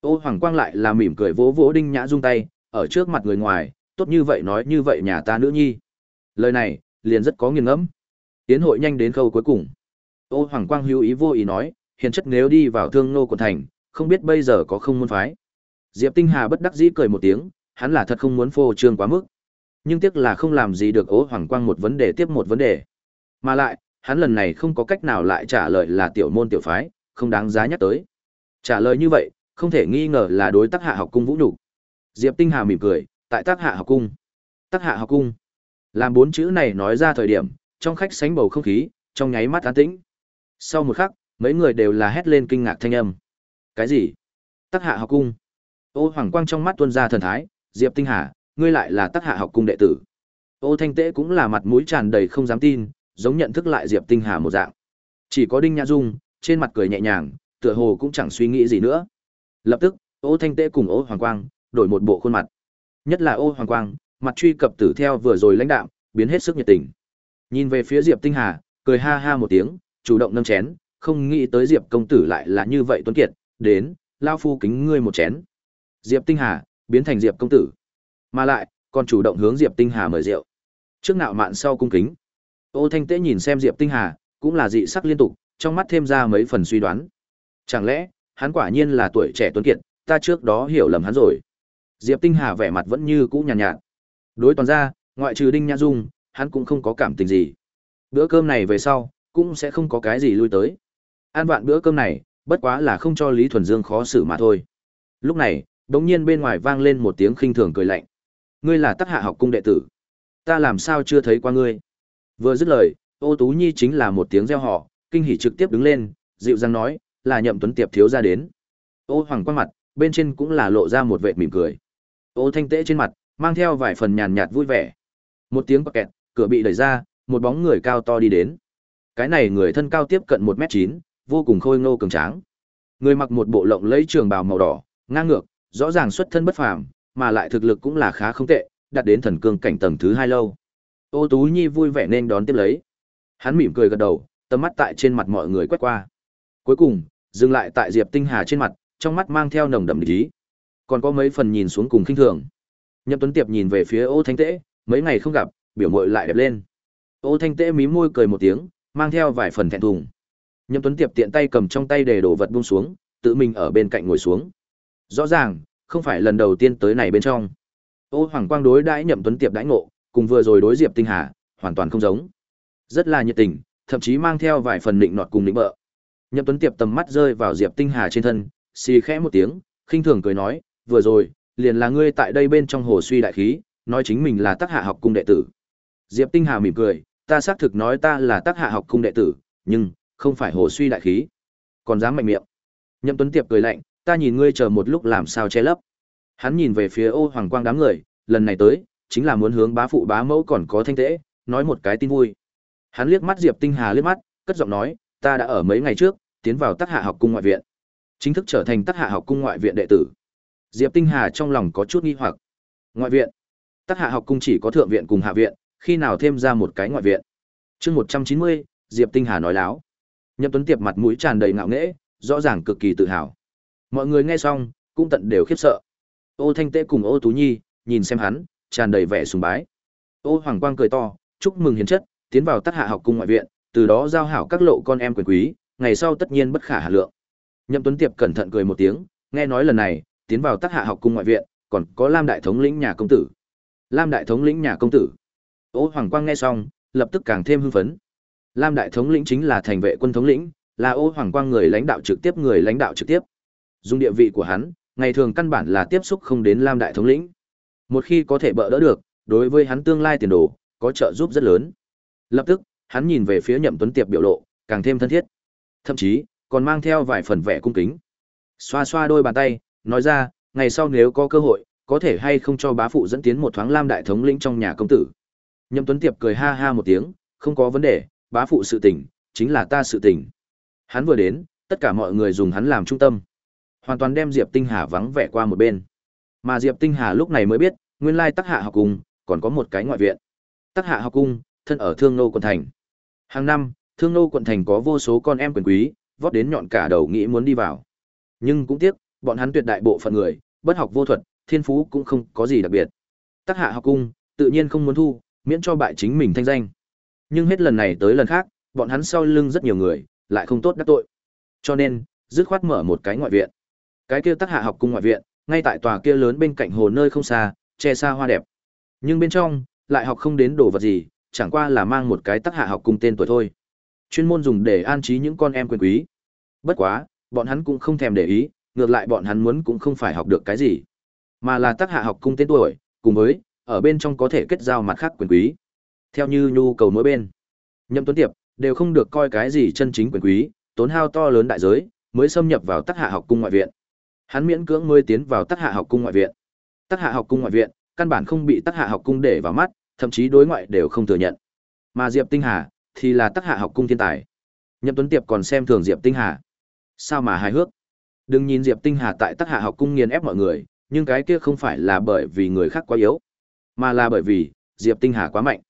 Ô Hoàng Quang lại là mỉm cười vỗ vỗ Đinh Nhã Dung tay, ở trước mặt người ngoài, tốt như vậy nói như vậy nhà ta nữ nhi. Lời này, liền rất có nghiền ngẫm. Tiến hội nhanh đến khâu cuối cùng. Ô Hoàng Quang hữu ý vô ý nói, hiền chất nếu đi vào thương nô quận thành, không biết bây giờ có không môn phái. Diệp Tinh Hà bất đắc dĩ cười một tiếng, hắn là thật không muốn phô trương quá mức. Nhưng tiếc là không làm gì được Ô Hoàng Quang một vấn đề tiếp một vấn đề. Mà lại, hắn lần này không có cách nào lại trả lời là tiểu môn tiểu phái, không đáng giá nhắc tới. Trả lời như vậy, không thể nghi ngờ là đối tác hạ học cung vũ nhục. Diệp Tinh Hà mỉm cười, tại tác hạ học cung. Tác hạ học cung. Làm bốn chữ này nói ra thời điểm, trong khách sánh bầu không khí, trong nháy mắt an tĩnh. Sau một khắc, mấy người đều là hét lên kinh ngạc thanh âm. Cái gì? Tác hạ học cung? Ô Hoàng Quang trong mắt tuôn ra thần thái, Diệp Tinh Hà, ngươi lại là tác hạ học cung đệ tử. Ô Thanh Tế cũng là mặt mũi tràn đầy không dám tin, giống nhận thức lại Diệp Tinh Hà một dạng. Chỉ có Đinh Nhã Dung, trên mặt cười nhẹ nhàng, tựa hồ cũng chẳng suy nghĩ gì nữa. Lập tức, Ô Thanh Tế cùng Ô Hoàng Quang đổi một bộ khuôn mặt. Nhất là Ô Hoàng Quang, mặt truy cập tử theo vừa rồi lãnh đạo biến hết sức nhiệt tình. Nhìn về phía Diệp Tinh Hà, cười ha ha một tiếng, chủ động nâng chén, không nghĩ tới Diệp công tử lại là như vậy tuấn kiệt, đến, lao phu kính ngươi một chén. Diệp Tinh Hà biến thành Diệp công tử, mà lại còn chủ động hướng Diệp Tinh Hà mời rượu. Trước nạo mạn sau cung kính. Ô Thanh Tế nhìn xem Diệp Tinh Hà, cũng là dị sắc liên tục, trong mắt thêm ra mấy phần suy đoán. Chẳng lẽ, hắn quả nhiên là tuổi trẻ tuấn kiệt, ta trước đó hiểu lầm hắn rồi. Diệp Tinh Hà vẻ mặt vẫn như cũ nhàn nhạt, nhạt. Đối toàn ra, ngoại trừ Đinh Nhã Dung, hắn cũng không có cảm tình gì. Bữa cơm này về sau, cũng sẽ không có cái gì lui tới. An vạn bữa cơm này, bất quá là không cho Lý Thuần Dương khó xử mà thôi. Lúc này, đống nhiên bên ngoài vang lên một tiếng khinh thường cười lạnh. Ngươi là tác hạ học cung đệ tử. Ta làm sao chưa thấy qua ngươi? Vừa dứt lời, Ô Tú Nhi chính là một tiếng reo hò, kinh hỉ trực tiếp đứng lên, dịu dàng nói, là nhậm tuấn tiệp thiếu gia đến. Ô Hoàng quang mặt, bên trên cũng là lộ ra một vệt mỉm cười. Ô Thanh Tế trên mặt, mang theo vài phần nhàn nhạt vui vẻ. Một tiếng quẹt, kẹt, cửa bị đẩy ra, một bóng người cao to đi đến. Cái này người thân cao tiếp cận một m chín, vô cùng khôi ngô cường tráng. Người mặc một bộ lộng lẫy trường bào màu đỏ, ngang ngược, rõ ràng xuất thân bất phàm, mà lại thực lực cũng là khá không tệ, đạt đến thần cương cảnh tầng thứ hai lâu. Ô Tú Nhi vui vẻ nên đón tiếp lấy. Hắn mỉm cười gật đầu, tầm mắt tại trên mặt mọi người quét qua. Cuối cùng, dừng lại tại Diệp Tinh Hà trên mặt, trong mắt mang theo nồng đậm ý. Còn có mấy phần nhìn xuống cùng khinh thường. Nhậm Tuấn Tiệp nhìn về phía Ô Thanh Tế, mấy ngày không gặp, biểu mội lại đẹp lên. Ô Thanh Tế mím môi cười một tiếng, mang theo vài phần thẹn thùng. Nhậm Tuấn Tiệp tiện tay cầm trong tay để đồ vật buông xuống, tự mình ở bên cạnh ngồi xuống. Rõ ràng, không phải lần đầu tiên tới này bên trong. Ô Hoàng Quang đối đãi Nhậm Tuấn Tiệp đãi ngộ, cùng vừa rồi đối Diệp Tinh Hà, hoàn toàn không giống. Rất là nhiệt tình, thậm chí mang theo vài phần định nọt cùng định bợ. Nhậm Tuấn Tiệp tầm mắt rơi vào Diệp Tinh Hà trên thân, xì khẽ một tiếng, khinh thường cười nói, vừa rồi, liền là ngươi tại đây bên trong hồ suy đại khí, nói chính mình là tác hạ học cung đệ tử. Diệp Tinh Hà mỉm cười, ta xác thực nói ta là tác hạ học cung đệ tử, nhưng không phải hồ suy đại khí. Còn dám mạnh miệng. Nhậm Tuấn Tiệp cười lạnh, ta nhìn ngươi chờ một lúc làm sao che lấp. Hắn nhìn về phía Ô Hoàng Quang đám người, lần này tới, chính là muốn hướng bá phụ bá mẫu còn có thanh tễ, nói một cái tin vui. Hắn liếc mắt Diệp Tinh Hà liếc mắt, cất giọng nói, ta đã ở mấy ngày trước, tiến vào Tác Hạ học cung ngoại viện. Chính thức trở thành Tác Hạ học cung ngoại viện đệ tử. Diệp Tinh Hà trong lòng có chút nghi hoặc. Ngoại viện? Tác Hạ học cung chỉ có thượng viện cùng hạ viện, khi nào thêm ra một cái ngoại viện? Chương 190, Diệp Tinh Hà nói láo. Nhậm Tuấn Tiệp mặt mũi tràn đầy ngạo nghễ, rõ ràng cực kỳ tự hào. Mọi người nghe xong, cũng tận đều khiếp sợ. Ô Thanh Tế cùng Ô Tú Nhi, nhìn xem hắn, tràn đầy vẻ sùng bái. Ô Hoàng Quang cười to, chúc mừng hiền chất, tiến vào Tác Hạ học cung ngoại viện, từ đó giao hảo các lộ con em quyền quý, ngày sau tất nhiên bất khả hà lượng. Nhậm Tuấn Tiệp cẩn thận cười một tiếng, nghe nói lần này, tiến vào Tác Hạ học cung ngoại viện, còn có Lam đại thống lĩnh nhà công tử. Lam đại thống lĩnh nhà công tử. Ô Hoàng Quang nghe xong, lập tức càng thêm hưng phấn. Lam đại thống lĩnh chính là thành vệ quân thống lĩnh, là Ô Hoàng Quang người lãnh đạo trực tiếp người lãnh đạo trực tiếp. Dùng địa vị của hắn, ngày thường căn bản là tiếp xúc không đến Lam đại thống lĩnh. Một khi có thể bỡ đỡ được, đối với hắn tương lai tiền đồ có trợ giúp rất lớn. Lập tức, hắn nhìn về phía Nhậm Tuấn Tiệp biểu lộ, càng thêm thân thiết. Thậm chí, còn mang theo vài phần vẻ cung kính. Xoa xoa đôi bàn tay, nói ra, ngày sau nếu có cơ hội, có thể hay không cho bá phụ dẫn tiến một thoáng Lam đại thống lĩnh trong nhà công tử. Nhậm Tuấn Tiệp cười ha ha một tiếng, không có vấn đề, bá phụ sự tình, chính là ta sự tình. Hắn vừa đến, tất cả mọi người dùng hắn làm trung tâm. Hoàn toàn đem Diệp Tinh Hà vắng vẻ qua một bên. Mà Diệp Tinh Hà lúc này mới biết, nguyên lai Tắc Hạ học cung còn có một cái ngoại viện. Tắc Hạ học cung, thân ở Thương Nô quận thành. Hàng năm, Thương Nô quận thành có vô số con em quyền quý, vót đến nhọn cả đầu nghĩ muốn đi vào. Nhưng cũng tiếc, bọn hắn tuyệt đại bộ phận người, bất học vô thuật, thiên phú cũng không có gì đặc biệt. Tắc Hạ học cung, tự nhiên không muốn thu, miễn cho bại chính mình thanh danh. Nhưng hết lần này tới lần khác, bọn hắn sau lưng rất nhiều người, lại không tốt đắc tội. Cho nên, dứt khoát mở một cái ngoại viện. Cái kia Tắc Hạ học cung ngoại viện, ngay tại tòa kia lớn bên cạnh hồ nơi không xa, che xa hoa đẹp. Nhưng bên trong, lại học không đến đồ vật gì, chẳng qua là mang một cái Tắc Hạ học cung tên tuổi thôi. Chuyên môn dùng để an trí những con em quyền quý. Bất quá, bọn hắn cũng không thèm để ý, ngược lại bọn hắn muốn cũng không phải học được cái gì, mà là Tắc Hạ học cung tên tuổi, cùng với ở bên trong có thể kết giao mặt khác quyền quý. Theo như nhu cầu mỗi bên, Nhậm Tuấn Tiệp đều không được coi cái gì chân chính quyền quý, tốn hao to lớn đại giới mới xâm nhập vào Tắc Hạ học cung ngoại viện. Hắn miễn cưỡng mới tiến vào Tắc Hạ học cung ngoại viện. Tắc Hạ học cung ngoại viện, căn bản không bị Tắc Hạ học cung để vào mắt, thậm chí đối ngoại đều không thừa nhận. Mà Diệp Tinh Hà thì là Tắc Hạ học cung thiên tài. Nhậm Tuấn Tiệp còn xem thường Diệp Tinh Hà. Sao mà hài hước? Đừng nhìn Diệp Tinh Hà tại Tắc Hạ học cung nghiền ép mọi người, nhưng cái kia không phải là bởi vì người khác quá yếu, mà là bởi vì Diệp Tinh Hà quá mạnh.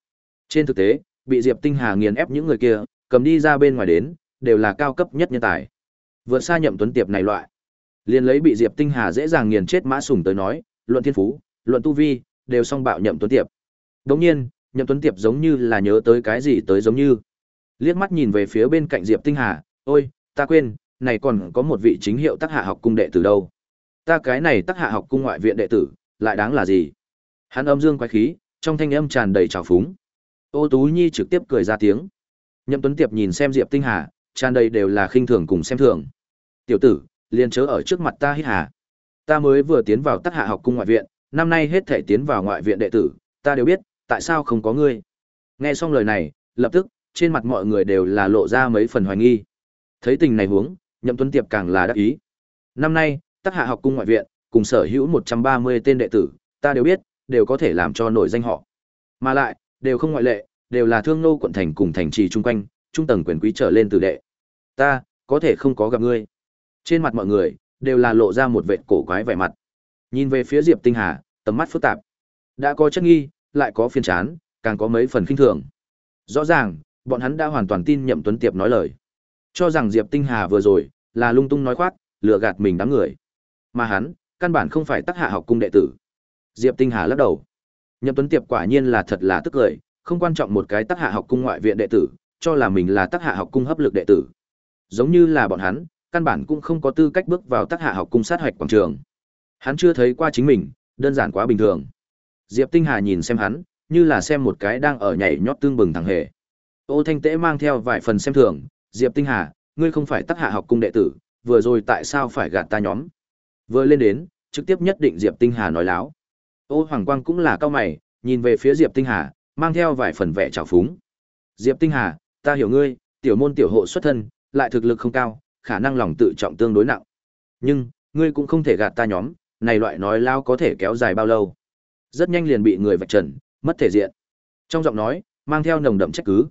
Trên thực tế, bị Diệp Tinh Hà nghiền ép những người kia, cầm đi ra bên ngoài đến, đều là cao cấp nhất nhân tài. Vượt xa Nhậm Tuấn Tiệp này loại. Liên lấy bị Diệp Tinh Hà dễ dàng nghiền chết Mã Sùng tới nói, luận thiên phú, luận tu vi, đều song bạo Nhậm Tuấn Tiệp. Đống nhiên, Nhậm Tuấn Tiệp giống như là nhớ tới cái gì tới giống như. Liếc mắt nhìn về phía bên cạnh Diệp Tinh Hà, "Ôi, ta quên, này còn có một vị chính hiệu tác hạ học cung đệ tử đâu. Ta cái này tác hạ học cung ngoại viện đệ tử, lại đáng là gì?" Hắn âm dương quái khí, trong thanh âm tràn đầy trào phúng. Ô Tú Nhi trực tiếp cười ra tiếng. Nhậm Tuấn Tiệp nhìn xem Diệp Tinh Hà, tràn đầy đều là khinh thường cùng xem thường. "Tiểu tử, liền chớ ở trước mặt ta hít hà. Ta mới vừa tiến vào Tắc Hạ học cung ngoại viện, năm nay hết thể tiến vào ngoại viện đệ tử, ta đều biết, tại sao không có ngươi?" Nghe xong lời này, lập tức, trên mặt mọi người đều là lộ ra mấy phần hoài nghi. Thấy tình này huống, Nhậm Tuấn Tiệp càng là đắc ý. Năm nay, Tắc Hạ học cung ngoại viện, cùng sở hữu 130 tên đệ tử, ta đều biết, đều có thể làm cho nổi danh họ. Mà lại, đều không ngoại lệ, đều là thương nô quận thành cùng thành trì chung quanh, trung tầng quyền quý trở lên từ đệ. Ta, có thể không có gặp ngươi. Trên mặt mọi người, đều là lộ ra một vệt cổ quái vẻ mặt. Nhìn về phía Diệp Tinh Hà, tầm mắt phức tạp. Đã có chất nghi, lại có phiền chán, càng có mấy phần khinh thường. Rõ ràng, bọn hắn đã hoàn toàn tin Nhậm Tuấn Tiệp nói lời. Cho rằng Diệp Tinh Hà vừa rồi, là lung tung nói khoác, lừa gạt mình đám người. Mà hắn, căn bản không phải tác hạ học cung đệ tử. Diệp Tinh Hà lắc đầu. Nhậm Tuấn Tiệp quả nhiên là thật là tức cười, không quan trọng một cái tác hạ học cung ngoại viện đệ tử, cho là mình là tác hạ học cung hấp lực đệ tử. Giống như là bọn hắn, căn bản cũng không có tư cách bước vào tác hạ học cung sát hoạch quảng trường. Hắn chưa thấy qua chính mình, đơn giản quá bình thường. Diệp Tinh Hà nhìn xem hắn, như là xem một cái đang ở nhảy nhót tương bừng thằng hề. Ô Thanh Tế mang theo vài phần xem thường, Diệp Tinh Hà, ngươi không phải tác hạ học cung đệ tử, vừa rồi tại sao phải gạt ta nhóm? Vừa lên đến, trực tiếp nhất định Diệp Tinh Hà nói láo. Ô Hoàng Quang cũng là cao mày, nhìn về phía Diệp Tinh Hà, mang theo vài phần vẻ trào phúng. Diệp Tinh Hà, ta hiểu ngươi, tiểu môn tiểu hộ xuất thân, lại thực lực không cao, khả năng lòng tự trọng tương đối nặng. Nhưng, ngươi cũng không thể gạt ta nhóm, này loại nói lao có thể kéo dài bao lâu. Rất nhanh liền bị người vạch trần, mất thể diện. Trong giọng nói, mang theo nồng đậm trách cứ.